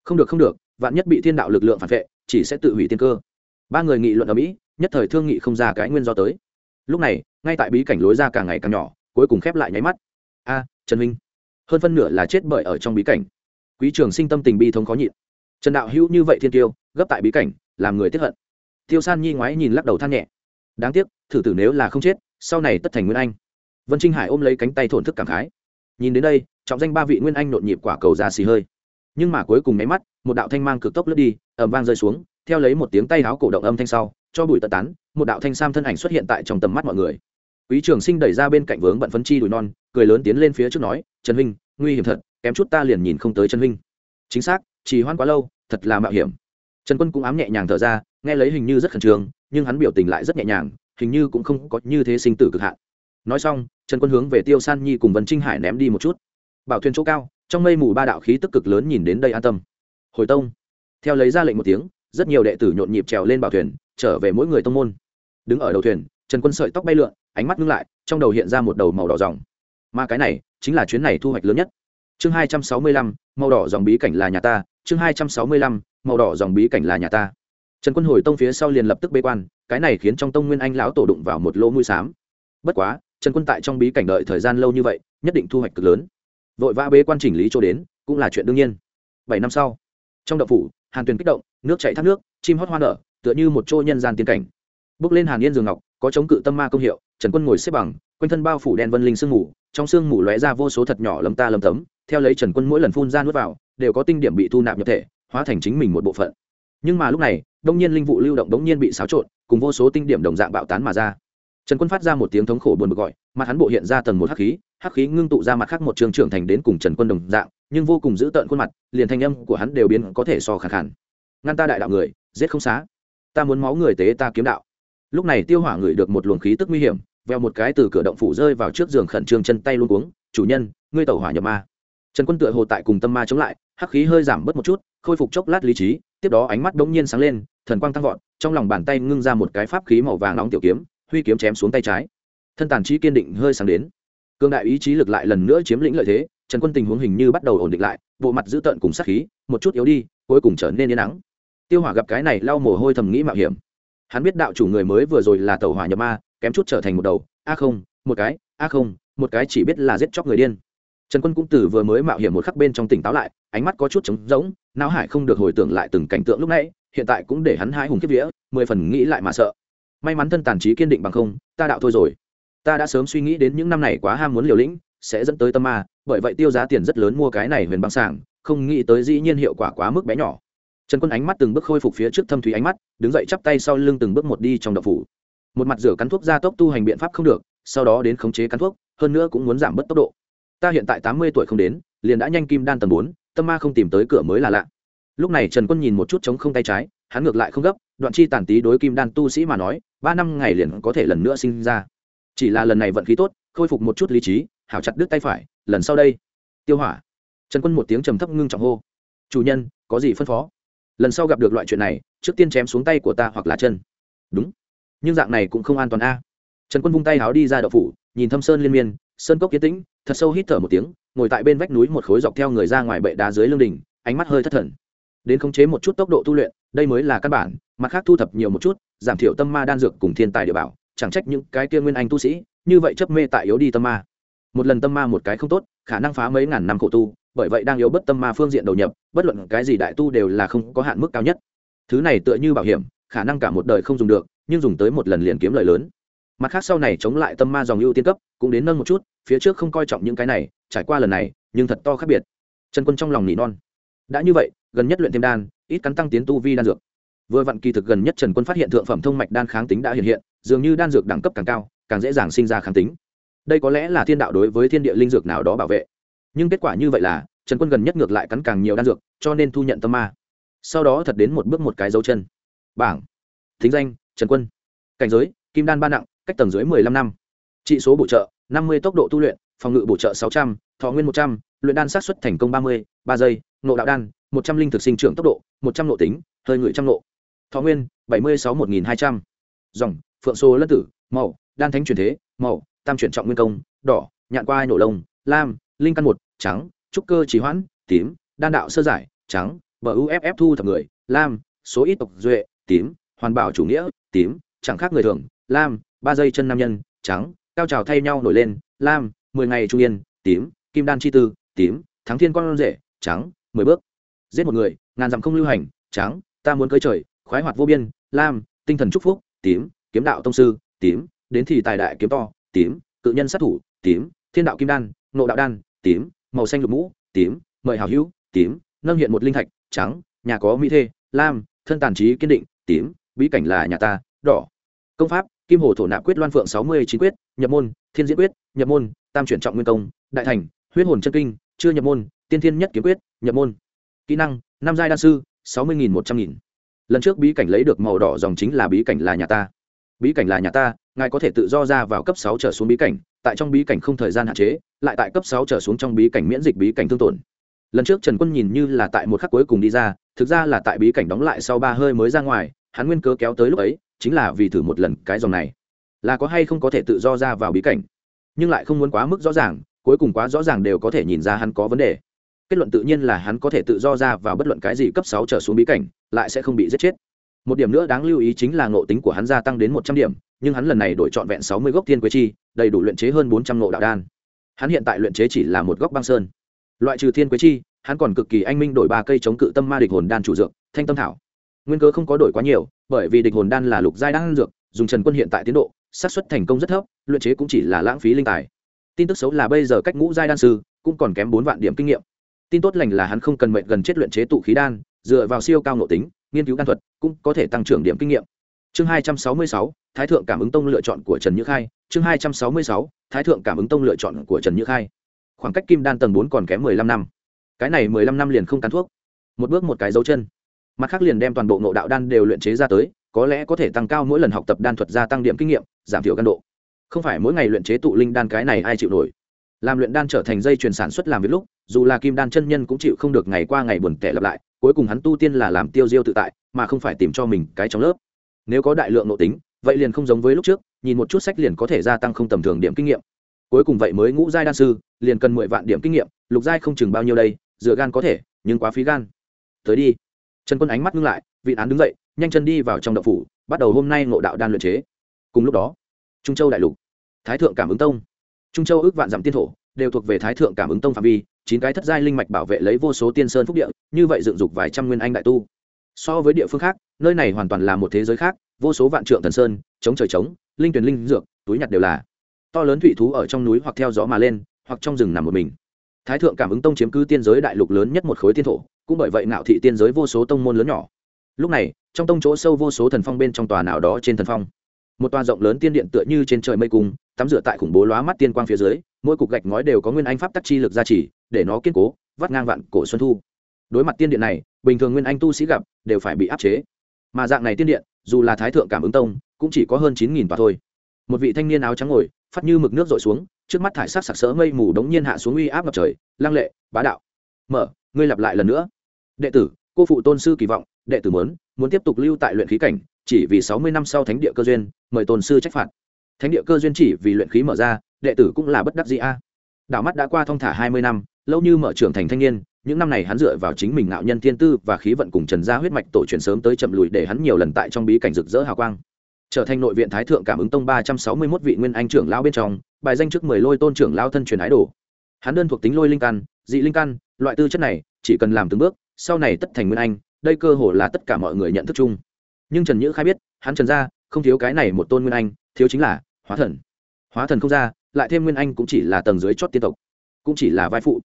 Không được không được, vạn nhất bị thiên đạo lực lượng phản vệ, chỉ sẽ tự hủy tiên cơ. Ba người nghị luận ở mỹ, nhất thời thương nghị không ra cái nguyên do tới. Lúc này, ngay tại bí cảnh lối ra càng ngày càng nhỏ, cuối cùng khép lại nháy mắt. A, trần minh hơn phân nửa là chết bởi ở trong bí cảnh. Quý trường sinh tâm tình bi thống khó nhịn. Trần đạo hữu như vậy thiên tiêu, gấp tại bí cảnh, làm người tiếp hận. Tiêu san nhi ngoái nhìn lắc đầu than nhẹ. Đáng tiếc, thử tử nếu là không chết, sau này tất thành nguyên anh vân trinh hải ôm lấy cánh tay thổn thức cảm khái. Nhìn đến đây, trọng danh ba vị nguyên anh nhộn nhịp quả cầu ra xì hơi. Nhưng mà cuối cùng nháy mắt, một đạo thanh mang cực tốc lướt đi ẩm vang rơi xuống, theo lấy một tiếng tay háo cổ động âm thanh sau, cho bụi tật tán, một đạo thanh sam thân ảnh xuất hiện tại trong tầm mắt mọi người. Quý trường sinh đẩy ra bên cạnh vướng bận phấn chi đùi non, cười lớn tiến lên phía trước nói, trần huynh, nguy hiểm thật, kém chút ta liền nhìn không tới trần huynh. Chính xác, trì hoãn quá lâu, thật là mạo hiểm. Trần quân cũng ám nhẹ nhàng thở ra, nghe lấy hình như rất khẩn trương, nhưng hắn biểu tình lại rất nhẹ nhàng, hình như cũng không có như thế sinh tử cực hạn nói xong, trần quân hướng về tiêu san nhi cùng vân trinh hải ném đi một chút. Bảo thuyền chỗ cao, trong mây mù ba đạo khí tức cực lớn nhìn đến đây an tâm. Hồi tông. Theo lấy ra lệnh một tiếng, rất nhiều đệ tử nhộn nhịp trèo lên bảo thuyền, trở về mỗi người tông môn. Đứng ở đầu thuyền, trần quân sợi tóc bay lượn, ánh mắt ngưng lại, trong đầu hiện ra một đầu màu đỏ dòng mà cái này, chính là chuyến này thu hoạch lớn nhất. Chương hai trăm sáu mươi lăm, màu đỏ dòng bí cảnh là nhà ta. Chương hai trăm sáu mươi lăm, màu đỏ dòng bí cảnh là nhà ta. Trần quân hồi tông phía sau liền lập tức bế quan, cái này khiến trong tông nguyên anh lão tổ đụng vào một lỗ mũi xám. Bất quá trần quân tại trong bí cảnh đợi thời gian lâu như vậy, nhất định thu hoạch cực lớn. Vội vã bế quan chỉnh lý chỗ đến, cũng là chuyện đương nhiên. Bảy năm sau, trong đậu phủ, hàn tuyền kích động, nước chảy thác nước, chim hót hoa nở, tựa như một chỗ nhân gian tiên cảnh. Bước lên hàn yên giường ngọc, có chống cự tâm ma công hiệu, trần quân ngồi xếp bằng, quanh thân bao phủ đen vân linh sương mù, trong sương mù lóe ra vô số thật nhỏ lấm ta lấm tấm, theo lấy trần quân mỗi lần phun ra nuốt vào, đều có tinh điểm bị thu nạp nhập thể, hóa thành chính mình một bộ phận. Nhưng mà lúc này, đông nhiên linh vụ lưu động đống nhiên bị xáo trộn, cùng vô số tinh điểm đồng dạng bạo tán mà ra trần quân phát ra một tiếng thống khổ buồn bực gọi, mặt hắn bộ hiện ra tầng một hắc khí hắc khí ngưng tụ ra mặt khác một trường trưởng thành đến cùng trần quân đồng dạng, nhưng vô cùng giữ tợn khuôn mặt, liền thanh âm của hắn đều biến có thể so khả khản. Ngăn ta đại đạo người, giết không xá. Ta muốn máu người tế ta kiếm đạo. Lúc này tiêu hỏa ngửi được một luồng khí tức nguy hiểm, veo một cái từ cửa động phủ rơi vào trước giường khẩn trương chân tay luôn cuống, chủ nhân, ngươi tẩu hỏa nhập ma. Trần quân tựa hồ tại cùng tâm ma chống lại, hắc khí hơi giảm bớt một chút, khôi phục chốc lát lý trí, tiếp đó ánh mắt đ ỗ n g nhiên sáng lên, thần quang tăng vọt, trong lòng bàn tay ngưng ra một cái pháp khí màu vàng nóng tiểu kiếm huy kiếm chém xuống tay trái. Thân tàn trí kiên định hơi sáng đến. Cương đại ý chí lực lại lần nữa chiếm lĩnh lợi thế, trần quân tình huống hình như bắt đầu ổn định lại, bộ mặt dữ tợn cùng sát khí, một chút yếu đi, cuối cùng trở nên yên nắng tiêu hỏa gặp cái này lau mồ hôi thầm nghĩ mạo hiểm. Hắn biết đạo chủ người mới vừa rồi là tàu hỏa nhập ma, kém chút trở thành một đầu, a không, một cái, a không, một cái chỉ biết là giết chóc người điên. Trần quân cũng từ vừa mới mạo hiểm một khắc bên trong tỉnh táo lại, ánh mắt có chút trống rỗng, não hải không được hồi tưởng lại từng cảnh tượng lúc nãy, hiện tại cũng để hắn hai hùng kiếp vía, mười phần nghĩ lại mà sợ may mắn thân tàn trí kiên định bằng không, ta đạo thôi rồi. Ta đã sớm suy nghĩ đến những năm này quá ham muốn liều lĩnh, sẽ dẫn tới tâm ma, bởi vậy tiêu giá tiền rất lớn mua cái này huyền băng sảng, không nghĩ tới dĩ nhiên hiệu quả quá mức bé nhỏ. Trần quân ánh mắt từng bước khôi phục phía trước thâm thúy ánh mắt, đứng dậy chắp tay sau lưng từng bước một đi trong đậu phủ. Một mặt rửa cắn thuốc ra tốc tu hành biện pháp không được, sau đó đến khống chế cắn thuốc, hơn nữa cũng muốn giảm bớt tốc độ. Ta hiện tại tám mươi tuổi không đến, liền đã nhanh kim đan tầm bốn, tâm ma không tìm tới cửa mới là lạ. Lúc này trần quân nhìn một chút trống không tay trái hắn ngược lại không gấp, đoạn chi tàn tý đối kim đan tu sĩ mà nói, ba năm ngày liền có thể lần nữa sinh ra. Chỉ là lần này vận khí tốt, khôi phục một chút lý trí, hảo chặt đứt tay phải, lần sau đây. Tiêu hỏa. Trần quân một tiếng trầm thấp ngưng trọng hô. Chủ nhân, có gì phân phó? Lần sau gặp được loại chuyện này, trước tiên chém xuống tay của ta hoặc là chân. Đúng. Nhưng dạng này cũng không an toàn a. Trần quân vung tay háo đi ra đậu phủ, nhìn thâm sơn liên miên, sơn cốc kiến tĩnh, thật sâu hít thở một tiếng, ngồi tại bên vách núi một khối dọc theo người ra ngoài bệ đá dưới lưng đỉnh, ánh mắt hơi thất thần. Đến khống chế một chút tốc độ tu luyện đây mới là căn bản, mặt khác thu thập nhiều một chút, giảm thiểu tâm ma đan dược cùng thiên tài địa bảo, chẳng trách những cái kia nguyên anh tu sĩ, như vậy chấp mê tại yếu đi tâm ma. Một lần tâm ma một cái không tốt, khả năng phá mấy ngàn năm khổ tu, bởi vậy đang yếu bất tâm ma phương diện đầu nhập, bất luận cái gì đại tu đều là không có hạn mức cao nhất. Thứ này tựa như bảo hiểm, khả năng cả một đời không dùng được, nhưng dùng tới một lần liền kiếm lời lớn. Mặt khác sau này chống lại tâm ma dòng ưu tiên cấp, cũng đến nâng một chút, phía trước không coi trọng những cái này, trải qua lần này, nhưng thật to khác biệt. Trần quân trong lòng nỉ non. Đã như vậy gần nhất luyện thêm đan, ít cắn tăng tiến tu vi đan dược. Vừa vặn kỳ thực gần nhất trần quân phát hiện thượng phẩm thông mạch đan kháng tính đã hiện hiện, dường như đan dược đẳng cấp càng cao, càng dễ dàng sinh ra kháng tính. Đây có lẽ là thiên đạo đối với thiên địa linh dược nào đó bảo vệ. Nhưng kết quả như vậy là, trần quân gần nhất ngược lại cắn càng nhiều đan dược, cho nên thu nhận tâm ma. Sau đó thật đến một bước một cái dấu chân. Bảng. Thính danh, trần quân. Cảnh giới, kim đan ba nặng, cách tầng dưới mười lăm năm. Trị số bổ trợ, năm mươi tốc độ tu luyện, phòng ngự bổ trợ sáu trăm, thọ nguyên một trăm, luyện đan sát xuất thành công ba mươi, ba giây nộ đạo đan một trăm linh thực sinh trưởng tốc độ, một trăm nộ tính, hơi ngửi trăm nộ thọ nguyên, bảy mươi sáu một nghìn hai trăm. Dòng, phượng số lân tử, màu, đan thánh truyền thế, màu, tam chuyển trọng nguyên công, đỏ, nhạn qua nổ lông, lam, linh căn một, trắng, trúc cơ trí hoãn, tím, đan đạo sơ giải, trắng, bờ uff thu thập người, lam, số ít tộc duệ, tím, hoàn bảo chủ nghĩa, tím, chẳng khác người thường, lam, ba dây chân nam nhân, trắng, cao trào thay nhau nổi lên, lam, mười ngày trung yên, tím, kim đan chi tư, tím, thắng thiên con rể, trắng, mười bước giết một người, ngàn dặm không lưu hành, trắng, ta muốn cơi trời, khoái hoạt vô biên, lam, tinh thần trúc phúc, tím, kiếm đạo tông sư, tím, đến thì tài đại kiếm to, tím, cự nhân sát thủ, tím, thiên đạo kim đan, nộ đạo đan, tím, màu xanh lục mũ, tím, mời hào hữu, tím, nâng hiện một linh thạch, trắng, nhà có mỹ thê, lam, thân tàn trí kiên định, tím, bí cảnh là nhà ta, đỏ. Công pháp, kim hồ thổ nạp quyết loan phượng sáu mươi chín quyết, nhập môn, thiên diễn quyết, nhập môn, tam chuyển trọng nguyên công, đại thành, huyết hồn chân kinh, chưa nhập môn, tiên thiên nhất kiếm quyết, nhập môn kỹ năng, năm giai đan sư, sáu mươi nghìn một trăm nghìn. Lần trước bí cảnh lấy được màu đỏ dòng chính là bí cảnh là nhà ta. Bí cảnh là nhà ta, ngài có thể tự do ra vào cấp sáu trở xuống bí cảnh, tại trong bí cảnh không thời gian hạn chế, lại tại cấp sáu trở xuống trong bí cảnh miễn dịch bí cảnh thương tổn. Lần trước trần quân nhìn như là tại một khắc cuối cùng đi ra, thực ra là tại bí cảnh đóng lại sau ba hơi mới ra ngoài, hắn nguyên cớ kéo tới lúc ấy, chính là vì thử một lần cái dòng này. Là có hay không có thể tự do ra vào bí cảnh? Nhưng lại không muốn quá mức rõ ràng, cuối cùng quá rõ ràng đều có thể nhìn ra hắn có vấn đề kết luận tự nhiên là hắn có thể tự do ra vào bất luận cái gì cấp sáu trở xuống bí cảnh, lại sẽ không bị giết chết. Một điểm nữa đáng lưu ý chính là ngộ tính của hắn gia tăng đến một trăm điểm, nhưng hắn lần này đổi trọn vẹn sáu mươi gốc thiên quế chi, đầy đủ luyện chế hơn bốn trăm ngộ đạo đan. Hắn hiện tại luyện chế chỉ là một góc băng sơn. Loại trừ thiên quế chi, hắn còn cực kỳ anh minh đổi ba cây chống cự tâm ma địch hồn đan chủ dược, thanh tâm thảo. Nguyên cơ không có đổi quá nhiều, bởi vì địch hồn đan là lục giai đan dược, dùng trần quân hiện tại tiến độ, xác suất thành công rất thấp, luyện chế cũng chỉ là lãng phí linh tài. Tin tức xấu là bây giờ cách ngũ giai đan sư cũng còn kém bốn vạn điểm kinh nghiệm tin tốt lành là hắn không cần mệnh gần chết luyện chế tụ khí đan, dựa vào siêu cao nội tính, nghiên cứu đan thuật, cũng có thể tăng trưởng điểm kinh nghiệm. Chương hai trăm sáu mươi sáu, thái thượng cảm ứng tông lựa chọn của trần như khai. Chương hai trăm sáu mươi sáu, thái thượng cảm ứng tông lựa chọn của trần như khai. Khoảng cách kim đan tầng bốn còn kém mười lăm năm. Cái này mười lăm năm liền không tán thuốc. Một bước một cái dấu chân. Mặt khác liền đem toàn bộ ngộ đạo đan đều luyện chế ra tới, có lẽ có thể tăng cao mỗi lần học tập đan thuật gia tăng điểm kinh nghiệm, giảm thiểu căn độ. Không phải mỗi ngày luyện chế tụ linh đan cái này ai chịu nổi làm luyện đan trở thành dây chuyền sản xuất làm việc lúc, dù là kim đan chân nhân cũng chịu không được ngày qua ngày buồn tẻ lặp lại, cuối cùng hắn tu tiên là làm tiêu diêu tự tại, mà không phải tìm cho mình cái trong lớp. Nếu có đại lượng nội tính, vậy liền không giống với lúc trước, nhìn một chút sách liền có thể gia tăng không tầm thường điểm kinh nghiệm. Cuối cùng vậy mới ngũ giai đan sư, liền cần mười vạn điểm kinh nghiệm, lục giai không chừng bao nhiêu đây, dựa gan có thể, nhưng quá phí gan. Tới đi. Trần quân ánh mắt ngưng lại, vị án đứng dậy, nhanh chân đi vào trong đậu phủ, bắt đầu hôm nay ngộ đạo đan luyện chế. Cùng lúc đó, trung châu đại lục, thái thượng cảm ứng tông trung châu ước vạn dặm tiên thổ, đều thuộc về thái thượng cảm ứng tông phạm vi, chín cái thất giai linh mạch bảo vệ lấy vô số tiên sơn phúc địa, như vậy dựng dục vài trăm nguyên anh đại tu. So với địa phương khác, nơi này hoàn toàn là một thế giới khác, vô số vạn trượng thần sơn, chống trời trống, linh tuyển linh dược, túi nhặt đều là. To lớn thủy thú ở trong núi hoặc theo gió mà lên, hoặc trong rừng nằm một mình. Thái thượng cảm ứng tông chiếm cứ tiên giới đại lục lớn nhất một khối tiên thổ, cũng bởi vậy ngạo thị tiên giới vô số tông môn lớn nhỏ. Lúc này, trong tông chỗ sâu vô số thần phong bên trong tòa nào đó trên thần phong một tòa rộng lớn tiên điện tựa như trên trời mây cung, tắm rửa tại khủng bố lóa mắt tiên quang phía dưới, mỗi cục gạch ngói đều có nguyên anh pháp tắc chi lực gia trì, để nó kiên cố, vắt ngang vạn cổ xuân thu. Đối mặt tiên điện này, bình thường nguyên anh tu sĩ gặp, đều phải bị áp chế. Mà dạng này tiên điện, dù là thái thượng cảm ứng tông, cũng chỉ có hơn chín nghìn tòa thôi. Một vị thanh niên áo trắng ngồi, phát như mực nước rội xuống, trước mắt thải sắc sặc sỡ mây mù đống nhiên hạ xuống uy áp ngập trời, lăng lệ, bá đạo. Mở, ngươi lặp lại lần nữa. Đệ tử, cô phụ tôn sư kỳ vọng, đệ tử muốn muốn tiếp tục lưu tại luyện khí cảnh chỉ vì sáu mươi năm sau thánh địa cơ duyên, mời tôn sư trách phạt. Thánh địa cơ duyên chỉ vì luyện khí mở ra, đệ tử cũng là bất đắc dĩ a. À. đảo mắt đã qua thong thả hai mươi năm, lâu như mở trưởng thành thanh niên, những năm này hắn dựa vào chính mình ngạo nhân thiên tư và khí vận cùng trần gia huyết mạch tổ truyền sớm tới chậm lùi để hắn nhiều lần tại trong bí cảnh rực rỡ hào quang. Trở thành nội viện thái thượng cảm ứng tông ba trăm sáu mươi mốt vị nguyên anh trưởng lão bên trong, bài danh trước mười lôi tôn trưởng lão thân truyền ái đồ. Hắn đơn thuộc tính lôi linh căn, dị linh căn, loại tư chất này, chỉ cần làm từng bước, sau này tất thành nguyên anh, đây cơ hồ là tất cả mọi người nhận thức chung nhưng trần nhữ khai biết, hắn trần gia không thiếu cái này một tôn nguyên anh, thiếu chính là hóa thần. Hóa thần không ra, lại thêm nguyên anh cũng chỉ là tầng dưới chót tiên tộc, cũng chỉ là vai phụ.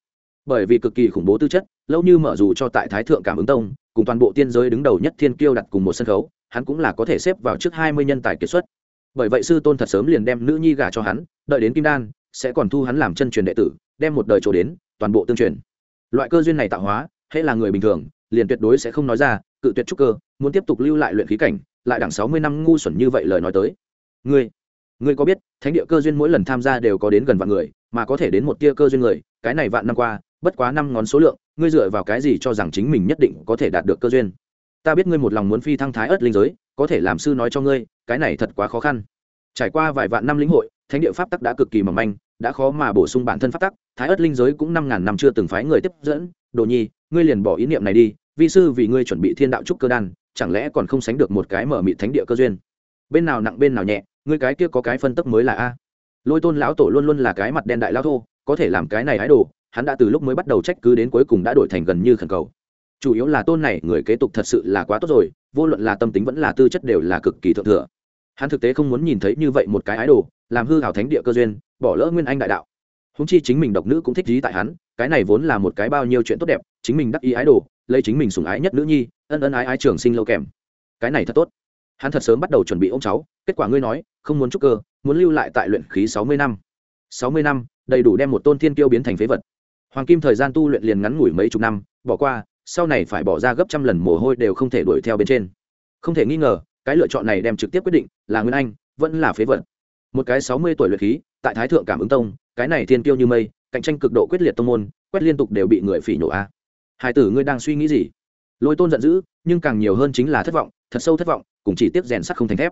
Bởi vì cực kỳ khủng bố tư chất, lâu như mở dù cho tại thái thượng cảm ứng tông, cùng toàn bộ tiên giới đứng đầu nhất thiên kiêu đặt cùng một sân khấu, hắn cũng là có thể xếp vào trước hai mươi nhân tài kiệt xuất. Bởi vậy sư tôn thật sớm liền đem nữ nhi gả cho hắn, đợi đến kim đan, sẽ còn thu hắn làm chân truyền đệ tử, đem một đời chỗ đến, toàn bộ tương truyền. Loại cơ duyên này tạo hóa, hễ là người bình thường, liền tuyệt đối sẽ không nói ra cự tuyệt trúc cơ, muốn tiếp tục lưu lại luyện khí cảnh, lại đẳng sáu mươi năm ngu xuẩn như vậy lời nói tới. Ngươi ngươi có biết, thánh địa cơ duyên mỗi lần tham gia đều có đến gần vạn người, mà có thể đến một tia cơ duyên người, cái này vạn năm qua, bất quá năm ngón số lượng, ngươi dựa vào cái gì cho rằng chính mình nhất định có thể đạt được cơ duyên? Ta biết ngươi một lòng muốn phi thăng thái ớt linh giới, có thể làm sư nói cho ngươi, cái này thật quá khó khăn. Trải qua vài vạn năm lĩnh hội, thánh địa pháp tắc đã cực kỳ mỏng manh, đã khó mà bổ sung bản thân pháp tắc, thái ớt linh giới cũng năm ngàn năm chưa từng phái người tiếp dẫn. Đồ nhi, ngươi liền bỏ ý niệm này đi vi sư vì ngươi chuẩn bị thiên đạo trúc cơ đan, chẳng lẽ còn không sánh được một cái mở mị thánh địa cơ duyên? Bên nào nặng bên nào nhẹ, ngươi cái kia có cái phân tấp mới là a. Lôi tôn lão tổ luôn luôn là cái mặt đen đại lao thô, có thể làm cái này hái đồ, hắn đã từ lúc mới bắt đầu trách cứ đến cuối cùng đã đổi thành gần như khẩn cầu. Chủ yếu là tôn này, người kế tục thật sự là quá tốt rồi, vô luận là tâm tính vẫn là tư chất đều là cực kỳ thượng thừa. Hắn thực tế không muốn nhìn thấy như vậy một cái ái đồ, làm hư hào thánh địa cơ duyên, bỏ lỡ nguyên anh đại đạo. Húng chi chính mình độc nữ cũng thích dí tại hắn, cái này vốn là một cái bao nhiêu chuyện tốt đẹp, chính mình đắc ý ái đồ lấy chính mình sủng ái nhất nữ nhi, ân ân ái ái trường sinh lâu kèm. Cái này thật tốt. Hắn thật sớm bắt đầu chuẩn bị ô m cháu, kết quả ngươi nói, không muốn trúc cơ, muốn lưu lại tại luyện khí sáu mươi năm. Sáu mươi năm, đầy đủ đem một tôn thiên kiêu biến thành phế vật. Hoàng kim thời gian tu luyện liền ngắn ngủi mấy chục năm, bỏ qua, sau này phải bỏ ra gấp trăm lần mồ hôi đều không thể đuổi theo bên trên. Không thể nghi ngờ, cái lựa chọn này đem trực tiếp quyết định, là nguyên anh, vẫn là phế vật. Một cái sáu mươi tuổi luyện khí, tại thái thượng cảm ứng tông, cái này thiên kiêu như mây, cạnh tranh cực độ quyết liệt tông môn, quét liên tục đều bị người phỉ nhổ a hải tử ngươi đang suy nghĩ gì? Lôi tôn giận dữ, nhưng càng nhiều hơn chính là thất vọng, thật sâu thất vọng, cùng chỉ tiếp rèn sắt không thành thép.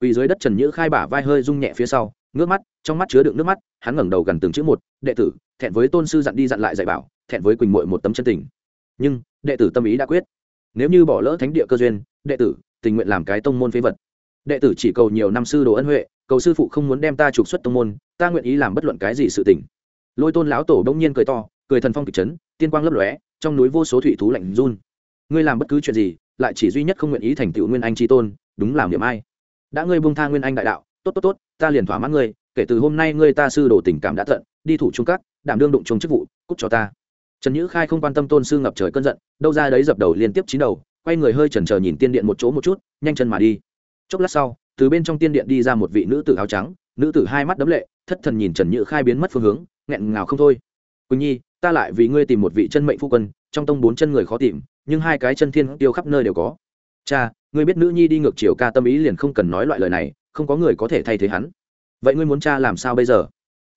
Quỳ dưới đất trần nhữ khai bả vai hơi rung nhẹ phía sau, ngước mắt, trong mắt chứa đựng nước mắt, hắn ngẩng đầu gần từng chữ một, đệ tử, thẹn với tôn sư dặn đi dặn lại dạy bảo, thẹn với quỳnh muội một tấm chân tình. Nhưng, đệ tử tâm ý đã quyết. Nếu như bỏ lỡ thánh địa cơ duyên, đệ tử, tình nguyện làm cái tông môn phế vật. Đệ tử chỉ cầu nhiều năm sư đồ ân huệ, cầu sư phụ không muốn đem ta trục xuất tông môn, ta nguyện ý làm bất luận cái gì sự tình. Lôi tôn lão tổ bỗng nhiên cười to, cười thần phong kịch trấn tiên quang lấp lóe trong núi vô số thủy thú lạnh run. Ngươi làm bất cứ chuyện gì, lại chỉ duy nhất không nguyện ý thành tựu nguyên anh tri tôn, đúng làm niệm ai. Đã ngươi buông tha nguyên anh đại đạo, tốt tốt tốt, ta liền thỏa mãn ngươi, kể từ hôm nay ngươi ta sư đồ tình cảm đã tận đi thủ trung các, đảm đương đụng chung chức vụ, cút cho ta. Trần nhữ khai không quan tâm tôn sư ngập trời cơn giận, đâu ra đấy dập đầu liên tiếp chín đầu, quay người hơi chần chờ nhìn tiên điện một chỗ một chút, nhanh chân mà đi. Chốc lát sau, từ bên trong tiên điện đi ra một vị nữ tử áo trắng, nữ tử hai mắt đấm lệ, thất thần nhìn trần nhữ khai biến mất phương hướng, nghẹn ngào không thôi. Quỳnh nhi ta lại vì ngươi tìm một vị chân mệnh phu quân, trong tông bốn chân người khó tìm, nhưng hai cái chân thiên tiêu khắp nơi đều có. Cha, ngươi biết nữ nhi đi ngược chiều ca tâm ý liền không cần nói loại lời này, không có người có thể thay thế hắn. Vậy ngươi muốn cha làm sao bây giờ?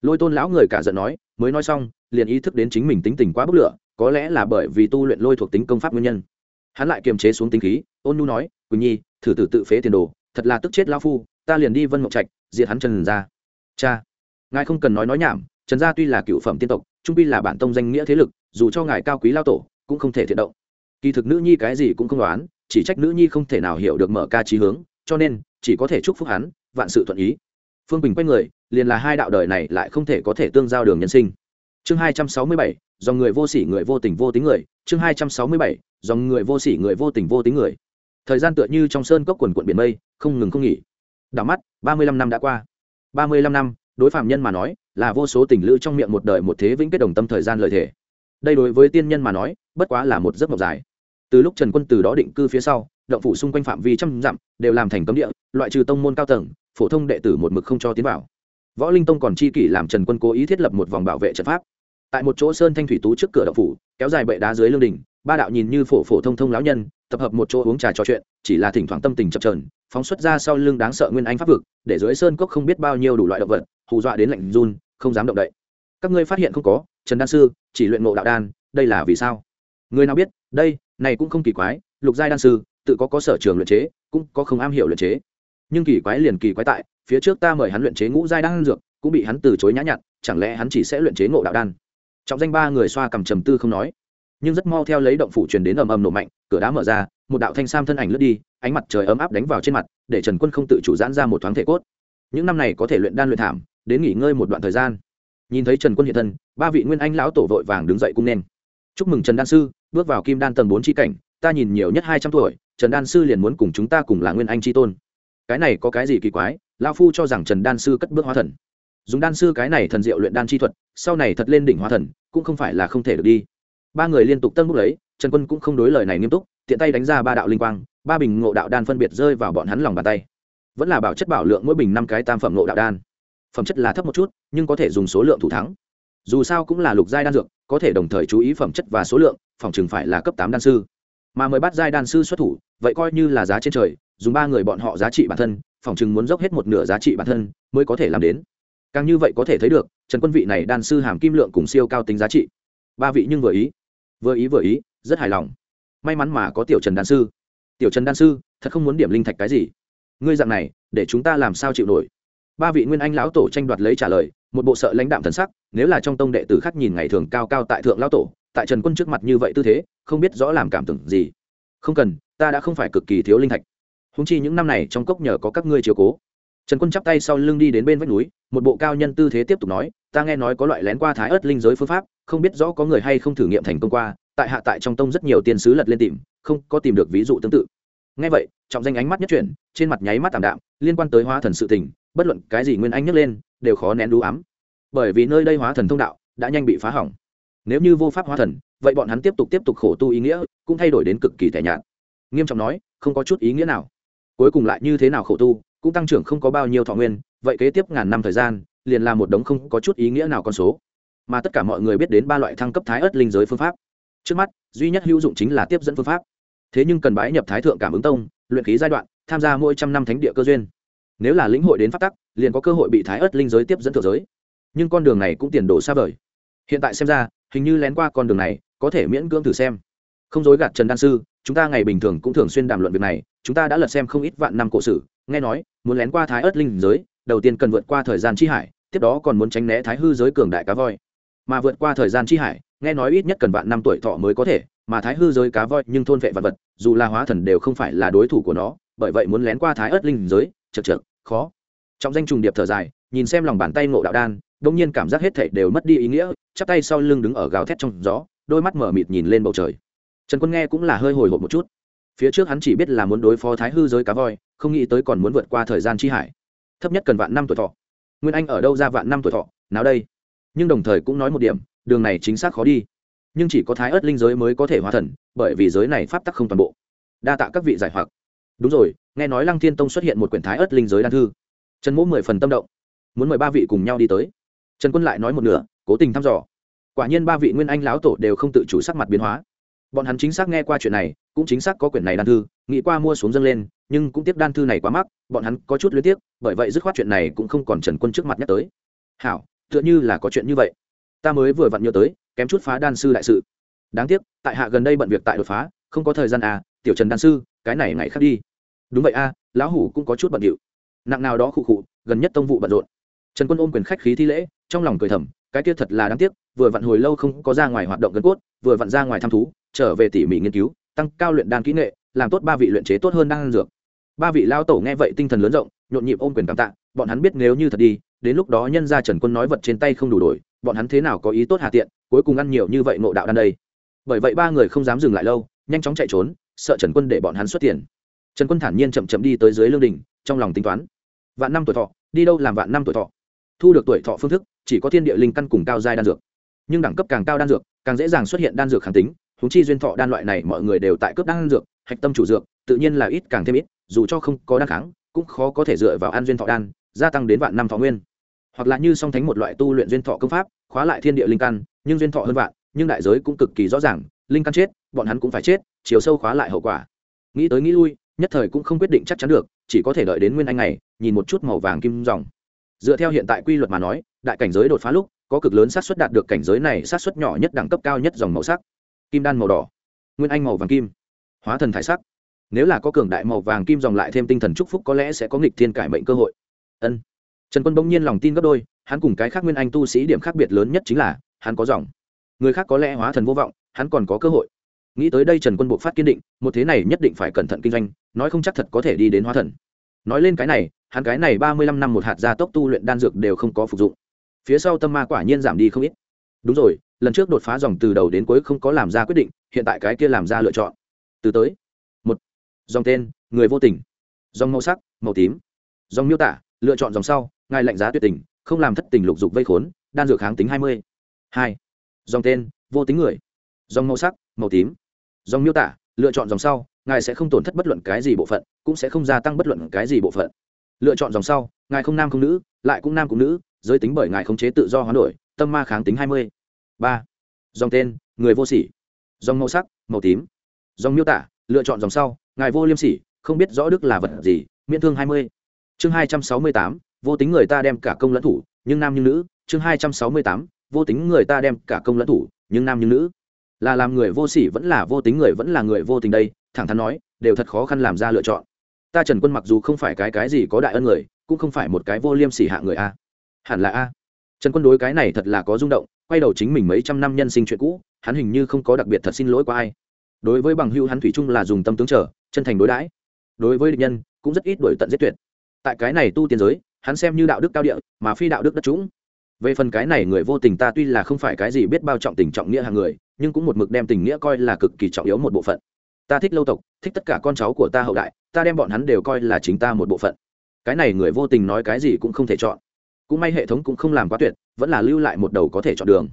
Lôi tôn lão người cả giận nói, mới nói xong, liền ý thức đến chính mình tính tình quá bức lửa, có lẽ là bởi vì tu luyện lôi thuộc tính công pháp nguyên nhân. Hắn lại kiềm chế xuống tính khí, ôn nhu nói, quỳnh nhi, thử tử tự phế tiền đồ, thật là tức chết lao phu, ta liền đi vân mộng trạch, diệt hắn trần ra. Cha, ngài không cần nói nói nhảm trần gia tuy là cựu phẩm tiên tộc, trung pi là bản tông danh nghĩa thế lực, dù cho ngài cao quý lao tổ, cũng không thể thiện động. Kỳ thực nữ nhi cái gì cũng không đoán, chỉ trách nữ nhi không thể nào hiểu được mở ca trí hướng, cho nên, chỉ có thể chúc phúc hắn, vạn sự thuận ý. Phương bình quay người, liền là hai đạo đời này lại không thể có thể tương giao đường nhân sinh. Chương hai trăm sáu mươi bảy, dòng người vô sỉ người vô tình vô tính người. Chương hai trăm sáu mươi bảy, dòng người vô sỉ người vô tình vô tính người. Thời gian tựa như trong sơn cốc quần quận biển mây, không ngừng không nghỉ. Đảo mắt, ba mươi lăm năm đã qua. Ba mươi lăm năm, đối phạm nhân mà nói là vô số tình lữ trong miệng một đời một thế vĩnh kết đồng tâm thời gian lợi thể đây đối với tiên nhân mà nói, bất quá là một giấc mộng dài. Từ lúc trần quân từ đó định cư phía sau, động phủ xung quanh phạm vi trăm dặm, đều làm thành cấm địa, loại trừ tông môn cao tầng, phổ thông đệ tử một mực không cho tiến vào. Võ linh tông còn chi kỷ làm trần quân cố ý thiết lập một vòng bảo vệ trận pháp. Tại một chỗ sơn thanh thủy tú trước cửa động phủ, kéo dài bệ đá dưới lương đình ba đạo nhìn như phổ phổ thông thông lão nhân, tập hợp một chỗ uống trà trò chuyện, chỉ là thỉnh thoảng tâm tình chập trờn phóng xuất ra sau lưng đáng sợ nguyên anh pháp vực, để dưới sơn cốc không biết bao nhiêu đủ loại động vật, hù dọa đến lạnh run không dám động đậy. Các ngươi phát hiện không có, trần đan sư, chỉ luyện ngộ đạo đan, đây là vì sao? Người nào biết, đây, này cũng không kỳ quái, lục giai đan sư, tự có có sở trường luyện chế, cũng có không am hiểu luyện chế. Nhưng kỳ quái liền kỳ quái tại, phía trước ta mời hắn luyện chế ngũ giai đan dược, cũng bị hắn từ chối nhã nhặn, chẳng lẽ hắn chỉ sẽ luyện chế ngộ đạo đan? Trọng danh ba người xoa cầm trầm tư không nói. Nhưng rất mau theo lấy động phủ truyền đến ầm ầm nổ mạnh, cửa đá mở ra, một đạo thanh sam thân ảnh lướt đi, ánh mặt trời ấm áp đánh vào trên mặt, để trần quân không tự chủ giãn ra một thoáng thể cốt. Những năm này có thể luyện đan luyện thảm đến nghỉ ngơi một đoạn thời gian. Nhìn thấy trần quân hiện thân, ba vị nguyên anh lão tổ vội vàng đứng dậy cung nên. Chúc mừng trần đan sư, bước vào kim đan tầng bốn tri cảnh, ta nhìn nhiều nhất hai trăm tuổi, trần đan sư liền muốn cùng chúng ta cùng là nguyên anh tri tôn. Cái này có cái gì kỳ quái lao phu cho rằng trần đan sư cất bước hóa thần. Dùng đan sư cái này thần diệu luyện đan chi thuật, sau này thật lên đỉnh hóa thần, cũng không phải là không thể được đi. Ba người liên tục tân bút lấy, trần quân cũng không đối lời này nghiêm túc, tiện tay đánh ra ba đạo linh quang, ba bình ngộ đạo đan phân biệt rơi vào bọn hắn lòng bàn tay. Vẫn là bảo chất bảo lượng mỗi bình năm cái tam phẩm ngộ đạo đan phẩm chất là thấp một chút, nhưng có thể dùng số lượng thủ thắng. Dù sao cũng là lục giai đan dược, có thể đồng thời chú ý phẩm chất và số lượng, phòng chừng phải là cấp tám đan sư. Mà mời bắt giai đan sư xuất thủ, vậy coi như là giá trên trời, dùng ba người bọn họ giá trị bản thân, phòng chừng muốn dốc hết một nửa giá trị bản thân mới có thể làm đến. Càng như vậy có thể thấy được, trần quân vị này đan sư hàm kim lượng cùng siêu cao tính giá trị. Ba vị nhưng vừa ý. Vừa ý vừa ý, rất hài lòng. May mắn mà có tiểu trần đan sư. Tiểu trần đan sư, thật không muốn điểm linh thạch cái gì. Ngươi dạng này, để chúng ta làm sao chịu nổi? Ba vị nguyên anh lão tổ tranh đoạt lấy trả lời, một bộ sợ lãnh đạm thần sắc, nếu là trong tông đệ tử khác nhìn ngày thường cao cao tại thượng lão tổ, tại trần quân trước mặt như vậy tư thế, không biết rõ làm cảm tưởng gì. Không cần, ta đã không phải cực kỳ thiếu linh thạch. Húng chi những năm này trong cốc nhờ có các ngươi chiều cố. Trần quân chắp tay sau lưng đi đến bên vách núi, một bộ cao nhân tư thế tiếp tục nói, ta nghe nói có loại lén qua thái ớt linh giới phương pháp, không biết rõ có người hay không thử nghiệm thành công qua, tại hạ tại trong tông rất nhiều tiên sứ lật lên tìm, không có tìm được ví dụ tương tự. Nghe vậy, trọng danh ánh mắt nhất chuyển, trên mặt nháy mắt tảm đạm, liên quan tới hóa thần sự tình bất luận cái gì nguyên anh nhấc lên, đều khó nén đũ ám. Bởi vì nơi đây hóa thần thông đạo đã nhanh bị phá hỏng. Nếu như vô pháp hóa thần, vậy bọn hắn tiếp tục tiếp tục khổ tu ý nghĩa, cũng thay đổi đến cực kỳ tẻ nhạt. Nghiêm trọng nói, không có chút ý nghĩa nào. Cuối cùng lại như thế nào khổ tu, cũng tăng trưởng không có bao nhiêu thọ nguyên, vậy kế tiếp ngàn năm thời gian, liền là một đống không có chút ý nghĩa nào con số. Mà tất cả mọi người biết đến ba loại thăng cấp thái ớt linh giới phương pháp. Trước mắt, duy nhất hữu dụng chính là tiếp dẫn phương pháp. Thế nhưng cần bái nhập thái thượng cảm ứng tông, luyện khí giai đoạn, tham gia mỗi trăm năm thánh địa cơ duyên nếu là lĩnh hội đến phát tắc, liền có cơ hội bị thái ớt linh giới tiếp dẫn thượng giới. Nhưng con đường này cũng tiền đổ xa vời. Hiện tại xem ra, hình như lén qua con đường này, có thể miễn cưỡng thử xem. Không dối gạt trần đan sư, chúng ta ngày bình thường cũng thường xuyên đàm luận việc này, chúng ta đã lật xem không ít vạn năm cổ sử, nghe nói, muốn lén qua thái ớt linh giới, đầu tiên cần vượt qua thời gian chi hải, tiếp đó còn muốn tránh né thái hư giới cường đại cá voi. Mà vượt qua thời gian chi hải, nghe nói ít nhất cần vạn năm tuổi thọ mới có thể, mà thái hư giới cá voi nhưng thôn vệ vật vật, dù là hóa thần đều không phải là đối thủ của nó, bởi vậy muốn lén qua thái ớt linh giới chật chật khó. Trọng danh trùng điệp thở dài, nhìn xem lòng bàn tay ngộ đạo đan, đông nhiên cảm giác hết thảy đều mất đi ý nghĩa, chắp tay sau lưng đứng ở gào thét trong gió, đôi mắt mở mịt nhìn lên bầu trời. Trần quân nghe cũng là hơi hồi hộp một chút. Phía trước hắn chỉ biết là muốn đối phó thái hư giới cá voi, không nghĩ tới còn muốn vượt qua thời gian chi hải. Thấp nhất cần vạn năm tuổi thọ. Nguyên anh ở đâu ra vạn năm tuổi thọ, nào đây? Nhưng đồng thời cũng nói một điểm, đường này chính xác khó đi. Nhưng chỉ có thái ớt linh giới mới có thể hóa thần, bởi vì giới này pháp tắc không toàn bộ. Đa tạ các vị giải hoặc đúng rồi, nghe nói lăng thiên tông xuất hiện một quyển thái ớt linh giới đan thư. Trần mỗ mười phần tâm động. Muốn mời ba vị cùng nhau đi tới. Trần quân lại nói một nửa, cố tình thăm dò. Quả nhiên ba vị nguyên anh lão tổ đều không tự chủ sắc mặt biến hóa. Bọn hắn chính xác nghe qua chuyện này, cũng chính xác có quyển này đan thư, nghĩ qua mua xuống dâng lên, nhưng cũng tiếp đan thư này quá mắc, bọn hắn có chút luyến tiếc, bởi vậy dứt khoát chuyện này cũng không còn trần quân trước mặt nhắc tới. Hảo, tựa như là có chuyện như vậy. Ta mới vừa vặn nhớ tới, kém chút phá đan sư đại sự. Đáng tiếc, tại hạ gần đây bận việc tại đột phá, không có thời gian à tiểu trần đan sư, cái này ngày khác đi đúng vậy a à, lão hủ cũng có chút bận điệu. Nặng nào đó khụ khụ gần nhất tông vụ bận rộn. Trần quân ôm quyền khách khí thi lễ trong lòng cười thầm cái kia thật là đáng tiếc vừa vặn hồi lâu không có ra ngoài hoạt động gần cốt vừa vặn ra ngoài thăm thú trở về tỉ mỉ nghiên cứu tăng cao luyện đan kỹ nghệ làm tốt ba vị luyện chế tốt hơn đan dược. Ba vị lao tổ nghe vậy tinh thần lớn rộng nhộn nhịp ôm quyền cảm tạ bọn hắn biết nếu như thật đi đến lúc đó nhân ra trần quân nói vật trên tay không đủ đổi bọn hắn thế nào có ý tốt hà tiện cuối cùng ăn nhiều như vậy ngộ đạo đan đây. Bởi vậy ba người không dám dừng lại lâu nhanh chóng chạy trốn sợ trần quân để bọn hắn xuất tiền trần quân thản nhiên chậm chậm đi tới dưới lương đình, trong lòng tính toán. Vạn năm tuổi thọ, đi đâu làm vạn năm tuổi thọ? Thu được tuổi thọ phương thức, chỉ có thiên địa linh căn cùng cao giai đan dược. Nhưng đẳng cấp càng cao đan dược, càng dễ dàng xuất hiện đan dược kháng tính húng chi duyên thọ đan loại này mọi người đều tại cấp đan dược, hạch tâm chủ dược, tự nhiên là ít càng thêm ít, dù cho không có đan kháng, cũng khó có thể dựa vào ăn duyên thọ đan, gia tăng đến vạn năm thọ nguyên. Hoặc là như song thánh một loại tu luyện duyên thọ công pháp, khóa lại thiên địa linh căn, nhưng duyên thọ hơn vạn, nhưng đại giới cũng cực kỳ rõ ràng, linh căn chết, bọn hắn cũng phải chết, chiều sâu khóa lại hậu quả. Nghĩ tới nghĩ lui nhất thời cũng không quyết định chắc chắn được, chỉ có thể đợi đến nguyên anh này nhìn một chút màu vàng kim dòng. Dựa theo hiện tại quy luật mà nói, đại cảnh giới đột phá lúc, có cực lớn xác suất đạt được cảnh giới này xác suất nhỏ nhất đẳng cấp cao nhất dòng màu sắc. Kim đan màu đỏ, nguyên anh màu vàng kim, hóa thần thải sắc. Nếu là có cường đại màu vàng kim dòng lại thêm tinh thần chúc phúc có lẽ sẽ có nghịch thiên cải mệnh cơ hội. Ân. Trần quân bỗng nhiên lòng tin gấp đôi, hắn cùng cái khác nguyên anh tu sĩ điểm khác biệt lớn nhất chính là, hắn có dòng. Người khác có lẽ hóa thần vô vọng, hắn còn có cơ hội. Nghĩ tới đây trần quân bộ phát kiên định, một thế này nhất định phải cẩn thận kinh doanh nói không chắc thật có thể đi đến hóa thần. Nói lên cái này, hắn cái này ba mươi lăm năm một hạt gia tốc tu luyện đan dược đều không có phục dụng. Phía sau tâm ma quả nhiên giảm đi không ít. Đúng rồi, lần trước đột phá dòng từ đầu đến cuối không có làm ra quyết định, hiện tại cái kia làm ra lựa chọn. Từ tới. Một. Dòng tên, người vô tình. Dòng màu sắc, màu tím. Dòng miêu tả, lựa chọn dòng sau, ngài lạnh giá tuyệt tình, không làm thất tình lục dục vây khốn, đan dược kháng tính hai mươi. Hai. Dòng tên, vô tính người. Dòng màu sắc, màu tím. Dòng miêu tả, lựa chọn dòng sau ngài sẽ không tổn thất bất luận cái gì bộ phận, cũng sẽ không gia tăng bất luận cái gì bộ phận. Lựa chọn dòng sau, ngài không nam không nữ, lại cũng nam cũng nữ, giới tính bởi ngài không chế tự do hoán đổi, tâm ma kháng tính hai mươi. Ba. Dòng tên, người vô sỉ. Dòng màu sắc, màu tím. Dòng miêu tả, lựa chọn dòng sau, ngài vô liêm sỉ, không biết rõ đức là vật gì, miễn thương hai mươi. Chương hai trăm sáu mươi tám, vô tính người ta đem cả công lẫn thủ, nhưng nam như nữ. Chương hai trăm sáu mươi tám, vô tính người ta đem cả công lẫn thủ, nhưng nam như nữ. Là làm người vô sỉ vẫn là vô tính người vẫn là người vô tình đây thẳng thắn nói, đều thật khó khăn làm ra lựa chọn. Ta trần quân mặc dù không phải cái cái gì có đại ân người, cũng không phải một cái vô liêm sỉ hạ người a. Hẳn là a. Trần quân đối cái này thật là có rung động, quay đầu chính mình mấy trăm năm nhân sinh chuyện cũ, hắn hình như không có đặc biệt thật xin lỗi qua ai. Đối với bằng hưu hắn thủy chung là dùng tâm tướng trở, chân thành đối đãi. Đối với địch nhân, cũng rất ít đổi tận giết tuyệt. Tại cái này tu tiên giới, hắn xem như đạo đức cao địa, mà phi đạo đức đất trũng. Về phần cái này người vô tình ta tuy là không phải cái gì biết bao trọng tình trọng nghĩa hàng người, nhưng cũng một mực đem tình nghĩa coi là cực kỳ trọng yếu một bộ phận ta thích lâu tộc, thích tất cả con cháu của ta hậu đại, ta đem bọn hắn đều coi là chính ta một bộ phận. Cái này người vô tình nói cái gì cũng không thể chọn. Cũng may hệ thống cũng không làm quá tuyệt, vẫn là lưu lại một đầu có thể chọn đường.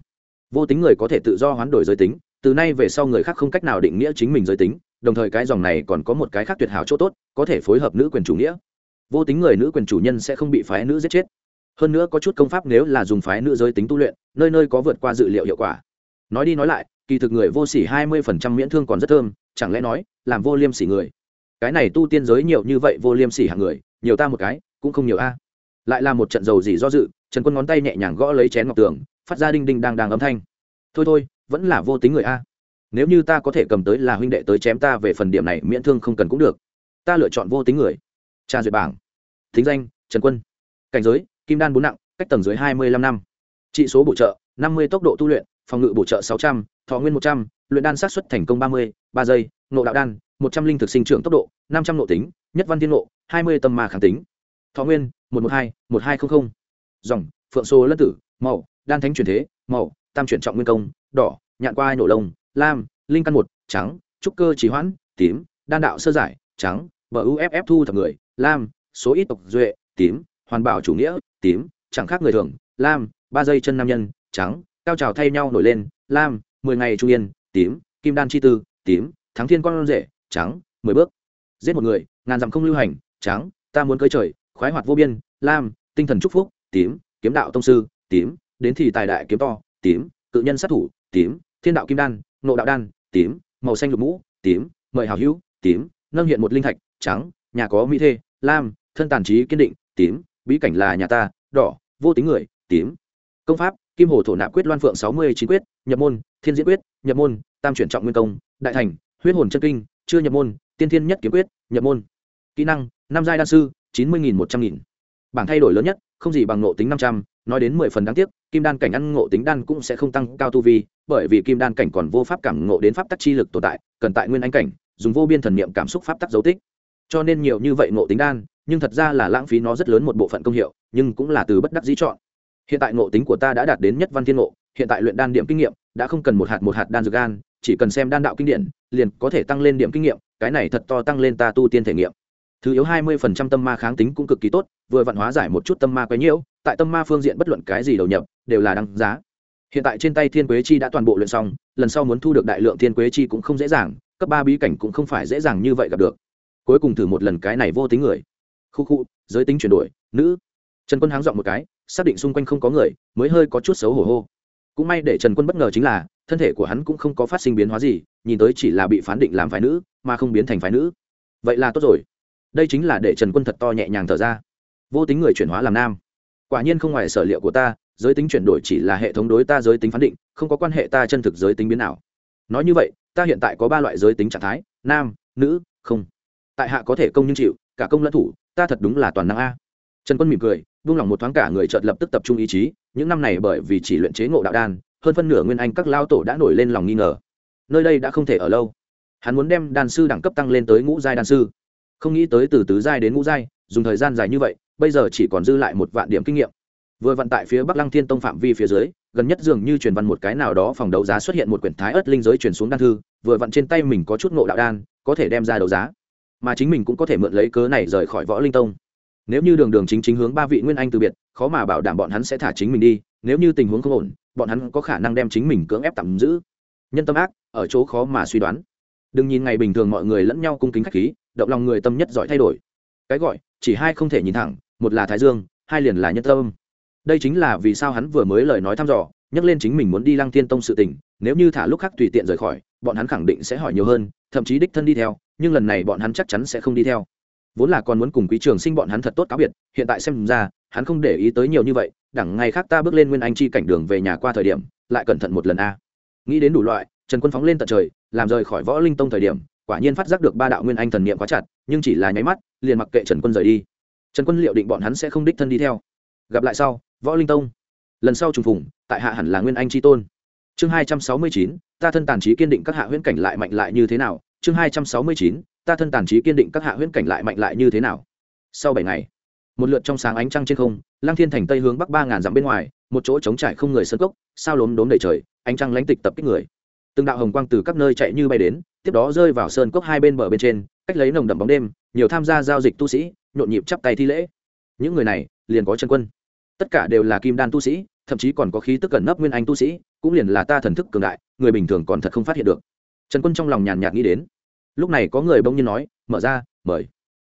Vô tính người có thể tự do hoán đổi giới tính, từ nay về sau người khác không cách nào định nghĩa chính mình giới tính, đồng thời cái dòng này còn có một cái khác tuyệt hảo chỗ tốt, có thể phối hợp nữ quyền chủ nghĩa. Vô tính người nữ quyền chủ nhân sẽ không bị phái nữ giết chết. Hơn nữa có chút công pháp nếu là dùng phái nữ giới tính tu luyện, nơi nơi có vượt qua dự liệu hiệu quả. Nói đi nói lại, kỳ thực người vô sỉ hai mươi phần trăm miễn thương còn rất thơm chẳng lẽ nói, làm vô liêm sỉ người? Cái này tu tiên giới nhiều như vậy vô liêm sỉ hạng người, nhiều ta một cái, cũng không nhiều a. Lại là một trận dầu gì do dự, trần quân ngón tay nhẹ nhàng gõ lấy chén ngọc tường, phát ra đinh đinh đang đang âm thanh. Thôi thôi, vẫn là vô tính người a. Nếu như ta có thể cầm tới là huynh đệ tới chém ta về phần điểm này, miễn thương không cần cũng được. Ta lựa chọn vô tính người. Tra duyệt bảng. Thính danh, trần quân. Cảnh giới, kim đan bốn nặng, cách tầng dưới hai mươi năm năm. Trị số bổ trợ, năm mươi tốc độ tu luyện, phòng ngự bổ trợ sáu trăm thọ nguyên một trăm l u y ệ n đan sát xuất thành công ba mươi, ba giây nộ đạo đan, một trăm linh thực sinh trưởng tốc độ, năm trăm n ộ tính, nhất văn thiên nộ hai mươi tâm ma kháng tính. Thọ nguyên, một một hai một hai trăm linh dòng, phượng số lân tử, màu, đan thánh truyền thế, màu, tam chuyển trọng nguyên công, đỏ, nhạn qua nổ lông, lam, linh căn một, trắng, trúc cơ trí hoãn, tím, đan đạo sơ giải, trắng, bờ uff thu thập người, lam, số ít tộc duệ, tím, hoàn bảo chủ nghĩa, tím, chẳng khác người thường, lam, ba giây chân nam nhân, trắng, cao trào thay nhau nổi lên, lam mười ngày trung yên, tím, kim đan chi tư, tím, thắng thiên con rể, trắng, mười bước. Giết một người, ngàn dặm không lưu hành, trắng, ta muốn cưới trời, khoái hoạt vô biên, lam, tinh thần chúc phúc, tím, kiếm đạo tông sư, tím, đến thì tài đại kiếm to, tím, cự nhân sát thủ, tím, thiên đạo kim đan nộ đạo đan, tím, màu xanh lục mũ, tím, mời hào hữu, tím, nâng hiện một linh thạch, trắng, nhà có mỹ thê, lam, thân tàn trí kiên định, tím, bí cảnh là nhà ta, đỏ, vô tính người, tím. Công pháp, kim hồ thổ nạp quyết loan phượng sáu mươi chín quyết, nhập môn thiên diễn quyết, nhập môn, tam chuyển trọng nguyên công, đại thành, huyết hồn chân kinh, chưa nhập môn, tiên thiên nhất kiếm quyết, nhập môn. Kỹ năng, năm giai đan sư, chín mươi nghìn một trăm nghìn. Bảng thay đổi lớn nhất, không gì bằng ngộ tính năm trăm, nói đến mười phần đáng tiếc, kim đan cảnh ăn ngộ tính đan cũng sẽ không tăng cao tu vi, bởi vì kim đan cảnh còn vô pháp cảm ngộ đến pháp tắc chi lực tồn tại, cần tại nguyên anh cảnh, dùng vô biên thần niệm cảm xúc pháp tắc dấu tích. Cho nên nhiều như vậy ngộ tính đan, nhưng thật ra là lãng phí nó rất lớn một bộ phận công hiệu, nhưng cũng là từ bất đắc dĩ chọn. Hiện tại ngộ tính của ta đã đạt đến nhất văn thiên ngộ hiện tại luyện đan điểm kinh nghiệm đã không cần một hạt một hạt đan dược gan, chỉ cần xem đan đạo kinh điển, liền có thể tăng lên điểm kinh nghiệm, cái này thật to tăng lên ta tu tiên thể nghiệm. Thứ yếu hai mươi phần trăm tâm ma kháng tính cũng cực kỳ tốt, vừa vạn hóa giải một chút tâm ma quấy nhiễu, tại tâm ma phương diện bất luận cái gì đầu nhập, đều là đăng giá. Hiện tại trên tay thiên quế chi đã toàn bộ luyện xong, lần sau muốn thu được đại lượng thiên quế chi cũng không dễ dàng, cấp ba bí cảnh cũng không phải dễ dàng như vậy gặp được. Cuối cùng thử một lần cái này vô tính người. Khu khu, giới tính chuyển đổi, nữ. Trần quân háng dọn một cái, xác định xung quanh không có người, mới hơi có chút xấu hổ hô cũng may để trần quân bất ngờ chính là, thân thể của hắn cũng không có phát sinh biến hóa gì, nhìn tới chỉ là bị phán định làm phái nữ, mà không biến thành phái nữ. Vậy là tốt rồi. Đây chính là để trần quân thật to nhẹ nhàng thở ra. Vô tính người chuyển hóa làm nam. Quả nhiên không ngoài sở liệu của ta, giới tính chuyển đổi chỉ là hệ thống đối ta giới tính phán định, không có quan hệ ta chân thực giới tính biến nào nói như vậy, ta hiện tại có ba loại giới tính trạng thái, nam, nữ, không. Tại hạ có thể công nhưng chịu, cả công lẫn thủ, ta thật đúng là toàn năng a. Trần quân mỉm cười vung lòng một thoáng cả người chợt lập tức tập trung ý chí, những năm này bởi vì chỉ luyện chế ngộ đạo đan, hơn phân nửa nguyên anh các lao tổ đã nổi lên lòng nghi ngờ. Nơi đây đã không thể ở lâu. Hắn muốn đem đan sư đẳng cấp tăng lên tới ngũ giai đan sư. Không nghĩ tới từ tứ giai đến ngũ giai, dùng thời gian dài như vậy, bây giờ chỉ còn dư lại một vạn điểm kinh nghiệm. Vừa vận tại phía bắc lăng thiên tông phạm vi phía dưới, gần nhất dường như truyền văn một cái nào đó phòng đấu giá xuất hiện một quyển thái ớt linh giới truyền xuống đan thư, vừa vận trên tay mình có chút ngộ đạo đan, có thể đem ra đấu giá. Mà chính mình cũng có thể mượn lấy cớ này rời khỏi võ linh tông nếu như đường đường chính chính hướng ba vị nguyên anh từ biệt, khó mà bảo đảm bọn hắn sẽ thả chính mình đi. Nếu như tình huống không ổn, bọn hắn có khả năng đem chính mình cưỡng ép tạm giữ. Nhân tâm ác, ở chỗ khó mà suy đoán. Đừng nhìn ngày bình thường mọi người lẫn nhau cung kính khách khí, động lòng người tâm nhất giỏi thay đổi. Cái gọi, chỉ hai không thể nhìn thẳng, một là thái dương, hai liền là nhân tâm. Đây chính là vì sao hắn vừa mới lời nói thăm dò, nhắc lên chính mình muốn đi lăng thiên tông sự tình. Nếu như thả lúc khác tùy tiện rời khỏi, bọn hắn khẳng định sẽ hỏi nhiều hơn, thậm chí đích thân đi theo, nhưng lần này bọn hắn chắc chắn sẽ không đi theo vốn là còn muốn cùng quý trường sinh bọn hắn thật tốt cáo biệt, hiện tại xem ra, hắn không để ý tới nhiều như vậy, đẳng ngày khác ta bước lên nguyên anh chi cảnh đường về nhà qua thời điểm, lại cẩn thận một lần a. Nghĩ đến đủ loại, trần quân phóng lên tận trời, làm rời khỏi võ linh tông thời điểm, quả nhiên phát giác được ba đạo nguyên anh thần niệm quá chặt, nhưng chỉ là nháy mắt, liền mặc kệ trần quân rời đi. Trần quân liệu định bọn hắn sẽ không đích thân đi theo. Gặp lại sau, võ linh tông. Lần sau trùng phùng, tại hạ hẳn là nguyên anh chi tôn. Chương hai trăm sáu mươi chín, ta thân tàn trí kiên định các hạ huyễn cảnh lại mạnh lại như thế nào? Chương hai trăm sáu mươi chín ta thân tàn trí kiên định các hạ huyễn cảnh lại mạnh lại như thế nào? Sau bảy ngày, một lượt trong sáng ánh trăng trên không Lang thiên thành tây hướng bắc ba ngàn dặm bên ngoài, một chỗ trống trải không người sân cốc, sao lốm đốm đầy trời, ánh trăng lánh tịch tập kích người. Từng đạo hồng quang từ các nơi chạy như bay đến, tiếp đó rơi vào sơn cốc hai bên bờ bên trên, cách lấy nồng đậm bóng đêm, nhiều tham gia giao dịch tu sĩ, nhộn nhịp chắp tay thi lễ. Những người này liền có chân quân. Tất cả đều là kim đan tu sĩ, thậm chí còn có khí tức gần nấp nguyên anh tu sĩ, cũng liền là ta thần thức cường đại, người bình thường còn thật không phát hiện được. Trần quân trong lòng nhàn nhạt nghĩ đến lúc này có người bỗng nhiên nói, mở ra, mời.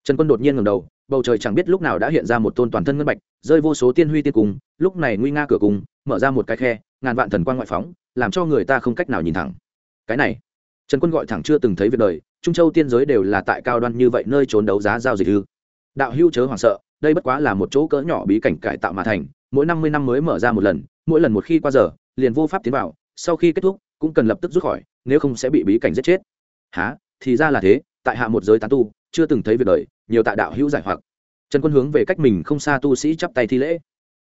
Trần quân đột nhiên ngầm đầu, bầu trời chẳng biết lúc nào đã hiện ra một tôn toàn thân ngân bạch, rơi vô số tiên huy tiên cung, lúc này nguy nga cửa cung, mở ra một cái khe, ngàn vạn thần quan ngoại phóng, làm cho người ta không cách nào nhìn thẳng. Cái này, trần quân gọi thẳng chưa từng thấy việc đời, trung châu tiên giới đều là tại cao đoan như vậy nơi trốn đấu giá giao dịch hư đạo hữu chớ hoảng sợ, đây bất quá là một chỗ cỡ nhỏ bí cảnh cải tạo mà thành, mỗi năm mươi năm mới mở ra một lần, mỗi lần một khi qua giờ, liền vô pháp tiến vào, sau khi kết thúc, cũng cần lập tức rút khỏi, nếu không sẽ bị bí cảnh giết chết. Há thì ra là thế, tại hạ một giới tán tu, chưa từng thấy việc đời, nhiều tạ đạo hữu giải hoặc. Trần quân hướng về cách mình không xa tu sĩ chắp tay thi lễ.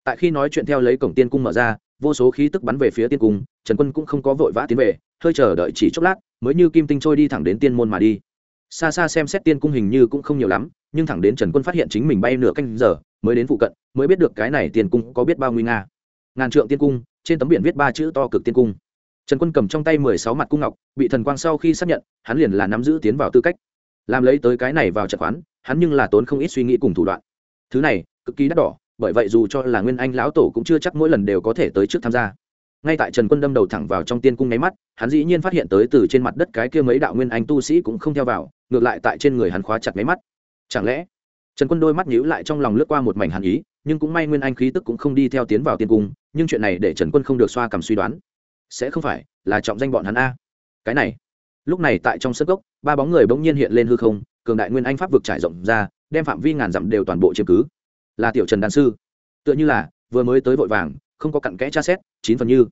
Tại khi nói chuyện theo lấy cổng tiên cung mở ra, vô số khí tức bắn về phía tiên cung, trần quân cũng không có vội vã tiến về, hơi chờ đợi chỉ chốc lát, mới như kim tinh trôi đi thẳng đến tiên môn mà đi. Xa xa xem xét tiên cung hình như cũng không nhiều lắm, nhưng thẳng đến trần quân phát hiện chính mình bay nửa canh giờ, mới đến phụ cận, mới biết được cái này tiên cung có biết bao nguy nga. Ngàn trượng tiên cung, trên tấm biển viết ba chữ to cực tiên cung trần quân cầm trong tay mười sáu mặt cung ngọc bị thần quang sau khi xác nhận hắn liền là nắm giữ tiến vào tư cách. Làm lấy tới cái này vào trận quán, hắn nhưng là tốn không ít suy nghĩ cùng thủ đoạn. Thứ này cực kỳ đắt đỏ bởi vậy dù cho là nguyên anh lão tổ cũng chưa chắc mỗi lần đều có thể tới trước tham gia. Ngay tại trần quân đâm đầu thẳng vào trong tiên cung nháy mắt hắn dĩ nhiên phát hiện tới từ trên mặt đất cái kia mấy đạo nguyên anh tu sĩ cũng không theo vào ngược lại tại trên người hắn khóa chặt mấy mắt. Chẳng lẽ trần quân đôi mắt nhíu lại trong lòng lướt qua một mảnh hàn ý nhưng cũng may nguyên anh khí tức cũng không đi theo tiến vào tiên cung nhưng chuyện này để trần quân không được xoa cầm suy đoán sẽ không phải là trọng danh bọn hắn a. Cái này, lúc này tại trong sân gốc ba bóng người bỗng nhiên hiện lên hư không, cường đại nguyên anh pháp vực trải rộng ra, đem phạm vi ngàn dặm đều toàn bộ chiếm cứ. Là tiểu trần đan sư. Tựa như là, vừa mới tới vội vàng, không có cặn kẽ tra xét, chín phần như.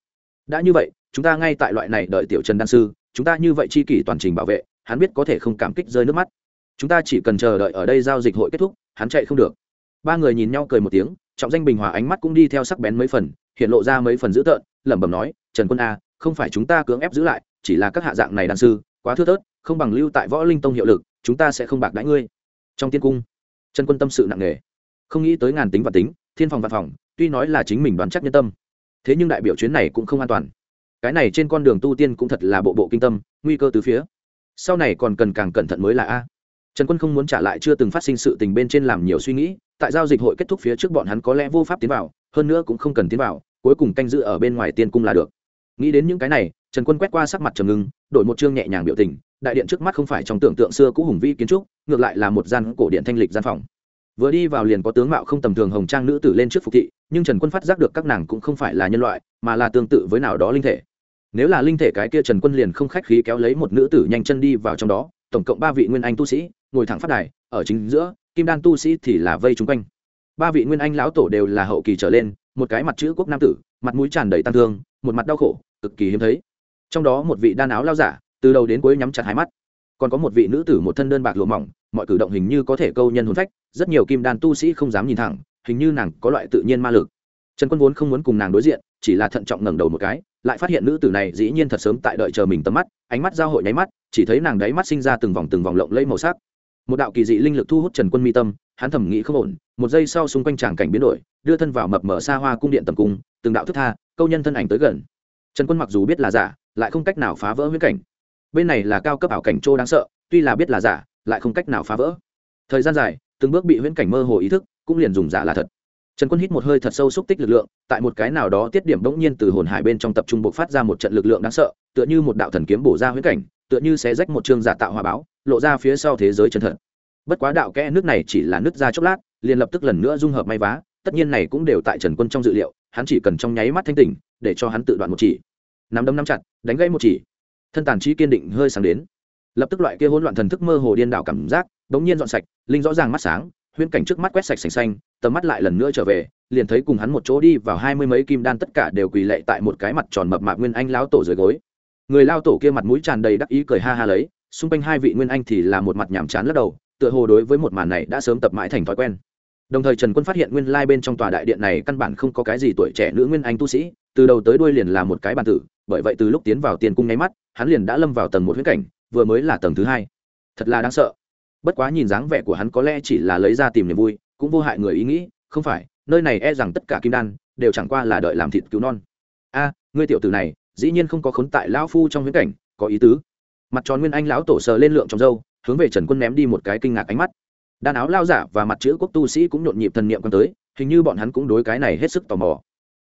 Đã như vậy, chúng ta ngay tại loại này đợi tiểu trần đan sư, chúng ta như vậy chi kỷ toàn trình bảo vệ, hắn biết có thể không cảm kích rơi nước mắt. Chúng ta chỉ cần chờ đợi ở đây giao dịch hội kết thúc, hắn chạy không được. Ba người nhìn nhau cười một tiếng, trọng danh bình hòa ánh mắt cũng đi theo sắc bén mấy phần, hiện lộ ra mấy phần dữ tợn, lẩm bẩm nói trần quân a, không phải chúng ta cưỡng ép giữ lại, chỉ là các hạ dạng này đan sư, quá thưa thớt, không bằng lưu tại võ linh tông hiệu lực, chúng ta sẽ không bạc đãi ngươi. Trong tiên cung, trần quân tâm sự nặng nề. Không nghĩ tới ngàn tính và tính, thiên phòng văn phòng, tuy nói là chính mình đoán chắc nhân tâm, thế nhưng đại biểu chuyến này cũng không an toàn. Cái này trên con đường tu tiên cũng thật là bộ bộ kinh tâm, nguy cơ từ phía. Sau này còn cần càng cẩn thận mới là a. Trần quân không muốn trả lại chưa từng phát sinh sự tình bên trên làm nhiều suy nghĩ, tại giao dịch hội kết thúc phía trước bọn hắn có lẽ vô pháp tiến vào, hơn nữa cũng không cần tiến vào, cuối cùng canh giữ ở bên ngoài tiên cung là được nghĩ đến những cái này, trần quân quét qua sắc mặt trầm ngưng, đổi một chương nhẹ nhàng biểu tình, đại điện trước mắt không phải trong tưởng tượng xưa cũ hùng vĩ kiến trúc, ngược lại là một gian cổ điện thanh lịch gian phòng. Vừa đi vào liền có tướng mạo không tầm thường hồng trang nữ tử lên trước phục thị, nhưng trần quân phát giác được các nàng cũng không phải là nhân loại, mà là tương tự với nào đó linh thể. Nếu là linh thể cái kia trần quân liền không khách khí kéo lấy một nữ tử nhanh chân đi vào trong đó, tổng cộng ba vị nguyên anh tu sĩ, ngồi thẳng phát đài, ở chính giữa, kim đan tu sĩ thì là vây chung quanh. Ba vị nguyên anh lão tổ đều là hậu kỳ trở lên, một cái mặt chữ quốc nam tử, mặt mũi tràn đầy tăng thương một mặt đau khổ, cực kỳ hiếm thấy. Trong đó một vị đan áo lao giả, từ đầu đến cuối nhắm chặt hai mắt. Còn có một vị nữ tử một thân đơn bạc lụa mỏng, mọi cử động hình như có thể câu nhân hồn phách, rất nhiều kim đan tu sĩ không dám nhìn thẳng, hình như nàng có loại tự nhiên ma lực. Trần quân vốn không muốn cùng nàng đối diện, chỉ là thận trọng ngẩng đầu một cái, lại phát hiện nữ tử này dĩ nhiên thật sớm tại đợi chờ mình tầm mắt, ánh mắt giao hội nháy mắt, chỉ thấy nàng đáy mắt sinh ra từng vòng từng vòng lộng lẫy màu sắc. Một đạo kỳ dị linh lực thu hút trần quân mi tâm, hắn thầm nghĩ không ổn, một giây sau xung quanh tràng cảnh biến đổi, đưa thân vào mập mở xa hoa cung điện tầm cung từng đạo thức tha, câu nhân thân ảnh tới gần. Trần quân mặc dù biết là giả, lại không cách nào phá vỡ huyễn cảnh. Bên này là cao cấp ảo cảnh trô đáng sợ, tuy là biết là giả, lại không cách nào phá vỡ. Thời gian dài, từng bước bị huyễn cảnh mơ hồ ý thức, cũng liền dùng giả là thật. Trần quân hít một hơi thật sâu xúc tích lực lượng, tại một cái nào đó tiết điểm bỗng nhiên từ hồn hải bên trong tập trung bộc phát ra một trận lực lượng đáng sợ, tựa như một đạo thần kiếm bổ ra huyễn cảnh, tựa như sẽ rách một chương giả tạo hòa báo, lộ ra phía sau thế giới chân thật. Bất quá đạo kẽ nước này chỉ là nước ra chốc lát, liền lập tức lần nữa dung hợp may vá, tất nhiên này cũng đều tại trần quân trong dự liệu hắn chỉ cần trong nháy mắt thanh tỉnh, để cho hắn tự đoạn một chỉ. Nắm đấm nắm chặt, đánh gãy một chỉ. Thân tàn trí kiên định hơi sáng đến. Lập tức loại kia hỗn loạn thần thức mơ hồ điên đảo cảm giác bỗng nhiên dọn sạch, linh rõ ràng mắt sáng, huyễn cảnh trước mắt quét sạch sành xanh, tầm mắt lại lần nữa trở về, liền thấy cùng hắn một chỗ đi vào hai mươi mấy kim đan tất cả đều quỳ lệ tại một cái mặt tròn mập mạp nguyên anh lão tổ dưới gối. Người lao tổ kia mặt mũi tràn đầy đắc ý cười ha ha lấy, xung quanh hai vị nguyên anh thì là một mặt nhàm chán lắc đầu, tựa hồ đối với một màn này đã sớm tập mãi thành thói quen đồng thời trần quân phát hiện nguyên lai bên trong tòa đại điện này căn bản không có cái gì tuổi trẻ nữ nguyên anh tu sĩ, từ đầu tới đuôi liền là một cái bàn tử, bởi vậy từ lúc tiến vào tiền cung nháy mắt, hắn liền đã lâm vào tầng một huyết cảnh, vừa mới là tầng thứ hai. Thật là đáng sợ. Bất quá nhìn dáng vẻ của hắn có lẽ chỉ là lấy ra tìm niềm vui, cũng vô hại người ý nghĩ, không phải, nơi này e rằng tất cả kim đan, đều chẳng qua là đợi làm thịt cứu non. A, ngươi tiểu tử này, dĩ nhiên không có khốn tại lão phu trong huyễn cảnh, có ý tứ. Mặt tròn nguyên anh lão tổ sờ lên lượng trong dâu hướng về trần quân ném đi một cái kinh ngạc ánh mắt đàn áo lao giả và mặt chữ quốc tu sĩ cũng nhộn nhịp thần niệm quan tới, hình như bọn hắn cũng đối cái này hết sức tò mò.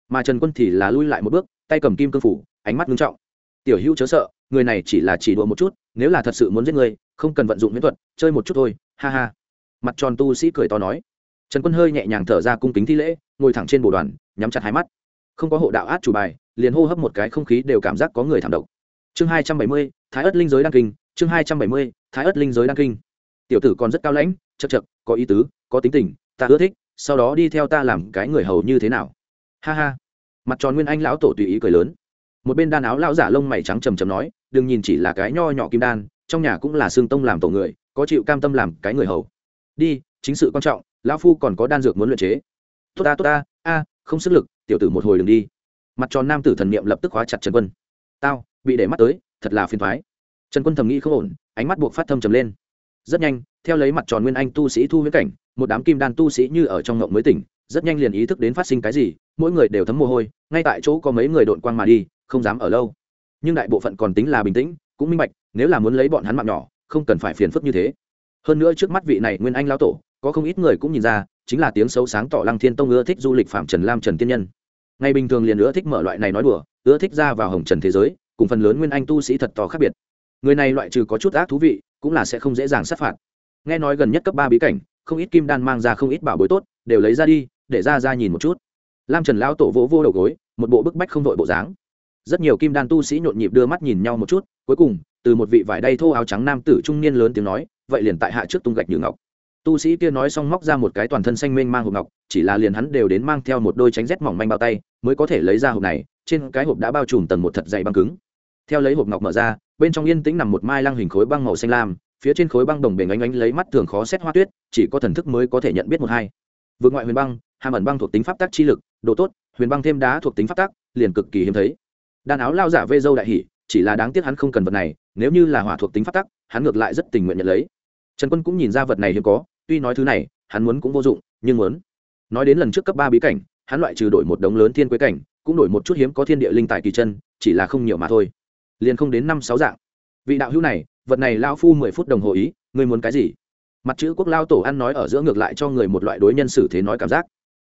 Mà trần quân thì là lui lại một bước, tay cầm kim cương phủ, ánh mắt nghiêm trọng. Tiểu hữu chớ sợ, người này chỉ là chỉ đùa một chút, nếu là thật sự muốn giết người, không cần vận dụng miễn thuật, chơi một chút thôi, ha ha. Mặt tròn tu sĩ cười to nói. Trần quân hơi nhẹ nhàng thở ra cung kính thi lễ, ngồi thẳng trên bồ đoàn, nhắm chặt hai mắt. Không có hộ đạo át chủ bài, liền hô hấp một cái không khí đều cảm giác có người thảm độc. Chương hai trăm bảy mươi, thái ất linh giới đăng kinh, chương hai trăm bảy mươi, thái ất linh giới đăng kinh. Tiểu tử còn rất cao lãnh chật chật, có ý tứ, có tính tình, ta ưa thích, sau đó đi theo ta làm cái người hầu như thế nào? Ha ha. Mặt tròn nguyên anh lão tổ tùy ý cười lớn. Một bên đan áo lão giả lông mày trắng trầm trầm nói, đừng nhìn chỉ là cái nho nhỏ kim đan, trong nhà cũng là xương tông làm tổ người, có chịu cam tâm làm cái người hầu. Đi, chính sự quan trọng, lão phu còn có đan dược muốn luyện chế. Tốt ta tốt ta, a, không sức lực, tiểu tử một hồi đừng đi. Mặt tròn nam tử thần niệm lập tức khóa chặt trần quân. Tao, bị để mắt tới, thật là phiền thoái. Trần quân thầm nghĩ không ổn, ánh mắt buộc phát thâm trầm lên. Rất nhanh theo lấy mặt tròn nguyên anh tu sĩ thu huyết cảnh, một đám kim đan tu sĩ như ở trong ngộng mới tỉnh, rất nhanh liền ý thức đến phát sinh cái gì, mỗi người đều thấm mồ hôi, ngay tại chỗ có mấy người đội quang mà đi, không dám ở lâu. Nhưng đại bộ phận còn tính là bình tĩnh, cũng minh bạch, nếu là muốn lấy bọn hắn mạng nhỏ, không cần phải phiền phức như thế. Hơn nữa trước mắt vị này nguyên anh lão tổ, có không ít người cũng nhìn ra, chính là tiếng xấu sáng tỏ lăng thiên tông ưa thích du lịch phạm trần lam trần tiên nhân. Ngày bình thường liền ưa thích mở loại này nói đùa, ưa thích ra vào hồng trần thế giới, cùng phần lớn nguyên anh tu sĩ thật to khác biệt. Người này loại trừ có chút ác thú vị, cũng là sẽ không dễ dàng sát phạt nghe nói gần nhất cấp ba bí cảnh, không ít kim đan mang ra không ít bảo bối tốt, đều lấy ra đi, để ra ra nhìn một chút. Lam trần lão tổ vỗ vô đầu gối, một bộ bức bách không đội bộ dáng. Rất nhiều kim đan tu sĩ nhộn nhịp đưa mắt nhìn nhau một chút, cuối cùng, từ một vị vải đay thô áo trắng nam tử trung niên lớn tiếng nói, vậy liền tại hạ trước tung gạch như ngọc. Tu sĩ kia nói xong móc ra một cái toàn thân xanh mênh mang hộp ngọc, chỉ là liền hắn đều đến mang theo một đôi tránh rét mỏng manh bao tay, mới có thể lấy ra hộp này, trên cái hộp đã bao trùm tầng một thật dày băng cứng. Theo lấy hộp ngọc mở ra, bên trong yên tĩnh nằm một mai lăng hình khối băng màu xanh lam phía trên khối băng đồng bền ánh ánh lấy mắt thường khó xét hoa tuyết, chỉ có thần thức mới có thể nhận biết một hai. Vượt ngoại huyền băng, hàm ẩn băng thuộc tính pháp tắc chi lực, độ tốt, huyền băng thêm đá thuộc tính pháp tắc, liền cực kỳ hiếm thấy. Đàn áo lao giả vê dâu đại hỉ, chỉ là đáng tiếc hắn không cần vật này, nếu như là hỏa thuộc tính pháp tắc, hắn ngược lại rất tình nguyện nhận lấy. Trần quân cũng nhìn ra vật này hiếm có, tuy nói thứ này, hắn muốn cũng vô dụng, nhưng muốn. Nói đến lần trước cấp ba bí cảnh, hắn loại trừ đổi một đống lớn thiên quế cảnh, cũng đổi một chút hiếm có thiên địa linh tài kỳ chân, chỉ là không nhiều mà thôi. Liền không đến năm sáu dạng. Vị đạo hữu này vật này lao phu mười phút đồng hồ ý, ngươi muốn cái gì? Mặt chữ quốc lao tổ ăn nói ở giữa ngược lại cho người một loại đối nhân xử thế nói cảm giác.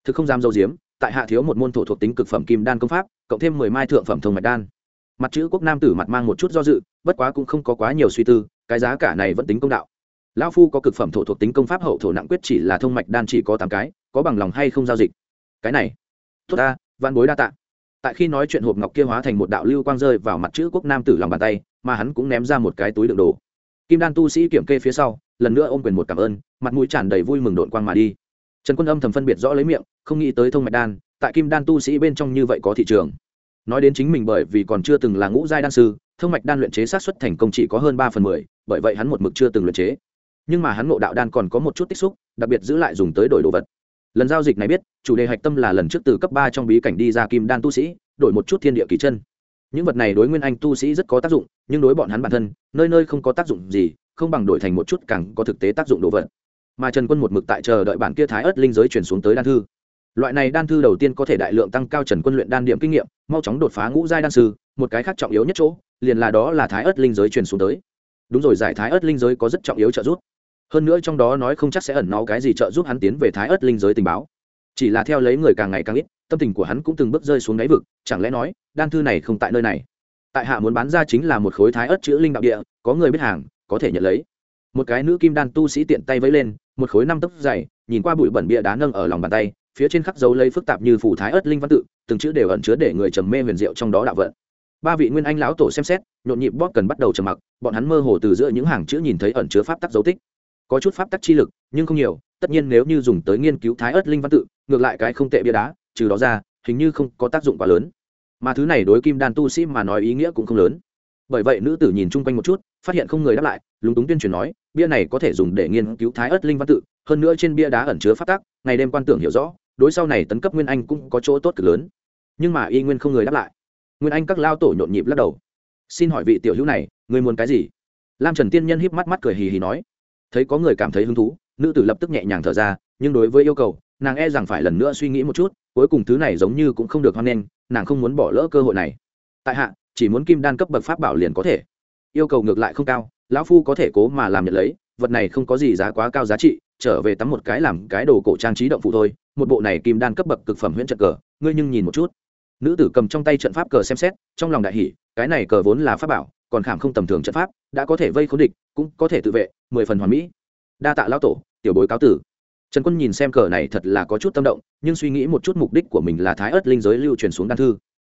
Thực không dám dâu diếm, tại hạ thiếu một môn thổ thuộc tính cực phẩm kim đan công pháp, cộng thêm mười mai thượng phẩm thông mạch đan. Mặt chữ quốc nam tử mặt mang một chút do dự, bất quá cũng không có quá nhiều suy tư, cái giá cả này vẫn tính công đạo. Lão phu có cực phẩm thổ thuộc tính công pháp hậu thổ nặng quyết chỉ là thông mạch đan chỉ có tám cái, có bằng lòng hay không giao dịch? Cái này, tốt ta văn bối đa tạ. Tại khi nói chuyện hộp ngọc kia hóa thành một đạo lưu quang rơi vào mặt chữ quốc nam tử lòng bàn tay mà hắn cũng ném ra một cái túi đựng đồ. Kim đan tu sĩ kiểm kê phía sau, lần nữa ôm quyền một cảm ơn, mặt mũi tràn đầy vui mừng đội quang mà đi. Trần quân âm thầm phân biệt rõ lấy miệng, không nghĩ tới thông mạch đan, tại kim đan tu sĩ bên trong như vậy có thị trường. Nói đến chính mình bởi vì còn chưa từng là ngũ giai đan sư, thông mạch đan luyện chế sát xuất thành công chỉ có hơn ba phần mười, bởi vậy hắn một mực chưa từng luyện chế. Nhưng mà hắn ngộ đạo đan còn có một chút tích xúc, đặc biệt giữ lại dùng tới đổi đồ vật. Lần giao dịch này biết, chủ đề hạch tâm là lần trước từ cấp ba trong bí cảnh đi ra kim đan tu sĩ, đổi một chút thiên địa kỳ chân những vật này đối nguyên anh tu sĩ rất có tác dụng, nhưng đối bọn hắn bản thân, nơi nơi không có tác dụng gì, không bằng đổi thành một chút càng có thực tế tác dụng đồ vật. Mà trần quân một mực tại chờ đợi bản kia thái ớt linh giới chuyển xuống tới đan thư. Loại này đan thư đầu tiên có thể đại lượng tăng cao trần quân luyện đan điểm kinh nghiệm, mau chóng đột phá ngũ giai đan sư, một cái khác trọng yếu nhất chỗ, liền là đó là thái ớt linh giới truyền xuống tới. Đúng rồi, giải thái ớt linh giới có rất trọng yếu trợ giúp. Hơn nữa trong đó nói không chắc sẽ ẩn nó cái gì trợ giúp hắn tiến về thái ớt linh giới tình báo. Chỉ là theo lấy người càng ngày càng ít tâm tình của hắn cũng từng bước rơi xuống đáy vực, chẳng lẽ nói, đan thư này không tại nơi này? Tại hạ muốn bán ra chính là một khối thái ớt chữ linh đạo địa, có người biết hàng, có thể nhận lấy. Một cái nữ kim đan tu sĩ tiện tay vẫy lên, một khối năm tấc dày, nhìn qua bụi bẩn bịa đá nâng ở lòng bàn tay, phía trên khắc dấu lấy phức tạp như phủ thái ớt linh văn tự, từng chữ đều ẩn chứa để người trầm mê huyền diệu trong đó đạo vận. Ba vị nguyên anh lão tổ xem xét, nhộn nhịp bóp cần bắt đầu trầm mặc, bọn hắn mơ hồ từ giữa những hàng chữ nhìn thấy ẩn chứa pháp tắc dấu tích. Có chút pháp tắc chi lực, nhưng không nhiều, tất nhiên nếu như dùng tới nghiên cứu thái ớt linh văn tự, ngược lại cái không tệ bia đá trừ đó ra, hình như không có tác dụng quá lớn. Mà thứ này đối kim đan tu sĩ mà nói ý nghĩa cũng không lớn. Bởi vậy nữ tử nhìn chung quanh một chút, phát hiện không người đáp lại, lúng túng tuyên truyền nói, bia này có thể dùng để nghiên cứu thái ớt linh văn tự, hơn nữa trên bia đá ẩn chứa phát tác ngày đêm quan tưởng hiểu rõ, đối sau này tấn cấp nguyên anh cũng có chỗ tốt cực lớn. Nhưng mà y nguyên không người đáp lại. Nguyên anh các lao tổ nhộn nhịp lắc đầu. Xin hỏi vị tiểu hữu này, người muốn cái gì? Lam trần tiên nhân híp mắt mắt cười hì hì nói. Thấy có người cảm thấy hứng thú, nữ tử lập tức nhẹ nhàng thở ra, nhưng đối với yêu cầu, nàng e rằng phải lần nữa suy nghĩ một chút cuối cùng thứ này giống như cũng không được hoan nghênh, nàng không muốn bỏ lỡ cơ hội này. Tại hạ, chỉ muốn kim đan cấp bậc pháp bảo liền có thể. Yêu cầu ngược lại không cao, lão phu có thể cố mà làm nhận lấy, vật này không có gì giá quá cao giá trị, trở về tắm một cái làm cái đồ cổ trang trí động phụ thôi. Một bộ này kim đan cấp bậc cực phẩm huyễn trận cờ, ngươi nhưng nhìn một chút. Nữ tử cầm trong tay trận pháp cờ xem xét, trong lòng đại hỷ cái này cờ vốn là pháp bảo, còn khảm không tầm thường trận pháp, đã có thể vây khốn địch, cũng có thể tự vệ, mười phần hoàn mỹ. Đa tạ lão tổ, tiểu bối cáo tử trần quân nhìn xem cờ này thật là có chút tâm động, nhưng suy nghĩ một chút mục đích của mình là thái ớt linh giới lưu truyền xuống đan thư.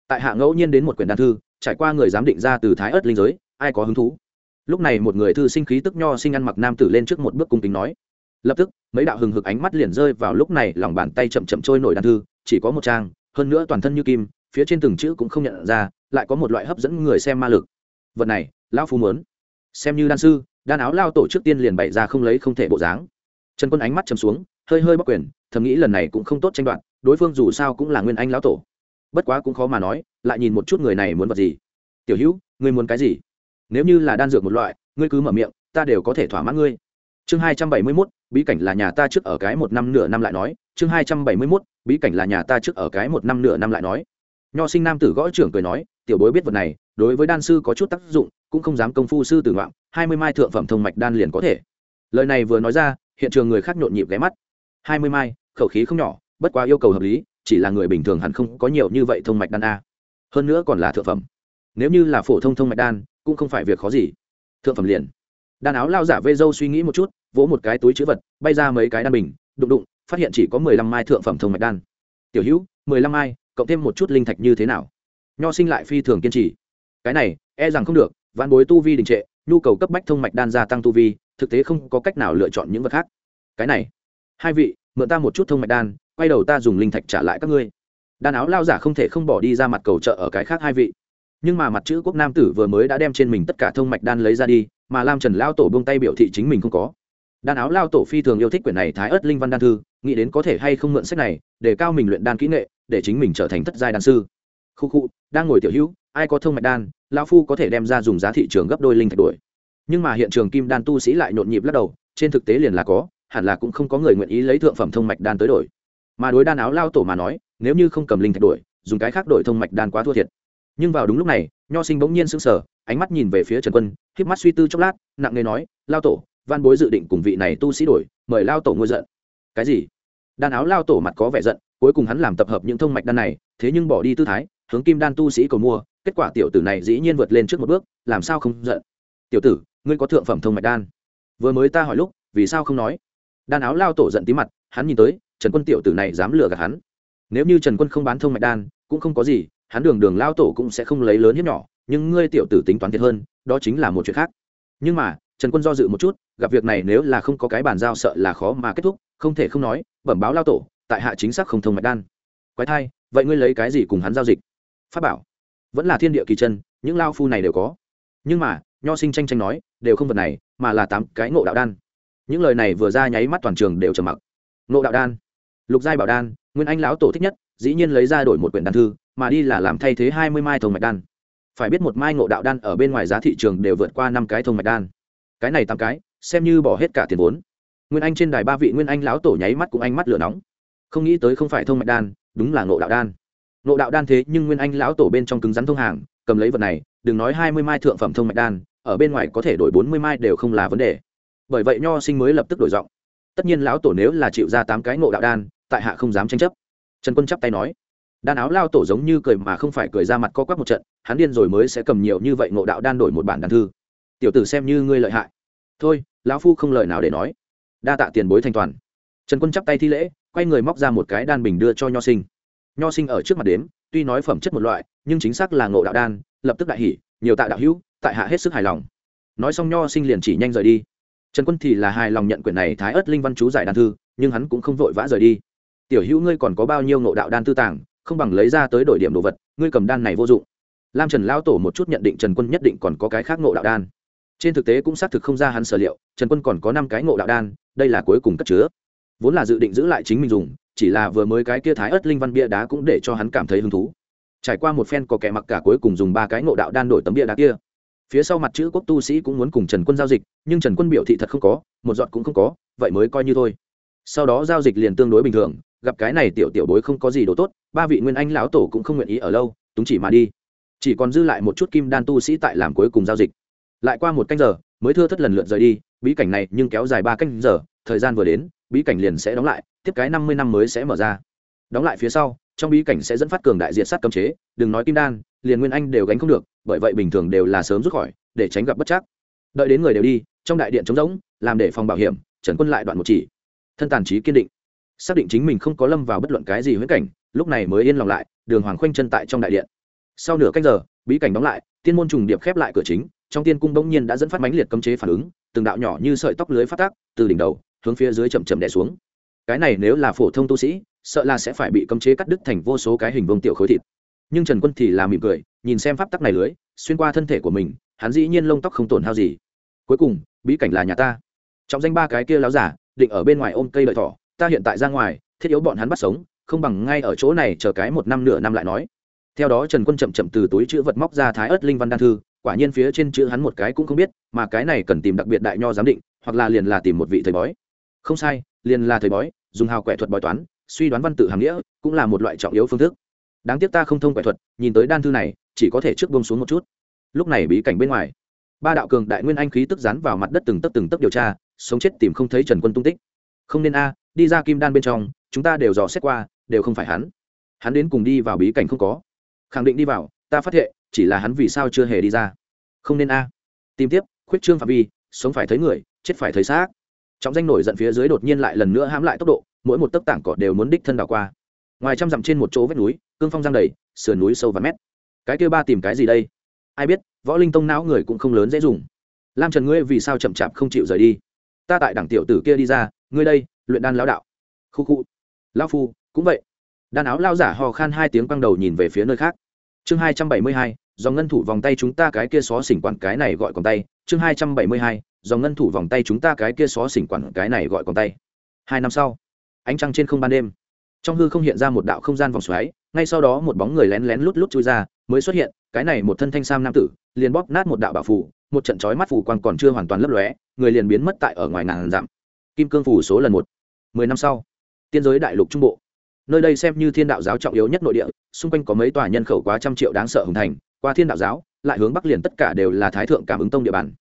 Tại hạ ngẫu nhiên đến một quyển đan thư, trải qua người giám định ra từ thái ớt linh giới, ai có hứng thú? Lúc này một người thư sinh khí tức nho sinh ăn mặc nam tử lên trước một bước cung kính nói. Lập tức, mấy đạo hừng hực ánh mắt liền rơi vào lúc này lòng bàn tay chậm chậm trôi nổi đan thư, chỉ có một trang, hơn nữa toàn thân như kim, phía trên từng chữ cũng không nhận ra, lại có một loại hấp dẫn người xem ma lực. Vật này, lão phu muốn. Xem như đan sư, đan áo lao tổ trước tiên liền bày ra không lấy không thể bộ dáng trần quân ánh mắt chầm xuống, hơi hơi bắc quyền, thầm nghĩ lần này cũng không tốt tranh đoạt, đối phương dù sao cũng là nguyên anh lão tổ. Bất quá cũng khó mà nói, lại nhìn một chút người này muốn vật gì. Tiểu hữu, ngươi muốn cái gì? Nếu như là đan dược một loại, ngươi cứ mở miệng, ta đều có thể thỏa mãn ngươi. Chương hai trăm bảy mươi mốt, bí cảnh là nhà ta trước ở cái một năm nửa năm lại nói. Chương hai trăm bảy mươi mốt, bí cảnh là nhà ta trước ở cái một năm nửa năm lại nói. Nho sinh nam tử gõ trưởng cười nói, tiểu bối biết vật này, đối với đan sư có chút tác dụng, cũng không dám công phu sư tử ngoạm, hai mươi mai thượng phẩm thông mạch đan liền có thể lời này vừa nói ra, hiện trường người khác nhộn nhịp ghé mắt. Hai mươi mai, khẩu khí không nhỏ, bất quá yêu cầu hợp lý, chỉ là người bình thường hẳn không có nhiều như vậy thông mạch đan a. Hơn nữa còn là thượng phẩm. Nếu như là phổ thông thông mạch đan, cũng không phải việc khó gì. Thượng phẩm liền. Đan áo lao giả vê dâu suy nghĩ một chút, vỗ một cái túi chữ vật, bay ra mấy cái đan bình, đụng đụng, phát hiện chỉ có mười lăm mai thượng phẩm thông mạch đan. Tiểu hữu, mười lăm mai, cộng thêm một chút linh thạch như thế nào? Nho sinh lại phi thường kiên trì. Cái này e rằng không được văn bối tu vi đình trệ, nhu cầu cấp bách thông mạch đan gia tăng tu vi thực tế không có cách nào lựa chọn những vật khác. Cái này, hai vị, mượn ta một chút thông mạch đan, quay đầu ta dùng linh thạch trả lại các ngươi. Đan áo lao giả không thể không bỏ đi ra mặt cầu trợ ở cái khác hai vị. Nhưng mà mặt chữ quốc nam tử vừa mới đã đem trên mình tất cả thông mạch đan lấy ra đi, mà lam trần lao tổ buông tay biểu thị chính mình không có. Đan áo lao tổ phi thường yêu thích quyển này thái ớt linh văn đan thư, nghĩ đến có thể hay không mượn sách này, để cao mình luyện đan kỹ nghệ, để chính mình trở thành thất giai đan sư. Khu khu, đang ngồi tiểu hữu, ai có thông mạch đan lao phu có thể đem ra dùng giá thị trường gấp đôi linh thạch đuổi nhưng mà hiện trường kim đan tu sĩ lại nhộn nhịp lắc đầu, trên thực tế liền là có, hẳn là cũng không có người nguyện ý lấy thượng phẩm thông mạch đan tới đổi. Mà đối đan áo lao tổ mà nói, nếu như không cầm linh thạch đổi, dùng cái khác đổi thông mạch đan quá thua thiệt. Nhưng vào đúng lúc này, nho sinh bỗng nhiên sững sờ, ánh mắt nhìn về phía trần quân, híp mắt suy tư chốc lát, nặng nề nói, lao tổ, văn bối dự định cùng vị này tu sĩ đổi, mời lao tổ ngôi giận. Cái gì? Đan áo lao tổ mặt có vẻ giận, cuối cùng hắn làm tập hợp những thông mạch đan này, thế nhưng bỏ đi tư thái, hướng kim đan tu sĩ cầu mua, kết quả tiểu tử này dĩ nhiên vượt lên trước một bước, làm sao không giận? Tiểu tử ngươi có thượng phẩm thông mạch đan. Vừa mới ta hỏi lúc, vì sao không nói? Đan áo lao tổ giận tí mặt, hắn nhìn tới, trần quân tiểu tử này dám lừa gạt hắn. Nếu như trần quân không bán thông mạch đan, cũng không có gì, hắn đường đường lao tổ cũng sẽ không lấy lớn hiếp nhỏ, nhưng ngươi tiểu tử tính toán thiệt hơn, đó chính là một chuyện khác. Nhưng mà, trần quân do dự một chút, gặp việc này nếu là không có cái bàn giao sợ là khó mà kết thúc, không thể không nói, bẩm báo lao tổ, tại hạ chính xác không thông mạch đan. Quái thai, vậy ngươi lấy cái gì cùng hắn giao dịch? Pháp bảo. Vẫn là thiên địa kỳ chân, những lao phu này đều có. Nhưng mà nho sinh tranh tranh nói, đều không vật này, mà là tám cái ngộ đạo đan. Những lời này vừa ra nháy mắt toàn trường đều trầm mặc. Ngộ đạo đan. Lục giai bảo đan, nguyên anh lão tổ thích nhất, dĩ nhiên lấy ra đổi một quyển đan thư, mà đi là làm thay thế hai mươi mai thông mạch đan. Phải biết một mai ngộ đạo đan ở bên ngoài giá thị trường đều vượt qua năm cái thông mạch đan. Cái này tám cái, xem như bỏ hết cả tiền vốn. Nguyên anh trên đài ba vị nguyên anh lão tổ nháy mắt cũng anh mắt lửa nóng. Không nghĩ tới không phải thông mạch đan, đúng là ngộ đạo đan. Ngộ đạo đan thế nhưng nguyên anh lão tổ bên trong cứng rắn thông hàng, cầm lấy vật này, đừng nói hai mươi mai thượng phẩm thông mạch đan ở bên ngoài có thể đổi bốn mươi mai đều không là vấn đề. Bởi vậy nho sinh mới lập tức đổi giọng. Tất nhiên lão tổ nếu là chịu ra tám cái ngộ đạo đan, tại hạ không dám tranh chấp. Trần quân chắp tay nói. Đan áo lao tổ giống như cười mà không phải cười ra mặt co quắp một trận, hắn điên rồi mới sẽ cầm nhiều như vậy ngộ đạo đan đổi một bản đan thư. Tiểu tử xem như ngươi lợi hại. Thôi, lão phu không lời nào để nói. Đa tạ tiền bối thanh toàn. Trần quân chắp tay thi lễ, quay người móc ra một cái đan bình đưa cho nho sinh. Nho sinh ở trước mặt đếm, tuy nói phẩm chất một loại, nhưng chính xác là ngộ đạo đan, lập tức đại hỉ, nhiều tạ đạo hữu tại hạ hết sức hài lòng. Nói xong nho sinh liền chỉ nhanh rời đi. Trần quân thì là hài lòng nhận quyển này thái ớt linh văn chú giải đan thư, nhưng hắn cũng không vội vã rời đi. Tiểu hữu ngươi còn có bao nhiêu ngộ đạo đan tư tàng, không bằng lấy ra tới đổi điểm đồ vật, ngươi cầm đan này vô dụng. Lam trần lao tổ một chút nhận định trần quân nhất định còn có cái khác ngộ đạo đan. Trên thực tế cũng xác thực không ra hắn sở liệu, trần quân còn có năm cái ngộ đạo đan, đây là cuối cùng cất chứa. Vốn là dự định giữ lại chính mình dùng, chỉ là vừa mới cái kia thái ớt linh văn bia đá cũng để cho hắn cảm thấy hứng thú. Trải qua một phen có kẻ mặc cả cuối cùng dùng ba cái ngộ đạo đan đổi tấm bia đá kia phía sau mặt chữ quốc tu sĩ cũng muốn cùng trần quân giao dịch, nhưng trần quân biểu thị thật không có, một giọt cũng không có, vậy mới coi như thôi. Sau đó giao dịch liền tương đối bình thường, gặp cái này tiểu tiểu bối không có gì đồ tốt, ba vị nguyên anh lão tổ cũng không nguyện ý ở lâu, túng chỉ mà đi. Chỉ còn dư lại một chút kim đan tu sĩ tại làm cuối cùng giao dịch. Lại qua một canh giờ, mới thưa thất lần lượt rời đi, bí cảnh này nhưng kéo dài ba canh giờ, thời gian vừa đến, bí cảnh liền sẽ đóng lại, tiếp cái năm mươi năm mới sẽ mở ra. Đóng lại phía sau trong bí cảnh sẽ dẫn phát cường đại diện sát cấm chế, đừng nói kim đan, liền nguyên anh đều gánh không được, bởi vậy bình thường đều là sớm rút khỏi, để tránh gặp bất chắc. Đợi đến người đều đi, trong đại điện trống rỗng, làm để phòng bảo hiểm, trần quân lại đoạn một chỉ. Thân tàn trí kiên định. Xác định chính mình không có lâm vào bất luận cái gì huyết cảnh, lúc này mới yên lòng lại, đường hoàng khoanh chân tại trong đại điện. Sau nửa canh giờ, bí cảnh đóng lại, tiên môn trùng điệp khép lại cửa chính, trong tiên cung bỗng nhiên đã dẫn phát mãnh liệt cấm chế phản ứng, từng đạo nhỏ như sợi tóc lưới phát tác, từ đỉnh đầu, hướng phía dưới chậm chậm đè xuống. Cái này nếu là phổ thông tu sĩ sợ là sẽ phải bị cấm chế cắt đứt thành vô số cái hình vông tiểu khối thịt. Nhưng trần quân thì là mỉm cười, nhìn xem pháp tắc này lưới, xuyên qua thân thể của mình, hắn dĩ nhiên lông tóc không tổn hao gì. Cuối cùng, bí cảnh là nhà ta. Trọng danh ba cái kia láo giả, định ở bên ngoài ôm cây lợi thỏ, ta hiện tại ra ngoài, thiết yếu bọn hắn bắt sống, không bằng ngay ở chỗ này chờ cái một năm nửa năm lại nói. Theo đó trần quân chậm chậm từ túi chữ vật móc ra thái ớt linh văn đan thư, quả nhiên phía trên chữ hắn một cái cũng không biết, mà cái này cần tìm đặc biệt đại nho giám định, hoặc là liền là tìm một vị thầy bói. Không sai, liền là thầy bói, dùng hào quẻ thuật bói toán suy đoán văn tự hàm nghĩa cũng là một loại trọng yếu phương thức. Đáng tiếc ta không thông quẻ thuật, nhìn tới đan thư này, chỉ có thể trước bông xuống một chút. Lúc này bí cảnh bên ngoài, ba đạo cường đại nguyên anh khí tức dán vào mặt đất từng tấc từng tấc điều tra, sống chết tìm không thấy trần quân tung tích. Không nên a, đi ra kim đan bên trong, chúng ta đều dò xét qua, đều không phải hắn. Hắn đến cùng đi vào bí cảnh không có. Khẳng định đi vào, ta phát hiện, chỉ là hắn vì sao chưa hề đi ra. Không nên a. Tìm tiếp, khuyết trương phạm vi, sống phải thấy người, chết phải thấy xác. Trọng danh nổi giận phía dưới đột nhiên lại lần nữa hãm lại tốc độ mỗi một tấc tảng cỏ đều muốn đích thân đảo qua. Ngoài trăm dặm trên một chỗ vách núi, cương phong giang đầy, sườn núi sâu và mét. Cái kêu ba tìm cái gì đây? Ai biết, võ linh tông não người cũng không lớn dễ dùng. Lam trần ngươi vì sao chậm chạp không chịu rời đi? Ta tại đảng tiểu tử kia đi ra, ngươi đây, luyện đan lão đạo. Khu khu. Lão phu, cũng vậy. Đan áo lao giả hò khan hai tiếng quăng đầu nhìn về phía nơi khác. Chương hai trăm bảy mươi hai do ngân thủ vòng tay chúng ta cái kia xó xỉnh quản cái này gọi còn tay. Chương hai trăm bảy mươi hai do ngân thủ vòng tay chúng ta cái kia xó xỉnh quản cái này gọi còn tay. Hai năm sau ánh trăng trên không ban đêm. Trong hư không hiện ra một đạo không gian vòng xoáy, ngay sau đó một bóng người lén lén lút lút chui ra, mới xuất hiện, cái này một thân thanh sam nam tử, liền bóp nát một đạo bảo phủ, một trận chói mắt phủ quang còn chưa hoàn toàn lấp lóe, người liền biến mất tại ở ngoài ngàn dặm. Kim cương phủ số lần một. Mười năm sau, tiên giới đại lục trung bộ. Nơi đây xem như thiên đạo giáo trọng yếu nhất nội địa, xung quanh có mấy tòa nhân khẩu quá trăm triệu đáng sợ hùng thành, qua thiên đạo giáo, lại hướng bắc liền tất cả đều là thái thượng cảm ứng tông địa bàn.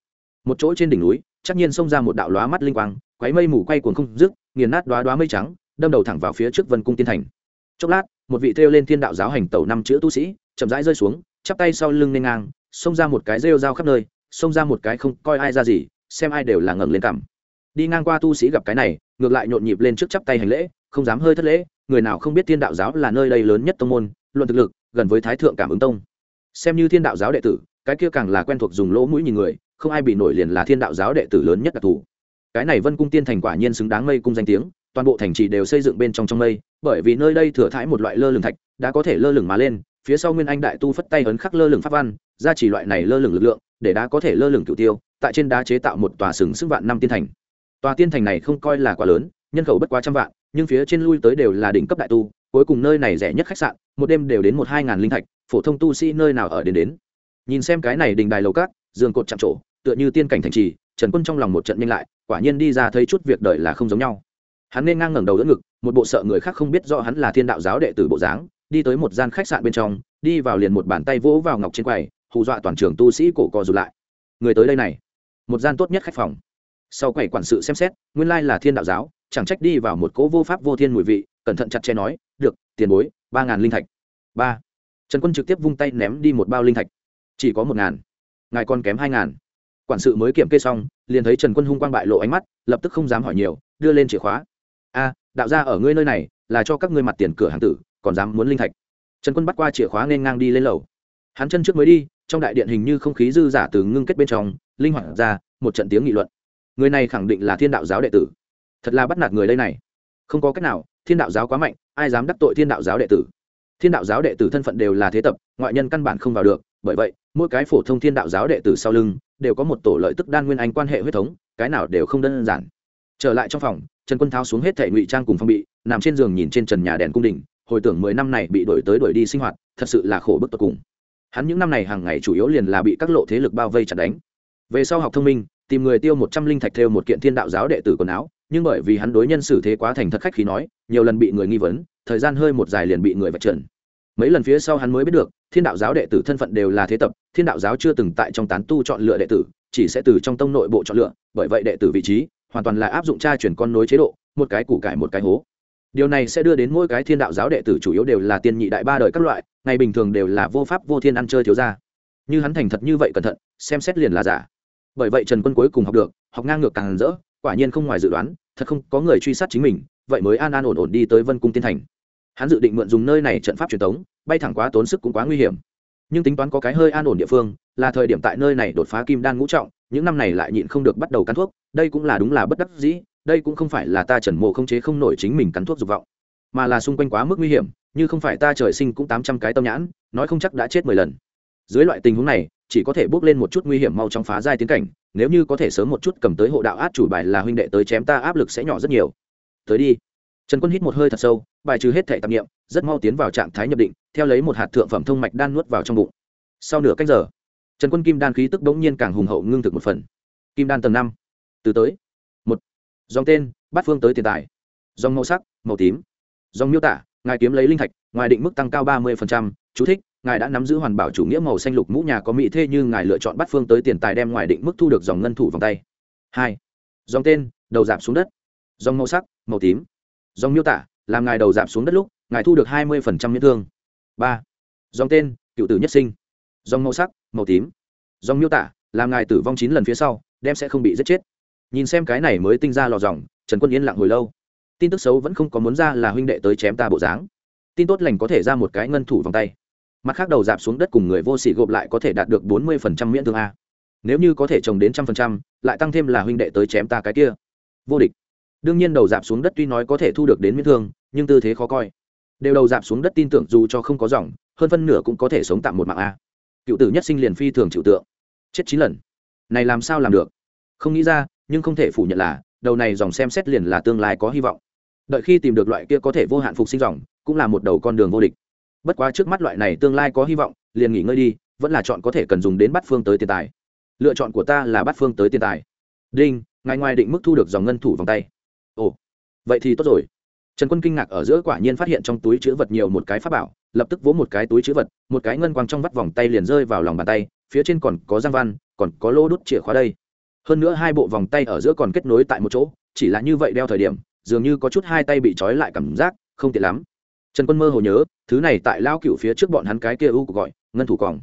Một chỗ trên đỉnh núi, chắc nhiên xông ra một đạo lóa mắt linh quang quáy mây mù quay cuồng không dứt nghiền nát đoá đoá mây trắng, đâm đầu thẳng vào phía trước vân cung tiên thành. Chốc lát, một vị thêu lên thiên đạo giáo hành tẩu năm chữ tu sĩ, chậm rãi rơi xuống, chắp tay sau lưng nên ngang, xông ra một cái rêu dao khắp nơi, xông ra một cái không coi ai ra gì, xem ai đều là ngẩng lên cằm. Đi ngang qua tu sĩ gặp cái này, ngược lại nhộn nhịp lên trước chắp tay hành lễ, không dám hơi thất lễ, người nào không biết thiên đạo giáo là nơi đây lớn nhất tông môn, luận thực lực, gần với thái thượng cảm ứng tông. Xem như thiên đạo giáo đệ tử, cái kia càng là quen thuộc dùng lỗ mũi nhìn người, không ai bị nổi liền là thiên đạo giáo đệ tử lớn nhất đặc thù cái này vân cung tiên thành quả nhiên xứng đáng mây cung danh tiếng, toàn bộ thành trì đều xây dựng bên trong trong mây, bởi vì nơi đây thừa thãi một loại lơ lửng thạch, đã có thể lơ lửng mà lên, phía sau nguyên anh đại tu phất tay ấn khắc lơ lửng pháp văn ra chỉ loại này lơ lửng lực lượng, để đá có thể lơ lửng cựu tiêu, tại trên đá chế tạo một tòa sừng sức vạn năm tiên thành. Tòa tiên thành này không coi là quá lớn, nhân khẩu bất quá trăm vạn, nhưng phía trên lui tới đều là đỉnh cấp đại tu, cuối cùng nơi này rẻ nhất khách sạn, một đêm đều đến một hai ngàn linh thạch, phổ thông tu sĩ nơi nào ở đến đến. Nhìn xem cái này đình đài lầu cát giường cột chạm trổ, tựa như tiên cảnh thành trì trần quân trong lòng một trận nhanh lại, quả nhiên đi ra thấy chút việc đời là không giống nhau. Hắn nên ngang ngẩng đầu đỡ ngực, một bộ sợ người khác không biết rõ hắn là thiên đạo giáo đệ tử bộ dáng, đi tới một gian khách sạn bên trong, đi vào liền một bàn tay vỗ vào ngọc trên quầy, hù dọa toàn trường tu sĩ cổ co rụt lại. Người tới đây này. Một gian tốt nhất khách phòng. Sau quầy quản sự xem xét, nguyên lai là thiên đạo giáo, chẳng trách đi vào một cỗ vô pháp vô thiên mùi vị, cẩn thận chặt chẽ nói, được, tiền bối, ba ngàn linh thạch. Ba. Trần quân trực tiếp vung tay ném đi một bao linh thạch. Chỉ có một ngàn. Ngài còn kém hai ngàn quản sự mới kiểm kê xong, liền thấy trần quân hung quang bại lộ ánh mắt, lập tức không dám hỏi nhiều, đưa lên chìa khóa. A, đạo ra ở ngươi nơi này, là cho các ngươi mặt tiền cửa hàng tử, còn dám muốn linh thạch? Trần quân bắt qua chìa khóa nên ngang đi lên lầu. Hắn chân trước mới đi, trong đại điện hình như không khí dư giả từ ngưng kết bên trong, linh hoạt ra, một trận tiếng nghị luận. Người này khẳng định là thiên đạo giáo đệ tử. Thật là bắt nạt người đây này. Không có cách nào, thiên đạo giáo quá mạnh, ai dám đắc tội thiên đạo giáo đệ tử? Thiên đạo giáo đệ tử thân phận đều là thế tập, ngoại nhân căn bản không vào được, bởi vậy, mỗi cái phổ thông thiên đạo giáo đệ tử sau lưng đều có một tổ lợi tức đan nguyên anh quan hệ huyết thống, cái nào đều không đơn giản. Trở lại trong phòng, trần quân tháo xuống hết thẻ ngụy trang cùng phong bị, nằm trên giường nhìn trên trần nhà đèn cung đình, hồi tưởng mười năm này bị đổi tới đổi đi sinh hoạt, thật sự là khổ bức tột cùng. Hắn những năm này hàng ngày chủ yếu liền là bị các lộ thế lực bao vây chặt đánh. Về sau học thông minh, tìm người tiêu một trăm linh thạch theo một kiện thiên đạo giáo đệ tử quần áo, nhưng bởi vì hắn đối nhân xử thế quá thành thật khách khi nói, nhiều lần bị người nghi vấn, thời gian hơi một dài liền bị người vạch trần. Mấy lần phía sau hắn mới biết được thiên đạo giáo đệ tử thân phận đều là thế tập, thiên đạo giáo chưa từng tại trong tán tu chọn lựa đệ tử, chỉ sẽ từ trong tông nội bộ chọn lựa, bởi vậy đệ tử vị trí hoàn toàn là áp dụng tra chuyển con nối chế độ, một cái củ cải một cái hố. Điều này sẽ đưa đến mỗi cái thiên đạo giáo đệ tử chủ yếu đều là tiên nhị đại ba đời các loại, ngày bình thường đều là vô pháp vô thiên ăn chơi thiếu ra như hắn thành thật như vậy cẩn thận, xem xét liền là giả. Bởi vậy trần quân cuối cùng học được, học ngang ngược càng rỡ, quả nhiên không ngoài dự đoán, thật không có người truy sát chính mình, vậy mới an an ổn ổn đi tới vân cung tiên thành hắn dự định mượn dùng nơi này trận pháp truyền thống bay thẳng quá tốn sức cũng quá nguy hiểm. Nhưng tính toán có cái hơi an ổn địa phương, là thời điểm tại nơi này đột phá kim đan ngũ trọng, những năm này lại nhịn không được bắt đầu cắn thuốc, đây cũng là đúng là bất đắc dĩ, đây cũng không phải là ta trần mộ không chế không nổi chính mình cắn thuốc dục vọng, mà là xung quanh quá mức nguy hiểm, như không phải ta trời sinh cũng tám trăm cái tâm nhãn, nói không chắc đã chết mười lần. Dưới loại tình huống này, chỉ có thể bước lên một chút nguy hiểm mau trong phá giai tiến cảnh, nếu như có thể sớm một chút cầm tới hộ đạo át chủ bài là huynh đệ tới chém ta, áp lực sẽ nhỏ rất nhiều. Tới đi trần quân hít một hơi thật sâu, bài trừ hết thể tạp nghiệm rất mau tiến vào trạng thái nhập định, theo lấy một hạt thượng phẩm thông mạch đan nuốt vào trong bụng. Sau nửa cách giờ, trần quân kim đan khí tức bỗng nhiên càng hùng hậu ngưng thực một phần. Kim đan tầng năm. Từ tới. Một. Dòng tên, bát phương tới tiền tài. Dòng màu sắc, màu tím. Dòng miêu tả, ngài kiếm lấy linh thạch ngoài định mức tăng cao ba mươi chú thích, ngài đã nắm giữ hoàn bảo chủ nghĩa màu xanh lục mũ nhà có mỹ thế như ngài lựa chọn bắt phương tới tiền tài đem ngoài định mức thu được dòng ngân thủ vòng tay. Hai. Dòng tên, đầu giảm xuống đất. Dòng màu sắc, màu tím dòng miêu tả, làm ngài đầu giảm xuống đất lúc, ngài thu được hai mươi phần trăm miễn thương. Ba. Dòng tên, cựu tử nhất sinh. Dòng màu sắc, màu tím. Dòng miêu tả, làm ngài tử vong chín lần phía sau, đem sẽ không bị giết chết. Nhìn xem cái này mới tinh ra lò dòng, trần quân yên lặng hồi lâu. Tin tức xấu vẫn không có muốn ra là huynh đệ tới chém ta bộ dáng. Tin tốt lành có thể ra một cái ngân thủ vòng tay. Mặt khác đầu dạp xuống đất cùng người vô sỉ gộp lại có thể đạt được bốn mươi phần trăm miễn thương a. Nếu như có thể trồng đến trăm phần trăm, lại tăng thêm là huynh đệ tới chém ta cái kia. Vô địch đương nhiên đầu dạp xuống đất tuy nói có thể thu được đến miễn thương, nhưng tư thế khó coi. Đều đầu dạp xuống đất tin tưởng dù cho không có dòng, hơn phân nửa cũng có thể sống tạm một mạng a. Cựu tử nhất sinh liền phi thường chịu tượng. Chết chín lần. Này làm sao làm được? Không nghĩ ra, nhưng không thể phủ nhận là, đầu này dòng xem xét liền là tương lai có hy vọng. Đợi khi tìm được loại kia có thể vô hạn phục sinh dòng, cũng là một đầu con đường vô địch. Bất quá trước mắt loại này tương lai có hy vọng, liền nghỉ ngơi đi, vẫn là chọn có thể cần dùng đến bắt phương tới tiền tài. Lựa chọn của ta là bắt phương tới tiền tài. Đinh, ngài ngoài định mức thu được dòng ngân thủ vòng tay vậy thì tốt rồi. Trần quân kinh ngạc ở giữa quả nhiên phát hiện trong túi chữ vật nhiều một cái pháp bảo, lập tức vỗ một cái túi chữ vật, một cái ngân quang trong vắt vòng tay liền rơi vào lòng bàn tay, phía trên còn có giang văn, còn có lô đút chìa khóa đây. Hơn nữa hai bộ vòng tay ở giữa còn kết nối tại một chỗ, chỉ là như vậy đeo thời điểm, dường như có chút hai tay bị trói lại cảm giác không tiện lắm. Trần quân mơ hồ nhớ, thứ này tại lao cựu phía trước bọn hắn cái kia u gọi, ngân thủ còng.